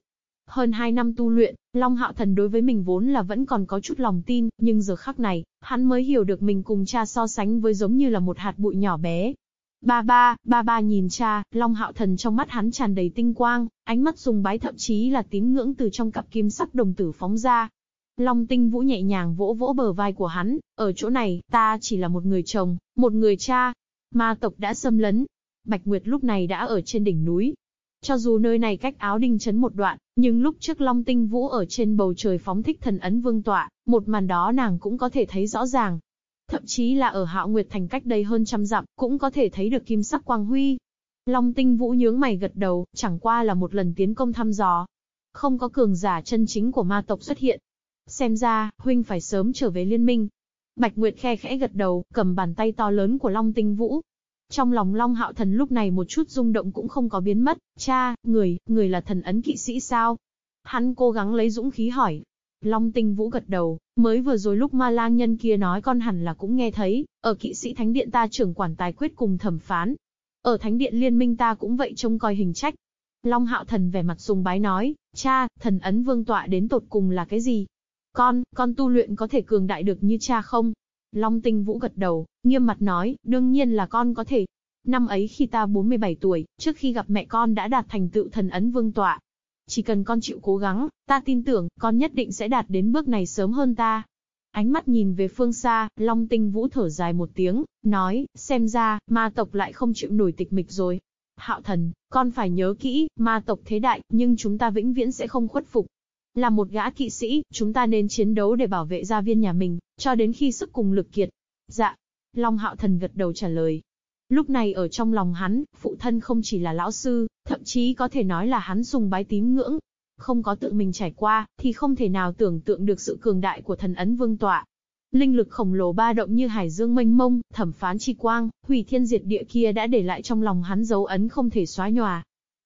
Hơn hai năm tu luyện, Long Hạo Thần đối với mình vốn là vẫn còn có chút lòng tin, nhưng giờ khắc này, hắn mới hiểu được mình cùng cha so sánh với giống như là một hạt bụi nhỏ bé, Ba ba, ba ba nhìn cha, Long Hạo Thần trong mắt hắn tràn đầy tinh quang, ánh mắt dùng bái thậm chí là tín ngưỡng từ trong cặp kim sắc đồng tử phóng ra. Long Tinh Vũ nhẹ nhàng vỗ vỗ bờ vai của hắn, ở chỗ này, ta chỉ là một người chồng, một người cha. Ma tộc đã xâm lấn. Bạch Nguyệt lúc này đã ở trên đỉnh núi. Cho dù nơi này cách áo đinh chấn một đoạn, nhưng lúc trước Long Tinh Vũ ở trên bầu trời phóng thích thần ấn vương tọa, một màn đó nàng cũng có thể thấy rõ ràng. Thậm chí là ở Hạo Nguyệt Thành cách đây hơn trăm dặm, cũng có thể thấy được kim sắc quang huy. Long tinh vũ nhướng mày gật đầu, chẳng qua là một lần tiến công thăm dò. Không có cường giả chân chính của ma tộc xuất hiện. Xem ra, huynh phải sớm trở về liên minh. Bạch Nguyệt khe khẽ gật đầu, cầm bàn tay to lớn của Long tinh vũ. Trong lòng Long Hạo Thần lúc này một chút rung động cũng không có biến mất. Cha, người, người là thần ấn kỵ sĩ sao? Hắn cố gắng lấy dũng khí hỏi, Long tinh vũ gật đầu, mới vừa rồi lúc ma lang nhân kia nói con hẳn là cũng nghe thấy, ở kỵ sĩ thánh điện ta trưởng quản tài quyết cùng thẩm phán. Ở thánh điện liên minh ta cũng vậy trông coi hình trách. Long hạo thần vẻ mặt sùng bái nói, cha, thần ấn vương tọa đến tột cùng là cái gì? Con, con tu luyện có thể cường đại được như cha không? Long tinh vũ gật đầu, nghiêm mặt nói, đương nhiên là con có thể. Năm ấy khi ta 47 tuổi, trước khi gặp mẹ con đã đạt thành tựu thần ấn vương tọa, chỉ cần con chịu cố gắng, ta tin tưởng, con nhất định sẽ đạt đến bước này sớm hơn ta. Ánh mắt nhìn về phương xa, Long Tinh Vũ thở dài một tiếng, nói, xem ra, ma tộc lại không chịu nổi tịch mịch rồi. Hạo thần, con phải nhớ kỹ, ma tộc thế đại, nhưng chúng ta vĩnh viễn sẽ không khuất phục. Là một gã kỵ sĩ, chúng ta nên chiến đấu để bảo vệ gia viên nhà mình, cho đến khi sức cùng lực kiệt. Dạ. Long Hạo thần gật đầu trả lời. Lúc này ở trong lòng hắn, phụ thân không chỉ là lão sư, thậm chí có thể nói là hắn dùng bái tím ngưỡng. Không có tự mình trải qua, thì không thể nào tưởng tượng được sự cường đại của thần ấn vương tọa. Linh lực khổng lồ ba động như hải dương mênh mông, thẩm phán chi quang, hủy thiên diệt địa kia đã để lại trong lòng hắn dấu ấn không thể xóa nhòa.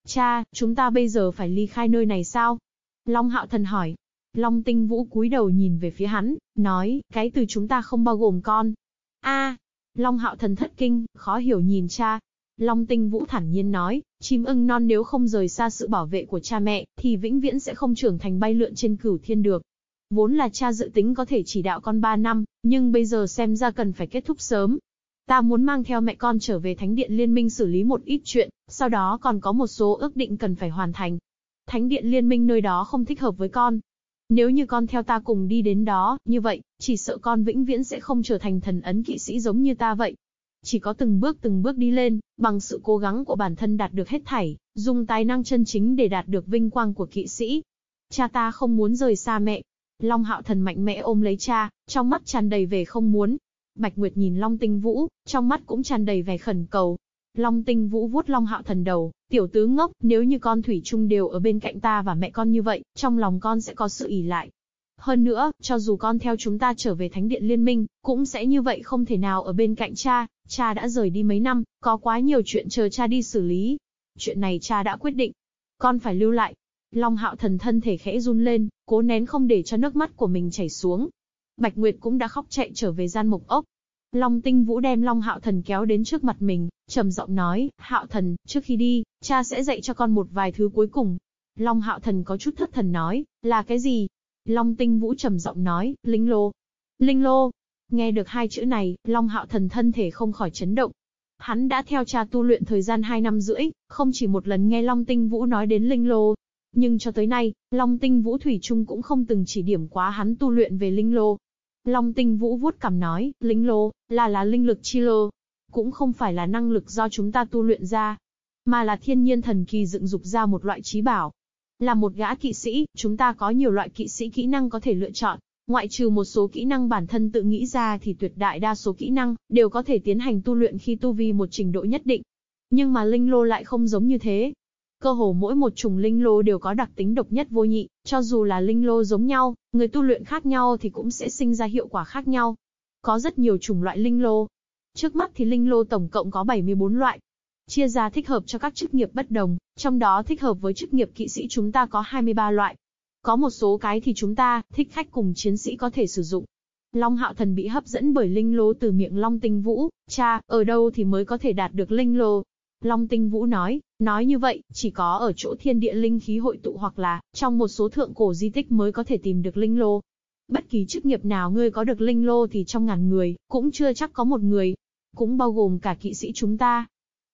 Cha, chúng ta bây giờ phải ly khai nơi này sao? Long hạo thần hỏi. Long tinh vũ cúi đầu nhìn về phía hắn, nói, cái từ chúng ta không bao gồm con. a Long hạo thần thất kinh, khó hiểu nhìn cha. Long tinh vũ thản nhiên nói, chim ưng non nếu không rời xa sự bảo vệ của cha mẹ, thì vĩnh viễn sẽ không trưởng thành bay lượn trên cửu thiên được. Vốn là cha dự tính có thể chỉ đạo con 3 năm, nhưng bây giờ xem ra cần phải kết thúc sớm. Ta muốn mang theo mẹ con trở về Thánh điện Liên minh xử lý một ít chuyện, sau đó còn có một số ước định cần phải hoàn thành. Thánh điện Liên minh nơi đó không thích hợp với con. Nếu như con theo ta cùng đi đến đó, như vậy, chỉ sợ con vĩnh viễn sẽ không trở thành thần ấn kỵ sĩ giống như ta vậy. Chỉ có từng bước từng bước đi lên, bằng sự cố gắng của bản thân đạt được hết thảy, dùng tài năng chân chính để đạt được vinh quang của kỵ sĩ. Cha ta không muốn rời xa mẹ, Long Hạo Thần mạnh mẽ ôm lấy cha, trong mắt tràn đầy vẻ không muốn. Bạch Nguyệt nhìn Long Tinh Vũ, trong mắt cũng tràn đầy vẻ khẩn cầu. Long Tinh Vũ vuốt Long Hạo Thần đầu, tiểu tứ ngốc, nếu như con thủy chung đều ở bên cạnh ta và mẹ con như vậy, trong lòng con sẽ có sự ỉ lại. Hơn nữa, cho dù con theo chúng ta trở về Thánh điện Liên minh, cũng sẽ như vậy không thể nào ở bên cạnh cha, cha đã rời đi mấy năm, có quá nhiều chuyện chờ cha đi xử lý. Chuyện này cha đã quyết định. Con phải lưu lại, Long hạo thần thân thể khẽ run lên, cố nén không để cho nước mắt của mình chảy xuống. Bạch Nguyệt cũng đã khóc chạy trở về gian mục ốc. Long tinh vũ đem Long hạo thần kéo đến trước mặt mình, trầm giọng nói, hạo thần, trước khi đi, cha sẽ dạy cho con một vài thứ cuối cùng. Long hạo thần có chút thất thần nói, là cái gì? Long tinh vũ trầm giọng nói, linh lô. Linh lô. Nghe được hai chữ này, Long hạo thần thân thể không khỏi chấn động. Hắn đã theo cha tu luyện thời gian hai năm rưỡi, không chỉ một lần nghe Long tinh vũ nói đến linh lô, nhưng cho tới nay, Long Tinh Vũ Thủy Trung cũng không từng chỉ điểm quá hắn tu luyện về linh lô. Long Tinh Vũ vuốt cằm nói, linh lô, là là linh lực chi lô. Cũng không phải là năng lực do chúng ta tu luyện ra, mà là thiên nhiên thần kỳ dựng dục ra một loại trí bảo. Là một gã kỵ sĩ, chúng ta có nhiều loại kỵ sĩ kỹ năng có thể lựa chọn. Ngoại trừ một số kỹ năng bản thân tự nghĩ ra thì tuyệt đại đa số kỹ năng đều có thể tiến hành tu luyện khi tu vi một trình độ nhất định. Nhưng mà linh lô lại không giống như thế. Cơ hồ mỗi một chủng linh lô đều có đặc tính độc nhất vô nhị, cho dù là linh lô giống nhau, người tu luyện khác nhau thì cũng sẽ sinh ra hiệu quả khác nhau. Có rất nhiều chủng loại linh lô. Trước mắt thì linh lô tổng cộng có 74 loại. Chia ra thích hợp cho các chức nghiệp bất đồng, trong đó thích hợp với chức nghiệp kỵ sĩ chúng ta có 23 loại. Có một số cái thì chúng ta, thích khách cùng chiến sĩ có thể sử dụng. Long hạo thần bị hấp dẫn bởi linh lô từ miệng Long tinh vũ, cha, ở đâu thì mới có thể đạt được linh lô. Long Tinh Vũ nói, nói như vậy, chỉ có ở chỗ thiên địa linh khí hội tụ hoặc là, trong một số thượng cổ di tích mới có thể tìm được linh lô. Bất kỳ chức nghiệp nào ngươi có được linh lô thì trong ngàn người, cũng chưa chắc có một người. Cũng bao gồm cả kỵ sĩ chúng ta.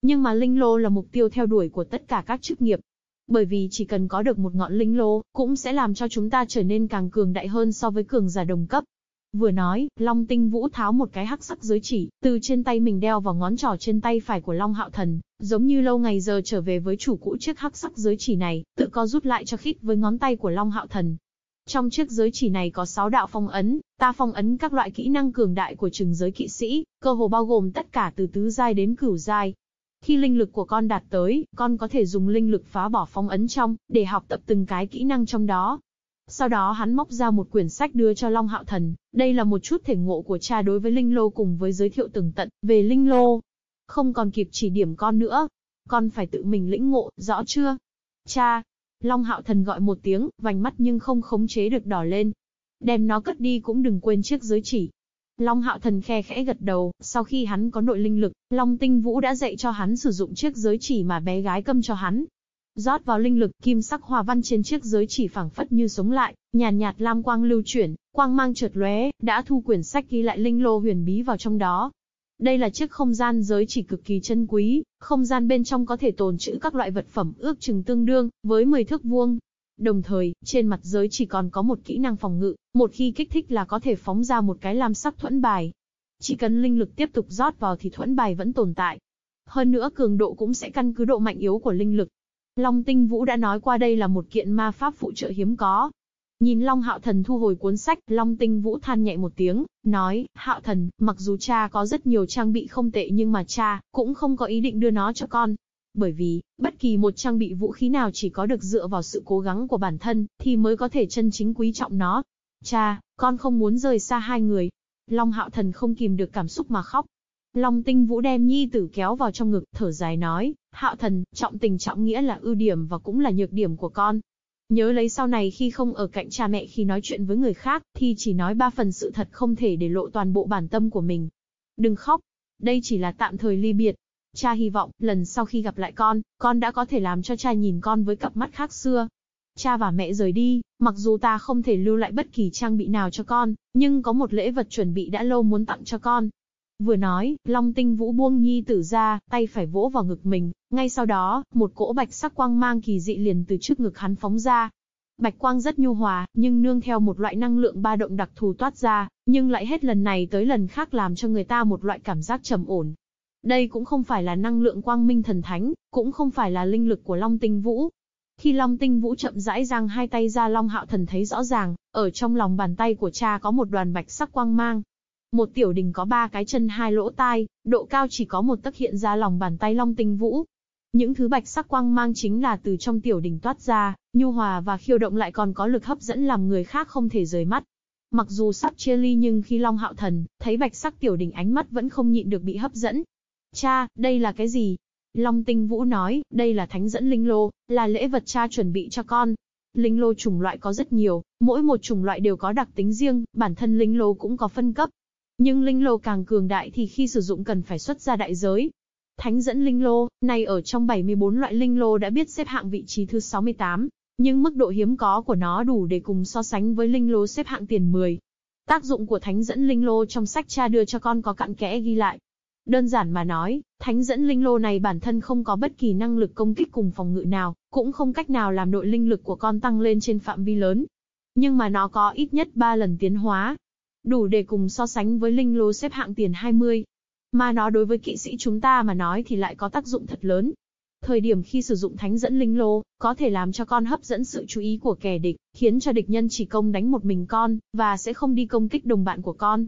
Nhưng mà linh lô là mục tiêu theo đuổi của tất cả các chức nghiệp. Bởi vì chỉ cần có được một ngọn linh lô, cũng sẽ làm cho chúng ta trở nên càng cường đại hơn so với cường giả đồng cấp. Vừa nói, Long Tinh Vũ tháo một cái hắc sắc giới chỉ, từ trên tay mình đeo vào ngón trỏ trên tay phải của Long Hạo Thần, giống như lâu ngày giờ trở về với chủ cũ chiếc hắc sắc giới chỉ này, tự co rút lại cho khít với ngón tay của Long Hạo Thần. Trong chiếc giới chỉ này có 6 đạo phong ấn, ta phong ấn các loại kỹ năng cường đại của trừng giới kỵ sĩ, cơ hồ bao gồm tất cả từ tứ giai đến cửu giai. Khi linh lực của con đạt tới, con có thể dùng linh lực phá bỏ phong ấn trong, để học tập từng cái kỹ năng trong đó. Sau đó hắn móc ra một quyển sách đưa cho Long Hạo Thần, đây là một chút thể ngộ của cha đối với Linh Lô cùng với giới thiệu từng tận về Linh Lô. Không còn kịp chỉ điểm con nữa. Con phải tự mình lĩnh ngộ, rõ chưa? Cha! Long Hạo Thần gọi một tiếng, vành mắt nhưng không khống chế được đỏ lên. Đem nó cất đi cũng đừng quên chiếc giới chỉ. Long Hạo Thần khe khẽ gật đầu, sau khi hắn có nội linh lực, Long Tinh Vũ đã dạy cho hắn sử dụng chiếc giới chỉ mà bé gái câm cho hắn, Rót vào linh lực, kim sắc hoa văn trên chiếc giới chỉ phẳng phất như sống lại, nhàn nhạt, nhạt lam quang lưu chuyển, quang mang chợt lóe, đã thu quyển sách ghi lại linh lô huyền bí vào trong đó. Đây là chiếc không gian giới chỉ cực kỳ chân quý, không gian bên trong có thể tồn trữ các loại vật phẩm ước chừng tương đương với 10 thước vuông. Đồng thời, trên mặt giới chỉ còn có một kỹ năng phòng ngự, một khi kích thích là có thể phóng ra một cái lam sắc thuẫn bài. Chỉ cần linh lực tiếp tục rót vào thì thuẫn bài vẫn tồn tại. Hơn nữa cường độ cũng sẽ căn cứ độ mạnh yếu của linh lực, Long Tinh Vũ đã nói qua đây là một kiện ma pháp phụ trợ hiếm có. Nhìn Long Hạo Thần thu hồi cuốn sách, Long Tinh Vũ than nhẹ một tiếng, nói, Hạo Thần, mặc dù cha có rất nhiều trang bị không tệ nhưng mà cha, cũng không có ý định đưa nó cho con. Bởi vì, bất kỳ một trang bị vũ khí nào chỉ có được dựa vào sự cố gắng của bản thân, thì mới có thể chân chính quý trọng nó. Cha, con không muốn rời xa hai người. Long hạo thần không kìm được cảm xúc mà khóc. Long tinh vũ đem nhi tử kéo vào trong ngực, thở dài nói, hạo thần, trọng tình trọng nghĩa là ưu điểm và cũng là nhược điểm của con. Nhớ lấy sau này khi không ở cạnh cha mẹ khi nói chuyện với người khác, thì chỉ nói ba phần sự thật không thể để lộ toàn bộ bản tâm của mình. Đừng khóc. Đây chỉ là tạm thời ly biệt. Cha hy vọng, lần sau khi gặp lại con, con đã có thể làm cho cha nhìn con với cặp mắt khác xưa. Cha và mẹ rời đi, mặc dù ta không thể lưu lại bất kỳ trang bị nào cho con, nhưng có một lễ vật chuẩn bị đã lâu muốn tặng cho con. Vừa nói, Long Tinh Vũ buông nhi tử ra, tay phải vỗ vào ngực mình, ngay sau đó, một cỗ bạch sắc quang mang kỳ dị liền từ trước ngực hắn phóng ra. Bạch quang rất nhu hòa, nhưng nương theo một loại năng lượng ba động đặc thù toát ra, nhưng lại hết lần này tới lần khác làm cho người ta một loại cảm giác trầm ổn. Đây cũng không phải là năng lượng quang minh thần thánh, cũng không phải là linh lực của Long Tinh Vũ. Khi Long Tinh Vũ chậm rãi giang hai tay ra Long Hạo Thần thấy rõ ràng, ở trong lòng bàn tay của cha có một đoàn bạch sắc quang mang, một tiểu đình có ba cái chân hai lỗ tai, độ cao chỉ có một tấc hiện ra lòng bàn tay long tinh vũ. Những thứ bạch sắc quang mang chính là từ trong tiểu đình toát ra, nhu hòa và khiêu động lại còn có lực hấp dẫn làm người khác không thể rời mắt. Mặc dù sắp chia ly nhưng khi Long Hạo Thần thấy bạch sắc tiểu đình ánh mắt vẫn không nhịn được bị hấp dẫn. Cha, đây là cái gì? Long Tinh Vũ nói, đây là thánh dẫn linh lô, là lễ vật cha chuẩn bị cho con. Linh lô chủng loại có rất nhiều, mỗi một chủng loại đều có đặc tính riêng, bản thân linh lô cũng có phân cấp. Nhưng linh lô càng cường đại thì khi sử dụng cần phải xuất ra đại giới. Thánh dẫn linh lô, này ở trong 74 loại linh lô đã biết xếp hạng vị trí thứ 68, nhưng mức độ hiếm có của nó đủ để cùng so sánh với linh lô xếp hạng tiền 10. Tác dụng của thánh dẫn linh lô trong sách cha đưa cho con có cặn kẽ ghi lại. Đơn giản mà nói, thánh dẫn linh lô này bản thân không có bất kỳ năng lực công kích cùng phòng ngự nào, cũng không cách nào làm nội linh lực của con tăng lên trên phạm vi lớn. Nhưng mà nó có ít nhất 3 lần tiến hóa, đủ để cùng so sánh với linh lô xếp hạng tiền 20. Mà nó đối với kỵ sĩ chúng ta mà nói thì lại có tác dụng thật lớn. Thời điểm khi sử dụng thánh dẫn linh lô, có thể làm cho con hấp dẫn sự chú ý của kẻ địch, khiến cho địch nhân chỉ công đánh một mình con, và sẽ không đi công kích đồng bạn của con.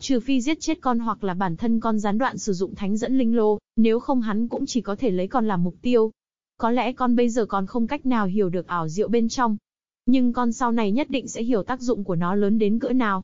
Trừ phi giết chết con hoặc là bản thân con gián đoạn sử dụng thánh dẫn linh lô, nếu không hắn cũng chỉ có thể lấy con làm mục tiêu. Có lẽ con bây giờ còn không cách nào hiểu được ảo diệu bên trong. Nhưng con sau này nhất định sẽ hiểu tác dụng của nó lớn đến cỡ nào.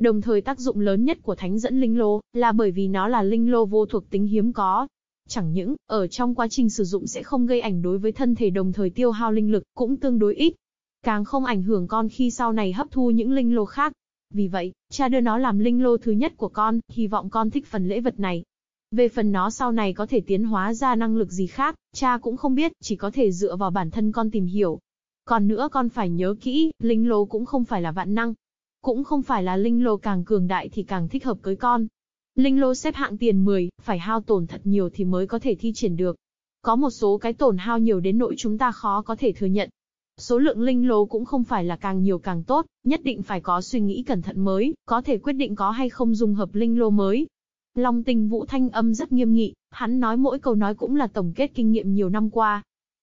Đồng thời tác dụng lớn nhất của thánh dẫn linh lô, là bởi vì nó là linh lô vô thuộc tính hiếm có. Chẳng những, ở trong quá trình sử dụng sẽ không gây ảnh đối với thân thể đồng thời tiêu hao linh lực, cũng tương đối ít. Càng không ảnh hưởng con khi sau này hấp thu những linh lô khác. Vì vậy, cha đưa nó làm linh lô thứ nhất của con, hy vọng con thích phần lễ vật này. Về phần nó sau này có thể tiến hóa ra năng lực gì khác, cha cũng không biết, chỉ có thể dựa vào bản thân con tìm hiểu. Còn nữa con phải nhớ kỹ, linh lô cũng không phải là vạn năng, cũng không phải là linh lô càng cường đại thì càng thích hợp cưới con. Linh lô xếp hạng tiền 10, phải hao tổn thật nhiều thì mới có thể thi triển được. Có một số cái tổn hao nhiều đến nỗi chúng ta khó có thể thừa nhận. Số lượng linh lô cũng không phải là càng nhiều càng tốt, nhất định phải có suy nghĩ cẩn thận mới, có thể quyết định có hay không dùng hợp linh lô mới. Long tình vũ thanh âm rất nghiêm nghị, hắn nói mỗi câu nói cũng là tổng kết kinh nghiệm nhiều năm qua.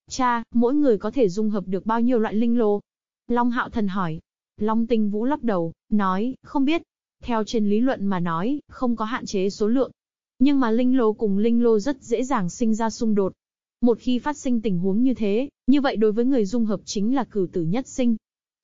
Cha, mỗi người có thể dung hợp được bao nhiêu loại linh lô? Long hạo thần hỏi. Long tinh vũ lắc đầu, nói, không biết. Theo trên lý luận mà nói, không có hạn chế số lượng. Nhưng mà linh lô cùng linh lô rất dễ dàng sinh ra xung đột. Một khi phát sinh tình huống như thế, như vậy đối với người dung hợp chính là cử tử nhất sinh.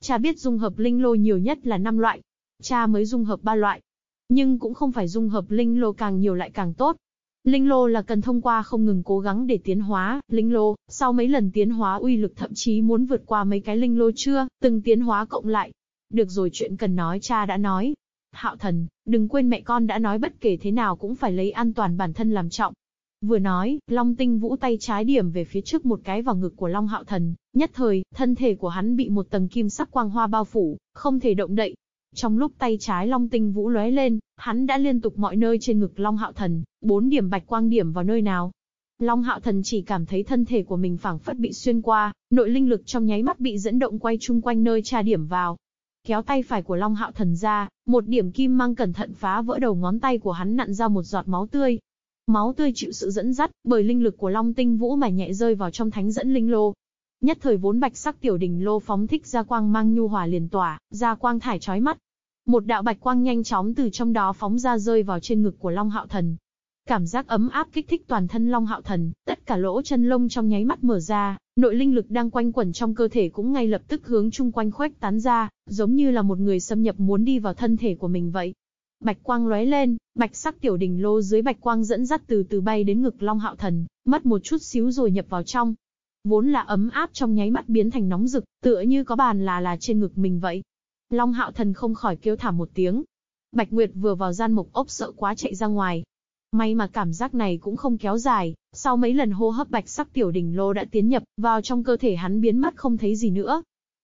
Cha biết dung hợp linh lô nhiều nhất là 5 loại. Cha mới dung hợp 3 loại. Nhưng cũng không phải dung hợp linh lô càng nhiều lại càng tốt. Linh lô là cần thông qua không ngừng cố gắng để tiến hóa, linh lô, sau mấy lần tiến hóa uy lực thậm chí muốn vượt qua mấy cái linh lô chưa, từng tiến hóa cộng lại, được rồi chuyện cần nói cha đã nói. Hạo thần, đừng quên mẹ con đã nói bất kể thế nào cũng phải lấy an toàn bản thân làm trọng. Vừa nói, Long Tinh Vũ tay trái điểm về phía trước một cái vào ngực của Long Hạo Thần, nhất thời, thân thể của hắn bị một tầng kim sắc quang hoa bao phủ, không thể động đậy. Trong lúc tay trái Long Tinh Vũ lóe lên, hắn đã liên tục mọi nơi trên ngực Long Hạo Thần, bốn điểm bạch quang điểm vào nơi nào. Long Hạo Thần chỉ cảm thấy thân thể của mình phảng phất bị xuyên qua, nội linh lực trong nháy mắt bị dẫn động quay chung quanh nơi tra điểm vào, Kéo tay phải của Long Hạo Thần ra, một điểm kim mang cẩn thận phá vỡ đầu ngón tay của hắn nặn ra một giọt máu tươi. Máu tươi chịu sự dẫn dắt, bởi linh lực của Long Tinh Vũ mà nhẹ rơi vào trong thánh dẫn linh lô. Nhất thời vốn bạch sắc tiểu đỉnh lô phóng thích ra quang mang nhu hòa liền tỏa, ra quang thải chói mắt. Một đạo bạch quang nhanh chóng từ trong đó phóng ra rơi vào trên ngực của Long Hạo Thần. Cảm giác ấm áp kích thích toàn thân Long Hạo Thần, tất cả lỗ chân lông trong nháy mắt mở ra, nội linh lực đang quanh quẩn trong cơ thể cũng ngay lập tức hướng chung quanh khuếch tán ra, giống như là một người xâm nhập muốn đi vào thân thể của mình vậy. Bạch quang lóe lên, bạch sắc tiểu đỉnh lô dưới bạch quang dẫn dắt từ từ bay đến ngực Long Hạo Thần, mất một chút xíu rồi nhập vào trong. Vốn là ấm áp trong nháy mắt biến thành nóng rực, tựa như có bàn là là trên ngực mình vậy. Long Hạo Thần không khỏi kêu thảm một tiếng. Bạch Nguyệt vừa vào gian mục ốc sợ quá chạy ra ngoài. May mà cảm giác này cũng không kéo dài, sau mấy lần hô hấp bạch sắc tiểu đỉnh lô đã tiến nhập vào trong cơ thể hắn biến mất không thấy gì nữa.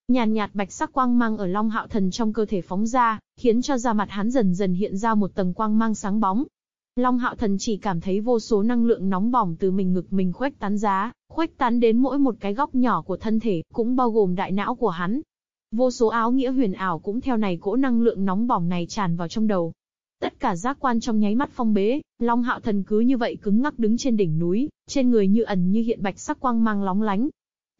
Nhàn nhạt bạch sắc quang mang ở Long Hạo Thần trong cơ thể phóng ra, khiến cho da mặt hắn dần dần hiện ra một tầng quang mang sáng bóng. Long Hạo Thần chỉ cảm thấy vô số năng lượng nóng bỏng từ mình ngực mình khuếch tán giá, khuếch tán đến mỗi một cái góc nhỏ của thân thể, cũng bao gồm đại não của hắn. Vô số áo nghĩa huyền ảo cũng theo này cỗ năng lượng nóng bỏng này tràn vào trong đầu. Tất cả giác quan trong nháy mắt phong bế, Long Hạo Thần cứ như vậy cứng ngắc đứng trên đỉnh núi, trên người như ẩn như hiện bạch sắc quang mang lóng lánh,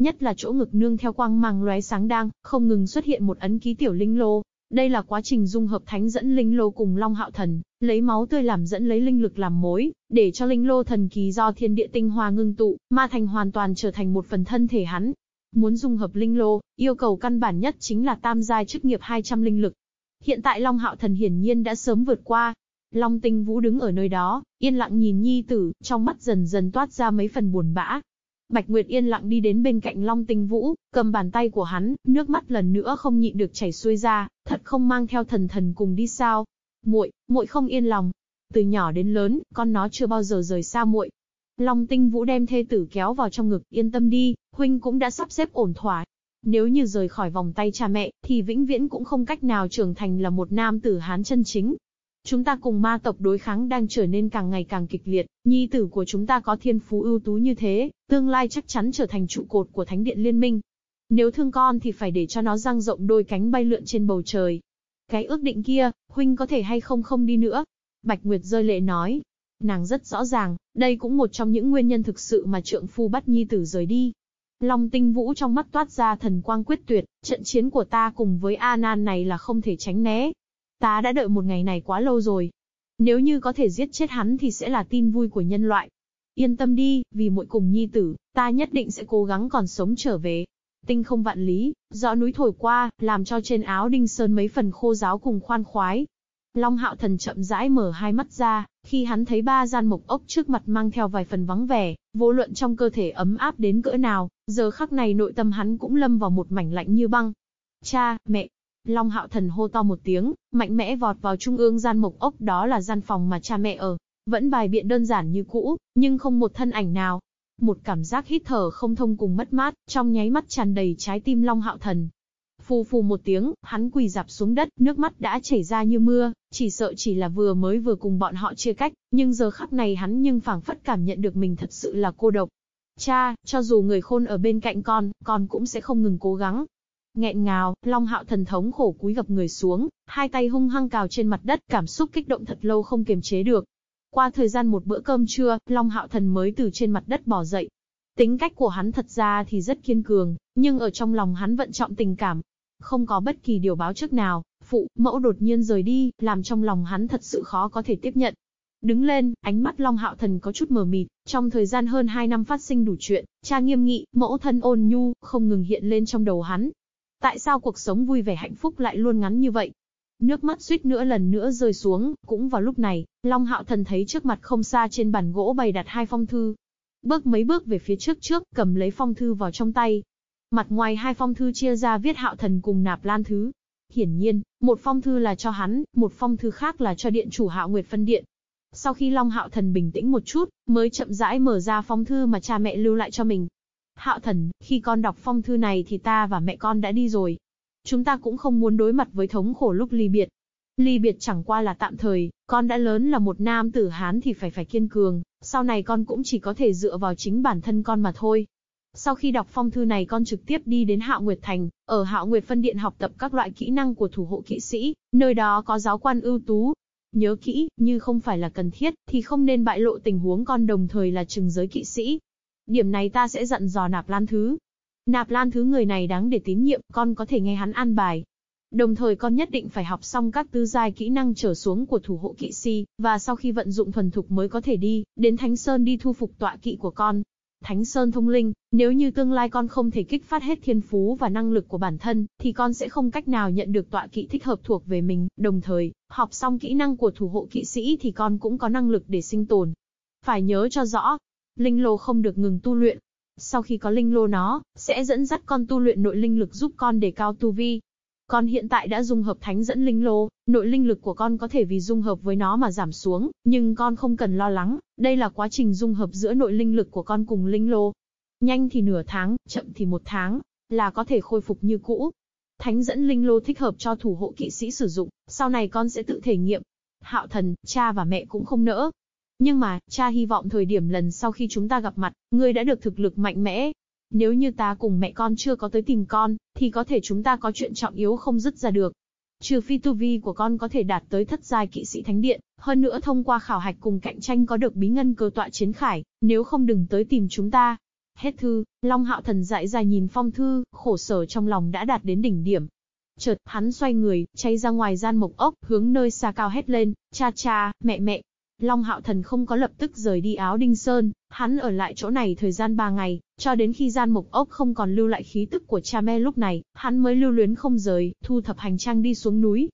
Nhất là chỗ ngực nương theo quang mang lóe sáng đang, không ngừng xuất hiện một ấn ký tiểu linh lô. Đây là quá trình dung hợp thánh dẫn linh lô cùng Long Hạo Thần, lấy máu tươi làm dẫn lấy linh lực làm mối, để cho linh lô thần kỳ do thiên địa tinh hoa ngưng tụ, ma thành hoàn toàn trở thành một phần thân thể hắn. Muốn dung hợp linh lô, yêu cầu căn bản nhất chính là tam giai chức nghiệp 200 linh lực. Hiện tại Long Hạo Thần hiển nhiên đã sớm vượt qua. Long Tinh Vũ đứng ở nơi đó, yên lặng nhìn nhi tử, trong mắt dần dần toát ra mấy phần buồn bã, Bạch Nguyệt yên lặng đi đến bên cạnh Long Tinh Vũ, cầm bàn tay của hắn, nước mắt lần nữa không nhịn được chảy xuôi ra, thật không mang theo thần thần cùng đi sao? Muội, muội không yên lòng. Từ nhỏ đến lớn, con nó chưa bao giờ rời xa muội. Long Tinh Vũ đem thê tử kéo vào trong ngực, yên tâm đi, huynh cũng đã sắp xếp ổn thỏa. Nếu như rời khỏi vòng tay cha mẹ, thì vĩnh viễn cũng không cách nào trưởng thành là một nam tử hán chân chính, Chúng ta cùng ma tộc đối kháng đang trở nên càng ngày càng kịch liệt, nhi tử của chúng ta có thiên phú ưu tú như thế, tương lai chắc chắn trở thành trụ cột của Thánh điện Liên minh. Nếu thương con thì phải để cho nó răng rộng đôi cánh bay lượn trên bầu trời. Cái ước định kia, huynh có thể hay không không đi nữa? Bạch Nguyệt rơi lệ nói. Nàng rất rõ ràng, đây cũng một trong những nguyên nhân thực sự mà trượng phu bắt nhi tử rời đi. Long tinh vũ trong mắt toát ra thần quang quyết tuyệt, trận chiến của ta cùng với A Nan này là không thể tránh né, Ta đã đợi một ngày này quá lâu rồi. Nếu như có thể giết chết hắn thì sẽ là tin vui của nhân loại. Yên tâm đi, vì muội cùng nhi tử, ta nhất định sẽ cố gắng còn sống trở về. Tinh không vạn lý, gió núi thổi qua, làm cho trên áo đinh sơn mấy phần khô giáo cùng khoan khoái. Long hạo thần chậm rãi mở hai mắt ra, khi hắn thấy ba gian mộc ốc trước mặt mang theo vài phần vắng vẻ, vô luận trong cơ thể ấm áp đến cỡ nào, giờ khắc này nội tâm hắn cũng lâm vào một mảnh lạnh như băng. Cha, mẹ, Long hạo thần hô to một tiếng, mạnh mẽ vọt vào trung ương gian mộc ốc đó là gian phòng mà cha mẹ ở. Vẫn bài biện đơn giản như cũ, nhưng không một thân ảnh nào. Một cảm giác hít thở không thông cùng mất mát, trong nháy mắt tràn đầy trái tim Long hạo thần. Phù phù một tiếng, hắn quỳ dạp xuống đất, nước mắt đã chảy ra như mưa, chỉ sợ chỉ là vừa mới vừa cùng bọn họ chia cách, nhưng giờ khắc này hắn nhưng phảng phất cảm nhận được mình thật sự là cô độc. Cha, cho dù người khôn ở bên cạnh con, con cũng sẽ không ngừng cố gắng, Nghẹn ngào, Long Hạo thần thống khổ cúi gập người xuống, hai tay hung hăng cào trên mặt đất, cảm xúc kích động thật lâu không kiềm chế được. Qua thời gian một bữa cơm trưa, Long Hạo thần mới từ trên mặt đất bò dậy. Tính cách của hắn thật ra thì rất kiên cường, nhưng ở trong lòng hắn vận trọng tình cảm. Không có bất kỳ điều báo trước nào, phụ, mẫu đột nhiên rời đi, làm trong lòng hắn thật sự khó có thể tiếp nhận. Đứng lên, ánh mắt Long Hạo Thần có chút mờ mịt, trong thời gian hơn 2 năm phát sinh đủ chuyện, cha nghiêm nghị, mẫu thân ôn nhu, không ngừng hiện lên trong đầu hắn, Tại sao cuộc sống vui vẻ hạnh phúc lại luôn ngắn như vậy? Nước mắt suýt nữa lần nữa rơi xuống, cũng vào lúc này, Long Hạo Thần thấy trước mặt không xa trên bàn gỗ bày đặt hai phong thư. Bước mấy bước về phía trước trước, cầm lấy phong thư vào trong tay. Mặt ngoài hai phong thư chia ra viết Hạo Thần cùng nạp lan thứ. Hiển nhiên, một phong thư là cho hắn, một phong thư khác là cho điện chủ Hạo Nguyệt phân điện. Sau khi Long Hạo Thần bình tĩnh một chút, mới chậm rãi mở ra phong thư mà cha mẹ lưu lại cho mình. Hạo thần, khi con đọc phong thư này thì ta và mẹ con đã đi rồi. Chúng ta cũng không muốn đối mặt với thống khổ lúc ly biệt. Ly biệt chẳng qua là tạm thời, con đã lớn là một nam tử Hán thì phải phải kiên cường, sau này con cũng chỉ có thể dựa vào chính bản thân con mà thôi. Sau khi đọc phong thư này con trực tiếp đi đến Hạo Nguyệt Thành, ở Hạo Nguyệt Phân Điện học tập các loại kỹ năng của thủ hộ kỵ sĩ, nơi đó có giáo quan ưu tú. Nhớ kỹ, như không phải là cần thiết, thì không nên bại lộ tình huống con đồng thời là trừng giới kỵ sĩ, Điểm này ta sẽ dặn dò nạp lan thứ. Nạp lan thứ người này đáng để tín nhiệm, con có thể nghe hắn an bài. Đồng thời con nhất định phải học xong các tứ giai kỹ năng trở xuống của thủ hộ kỵ si, và sau khi vận dụng thuần thục mới có thể đi, đến Thánh Sơn đi thu phục tọa kỵ của con. Thánh Sơn thông linh, nếu như tương lai con không thể kích phát hết thiên phú và năng lực của bản thân, thì con sẽ không cách nào nhận được tọa kỵ thích hợp thuộc về mình, đồng thời, học xong kỹ năng của thủ hộ kỵ sĩ thì con cũng có năng lực để sinh tồn. Phải nhớ cho rõ, linh lô không được ngừng tu luyện. Sau khi có linh lô nó, sẽ dẫn dắt con tu luyện nội linh lực giúp con đề cao tu vi, con hiện tại đã dung hợp thánh dẫn linh lô, nội linh lực của con có thể vì dung hợp với nó mà giảm xuống, nhưng con không cần lo lắng, đây là quá trình dung hợp giữa nội linh lực của con cùng linh lô. Nhanh thì nửa tháng, chậm thì một tháng, là có thể khôi phục như cũ. Thánh dẫn linh lô thích hợp cho thủ hộ kỵ sĩ sử dụng, sau này con sẽ tự thể nghiệm. Hạo thần, cha và mẹ cũng không nỡ. Nhưng mà, cha hy vọng thời điểm lần sau khi chúng ta gặp mặt, ngươi đã được thực lực mạnh mẽ, nếu như ta cùng mẹ con chưa có tới tìm con, thì có thể chúng ta có chuyện trọng yếu không dứt ra được. Trừ phi tu vi của con có thể đạt tới thất giai kỵ sĩ thánh điện, hơn nữa thông qua khảo hạch cùng cạnh tranh có được bí ngân cơ tọa chiến khải, nếu không đừng tới tìm chúng ta. Hết thư, Long Hạo Thần dại dài nhìn phong thư, khổ sở trong lòng đã đạt đến đỉnh điểm. Chợt, hắn xoay người, chạy ra ngoài gian mộc ốc, hướng nơi xa cao hét lên, cha cha, mẹ mẹ, Long Hạo Thần không có lập tức rời đi áo Đinh Sơn, hắn ở lại chỗ này thời gian 3 ngày, cho đến khi gian mộc ốc không còn lưu lại khí tức của cha mẹ lúc này, hắn mới lưu luyến không rời, thu thập hành trang đi xuống núi.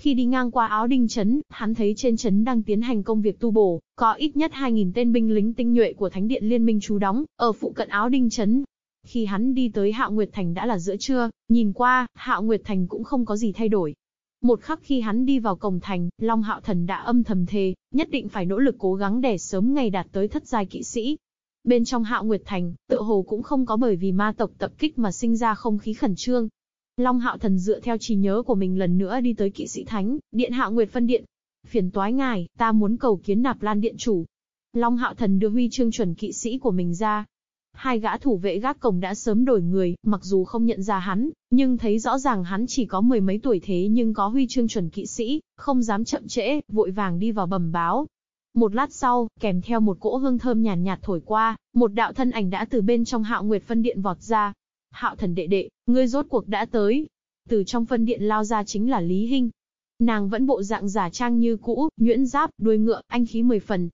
Khi đi ngang qua áo đinh chấn, hắn thấy trên chấn đang tiến hành công việc tu bổ, có ít nhất 2.000 tên binh lính tinh nhuệ của Thánh điện Liên minh trú đóng, ở phụ cận áo đinh chấn. Khi hắn đi tới Hạo Nguyệt Thành đã là giữa trưa, nhìn qua, Hạo Nguyệt Thành cũng không có gì thay đổi, một khắc khi hắn đi vào cổng thành, Long Hạo Thần đã âm thầm thề, nhất định phải nỗ lực cố gắng để sớm ngày đạt tới thất giai kỵ sĩ. Bên trong Hạo Nguyệt Thành, tựa hồ cũng không có bởi vì ma tộc tập kích mà sinh ra không khí khẩn trương. Long Hạo Thần dựa theo trí nhớ của mình lần nữa đi tới kỵ sĩ thánh, điện Hạo Nguyệt phân điện. Phiền toái ngài, ta muốn cầu kiến nạp lan điện chủ. Long Hạo Thần đưa huy chương chuẩn kỵ sĩ của mình ra, Hai gã thủ vệ gác cổng đã sớm đổi người, mặc dù không nhận ra hắn, nhưng thấy rõ ràng hắn chỉ có mười mấy tuổi thế nhưng có huy chương chuẩn kỵ sĩ, không dám chậm trễ, vội vàng đi vào bẩm báo. Một lát sau, kèm theo một cỗ hương thơm nhàn nhạt, nhạt thổi qua, một đạo thân ảnh đã từ bên trong hạo nguyệt phân điện vọt ra. Hạo thần đệ đệ, ngươi rốt cuộc đã tới. Từ trong phân điện lao ra chính là Lý Hinh. Nàng vẫn bộ dạng giả trang như cũ, nhuyễn giáp, đuôi ngựa, anh khí mười phần,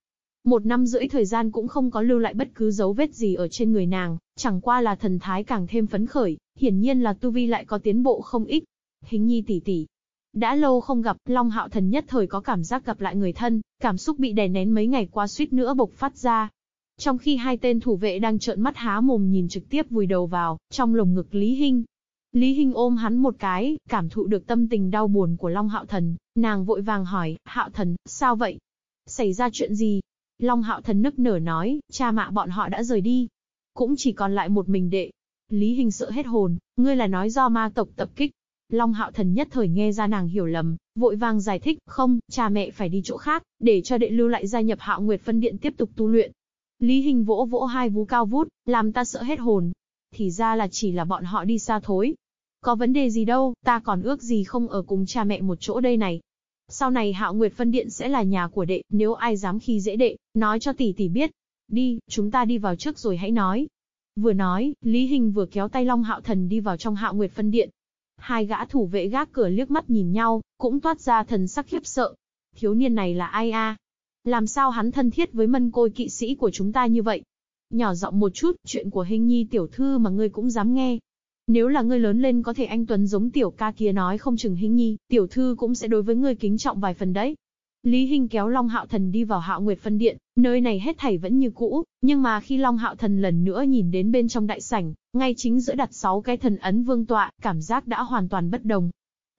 một năm rưỡi thời gian cũng không có lưu lại bất cứ dấu vết gì ở trên người nàng, chẳng qua là thần thái càng thêm phấn khởi, hiển nhiên là tu vi lại có tiến bộ không ít. Hình nhi tỷ tỷ. Đã lâu không gặp, Long Hạo Thần nhất thời có cảm giác gặp lại người thân, cảm xúc bị đè nén mấy ngày qua suýt nữa bộc phát ra. Trong khi hai tên thủ vệ đang trợn mắt há mồm nhìn trực tiếp vùi đầu vào, trong lồng ngực Lý Hinh. Lý Hinh ôm hắn một cái, cảm thụ được tâm tình đau buồn của Long Hạo Thần, nàng vội vàng hỏi, Hạo Thần, sao vậy? Xảy ra chuyện gì? Long hạo thần nức nở nói, cha mạ bọn họ đã rời đi. Cũng chỉ còn lại một mình đệ. Lý hình sợ hết hồn, ngươi là nói do ma tộc tập kích. Long hạo thần nhất thời nghe ra nàng hiểu lầm, vội vàng giải thích, không, cha mẹ phải đi chỗ khác, để cho đệ lưu lại gia nhập hạo nguyệt phân điện tiếp tục tu luyện. Lý hình vỗ vỗ hai vú cao vút, làm ta sợ hết hồn. Thì ra là chỉ là bọn họ đi xa thối. Có vấn đề gì đâu, ta còn ước gì không ở cùng cha mẹ một chỗ đây này. Sau này Hạo Nguyệt Phân Điện sẽ là nhà của đệ, nếu ai dám khi dễ đệ, nói cho tỷ tỷ biết. Đi, chúng ta đi vào trước rồi hãy nói. Vừa nói, Lý Hình vừa kéo tay Long Hạo Thần đi vào trong Hạo Nguyệt Phân Điện. Hai gã thủ vệ gác cửa liếc mắt nhìn nhau, cũng toát ra thần sắc khiếp sợ. Thiếu niên này là ai a? Làm sao hắn thân thiết với mân côi kỵ sĩ của chúng ta như vậy? Nhỏ giọng một chút, chuyện của hình nhi tiểu thư mà ngươi cũng dám nghe. Nếu là ngươi lớn lên có thể anh Tuấn giống tiểu ca kia nói không chừng hình nhi, tiểu thư cũng sẽ đối với ngươi kính trọng vài phần đấy. Lý Hinh kéo Long Hạo Thần đi vào Hạo Nguyệt Phân Điện, nơi này hết thảy vẫn như cũ, nhưng mà khi Long Hạo Thần lần nữa nhìn đến bên trong đại sảnh, ngay chính giữa đặt sáu cái thần ấn vương tọa, cảm giác đã hoàn toàn bất đồng.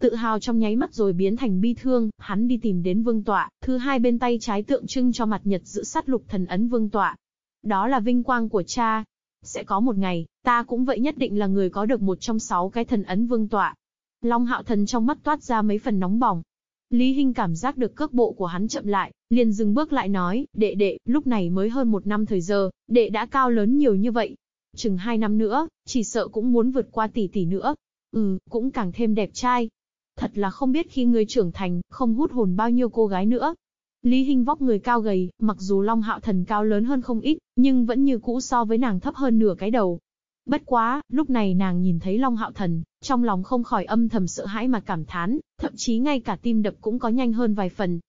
Tự hào trong nháy mắt rồi biến thành bi thương, hắn đi tìm đến vương tọa, thứ hai bên tay trái tượng trưng cho mặt nhật giữ sát lục thần ấn vương tọa. Đó là vinh quang của cha, sẽ có một ngày, ta cũng vậy nhất định là người có được một trong sáu cái thần ấn vương tọa. Long hạo thần trong mắt toát ra mấy phần nóng bỏng. Lý Hinh cảm giác được cước bộ của hắn chậm lại, liền dừng bước lại nói, đệ đệ, lúc này mới hơn một năm thời giờ, đệ đã cao lớn nhiều như vậy. Chừng hai năm nữa, chỉ sợ cũng muốn vượt qua tỷ tỷ nữa. Ừ, cũng càng thêm đẹp trai. Thật là không biết khi người trưởng thành, không hút hồn bao nhiêu cô gái nữa. Lý Hinh vóc người cao gầy, mặc dù Long Hạo Thần cao lớn hơn không ít, nhưng vẫn như cũ so với nàng thấp hơn nửa cái đầu. Bất quá, lúc này nàng nhìn thấy Long Hạo Thần, trong lòng không khỏi âm thầm sợ hãi mà cảm thán, thậm chí ngay cả tim đập cũng có nhanh hơn vài phần.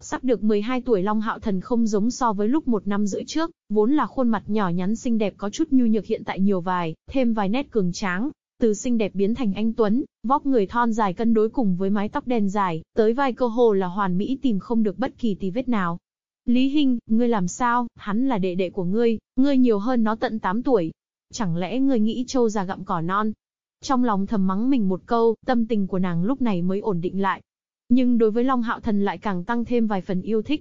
Sắp được 12 tuổi Long Hạo Thần không giống so với lúc một năm rưỡi trước, vốn là khuôn mặt nhỏ nhắn xinh đẹp có chút nhu nhược hiện tại nhiều vài, thêm vài nét cường tráng. Từ xinh đẹp biến thành anh Tuấn, vóc người thon dài cân đối cùng với mái tóc đen dài, tới vai cơ hồ là hoàn mỹ tìm không được bất kỳ tì vết nào. Lý Hinh, ngươi làm sao, hắn là đệ đệ của ngươi, ngươi nhiều hơn nó tận 8 tuổi. Chẳng lẽ ngươi nghĩ trâu già gặm cỏ non? Trong lòng thầm mắng mình một câu, tâm tình của nàng lúc này mới ổn định lại. Nhưng đối với Long Hạo Thần lại càng tăng thêm vài phần yêu thích.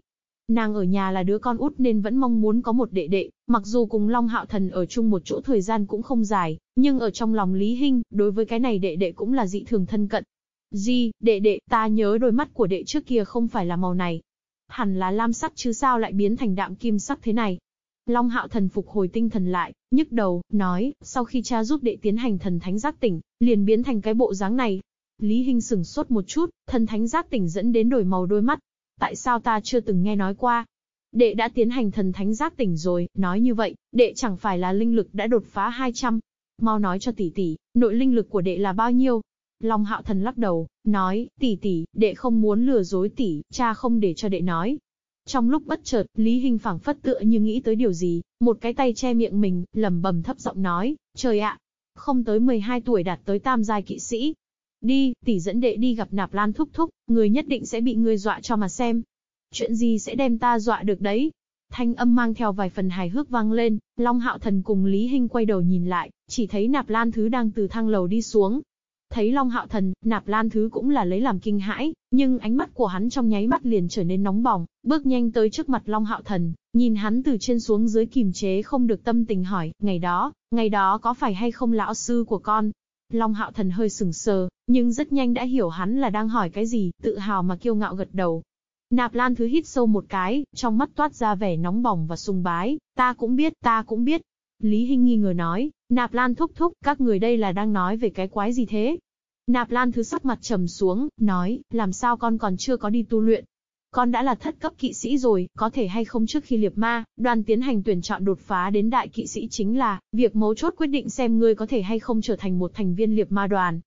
Nàng ở nhà là đứa con út nên vẫn mong muốn có một đệ đệ, mặc dù cùng Long Hạo Thần ở chung một chỗ thời gian cũng không dài, nhưng ở trong lòng Lý Hinh, đối với cái này đệ đệ cũng là dị thường thân cận. Di, đệ đệ, ta nhớ đôi mắt của đệ trước kia không phải là màu này. Hẳn là lam sắc chứ sao lại biến thành đạm kim sắc thế này. Long Hạo Thần phục hồi tinh thần lại, nhức đầu, nói, sau khi cha giúp đệ tiến hành thần thánh giác tỉnh, liền biến thành cái bộ dáng này, Lý Hinh sửng sốt một chút, thần thánh giác tỉnh dẫn đến đổi màu đôi mắt. Tại sao ta chưa từng nghe nói qua? Đệ đã tiến hành thần thánh giác tỉnh rồi, nói như vậy, đệ chẳng phải là linh lực đã đột phá 200. Mau nói cho tỷ tỷ, nội linh lực của đệ là bao nhiêu? Long hạo thần lắc đầu, nói, tỷ tỷ, đệ không muốn lừa dối tỷ, cha không để cho đệ nói. Trong lúc bất chợt, Lý Hinh phảng phất tựa như nghĩ tới điều gì, một cái tay che miệng mình, lẩm bẩm thấp giọng nói, trời ạ, không tới 12 tuổi đạt tới tam giai kỵ sĩ, Đi, tỷ dẫn đệ đi gặp nạp lan thúc thúc, người nhất định sẽ bị ngươi dọa cho mà xem. Chuyện gì sẽ đem ta dọa được đấy? Thanh âm mang theo vài phần hài hước vang lên, Long Hạo Thần cùng Lý Hinh quay đầu nhìn lại, chỉ thấy nạp lan thứ đang từ thang lầu đi xuống. Thấy Long Hạo Thần, nạp lan thứ cũng là lấy làm kinh hãi, nhưng ánh mắt của hắn trong nháy mắt liền trở nên nóng bỏng, bước nhanh tới trước mặt Long Hạo Thần, nhìn hắn từ trên xuống dưới kìm chế không được tâm tình hỏi, ngày đó, ngày đó có phải hay không lão sư của con? Long Hạo Thần hơi sừng sờ, nhưng rất nhanh đã hiểu hắn là đang hỏi cái gì, tự hào mà kiêu ngạo gật đầu. Nạp Lan Thứ hít sâu một cái, trong mắt toát ra vẻ nóng bỏng và sùng bái, ta cũng biết, ta cũng biết. Lý Hinh nghi ngờ nói, Nạp Lan thúc thúc, các người đây là đang nói về cái quái gì thế? Nạp Lan Thứ sắc mặt trầm xuống, nói, làm sao con còn chưa có đi tu luyện, con đã là thất cấp kỵ sĩ rồi, có thể hay không trước khi liệp ma, đoàn tiến hành tuyển chọn đột phá đến đại kỵ sĩ chính là, việc mấu chốt quyết định xem ngươi có thể hay không trở thành một thành viên liệp ma đoàn.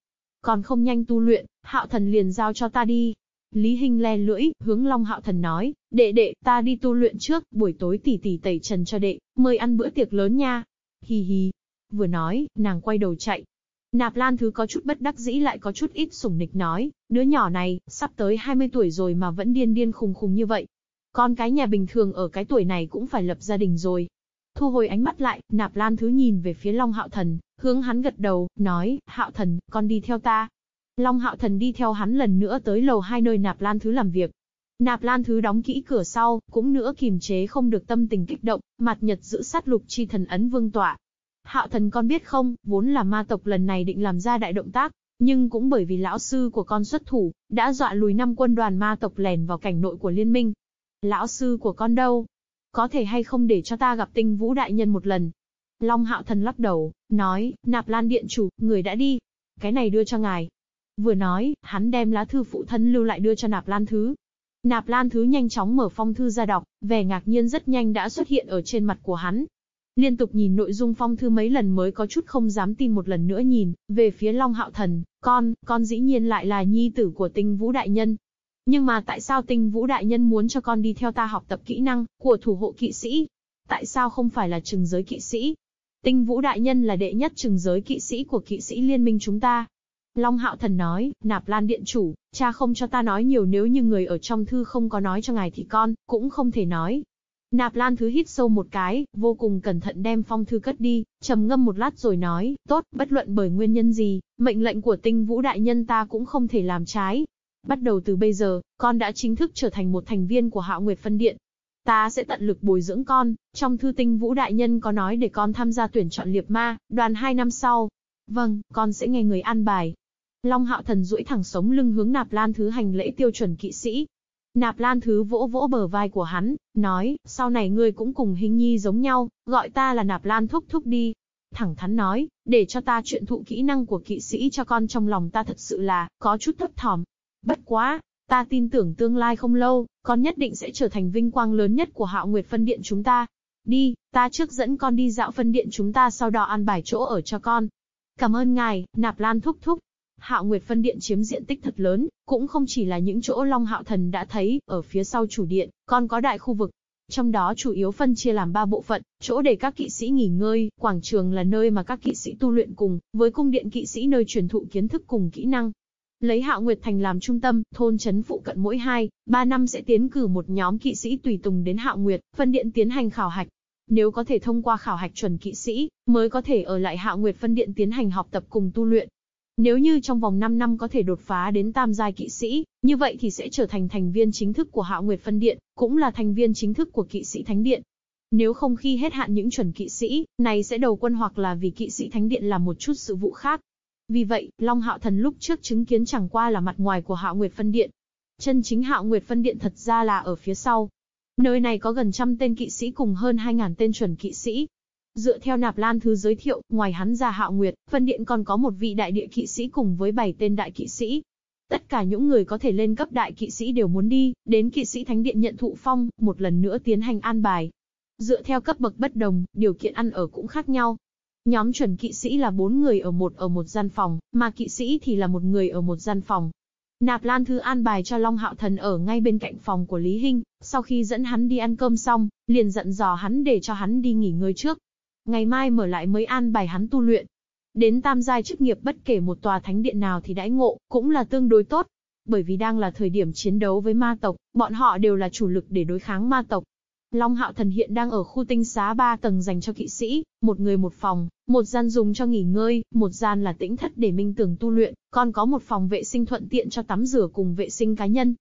Còn không nhanh tu luyện, hạo thần liền giao cho ta đi. Lý Hinh le lưỡi, hướng Long Hạo Thần nói, đệ đệ, ta đi tu luyện trước, buổi tối tỷ tỷ tẩy trần cho đệ, mời ăn bữa tiệc lớn nha. Hi hi. Vừa nói, nàng quay đầu chạy, Nạp Lan Thứ có chút bất đắc dĩ lại có chút ít sủng nịch nói, đứa nhỏ này, sắp tới 20 tuổi rồi mà vẫn điên điên khùng khùng như vậy. Con cái nhà bình thường ở cái tuổi này cũng phải lập gia đình rồi. Thu hồi ánh mắt lại, Nạp Lan Thứ nhìn về phía Long Hạo Thần, hướng hắn gật đầu, nói, Hạo Thần, con đi theo ta. Long Hạo Thần đi theo hắn lần nữa tới lầu hai nơi Nạp Lan Thứ làm việc. Nạp Lan Thứ đóng kỹ cửa sau, cũng nữa kìm chế không được tâm tình kích động, mặt nhật giữ sát lục chi thần ấn vương tọa, Hạo thần con biết không, vốn là ma tộc lần này định làm ra đại động tác, nhưng cũng bởi vì lão sư của con xuất thủ, đã dọa lùi năm quân đoàn ma tộc lèn vào cảnh nội của liên minh. Lão sư của con đâu? Có thể hay không để cho ta gặp tinh vũ đại nhân một lần? Long hạo thần lắc đầu, nói, nạp lan điện chủ, người đã đi. Cái này đưa cho ngài. Vừa nói, hắn đem lá thư phụ thân lưu lại đưa cho nạp lan thứ. Nạp lan thứ nhanh chóng mở phong thư ra đọc, vẻ ngạc nhiên rất nhanh đã xuất hiện ở trên mặt của hắn, Liên tục nhìn nội dung phong thư mấy lần mới có chút không dám tin một lần nữa nhìn, về phía Long Hạo Thần, con, con dĩ nhiên lại là nhi tử của tinh vũ đại nhân. Nhưng mà tại sao tinh vũ đại nhân muốn cho con đi theo ta học tập kỹ năng, của thủ hộ kỵ sĩ? Tại sao không phải là trừng giới kỵ sĩ? Tinh vũ đại nhân là đệ nhất trừng giới kỵ sĩ của kỵ sĩ liên minh chúng ta. Long Hạo Thần nói, nạp lan điện chủ, cha không cho ta nói nhiều nếu như người ở trong thư không có nói cho ngài thì con, cũng không thể nói. Nạp Lan Thứ hít sâu một cái, vô cùng cẩn thận đem phong thư cất đi, trầm ngâm một lát rồi nói, tốt, bất luận bởi nguyên nhân gì, mệnh lệnh của tinh vũ đại nhân ta cũng không thể làm trái. Bắt đầu từ bây giờ, con đã chính thức trở thành một thành viên của Hạo Nguyệt Phân Điện. Ta sẽ tận lực bồi dưỡng con, trong thư tinh vũ đại nhân có nói để con tham gia tuyển chọn liệp ma, đoàn hai năm sau. Vâng, con sẽ nghe người an bài. Long Hạo Thần duỗi thẳng sống lưng hướng Nạp Lan Thứ hành lễ tiêu chuẩn kỵ sĩ, Nạp Lan Thứ vỗ vỗ bờ vai của hắn, nói, sau này ngươi cũng cùng hình nhi giống nhau, gọi ta là Nạp Lan Thúc Thúc đi. Thẳng thắn nói, để cho ta chuyện thụ kỹ năng của kỵ sĩ cho con trong lòng ta thật sự là, có chút thấp thỏm. Bất quá, ta tin tưởng tương lai không lâu, con nhất định sẽ trở thành vinh quang lớn nhất của hạo nguyệt phân điện chúng ta. Đi, ta trước dẫn con đi dạo phân điện chúng ta sau đó ăn bài chỗ ở cho con. Cảm ơn ngài, Nạp Lan Thúc Thúc. Hạo Nguyệt phân điện chiếm diện tích thật lớn, cũng không chỉ là những chỗ Long Hạo Thần đã thấy, ở phía sau chủ điện, còn có đại khu vực. Trong đó chủ yếu phân chia làm ba bộ phận, chỗ để các kỵ sĩ nghỉ ngơi, quảng trường là nơi mà các kỵ sĩ tu luyện cùng, với cung điện kỵ sĩ nơi truyền thụ kiến thức cùng kỹ năng. Lấy Hạo Nguyệt Thành làm trung tâm, thôn trấn phụ cận mỗi 2, 3 năm sẽ tiến cử một nhóm kỵ sĩ tùy tùng đến Hạo Nguyệt, phân điện tiến hành khảo hạch. Nếu có thể thông qua khảo hạch chuẩn kỵ sĩ, mới có thể ở lại Hạo Nguyệt phân điện tiến hành học tập cùng tu luyện. Nếu như trong vòng 5 năm có thể đột phá đến tam giai kỵ sĩ, như vậy thì sẽ trở thành thành viên chính thức của Hạo Nguyệt phân điện, cũng là thành viên chính thức của kỵ sĩ thánh điện. Nếu không khi hết hạn những chuẩn kỵ sĩ, này sẽ đầu quân hoặc là vì kỵ sĩ thánh điện làm một chút sự vụ khác. Vì vậy, Long Hạo Thần lúc trước chứng kiến chẳng qua là mặt ngoài của Hạo Nguyệt phân điện. Chân chính Hạo Nguyệt phân điện thật ra là ở phía sau. Nơi này có gần trăm tên kỵ sĩ cùng hơn 2.000 tên chuẩn kỵ sĩ, Dựa theo nạp lan thứ giới thiệu, ngoài hắn ra hạo nguyệt, phân điện còn có một vị đại địa kỵ sĩ cùng với bảy tên đại kỵ sĩ. Tất cả những người có thể lên cấp đại kỵ sĩ đều muốn đi, đến kỵ sĩ thánh điện nhận thụ phong, một lần nữa tiến hành an bài. Dựa theo cấp bậc bất đồng, điều kiện ăn ở cũng khác nhau. Nhóm chuẩn kỵ sĩ là bốn người ở một ở một gian phòng, mà kỵ sĩ thì là một người ở một gian phòng. Nạp Lan Thư an bài cho Long Hạo Thần ở ngay bên cạnh phòng của Lý Hinh, sau khi dẫn hắn đi ăn cơm xong, liền dặn dò hắn để cho hắn đi nghỉ ngơi trước, ngày mai mở lại mới an bài hắn tu luyện. Đến tam giai chức nghiệp bất kể một tòa thánh điện nào thì đãi ngộ, cũng là tương đối tốt. Bởi vì đang là thời điểm chiến đấu với ma tộc, bọn họ đều là chủ lực để đối kháng ma tộc. Long Hạo Thần hiện đang ở khu tinh xá 3 tầng dành cho kỵ sĩ, một người một phòng, một gian dùng cho nghỉ ngơi, một gian là tĩnh thất để minh tưởng tu luyện, còn có một phòng vệ sinh thuận tiện cho tắm rửa cùng vệ sinh cá nhân.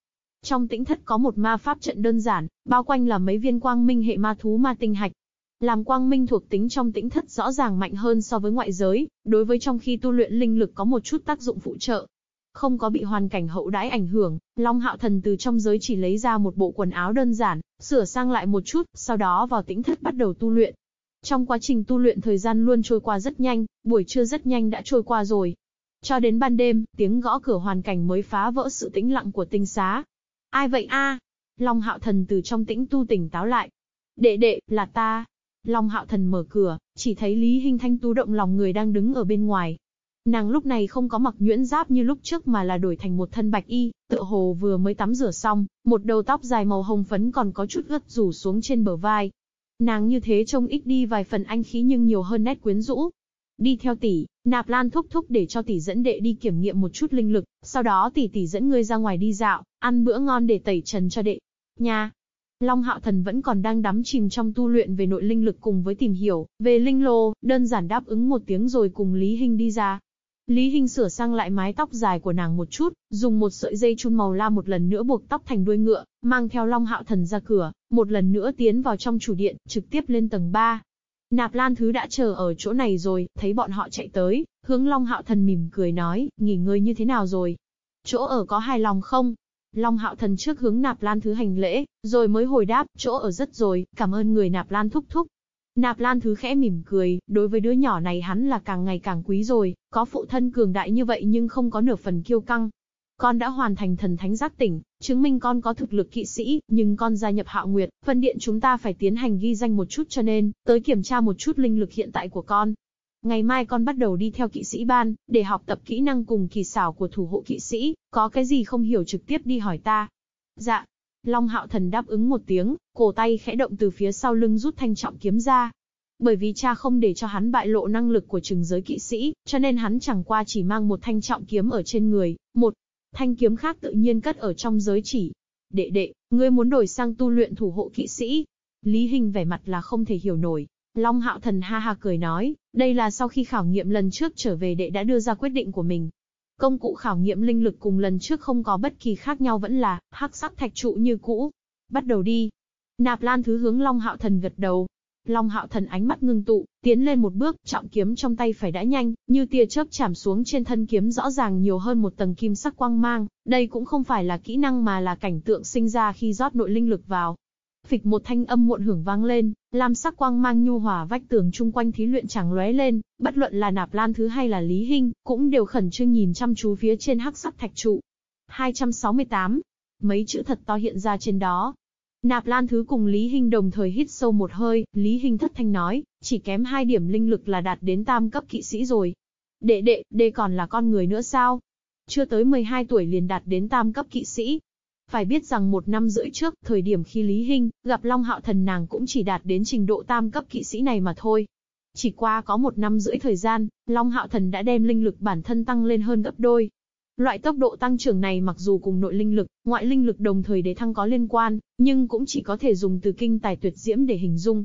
Trong tĩnh thất có một ma pháp trận đơn giản, bao quanh là mấy viên quang minh hệ ma thú ma tinh hạch, làm quang minh thuộc tính trong tĩnh thất rõ ràng mạnh hơn so với ngoại giới, đối với trong khi tu luyện linh lực có một chút tác dụng phụ trợ. Không có bị hoàn cảnh hậu đãi ảnh hưởng, Long Hạo Thần từ trong giới chỉ lấy ra một bộ quần áo đơn giản, sửa sang lại một chút, sau đó vào tĩnh thất bắt đầu tu luyện. Trong quá trình tu luyện thời gian luôn trôi qua rất nhanh, buổi trưa rất nhanh đã trôi qua rồi. Cho đến ban đêm, tiếng gõ cửa hoàn cảnh mới phá vỡ sự tĩnh lặng của tinh xá. Ai vậy a? Long Hạo Thần từ trong tĩnh tu tỉnh táo lại. Đệ đệ, là ta, Long Hạo Thần mở cửa, chỉ thấy Lý Hinh Thanh tú động lòng người đang đứng ở bên ngoài. Nàng lúc này không có mặc nhuyễn giáp như lúc trước mà là đổi thành một thân bạch y, tựa hồ vừa mới tắm rửa xong, một đầu tóc dài màu hồng phấn còn có chút ướt rủ xuống trên bờ vai. Nàng như thế trông ít đi vài phần anh khí nhưng nhiều hơn nét quyến rũ. Đi theo tỷ, Nạp Lan thúc thúc để cho tỷ dẫn đệ đi kiểm nghiệm một chút linh lực, sau đó tỷ tỷ dẫn ngươi ra ngoài đi dạo, ăn bữa ngon để tẩy trần cho đệ. Nha, Long Hạo Thần vẫn còn đang đắm chìm trong tu luyện về nội linh lực cùng với tìm hiểu về linh lô, đơn giản đáp ứng một tiếng rồi cùng Lý Hinh đi ra. Lý Hinh sửa sang lại mái tóc dài của nàng một chút, dùng một sợi dây chun màu la một lần nữa buộc tóc thành đuôi ngựa, mang theo Long Hạo Thần ra cửa, một lần nữa tiến vào trong chủ điện, trực tiếp lên tầng 3. Nạp Lan Thứ đã chờ ở chỗ này rồi, thấy bọn họ chạy tới, hướng Long Hạo Thần mỉm cười nói, nghỉ ngơi như thế nào rồi? Chỗ ở có hài lòng không? Long Hạo Thần trước hướng Nạp Lan Thứ hành lễ, rồi mới hồi đáp, chỗ ở rất rồi, cảm ơn người Nạp Lan thúc thúc. Nạp Lan Thứ khẽ mỉm cười, đối với đứa nhỏ này hắn là càng ngày càng quý rồi, có phụ thân cường đại như vậy nhưng không có nửa phần kiêu căng. Con đã hoàn thành thần thánh giác tỉnh, chứng minh con có thực lực kỵ sĩ, nhưng con gia nhập Hạo Nguyệt, phân điện chúng ta phải tiến hành ghi danh một chút cho nên, tới kiểm tra một chút linh lực hiện tại của con, Ngày mai con bắt đầu đi theo kỵ sĩ ban, để học tập kỹ năng cùng kỳ xảo của thủ hộ kỵ sĩ, có cái gì không hiểu trực tiếp đi hỏi ta. Dạ. Long hạo thần đáp ứng một tiếng, cổ tay khẽ động từ phía sau lưng rút thanh trọng kiếm ra. Bởi vì cha không để cho hắn bại lộ năng lực của trừng giới kỵ sĩ, cho nên hắn chẳng qua chỉ mang một thanh trọng kiếm ở trên người, một thanh kiếm khác tự nhiên cất ở trong giới chỉ. Đệ đệ, ngươi muốn đổi sang tu luyện thủ hộ kỵ sĩ. Lý Hình vẻ mặt là không thể hiểu nổi, Long Hạo Thần ha ha cười nói, đây là sau khi khảo nghiệm lần trước trở về đệ đã đưa ra quyết định của mình. Công cụ khảo nghiệm linh lực cùng lần trước không có bất kỳ khác nhau vẫn là hắc sắc thạch trụ như cũ. Bắt đầu đi. Nạp Lan thứ hướng Long Hạo Thần gật đầu. Long Hạo Thần ánh mắt ngưng tụ, tiến lên một bước, trọng kiếm trong tay phải đã nhanh, như tia chớp chạm xuống trên thân kiếm rõ ràng nhiều hơn một tầng kim sắc quang mang. Đây cũng không phải là kỹ năng mà là cảnh tượng sinh ra khi rót nội linh lực vào, Phịch một thanh âm muộn hưởng vang lên, lam sắc quang mang nhu hòa vách tường chung quanh thí luyện chẳng lóe lên, bất luận là nạp lan thứ hay là lý hinh, cũng đều khẩn trương nhìn chăm chú phía trên hắc sắc thạch trụ. 268. Mấy chữ thật to hiện ra trên đó. Nạp lan thứ cùng Lý Hinh đồng thời hít sâu một hơi, Lý Hinh thất thanh nói, chỉ kém hai điểm linh lực là đạt đến tam cấp kỵ sĩ rồi. Đệ đệ, đệ còn là con người nữa sao? chưa tới 12 tuổi liền đạt đến tam cấp kỵ sĩ. Phải biết rằng một năm rưỡi trước, thời điểm khi Lý Hinh gặp Long Hạo Thần nàng cũng chỉ đạt đến trình độ tam cấp kỵ sĩ này mà thôi. Chỉ qua có một năm rưỡi thời gian, Long Hạo Thần đã đem linh lực bản thân tăng lên hơn gấp đôi. Loại tốc độ tăng trưởng này mặc dù cùng nội linh lực, ngoại linh lực đồng thời để thăng có liên quan, nhưng cũng chỉ có thể dùng từ kinh tài tuyệt diễm để hình dung.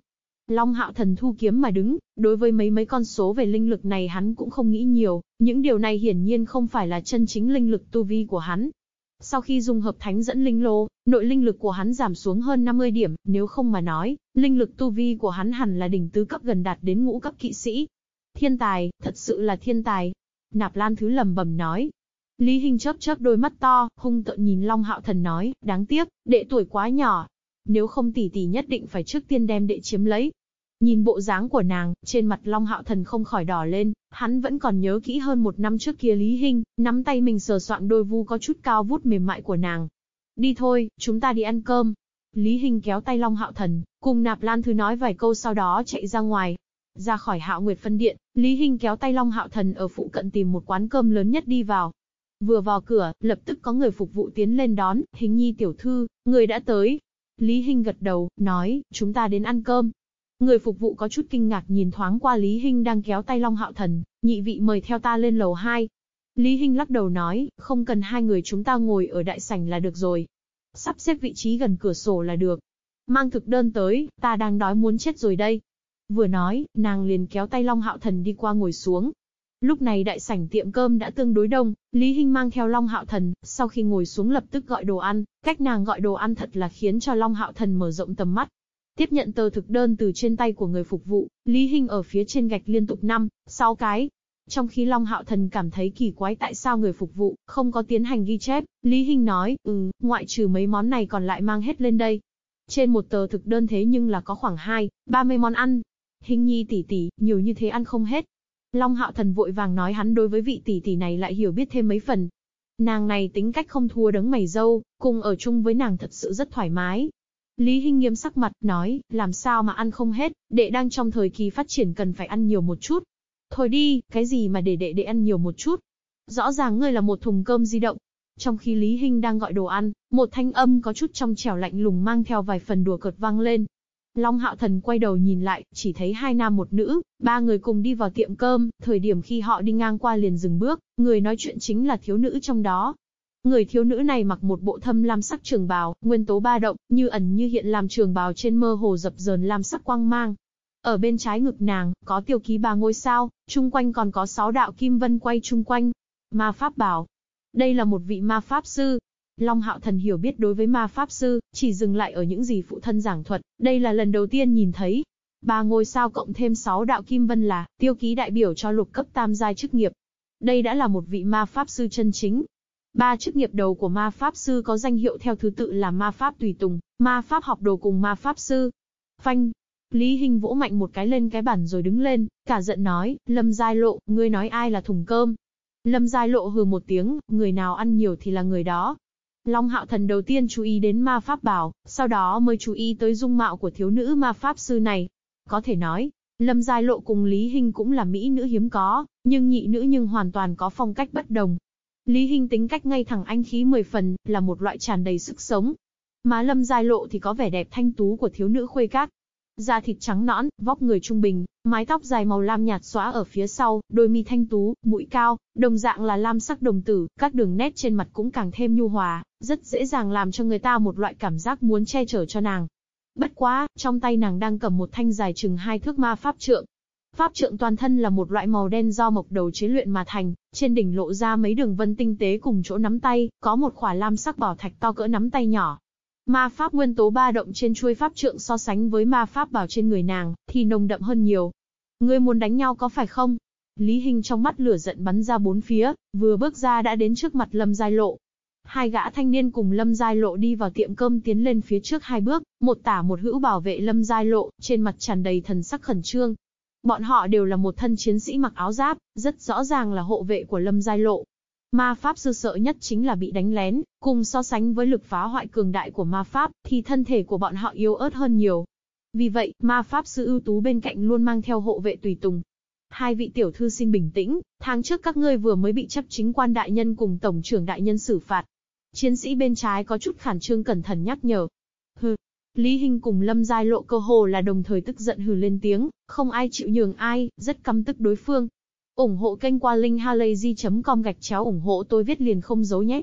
Long Hạo Thần thu kiếm mà đứng, đối với mấy mấy con số về linh lực này hắn cũng không nghĩ nhiều, những điều này hiển nhiên không phải là chân chính linh lực tu vi của hắn. Sau khi dùng hợp thánh dẫn linh lô, nội linh lực của hắn giảm xuống hơn 50 điểm, nếu không mà nói, linh lực tu vi của hắn hẳn là đỉnh tứ cấp gần đạt đến ngũ cấp kỵ sĩ. Thiên tài, thật sự là thiên tài. Nạp Lan Thứ lầm bầm nói. Lý Hinh chớp chớp đôi mắt to, hung tợn nhìn Long Hạo Thần nói, đáng tiếc, đệ tuổi quá nhỏ, nếu không tỷ tỷ nhất định phải trước tiên đem đệ chiếm lấy. Nhìn bộ dáng của nàng, trên mặt Long Hạo Thần không khỏi đỏ lên, hắn vẫn còn nhớ kỹ hơn một năm trước kia Lý Hinh, nắm tay mình sờ soạn đôi vu có chút cao vút mềm mại của nàng. Đi thôi, chúng ta đi ăn cơm. Lý Hinh kéo tay Long Hạo Thần, cùng Nạp Lan Thư nói vài câu sau đó chạy ra ngoài. Ra khỏi Hạo Nguyệt Phân Điện, Lý Hinh kéo tay Long Hạo Thần ở phụ cận tìm một quán cơm lớn nhất đi vào. Vừa vào cửa, lập tức có người phục vụ tiến lên đón, hình nhi tiểu thư, người đã tới, Lý Hinh gật đầu, nói, chúng ta đến ăn cơm. Người phục vụ có chút kinh ngạc nhìn thoáng qua Lý Hinh đang kéo tay Long Hạo Thần, nhị vị mời theo ta lên lầu 2. Lý Hinh lắc đầu nói, không cần hai người chúng ta ngồi ở đại sảnh là được rồi. Sắp xếp vị trí gần cửa sổ là được. Mang thực đơn tới, ta đang đói muốn chết rồi đây. Vừa nói, nàng liền kéo tay Long Hạo Thần đi qua ngồi xuống, Lúc này đại sảnh tiệm cơm đã tương đối đông, Lý Hinh mang theo Long Hạo Thần, sau khi ngồi xuống lập tức gọi đồ ăn, cách nàng gọi đồ ăn thật là khiến cho Long Hạo Thần mở rộng tầm mắt. Tiếp nhận tờ thực đơn từ trên tay của người phục vụ, Lý Hinh ở phía trên gạch liên tục 5, 6 cái. Trong khi Long Hạo Thần cảm thấy kỳ quái tại sao người phục vụ không có tiến hành ghi chép, Lý Hinh nói, ừ, ngoại trừ mấy món này còn lại mang hết lên đây. Trên một tờ thực đơn thế nhưng là có khoảng 2, 30 món ăn. Hình nhi tỷ tỷ, nhiều như thế ăn không hết. Long Hạo Thần vội vàng nói hắn đối với vị tỷ tỷ này lại hiểu biết thêm mấy phần. Nàng này tính cách không thua đấng mày dâu, cùng ở chung với nàng thật sự rất thoải mái. Lý Hinh nghiêm sắc mặt, nói, làm sao mà ăn không hết, đệ đang trong thời kỳ phát triển cần phải ăn nhiều một chút. Thôi đi, cái gì mà để đệ đệ ăn nhiều một chút. Rõ ràng ngươi là một thùng cơm di động. Trong khi Lý Hinh đang gọi đồ ăn, một thanh âm có chút trong trẻo lạnh lùng mang theo vài phần đùa cợt vang lên. Long Hạo Thần quay đầu nhìn lại, chỉ thấy hai nam một nữ, ba người cùng đi vào tiệm cơm, thời điểm khi họ đi ngang qua liền dừng bước, người nói chuyện chính là thiếu nữ trong đó. Người thiếu nữ này mặc một bộ thâm lam sắc trường bào, nguyên tố ba động, như ẩn như hiện làm trường bào trên mơ hồ dập dờn lam sắc quang mang. Ở bên trái ngực nàng, có tiêu ký ba ngôi sao, chung quanh còn có sáu đạo kim vân quay chung quanh. Ma Pháp bảo. Đây là một vị ma Pháp sư, Long Hạo Thần hiểu biết đối với ma pháp sư, chỉ dừng lại ở những gì phụ thân giảng thuật, đây là lần đầu tiên nhìn thấy. Ba ngôi sao cộng thêm sáu đạo kim vân là tiêu ký đại biểu cho lục cấp tam giai chức nghiệp. Đây đã là một vị ma pháp sư chân chính. Ba chức nghiệp đầu của ma pháp sư có danh hiệu theo thứ tự là ma pháp tùy tùng, ma pháp học đồ cùng ma pháp sư. Phanh, Lý Hinh vỗ mạnh một cái lên cái bàn rồi đứng lên, cả giận nói, Lâm Giai Lộ, ngươi nói ai là thùng cơm. Lâm Giai Lộ hừ một tiếng, người nào ăn nhiều thì là người đó, Long Hạo Thần đầu tiên chú ý đến ma pháp bảo, sau đó mới chú ý tới dung mạo của thiếu nữ ma pháp sư này. Có thể nói, Lâm Giai Lộ cùng Lý Hinh cũng là mỹ nữ hiếm có, nhưng nhị nữ nhưng hoàn toàn có phong cách bất đồng. Lý Hinh tính cách ngay thẳng anh khí mười phần, là một loại tràn đầy sức sống. Má Lâm Giai Lộ thì có vẻ đẹp thanh tú của thiếu nữ khuê các, Da thịt trắng nõn, vóc người trung bình, mái tóc dài màu lam nhạt xóa ở phía sau, đôi mi thanh tú, mũi cao, đồng dạng là lam sắc đồng tử, các đường nét trên mặt cũng càng thêm nhu hòa, rất dễ dàng làm cho người ta một loại cảm giác muốn che chở cho nàng. Bất quá, trong tay nàng đang cầm một thanh dài chừng hai thước ma pháp trượng. Pháp trượng toàn thân là một loại màu đen do mộc đầu chế luyện mà thành, trên đỉnh lộ ra mấy đường vân tinh tế cùng chỗ nắm tay, có một khỏa lam sắc bảo thạch to cỡ nắm tay nhỏ, Ma pháp nguyên tố ba động trên chuôi pháp trượng so sánh với ma pháp bảo trên người nàng, thì nồng đậm hơn nhiều. Ngươi muốn đánh nhau có phải không? Lý Hinh trong mắt lửa giận bắn ra bốn phía, vừa bước ra đã đến trước mặt Lâm Giai Lộ. Hai gã thanh niên cùng Lâm Giai Lộ đi vào tiệm cơm tiến lên phía trước hai bước, một tả một hữu bảo vệ Lâm Giai Lộ, trên mặt tràn đầy thần sắc khẩn trương. Bọn họ đều là một thân chiến sĩ mặc áo giáp, rất rõ ràng là hộ vệ của Lâm Giai Lộ. Ma pháp sư sợ nhất chính là bị đánh lén, cùng so sánh với lực phá hoại cường đại của ma pháp, thì thân thể của bọn họ yếu ớt hơn nhiều. Vì vậy, ma pháp sư ưu tú bên cạnh luôn mang theo hộ vệ tùy tùng. Hai vị tiểu thư xin bình tĩnh, tháng trước các ngươi vừa mới bị chấp chính quan đại nhân cùng tổng trưởng đại nhân xử phạt. Chiến sĩ bên trái có chút khản trương cẩn thận nhắc nhở. Lý Hinh cùng Lâm Giai Lộ cơ hồ là đồng thời tức giận hừ lên tiếng, không ai chịu nhường ai, rất căm tức đối phương. ủng hộ kênh qua linkhalazy.com gạch chéo ủng hộ tôi viết liền không giấu nhé.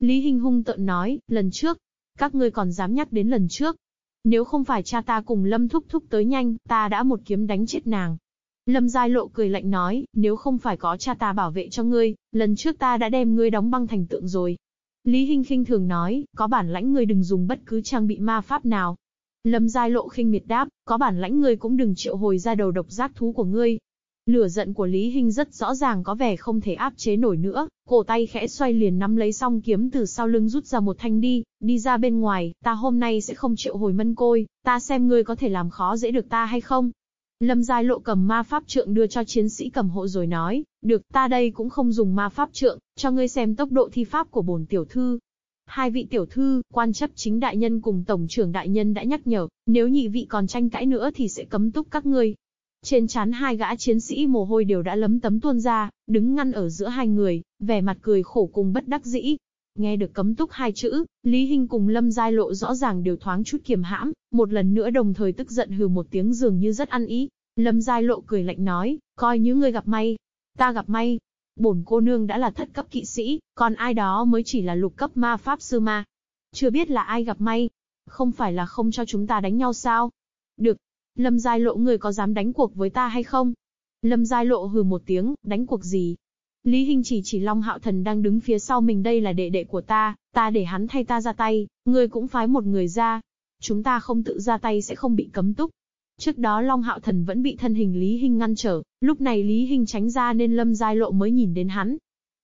Lý Hinh hung tợn nói, lần trước, các ngươi còn dám nhắc đến lần trước. Nếu không phải cha ta cùng Lâm thúc thúc tới nhanh, ta đã một kiếm đánh chết nàng. Lâm Giai Lộ cười lạnh nói, nếu không phải có cha ta bảo vệ cho ngươi, lần trước ta đã đem ngươi đóng băng thành tượng rồi. Lý Hinh khinh thường nói, có bản lãnh ngươi đừng dùng bất cứ trang bị ma pháp nào. Lâm Giai Lộ khinh miệt đáp, có bản lãnh ngươi cũng đừng triệu hồi ra đầu độc giác thú của ngươi. Lửa giận của Lý Hinh rất rõ ràng có vẻ không thể áp chế nổi nữa, cổ tay khẽ xoay liền nắm lấy song kiếm từ sau lưng rút ra một thanh đi, đi ra bên ngoài, ta hôm nay sẽ không triệu hồi mân côi, ta xem ngươi có thể làm khó dễ được ta hay không. Lâm Giai Lộ cầm ma pháp trượng đưa cho chiến sĩ cầm hộ rồi nói, được, ta đây cũng không dùng ma pháp trượng, cho ngươi xem tốc độ thi pháp của bổn tiểu thư. Hai vị tiểu thư, quan chấp chính đại nhân cùng tổng trưởng đại nhân đã nhắc nhở, nếu nhị vị còn tranh cãi nữa thì sẽ cấm túc các ngươi. Trên chán hai gã chiến sĩ mồ hôi đều đã lấm tấm tuôn ra, đứng ngăn ở giữa hai người, vẻ mặt cười khổ cùng bất đắc dĩ. Nghe được cấm túc hai chữ, Lý Hinh cùng Lâm Giai Lộ rõ ràng đều thoáng chút kiềm hãm, một lần nữa đồng thời tức giận hừ một tiếng dường như rất ăn ý. Lâm Giai Lộ cười lạnh nói, coi như ngươi gặp may. Ta gặp may. Bổn cô nương đã là thất cấp kỵ sĩ, còn ai đó mới chỉ là lục cấp ma pháp sư ma. Chưa biết là ai gặp may. Không phải là không cho chúng ta đánh nhau sao? Được. Lâm Giai Lộ người có dám đánh cuộc với ta hay không? Lâm Giai Lộ hừ một tiếng, đánh cuộc gì? Lý Hinh chỉ chỉ Long Hạo Thần đang đứng phía sau mình đây là đệ đệ của ta, ta để hắn thay ta ra tay, ngươi cũng phái một người ra. Chúng ta không tự ra tay sẽ không bị cấm túc. Trước đó Long Hạo Thần vẫn bị thân hình Lý Hinh ngăn trở, lúc này Lý Hinh tránh ra nên Lâm Giai Lộ mới nhìn đến hắn.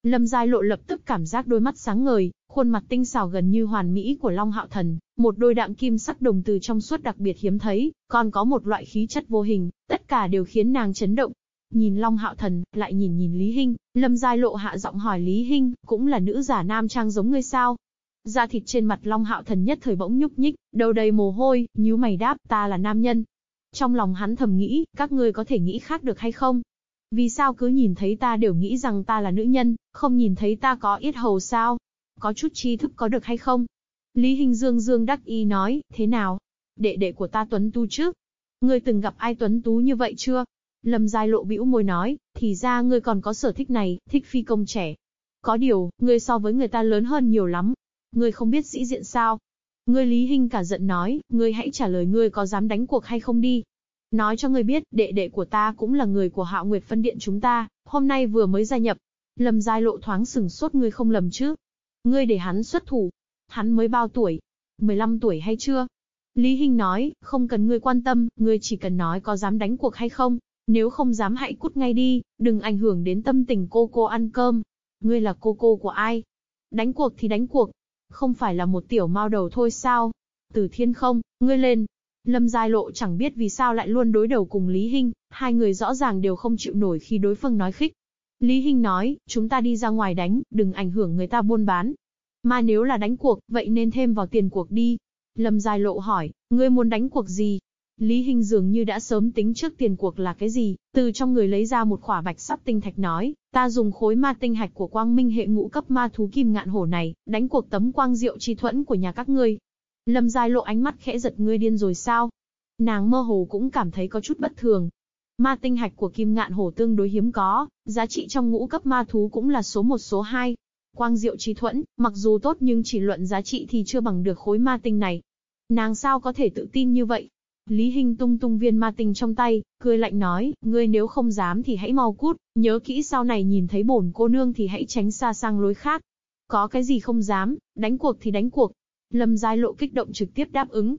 Lâm Giai Lộ lập tức cảm giác đôi mắt sáng ngời, khuôn mặt tinh xảo gần như hoàn mỹ của Long Hạo Thần, một đôi đạm kim sắc đồng từ trong suốt đặc biệt hiếm thấy, còn có một loại khí chất vô hình, tất cả đều khiến nàng chấn động. Nhìn Long Hạo Thần, lại nhìn nhìn Lý Hinh, Lâm Giai Lộ hạ giọng hỏi Lý Hinh, cũng là nữ giả nam trang giống ngươi sao? Da thịt trên mặt Long Hạo Thần nhất thời bỗng nhúc nhích, đầu đầy mồ hôi, nhíu mày đáp, ta là nam nhân, trong lòng hắn thầm nghĩ, các ngươi có thể nghĩ khác được hay không? Vì sao cứ nhìn thấy ta đều nghĩ rằng ta là nữ nhân, không nhìn thấy ta có yết hầu sao? Có chút tri thức có được hay không? Lý Hình Dương Dương đắc y nói, thế nào? Đệ đệ của ta Tuấn Tu chứ Ngươi từng gặp ai Tuấn Tú như vậy chưa? Lâm Giai lộ bĩu môi nói, thì ra ngươi còn có sở thích này, thích phi công trẻ. Có điều, ngươi so với người ta lớn hơn nhiều lắm. Ngươi không biết sĩ diện sao? Ngươi Lý Hinh cả giận nói, ngươi hãy trả lời ngươi có dám đánh cuộc hay không đi. Nói cho ngươi biết, đệ đệ của ta cũng là người của Hạo Nguyệt phân điện chúng ta, hôm nay vừa mới gia nhập. Lâm Giai Lộ thoáng sừng sốt ngươi không lầm chứ. Ngươi để hắn xuất thủ. Hắn mới bao tuổi? 15 tuổi hay chưa? Lý Hinh nói, không cần ngươi quan tâm, ngươi chỉ cần nói có dám đánh cuộc hay không. Nếu không dám hãy cút ngay đi, đừng ảnh hưởng đến tâm tình cô cô ăn cơm. Ngươi là cô cô của ai? Đánh cuộc thì đánh cuộc, không phải là một tiểu mao đầu thôi sao? Từ thiên không, ngươi lên. Lâm Giai Lộ chẳng biết vì sao lại luôn đối đầu cùng Lý Hinh, hai người rõ ràng đều không chịu nổi khi đối phương nói khích. Lý Hinh nói, chúng ta đi ra ngoài đánh, đừng ảnh hưởng người ta buôn bán. Mà nếu là đánh cuộc, vậy nên thêm vào tiền cuộc đi. Lâm Giai Lộ hỏi, ngươi muốn đánh cuộc gì? Lý Hinh dường như đã sớm tính trước tiền cuộc là cái gì, từ trong người lấy ra một khỏa bạch sắc tinh thạch nói, ta dùng khối ma tinh hạch của quang minh hệ ngũ cấp ma thú kim ngạn hổ này, đánh cuộc tấm quang diệu chi thuẫn của nhà các ngươi. Lâm Giai lộ ánh mắt khẽ giật ngươi điên rồi sao? Nàng mơ hồ cũng cảm thấy có chút bất thường. Ma tinh hạch của kim ngạn hổ tương đối hiếm có, giá trị trong ngũ cấp ma thú cũng là số một số hai. Quang diệu chi thuẫn, mặc dù tốt nhưng chỉ luận giá trị thì chưa bằng được khối ma tinh này. Nàng sao có thể tự tin như vậy? Lý Hinh tung tung viên ma tinh trong tay, cười lạnh nói, ngươi nếu không dám thì hãy mau cút, nhớ kỹ sau này nhìn thấy bổn cô nương thì hãy tránh xa sang lối khác. Có cái gì không dám, đánh cuộc thì đánh cuộc. Lâm Giai Lộ kích động trực tiếp đáp ứng.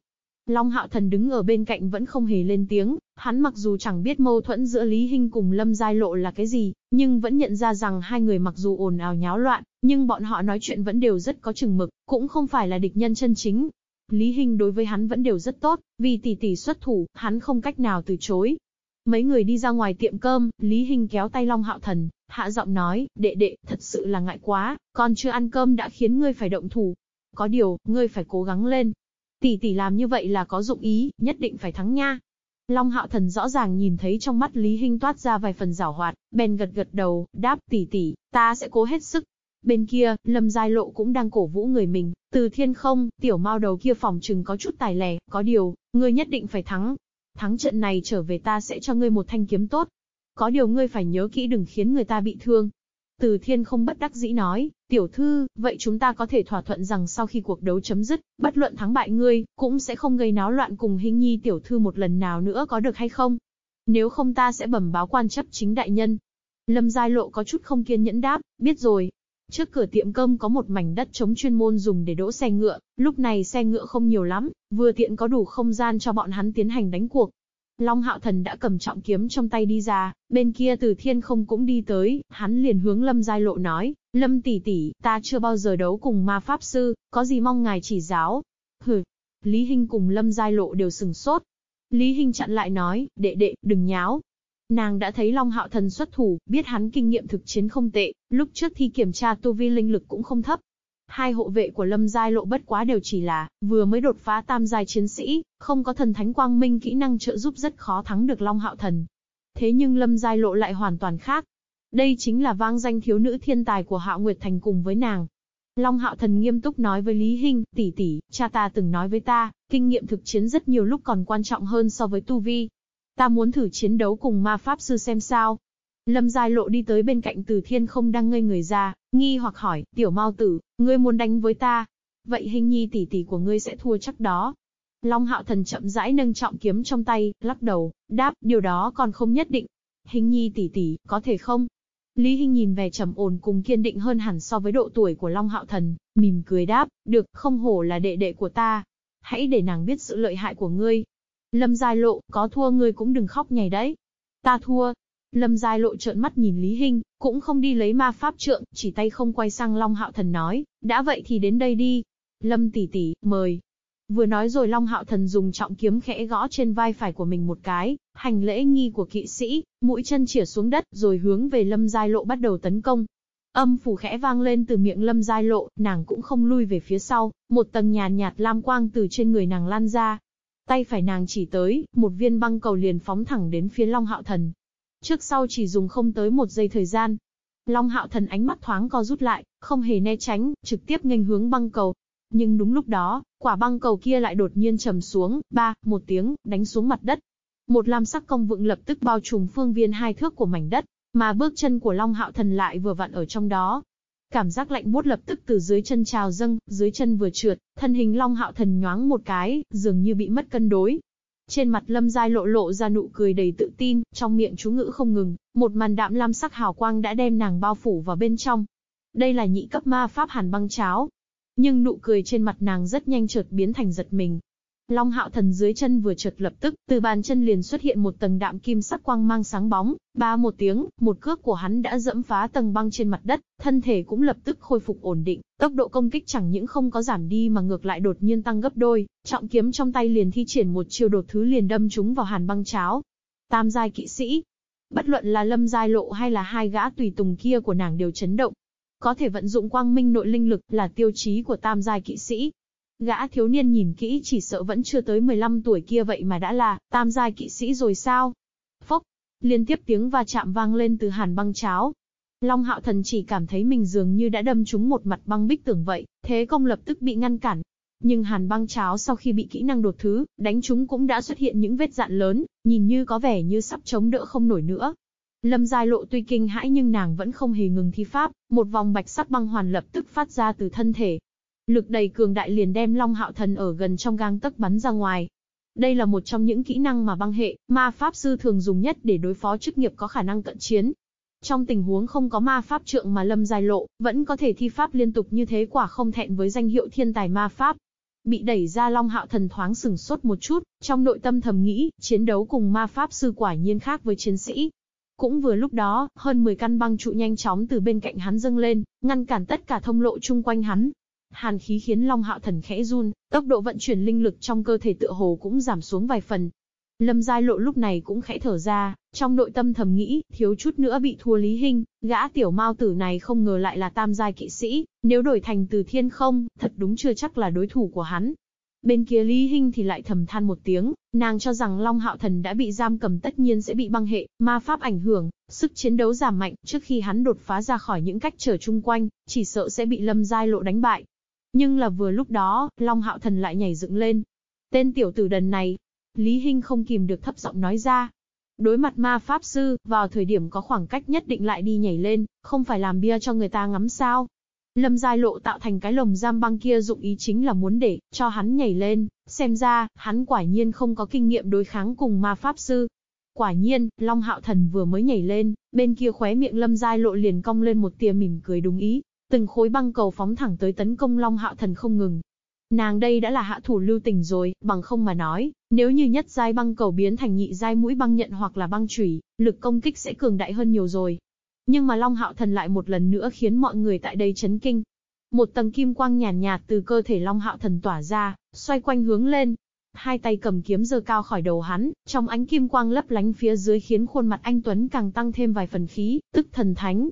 Long Hạo Thần đứng ở bên cạnh vẫn không hề lên tiếng, hắn mặc dù chẳng biết mâu thuẫn giữa Lý Hinh cùng Lâm Giai Lộ là cái gì, nhưng vẫn nhận ra rằng hai người mặc dù ồn ào nháo loạn, nhưng bọn họ nói chuyện vẫn đều rất có chừng mực, cũng không phải là địch nhân chân chính, Lý Hinh đối với hắn vẫn đều rất tốt, vì tỷ tỷ xuất thủ, hắn không cách nào từ chối. Mấy người đi ra ngoài tiệm cơm, Lý Hinh kéo tay Long Hạo Thần, hạ giọng nói, đệ đệ, thật sự là ngại quá, con chưa ăn cơm đã khiến ngươi phải động thủ. Có điều, ngươi phải cố gắng lên. Tỷ tỷ làm như vậy là có dụng ý, nhất định phải thắng nha. Long Hạo Thần rõ ràng nhìn thấy trong mắt Lý Hinh toát ra vài phần giảo hoạt, bèn gật gật đầu, đáp tỷ tỷ, ta sẽ cố hết sức. Bên kia, Lâm Giai Lộ cũng đang cổ vũ người mình, từ thiên không, tiểu mao đầu kia phòng trừng có chút tài lẻ, có điều, ngươi nhất định phải thắng. Thắng trận này trở về ta sẽ cho ngươi một thanh kiếm tốt. Có điều ngươi phải nhớ kỹ đừng khiến người ta bị thương. Từ thiên không bất đắc dĩ nói, tiểu thư, vậy chúng ta có thể thỏa thuận rằng sau khi cuộc đấu chấm dứt, bất luận thắng bại ngươi, cũng sẽ không gây náo loạn cùng hình nhi tiểu thư một lần nào nữa có được hay không? Nếu không ta sẽ bẩm báo quan chấp chính đại nhân. Lâm Giai Lộ có chút không kiên nhẫn đáp, biết rồi. Trước cửa tiệm cơm có một mảnh đất chống chuyên môn dùng để đỗ xe ngựa, lúc này xe ngựa không nhiều lắm, vừa tiện có đủ không gian cho bọn hắn tiến hành đánh cuộc. Long Hạo Thần đã cầm trọng kiếm trong tay đi ra, bên kia Từ Thiên không cũng đi tới, hắn liền hướng Lâm Giai Lộ nói, Lâm tỷ tỷ, ta chưa bao giờ đấu cùng ma pháp sư, có gì mong ngài chỉ giáo. Hừ, Lý Hinh cùng Lâm Giai Lộ đều sừng sốt. Lý Hinh chặn lại nói, đệ đệ, đừng nháo. Nàng đã thấy Long Hạo Thần xuất thủ, biết hắn kinh nghiệm thực chiến không tệ, lúc trước thi kiểm tra tu vi linh lực cũng không thấp, Hai hộ vệ của Lâm Giai Lộ bất quá đều chỉ là, vừa mới đột phá tam giai chiến sĩ, không có thần thánh quang minh kỹ năng trợ giúp rất khó thắng được Long Hạo Thần. Thế nhưng Lâm Giai Lộ lại hoàn toàn khác. Đây chính là vang danh thiếu nữ thiên tài của Hạo Nguyệt Thành cùng với nàng. Long Hạo Thần nghiêm túc nói với Lý Hinh, tỷ tỷ, cha ta từng nói với ta, kinh nghiệm thực chiến rất nhiều lúc còn quan trọng hơn so với tu vi. Ta muốn thử chiến đấu cùng ma pháp sư xem sao. Lâm Giai Lộ đi tới bên cạnh Từ Thiên không đang ngây người ra, nghi hoặc hỏi, tiểu Mau tử, ngươi muốn đánh với ta? Vậy hình nhi tỷ tỷ của ngươi sẽ thua chắc đó. Long Hạo Thần chậm rãi nâng trọng kiếm trong tay, lắc đầu, đáp, điều đó còn không nhất định. Hình nhi tỷ tỷ, có thể không? Lý Hinh nhìn về trầm ổn cùng kiên định hơn hẳn so với độ tuổi của Long Hạo Thần, mỉm cười đáp, được, không hổ là đệ đệ của ta. Hãy để nàng biết sự lợi hại của ngươi. Lâm Giai Lộ, có thua ngươi cũng đừng khóc nhảy đấy. Ta thua, Lâm Giai Lộ trợn mắt nhìn Lý Hinh, cũng không đi lấy ma pháp trượng, chỉ tay không quay sang Long Hạo Thần nói, đã vậy thì đến đây đi. Lâm tỷ tỷ, mời. Vừa nói rồi Long Hạo Thần dùng trọng kiếm khẽ gõ trên vai phải của mình một cái, hành lễ nghi của kỵ sĩ, mũi chân chỉa xuống đất rồi hướng về Lâm Giai Lộ bắt đầu tấn công. Âm phủ khẽ vang lên từ miệng Lâm Giai Lộ, nàng cũng không lui về phía sau, một tầng nhàn nhạt, nhạt lam quang từ trên người nàng lan ra. Tay phải nàng chỉ tới, một viên băng cầu liền phóng thẳng đến phía Long Hạo Thần. Trước sau chỉ dùng không tới một giây thời gian. Long hạo thần ánh mắt thoáng co rút lại, không hề né tránh, trực tiếp nghênh hướng băng cầu. Nhưng đúng lúc đó, quả băng cầu kia lại đột nhiên trầm xuống, ba, một tiếng, đánh xuống mặt đất. Một lam sắc công vượng lập tức bao trùm phương viên hai thước của mảnh đất, mà bước chân của Long Hạo Thần lại vừa vặn ở trong đó. Cảm giác lạnh buốt lập tức từ dưới chân trào dâng, dưới chân vừa trượt, thân hình Long Hạo Thần nhoáng một cái, dường như bị mất cân đối, trên mặt Lâm Giai lộ lộ ra nụ cười đầy tự tin, trong miệng chú ngữ không ngừng, một màn đạm lam sắc hào quang đã đem nàng bao phủ vào bên trong. Đây là nhị cấp ma pháp hàn băng cháo. Nhưng nụ cười trên mặt nàng rất nhanh chợt biến thành giật mình, Long hạo thần dưới chân vừa chợt lập tức, từ bàn chân liền xuất hiện một tầng đạm kim sắc quang mang sáng bóng, ba một tiếng, một cước của hắn đã dẫm phá tầng băng trên mặt đất, thân thể cũng lập tức khôi phục ổn định, tốc độ công kích chẳng những không có giảm đi mà ngược lại đột nhiên tăng gấp đôi, trọng kiếm trong tay liền thi triển một chiêu đột thứ liền đâm chúng vào hàn băng cháo. Tam giai kỵ sĩ, bất luận là lâm giai lộ hay là hai gã tùy tùng kia của nàng đều chấn động. Có thể vận dụng quang minh nội linh lực là tiêu chí của tam giai kỵ sĩ, Gã thiếu niên nhìn kỹ chỉ sợ vẫn chưa tới 15 tuổi kia vậy mà đã là tam giai kỵ sĩ rồi sao? Phốc, liên tiếp tiếng va chạm vang lên từ hàn băng cháo. Long hạo thần chỉ cảm thấy mình dường như đã đâm trúng một mặt băng bích tưởng vậy, thế công lập tức bị ngăn cản. Nhưng hàn băng cháo sau khi bị kỹ năng đột thứ, đánh chúng cũng đã xuất hiện những vết dạn lớn, nhìn như có vẻ như sắp chống đỡ không nổi nữa. Lâm Giai Lộ tuy kinh hãi nhưng nàng vẫn không hề ngừng thi pháp, một vòng bạch sắc băng hoàn lập tức phát ra từ thân thể, Lực đầy cường đại liền đem Long Hạo Thần ở gần trong gang tấc bắn ra ngoài. Đây là một trong những kỹ năng mà băng hệ, ma pháp sư thường dùng nhất để đối phó chức nghiệp có khả năng cận chiến. Trong tình huống không có ma pháp trượng mà lâm dài lộ, vẫn có thể thi pháp liên tục như thế quả không thẹn với danh hiệu thiên tài ma pháp. Bị đẩy ra Long Hạo Thần thoáng sừng sốt một chút, trong nội tâm thầm nghĩ, chiến đấu cùng ma pháp sư quả nhiên khác với chiến sĩ. Cũng vừa lúc đó, hơn 10 căn băng trụ nhanh chóng từ bên cạnh hắn dâng lên, ngăn cản tất cả thông lộ chung quanh hắn. Hàn khí khiến Long Hạo Thần khẽ run, tốc độ vận chuyển linh lực trong cơ thể tựa hồ cũng giảm xuống vài phần. Lâm Giai Lộ lúc này cũng khẽ thở ra, trong nội tâm thầm nghĩ, thiếu chút nữa bị thua Lý Hinh, gã tiểu mao tử này không ngờ lại là tam giai kỵ sĩ, nếu đổi thành từ thiên không, thật đúng chưa chắc là đối thủ của hắn. Bên kia Lý Hinh thì lại thầm than một tiếng, nàng cho rằng Long Hạo Thần đã bị giam cầm tất nhiên sẽ bị băng hệ, ma pháp ảnh hưởng, sức chiến đấu giảm mạnh, trước khi hắn đột phá ra khỏi những cách trở chung quanh, chỉ sợ sẽ bị Lâm Giai Lộ đánh bại. Nhưng là vừa lúc đó, Long Hạo Thần lại nhảy dựng lên. Tên tiểu tử đần này, Lý Hinh không kìm được thấp giọng nói ra. Đối mặt ma pháp sư, vào thời điểm có khoảng cách nhất định lại đi nhảy lên, không phải làm bia cho người ta ngắm sao. Lâm Giai Lộ tạo thành cái lồng giam băng kia dụng ý chính là muốn để cho hắn nhảy lên, xem ra, hắn quả nhiên không có kinh nghiệm đối kháng cùng ma pháp sư. Quả nhiên, Long Hạo Thần vừa mới nhảy lên, bên kia khóe miệng Lâm Giai Lộ liền cong lên một tia mỉm cười đúng ý, từng khối băng cầu phóng thẳng tới tấn công Long Hạo Thần không ngừng. Nàng đây đã là hạ thủ lưu tình rồi, bằng không mà nói, nếu như nhất giai băng cầu biến thành nhị giai mũi băng nhận hoặc là băng chủy, lực công kích sẽ cường đại hơn nhiều rồi. Nhưng mà Long Hạo Thần lại một lần nữa khiến mọi người tại đây chấn kinh. Một tầng kim quang nhàn nhạt, nhạt từ cơ thể Long Hạo Thần tỏa ra, xoay quanh hướng lên. Hai tay cầm kiếm giơ cao khỏi đầu hắn, trong ánh kim quang lấp lánh phía dưới khiến khuôn mặt anh Tuấn càng tăng thêm vài phần khí, tức thần thánh.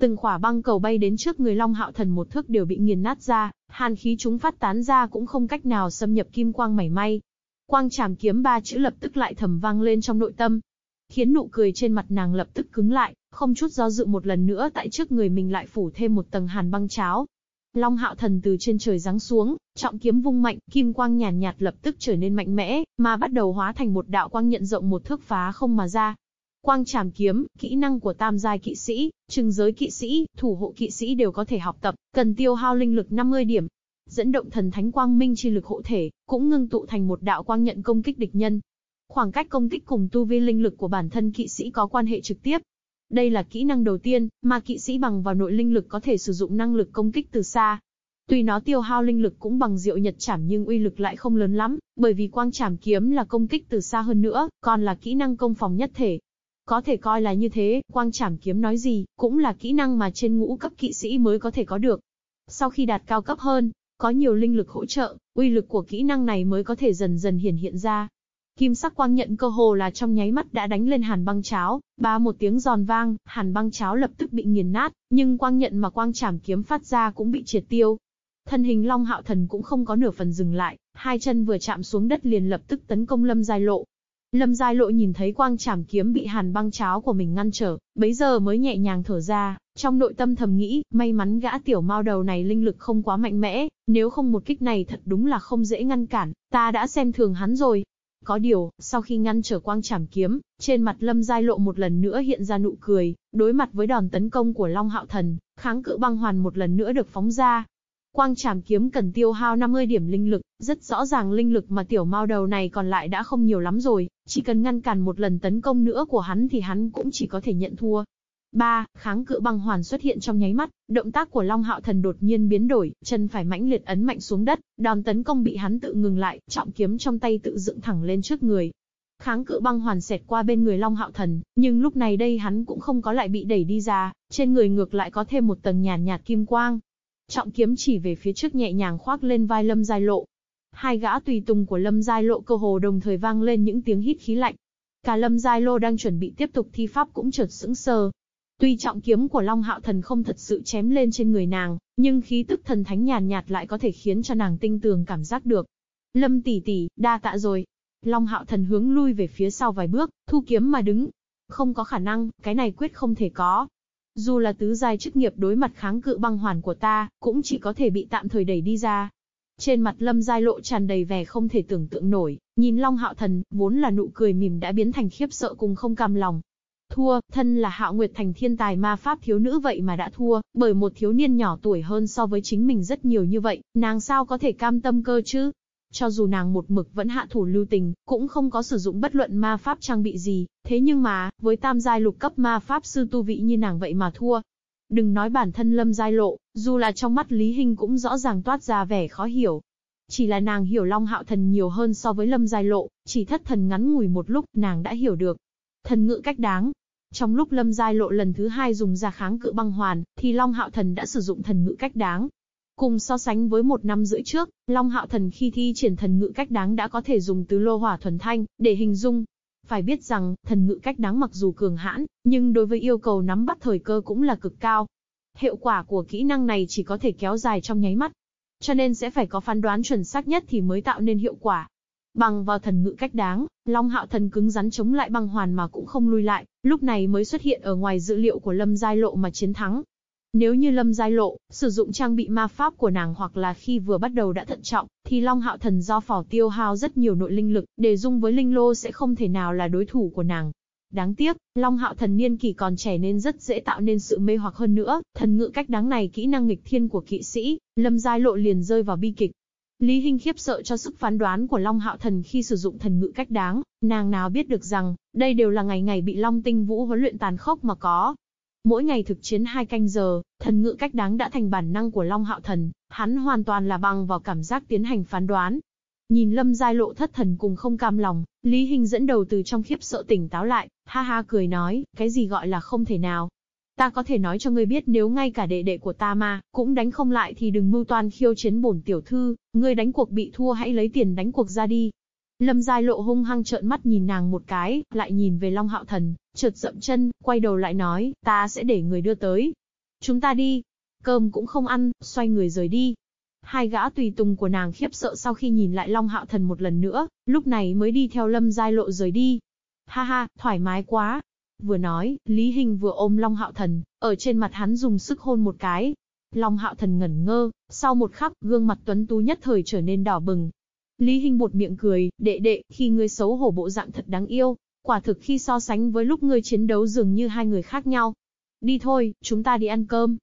Từng khỏa băng cầu bay đến trước người Long Hạo Thần một thước đều bị nghiền nát ra, hàn khí chúng phát tán ra cũng không cách nào xâm nhập kim quang mảy may. Quang trảm kiếm ba chữ lập tức lại thầm vang lên trong nội tâm, khiến nụ cười trên mặt nàng lập tức cứng lại, không chút do dự một lần nữa tại trước người mình lại phủ thêm một tầng hàn băng cháo. Long hạo thần từ trên trời giáng xuống, trọng kiếm vung mạnh, kim quang nhàn nhạt, nhạt lập tức trở nên mạnh mẽ, mà bắt đầu hóa thành một đạo quang nhận rộng một thước phá không mà ra. Quang trảm kiếm, kỹ năng của tam giai kỵ sĩ, trừng giới kỵ sĩ, thủ hộ kỵ sĩ đều có thể học tập, cần tiêu hao linh lực 50 điểm. Dẫn động thần thánh quang minh chi lực hộ thể, cũng ngưng tụ thành một đạo quang nhận công kích địch nhân. Khoảng cách công kích cùng tu vi linh lực của bản thân kỵ sĩ có quan hệ trực tiếp. Đây là kỹ năng đầu tiên, mà kỵ sĩ bằng vào nội linh lực có thể sử dụng năng lực công kích từ xa. Tuy nó tiêu hao linh lực cũng bằng diệu nhật chảm nhưng uy lực lại không lớn lắm, bởi vì quang chảm kiếm là công kích từ xa hơn nữa, còn là kỹ năng công phòng nhất thể. Có thể coi là như thế, quang trảm kiếm nói gì, cũng là kỹ năng mà trên ngũ cấp kỵ sĩ mới có thể có được. Sau khi đạt cao cấp hơn, có nhiều linh lực hỗ trợ, uy lực của kỹ năng này mới có thể dần dần hiển hiện ra. Kim sắc quang nhận cơ hồ là trong nháy mắt đã đánh lên hàn băng cháo, ba một tiếng giòn vang, hàn băng cháo lập tức bị nghiền nát, nhưng quang nhận mà quang trảm kiếm phát ra cũng bị triệt tiêu. Thân hình Long Hạo Thần cũng không có nửa phần dừng lại, hai chân vừa chạm xuống đất liền lập tức tấn công Lâm Giai Lộ. Lâm Giai Lộ nhìn thấy quang trảm kiếm bị hàn băng cháo của mình ngăn trở, bấy giờ mới nhẹ nhàng thở ra, trong nội tâm thầm nghĩ, may mắn gã tiểu mao đầu này linh lực không quá mạnh mẽ, nếu không một kích này thật đúng là không dễ ngăn cản, ta đã xem thường hắn rồi. Có điều, sau khi ngăn trở quang trảm kiếm, trên mặt Lâm Giai Lộ một lần nữa hiện ra nụ cười, đối mặt với đòn tấn công của Long Hạo Thần, kháng cự băng hoàn một lần nữa được phóng ra. Quang trảm kiếm cần tiêu hao 50 điểm linh lực, rất rõ ràng linh lực mà tiểu mao đầu này còn lại đã không nhiều lắm rồi, chỉ cần ngăn cản một lần tấn công nữa của hắn thì hắn cũng chỉ có thể nhận thua. 3. Kháng cự băng hoàn xuất hiện trong nháy mắt, động tác của Long Hạo Thần đột nhiên biến đổi, chân phải mãnh liệt ấn mạnh xuống đất, đòn tấn công bị hắn tự ngừng lại, trọng kiếm trong tay tự dựng thẳng lên trước người. Kháng cự băng hoàn xẹt qua bên người Long Hạo Thần, nhưng lúc này đây hắn cũng không có lại bị đẩy đi ra, trên người ngược lại có thêm một tầng nhàn nhạt, nhạt kim quang. Trọng kiếm chỉ về phía trước nhẹ nhàng khoác lên vai Lâm Giai Lộ. Hai gã tùy tùng của Lâm Giai Lộ cơ hồ đồng thời vang lên những tiếng hít khí lạnh. Cả Lâm Giai Lô đang chuẩn bị tiếp tục thi pháp cũng chợt sững sờ, Tuy trọng kiếm của Long Hạo Thần không thật sự chém lên trên người nàng, nhưng khí tức thần thánh nhàn nhạt lại có thể khiến cho nàng tinh tường cảm giác được. Lâm tỷ tỷ, đa tạ rồi. Long Hạo Thần hướng lui về phía sau vài bước, thu kiếm mà đứng. Không có khả năng, cái này quyết không thể có. Dù là tứ giai chức nghiệp đối mặt kháng cự băng hoàn của ta, cũng chỉ có thể bị tạm thời đẩy đi ra. Trên mặt Lâm Giai Lộ tràn đầy vẻ không thể tưởng tượng nổi, nhìn Long Hạo Thần, vốn là nụ cười mỉm đã biến thành khiếp sợ cùng không cam lòng. Thua, thân là Hạo Nguyệt Thành thiên tài ma pháp thiếu nữ vậy mà đã thua, bởi một thiếu niên nhỏ tuổi hơn so với chính mình rất nhiều như vậy, nàng sao có thể cam tâm cơ chứ? Cho dù nàng một mực vẫn hạ thủ lưu tình, cũng không có sử dụng bất luận ma pháp trang bị gì, thế nhưng mà, với tam giai lục cấp ma pháp sư tu vị như nàng vậy mà thua. Đừng nói bản thân lâm giai lộ, dù là trong mắt Lý Hinh cũng rõ ràng toát ra vẻ khó hiểu. Chỉ là nàng hiểu Long Hạo Thần nhiều hơn so với lâm giai lộ, chỉ thất thần ngắn ngủi một lúc, nàng đã hiểu được. Thần ngự cách đáng, trong lúc Lâm Giai Lộ lần thứ hai dùng ra kháng cự băng hoàn, thì Long Hạo Thần đã sử dụng thần ngữ cách đáng. Cùng so sánh với một năm rưỡi trước, Long Hạo Thần khi thi triển thần Ngự cách đáng đã có thể dùng từ lô hỏa thuần thanh, để hình dung. Phải biết rằng, thần Ngự cách đáng mặc dù cường hãn, nhưng đối với yêu cầu nắm bắt thời cơ cũng là cực cao. Hiệu quả của kỹ năng này chỉ có thể kéo dài trong nháy mắt. Cho nên sẽ phải có phán đoán chuẩn xác nhất thì mới tạo nên hiệu quả. Bằng vào thần ngự cách đáng, Long Hạo Thần cứng rắn chống lại băng hoàn mà cũng không lui lại, lúc này mới xuất hiện ở ngoài dự liệu của Lâm Giai Lộ mà chiến thắng. Nếu như Lâm Giai Lộ, sử dụng trang bị ma pháp của nàng hoặc là khi vừa bắt đầu đã thận trọng, thì Long Hạo Thần do phỏ tiêu hao rất nhiều nội linh lực, để dung với linh lô sẽ không thể nào là đối thủ của nàng. Đáng tiếc, Long Hạo Thần niên kỳ còn trẻ nên rất dễ tạo nên sự mê hoặc hơn nữa, thần ngự cách đáng này kỹ năng nghịch thiên của kỵ sĩ, Lâm Giai Lộ liền rơi vào bi kịch. Lý Hinh khiếp sợ cho sức phán đoán của Long Hạo Thần khi sử dụng thần ngự cách đáng, nàng nào biết được rằng, đây đều là ngày ngày bị Long Tinh Vũ huấn luyện tàn khốc mà có. Mỗi ngày thực chiến hai canh giờ, thần ngự cách đáng đã thành bản năng của Long Hạo Thần, hắn hoàn toàn là bằng vào cảm giác tiến hành phán đoán. Nhìn Lâm Giai Lộ thất thần cùng không cam lòng, Lý Hinh dẫn đầu từ trong khiếp sợ tỉnh táo lại, ha ha cười nói, cái gì gọi là không thể nào. Ta có thể nói cho ngươi biết nếu ngay cả đệ đệ của ta mà, cũng đánh không lại thì đừng mưu toan khiêu chiến bổn tiểu thư, ngươi đánh cuộc bị thua hãy lấy tiền đánh cuộc ra đi. Lâm Giai Lộ hung hăng trợn mắt nhìn nàng một cái, lại nhìn về Long Hạo Thần, chợt dậm chân, quay đầu lại nói, ta sẽ để người đưa tới. Chúng ta đi. Cơm cũng không ăn, xoay người rời đi. Hai gã tùy tùng của nàng khiếp sợ sau khi nhìn lại Long Hạo Thần một lần nữa, lúc này mới đi theo Lâm Giai Lộ rời đi. Ha ha, thoải mái quá. Vừa nói, Lý Hình vừa ôm Long Hạo Thần, ở trên mặt hắn dùng sức hôn một cái. Long Hạo Thần ngẩn ngơ, sau một khắc, gương mặt tuấn tú nhất thời trở nên đỏ bừng. Lý Hình bột miệng cười, đệ đệ, khi ngươi xấu hổ bộ dạng thật đáng yêu, quả thực khi so sánh với lúc ngươi chiến đấu dường như hai người khác nhau. Đi thôi, chúng ta đi ăn cơm.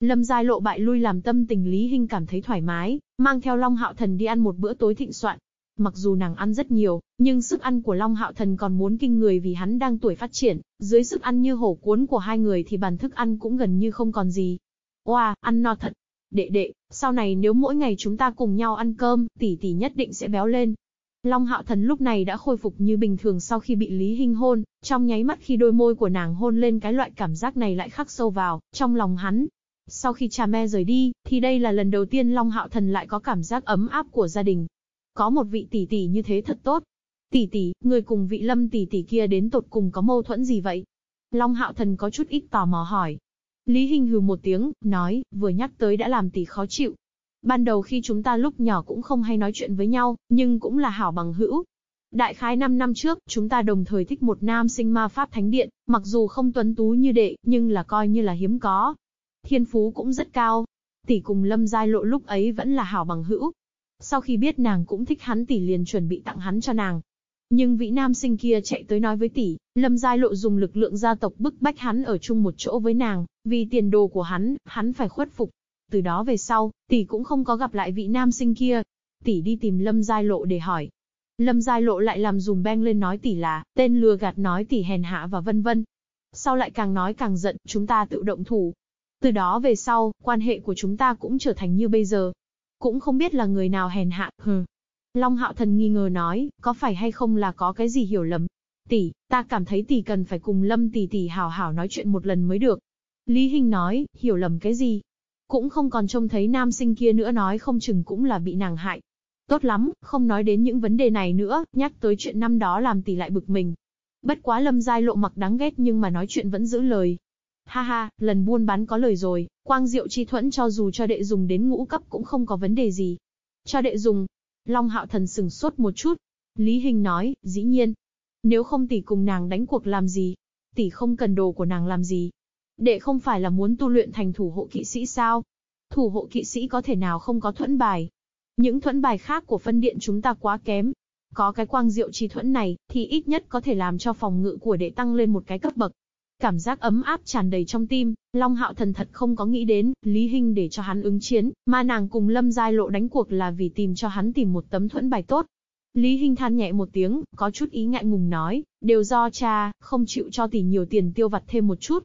Lâm Giai lộ bại lui làm tâm tình Lý Hinh cảm thấy thoải mái, mang theo Long Hạo Thần đi ăn một bữa tối thịnh soạn. Mặc dù nàng ăn rất nhiều, nhưng sức ăn của Long Hạo Thần còn muốn kinh người vì hắn đang tuổi phát triển, dưới sức ăn như hổ cuốn của hai người thì bàn thức ăn cũng gần như không còn gì. Oa, wow, ăn no thật. Đệ đệ, sau này nếu mỗi ngày chúng ta cùng nhau ăn cơm, tỷ tỷ nhất định sẽ béo lên. Long Hạo Thần lúc này đã khôi phục như bình thường sau khi bị Lý Hinh hôn, trong nháy mắt khi đôi môi của nàng hôn lên cái loại cảm giác này lại khắc sâu vào, trong lòng hắn, sau khi cha mẹ rời đi, thì đây là lần đầu tiên Long Hạo Thần lại có cảm giác ấm áp của gia đình. Có một vị tỷ tỷ như thế thật tốt. Tỷ tỷ, người cùng vị lâm tỷ tỷ kia đến tột cùng có mâu thuẫn gì vậy? Long Hạo Thần có chút ít tò mò hỏi. Lý Hinh hừ một tiếng, nói, vừa nhắc tới đã làm tỷ khó chịu. Ban đầu khi chúng ta lúc nhỏ cũng không hay nói chuyện với nhau, nhưng cũng là hảo bằng hữu. Đại khái 5 năm trước, chúng ta đồng thời thích một nam sinh ma pháp thánh điện, mặc dù không tuấn tú như đệ, nhưng là coi như là hiếm có. Thiên phú cũng rất cao. Tỷ cùng Lâm Giai Lộ lúc ấy vẫn là hảo bằng hữu. Sau khi biết nàng cũng thích hắn tỷ liền chuẩn bị tặng hắn cho nàng. Nhưng vị nam sinh kia chạy tới nói với tỷ, Lâm Giai Lộ dùng lực lượng gia tộc bức bách hắn ở chung một chỗ với nàng, vì tiền đồ của hắn, hắn phải khuất phục. Từ đó về sau, tỷ cũng không có gặp lại vị nam sinh kia. Tỷ đi tìm Lâm Giai Lộ để hỏi. Lâm Giai Lộ lại làm dùm beng lên nói tỷ là, tên lừa gạt nói tỷ hèn hạ và vân vân. Sau lại càng nói càng giận, chúng ta tự động thủ, từ đó về sau, quan hệ của chúng ta cũng trở thành như bây giờ. Cũng không biết là người nào hèn hạ, hừ. Long Hạo Thần nghi ngờ nói, có phải hay không là có cái gì hiểu lầm. Tỷ, ta cảm thấy tỷ cần phải cùng Lâm tỷ tỷ hảo hảo nói chuyện một lần mới được. Lý Hinh nói, hiểu lầm cái gì? Cũng không còn trông thấy nam sinh kia nữa nói không chừng cũng là bị nàng hại. Tốt lắm, không nói đến những vấn đề này nữa, nhắc tới chuyện năm đó làm tỷ lại bực mình. Bất quá Lâm Giai lộ mặc đáng ghét nhưng mà nói chuyện vẫn giữ lời, Ha ha, lần buôn bán có lời rồi, quang diệu chi thuẫn cho dù cho đệ dùng đến ngũ cấp cũng không có vấn đề gì. Cho đệ dùng. Long hạo thần sừng sốt một chút. Lý Hình nói, dĩ nhiên. Nếu không tỷ cùng nàng đánh cuộc làm gì? Tỷ không cần đồ của nàng làm gì? Đệ không phải là muốn tu luyện thành thủ hộ kỵ sĩ sao? Thủ hộ kỵ sĩ có thể nào không có thuẫn bài? Những thuẫn bài khác của phân điện chúng ta quá kém. Có cái quang diệu chi thuẫn này, thì ít nhất có thể làm cho phòng ngự của đệ tăng lên một cái cấp bậc. Cảm giác ấm áp tràn đầy trong tim, Long Hạo Thần thật không có nghĩ đến, Lý Hinh để cho hắn ứng chiến, mà nàng cùng Lâm Giai Lộ đánh cuộc là vì tìm cho hắn tìm một tấm thuẫn bài tốt. Lý Hinh than nhẹ một tiếng, có chút ý ngại ngùng nói, đều do cha, không chịu cho tỷ nhiều tiền tiêu vặt thêm một chút.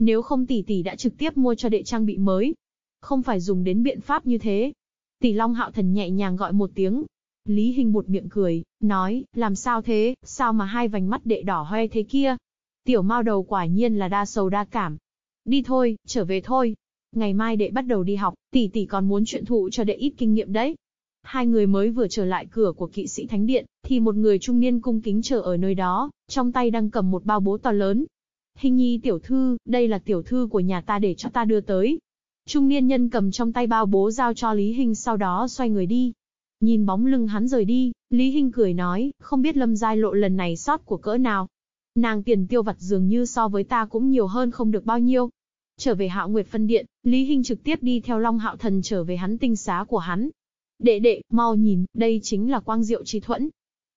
Nếu không tỷ tỷ đã trực tiếp mua cho đệ trang bị mới. Không phải dùng đến biện pháp như thế. Tỷ Long Hạo Thần nhẹ nhàng gọi một tiếng. Lý hình bụt miệng cười, nói, làm sao thế, sao mà hai vành mắt đệ đỏ hoe thế kia, Tiểu mao đầu quả nhiên là đa sầu đa cảm. Đi thôi, trở về thôi. Ngày mai đệ bắt đầu đi học, tỷ tỷ còn muốn chuyện thụ cho đệ ít kinh nghiệm đấy. Hai người mới vừa trở lại cửa của kỵ sĩ thánh điện, thì một người trung niên cung kính chờ ở nơi đó, trong tay đang cầm một bao bố to lớn. Hình nhi tiểu thư, đây là tiểu thư của nhà ta để cho ta đưa tới. Trung niên nhân cầm trong tay bao bố giao cho Lý Hinh sau đó xoay người đi. Nhìn bóng lưng hắn rời đi, Lý Hinh cười nói, không biết lâm giai lộ lần này sót của cỡ nào. Nàng tiền tiêu vặt dường như so với ta cũng nhiều hơn không được bao nhiêu. Trở về hạo nguyệt phân điện, Lý Hinh trực tiếp đi theo Long Hạo Thần trở về hắn tinh xá của hắn. Đệ đệ, mau nhìn, đây chính là quang diệu chi thuẫn.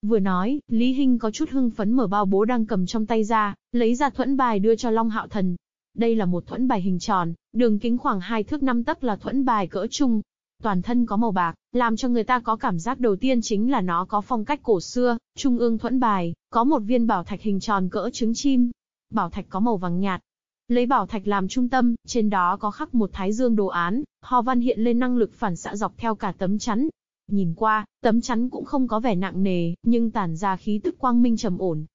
Vừa nói, Lý Hinh có chút hưng phấn mở bao bố đang cầm trong tay ra, lấy ra thuẫn bài đưa cho Long Hạo Thần. Đây là một thuẫn bài hình tròn, đường kính khoảng 2 thước 5 tấc là thuẫn bài cỡ trung. Toàn thân có màu bạc, làm cho người ta có cảm giác đầu tiên chính là nó có phong cách cổ xưa, trung ương thuẫn bài, có một viên bảo thạch hình tròn cỡ trứng chim. Bảo thạch có màu vàng nhạt, Lấy bảo thạch làm trung tâm, trên đó có khắc một thái dương đồ án, ho văn hiện lên năng lực phản xạ dọc theo cả tấm chắn. Nhìn qua, tấm chắn cũng không có vẻ nặng nề, nhưng tản ra khí tức quang minh trầm ổn.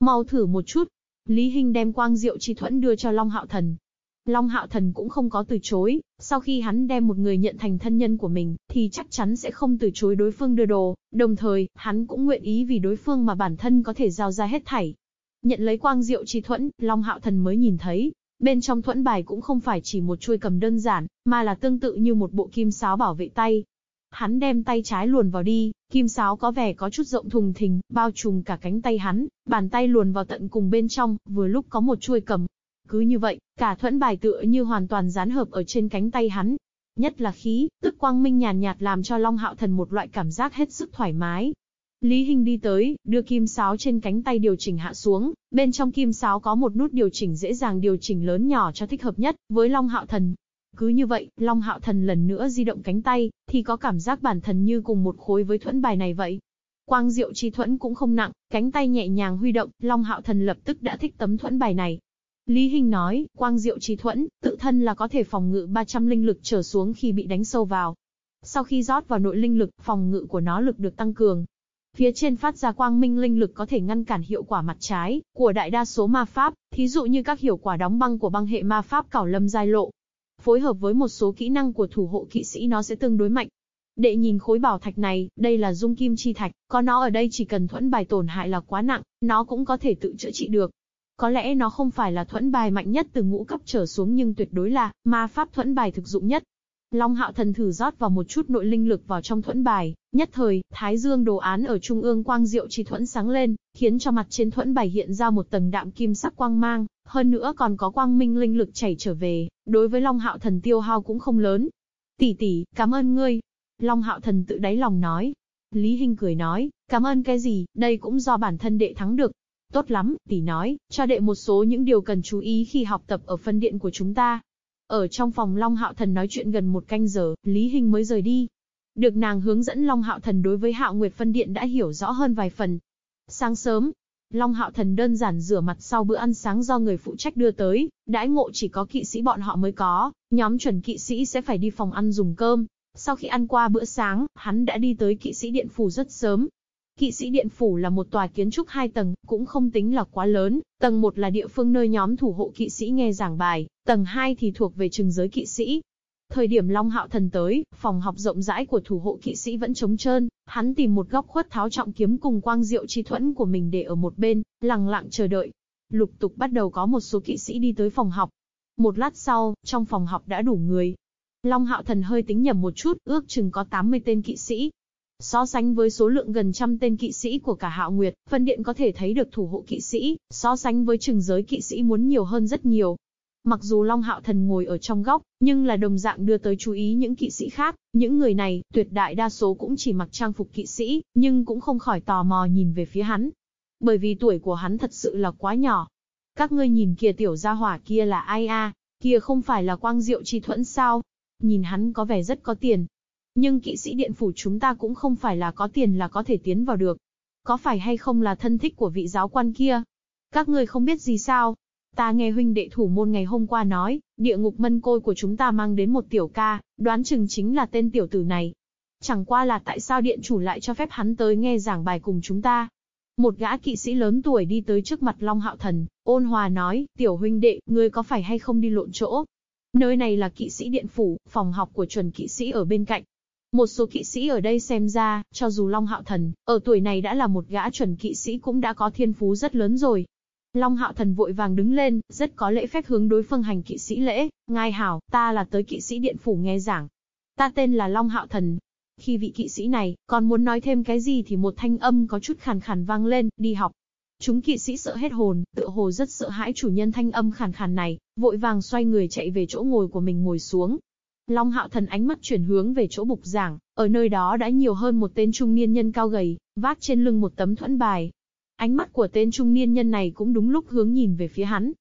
Mau thử một chút. Lý Hinh đem quang diệu chi thuẫn đưa cho Long Hạo Thần. Long Hạo Thần cũng không có từ chối, sau khi hắn đem một người nhận thành thân nhân của mình, thì chắc chắn sẽ không từ chối đối phương đưa đồ, đồng thời, hắn cũng nguyện ý vì đối phương mà bản thân có thể giao ra hết thảy. Nhận lấy quang diệu chi thuẫn, Long Hạo Thần mới nhìn thấy, Bên trong thuẫn bài cũng không phải chỉ một chuôi cầm đơn giản, mà là tương tự như một bộ kim sáo bảo vệ tay. Hắn đem tay trái luồn vào đi, kim sáo có vẻ có chút rộng thùng thình, bao trùm cả cánh tay hắn, bàn tay luồn vào tận cùng bên trong, vừa lúc có một chuôi cầm. Cứ như vậy, cả thuẫn bài tựa như hoàn toàn dán hợp ở trên cánh tay hắn. Nhất là khí, tức quang minh nhàn nhạt, nhạt làm cho Long Hạo Thần một loại cảm giác hết sức thoải mái, Lý Hinh đi tới, đưa kim sáo trên cánh tay điều chỉnh hạ xuống, bên trong kim sáo có một nút điều chỉnh dễ dàng điều chỉnh lớn nhỏ cho thích hợp nhất, với Long Hạo Thần. Cứ như vậy, Long Hạo Thần lần nữa di động cánh tay, thì có cảm giác bản thân như cùng một khối với thuẫn bài này vậy. Quang diệu chi thuẫn cũng không nặng, cánh tay nhẹ nhàng huy động, Long Hạo Thần lập tức đã thích tấm thuẫn bài này. Lý Hinh nói, quang diệu chi thuẫn, tự thân là có thể phòng ngự 300 linh lực trở xuống khi bị đánh sâu vào. Sau khi rót vào nội linh lực, phòng ngự của nó lực được tăng cường, Phía trên phát ra quang minh linh lực có thể ngăn cản hiệu quả mặt trái của đại đa số ma pháp, thí dụ như các hiệu quả đóng băng của băng hệ ma pháp cảo lâm giai lộ. Phối hợp với một số kỹ năng của thủ hộ kỵ sĩ nó sẽ tương đối mạnh. Đệ nhìn khối bảo thạch này, đây là dung kim chi thạch, có nó ở đây chỉ cần thuẫn bài tổn hại là quá nặng, nó cũng có thể tự chữa trị được. Có lẽ nó không phải là thuẫn bài mạnh nhất từ ngũ cấp trở xuống nhưng tuyệt đối là ma pháp thuẫn bài thực dụng nhất. Long hạo thần thử rót vào một chút nội linh lực vào trong thuẫn bài, nhất thời, thái dương đồ án ở trung ương quang diệu chi thuẫn sáng lên, khiến cho mặt trên thuẫn bài hiện ra một tầng đạm kim sắc quang mang, hơn nữa còn có quang minh linh lực chảy trở về, đối với Long hạo thần tiêu hao cũng không lớn. Tỷ tỷ, cảm ơn ngươi. Long hạo thần tự đáy lòng nói. Lý Hinh cười nói, cảm ơn cái gì, đây cũng do bản thân đệ thắng được. Tốt lắm, tỷ nói, cho đệ một số những điều cần chú ý khi học tập ở phân điện của chúng ta. Ở trong phòng Long Hạo Thần nói chuyện gần một canh giờ, Lý Hinh mới rời đi. Được nàng hướng dẫn Long Hạo Thần đối với Hạo Nguyệt Phân Điện đã hiểu rõ hơn vài phần. Sáng sớm, Long Hạo Thần đơn giản rửa mặt sau bữa ăn sáng do người phụ trách đưa tới, đãi ngộ chỉ có kỵ sĩ bọn họ mới có, nhóm chuẩn kỵ sĩ sẽ phải đi phòng ăn dùng cơm. Sau khi ăn qua bữa sáng, hắn đã đi tới kỵ sĩ điện phủ rất sớm, Kỵ sĩ điện phủ là một tòa kiến trúc hai tầng, cũng không tính là quá lớn, tầng 1 là địa phương nơi nhóm thủ hộ kỵ sĩ nghe giảng bài, tầng 2 thì thuộc về trừng giới kỵ sĩ. Thời điểm Long Hạo Thần tới, phòng học rộng rãi của thủ hộ kỵ sĩ vẫn trống trơn, hắn tìm một góc khuất tháo trọng kiếm cùng quang diệu chi thuẫn của mình để ở một bên, lặng lặng chờ đợi. Lục tục bắt đầu có một số kỵ sĩ đi tới phòng học. Một lát sau, trong phòng học đã đủ người. Long Hạo Thần hơi tính nhầm một chút, ước chừng có 80 tên kỵ sĩ, So sánh với số lượng gần trăm tên kỵ sĩ của cả Hạo Nguyệt, phân điện có thể thấy được thủ hộ kỵ sĩ, so sánh với trừng giới kỵ sĩ muốn nhiều hơn rất nhiều. Mặc dù Long Hạo Thần ngồi ở trong góc, nhưng là đồng dạng đưa tới chú ý những kỵ sĩ khác, những người này, tuyệt đại đa số cũng chỉ mặc trang phục kỵ sĩ, nhưng cũng không khỏi tò mò nhìn về phía hắn. Bởi vì tuổi của hắn thật sự là quá nhỏ. Các ngươi nhìn kia tiểu gia hỏa kia là ai a? Kia không phải là quang diệu chi thuẫn sao? Nhìn hắn có vẻ rất có tiền, nhưng kỵ sĩ điện phủ chúng ta cũng không phải là có tiền là có thể tiến vào được. Có phải hay không là thân thích của vị giáo quan kia? Các ngươi không biết gì sao? Ta nghe huynh đệ thủ môn ngày hôm qua nói, địa ngục mân côi của chúng ta mang đến một tiểu ca, đoán chừng chính là tên tiểu tử này. Chẳng qua là tại sao điện chủ lại cho phép hắn tới nghe giảng bài cùng chúng ta. Một gã kỵ sĩ lớn tuổi đi tới trước mặt Long Hạo Thần, ôn hòa nói, tiểu huynh đệ, ngươi có phải hay không đi lộn chỗ? Nơi này là kỵ sĩ điện phủ, phòng học của chuẩn kỵ sĩ ở bên cạnh, một số kỵ sĩ ở đây xem ra, cho dù Long Hạo Thần, ở tuổi này đã là một gã chuẩn kỵ sĩ cũng đã có thiên phú rất lớn rồi. Long Hạo Thần vội vàng đứng lên, rất có lễ phép hướng đối phương hành kỵ sĩ lễ, ngài hảo, ta là tới kỵ sĩ điện phủ nghe giảng. Ta tên là Long Hạo Thần. Khi vị kỵ sĩ này, còn muốn nói thêm cái gì thì một thanh âm có chút khàn khàn vang lên, đi học. Chúng kỵ sĩ sợ hết hồn, tựa hồ rất sợ hãi chủ nhân thanh âm khàn khàn này, vội vàng xoay người chạy về chỗ ngồi của mình ngồi xuống. Long Hạo Thần ánh mắt chuyển hướng về chỗ bục giảng, ở nơi đó đã nhiều hơn một tên trung niên nhân cao gầy, vác trên lưng một tấm thuẫn bài. Ánh mắt của tên trung niên nhân này cũng đúng lúc hướng nhìn về phía hắn.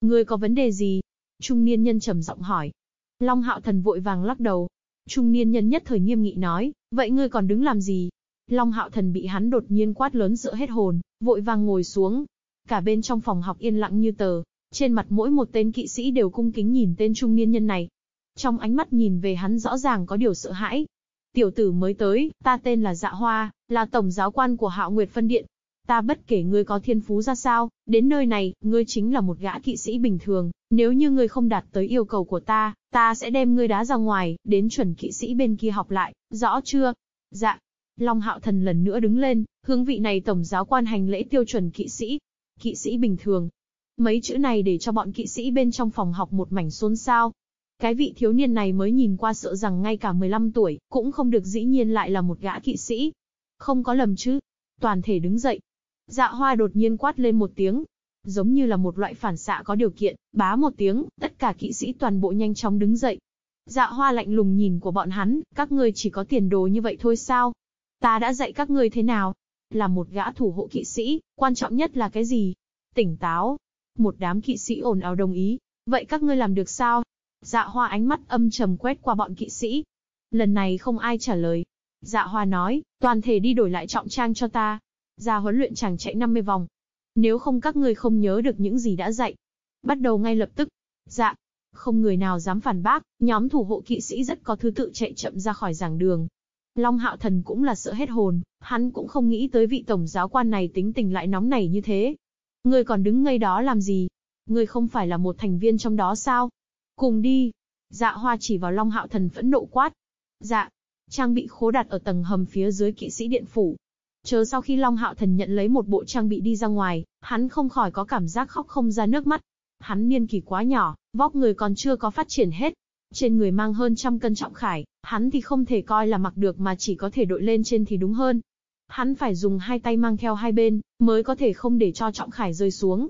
Ngươi có vấn đề gì? Trung niên nhân trầm giọng hỏi. Long Hạo Thần vội vàng lắc đầu. Trung niên nhân nhất thời nghiêm nghị nói, vậy ngươi còn đứng làm gì? Long Hạo Thần bị hắn đột nhiên quát lớn sợ hết hồn, vội vàng ngồi xuống. Cả bên trong phòng học yên lặng như tờ, trên mặt mỗi một tên kỵ sĩ đều cung kính nhìn tên trung niên nhân này. Trong ánh mắt nhìn về hắn rõ ràng có điều sợ hãi. Tiểu tử mới tới, ta tên là Dạ Hoa, là tổng giáo quan của Hạo Nguyệt Phân Điện. Ta bất kể ngươi có thiên phú ra sao, đến nơi này, ngươi chính là một gã kỵ sĩ bình thường, nếu như ngươi không đạt tới yêu cầu của ta, ta sẽ đem ngươi đá ra ngoài, đến chuẩn kỵ sĩ bên kia học lại, rõ chưa? Dạ. Long Hạo Thần lần nữa đứng lên, hướng vị này tổng giáo quan hành lễ tiêu chuẩn kỵ sĩ. Kỵ sĩ bình thường. Mấy chữ này để cho bọn kỵ sĩ bên trong phòng học một mảnh xôn xao. Cái vị thiếu niên này mới nhìn qua sợ rằng ngay cả 15 tuổi, cũng không được dĩ nhiên lại là một gã kỵ sĩ. Không có lầm chứ. Toàn thể đứng dậy. Dạ hoa đột nhiên quát lên một tiếng. Giống như là một loại phản xạ có điều kiện, bá một tiếng, tất cả kỵ sĩ toàn bộ nhanh chóng đứng dậy. Dạ hoa lạnh lùng nhìn của bọn hắn, các ngươi chỉ có tiền đồ như vậy thôi sao? Ta đã dạy các ngươi thế nào? Là một gã thủ hộ kỵ sĩ, quan trọng nhất là cái gì? Tỉnh táo. Một đám kỵ sĩ ồn ào đồng ý. Vậy các ngươi làm được sao? Dạ hoa ánh mắt âm trầm quét qua bọn kỵ sĩ. Lần này không ai trả lời. Dạ hoa nói, toàn thể đi đổi lại trọng trang cho ta. Ra huấn luyện chàng chạy 50 vòng. Nếu không các ngươi không nhớ được những gì đã dạy. Bắt đầu ngay lập tức. Dạ. Không người nào dám phản bác, nhóm thủ hộ kỵ sĩ rất có thứ tự chạy chậm ra khỏi giảng đường. Long Hạo Thần cũng là sợ hết hồn, hắn cũng không nghĩ tới vị tổng giáo quan này tính tình lại nóng nảy như thế. Ngươi còn đứng ngây đó làm gì? Ngươi không phải là một thành viên trong đó sao? Cùng đi. Dạ hoa chỉ vào Long Hạo Thần phẫn nộ quát. Dạ. Trang bị khố đặt ở tầng hầm phía dưới kỵ sĩ điện phủ. Chờ sau khi Long Hạo Thần nhận lấy một bộ trang bị đi ra ngoài, hắn không khỏi có cảm giác khóc không ra nước mắt. Hắn niên kỳ quá nhỏ, vóc người còn chưa có phát triển hết. Trên người mang hơn trăm cân trọng khải, hắn thì không thể coi là mặc được mà chỉ có thể đội lên trên thì đúng hơn. Hắn phải dùng hai tay mang theo hai bên, mới có thể không để cho trọng khải rơi xuống.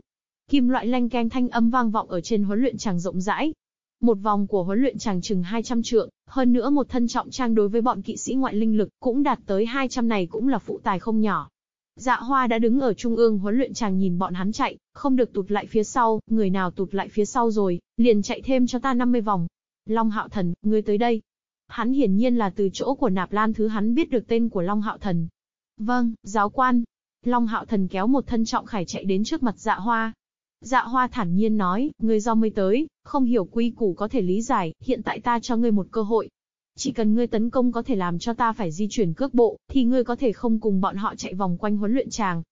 Kim loại lanh keng thanh âm vang vọng ở trên huấn luyện tràng rộng rãi, một vòng của huấn luyện chàng chừng 200 trượng, hơn nữa một thân trọng trang đối với bọn kỵ sĩ ngoại linh lực cũng đạt tới 200 này cũng là phụ tài không nhỏ. Dạ hoa đã đứng ở trung ương huấn luyện chàng nhìn bọn hắn chạy, không được tụt lại phía sau, người nào tụt lại phía sau rồi, liền chạy thêm cho ta 50 vòng. Long hạo thần, ngươi tới đây. Hắn hiển nhiên là từ chỗ của nạp lan thứ hắn biết được tên của Long hạo thần. Vâng, giáo quan. Long hạo thần kéo một thân trọng khải chạy đến trước mặt dạ hoa, Dạ hoa thản nhiên nói, ngươi do mới tới, không hiểu quy củ có thể lý giải, hiện tại ta cho ngươi một cơ hội. Chỉ cần ngươi tấn công có thể làm cho ta phải di chuyển cước bộ, thì ngươi có thể không cùng bọn họ chạy vòng quanh huấn luyện tràng.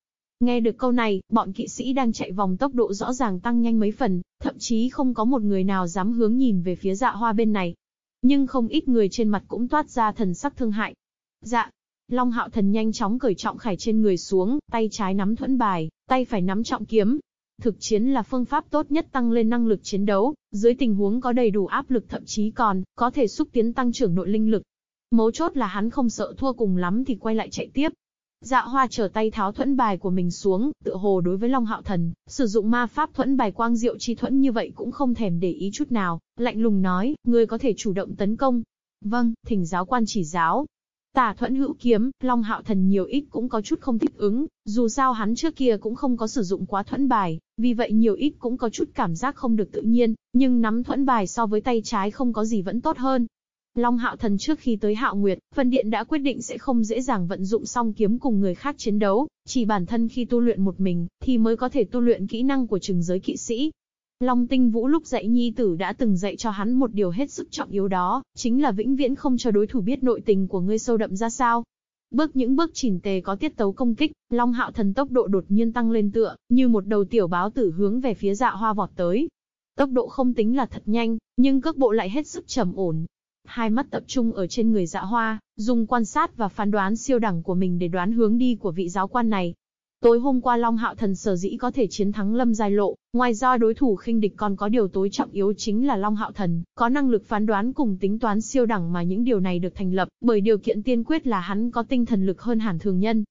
Nghe được câu này, bọn kỵ sĩ đang chạy vòng tốc độ rõ ràng tăng nhanh mấy phần, thậm chí không có một người nào dám hướng nhìn về phía dạ hoa bên này. Nhưng không ít người trên mặt cũng toát ra thần sắc thương hại. Dạ, Long hạo thần nhanh chóng cởi trọng khải trên người xuống, tay trái nắm thuẫn bài, tay phải nắm trọng kiếm, Thực chiến là phương pháp tốt nhất tăng lên năng lực chiến đấu, dưới tình huống có đầy đủ áp lực thậm chí còn, có thể xúc tiến tăng trưởng nội linh lực. Mấu chốt là hắn không sợ thua cùng lắm thì quay lại chạy tiếp. Dạ hoa trở tay tháo thuẫn bài của mình xuống, tự hồ đối với Long Hạo Thần, sử dụng ma pháp thuẫn bài quang diệu chi thuẫn như vậy cũng không thèm để ý chút nào, lạnh lùng nói, ngươi có thể chủ động tấn công. Vâng, thỉnh giáo quan chỉ giáo. Tả thuẫn hữu kiếm, Long Hạo Thần nhiều ít cũng có chút không thích ứng, dù sao hắn trước kia cũng không có sử dụng quá thuẫn bài, vì vậy nhiều ít cũng có chút cảm giác không được tự nhiên, nhưng nắm thuẫn bài so với tay trái không có gì vẫn tốt hơn. Long Hạo Thần trước khi tới Hạo Nguyệt, phân điện đã quyết định sẽ không dễ dàng vận dụng song kiếm cùng người khác chiến đấu, chỉ bản thân khi tu luyện một mình, thì mới có thể tu luyện kỹ năng của trừng giới kỵ sĩ. Long Tinh Vũ lúc dạy nhi tử đã từng dạy cho hắn một điều hết sức trọng yếu đó, chính là vĩnh viễn không cho đối thủ biết nội tình của ngươi sâu đậm ra sao. Bước những bước chỉnh tề có tiết tấu công kích, Long Hạo Thần tốc độ đột nhiên tăng lên tựa, như một đầu tiểu báo tử hướng về phía dạ hoa vọt tới. Tốc độ không tính là thật nhanh, nhưng cước bộ lại hết sức trầm ổn. Hai mắt tập trung ở trên người dạ hoa, dùng quan sát và phán đoán siêu đẳng của mình để đoán hướng đi của vị giáo quan này. Tối hôm qua Long Hạo Thần sở dĩ có thể chiến thắng Lâm Giai Lộ, ngoài do đối thủ khinh địch còn có điều tối trọng yếu chính là Long Hạo Thần, có năng lực phán đoán cùng tính toán siêu đẳng mà những điều này được thành lập, bởi điều kiện tiên quyết là hắn có tinh thần lực hơn hẳn thường nhân.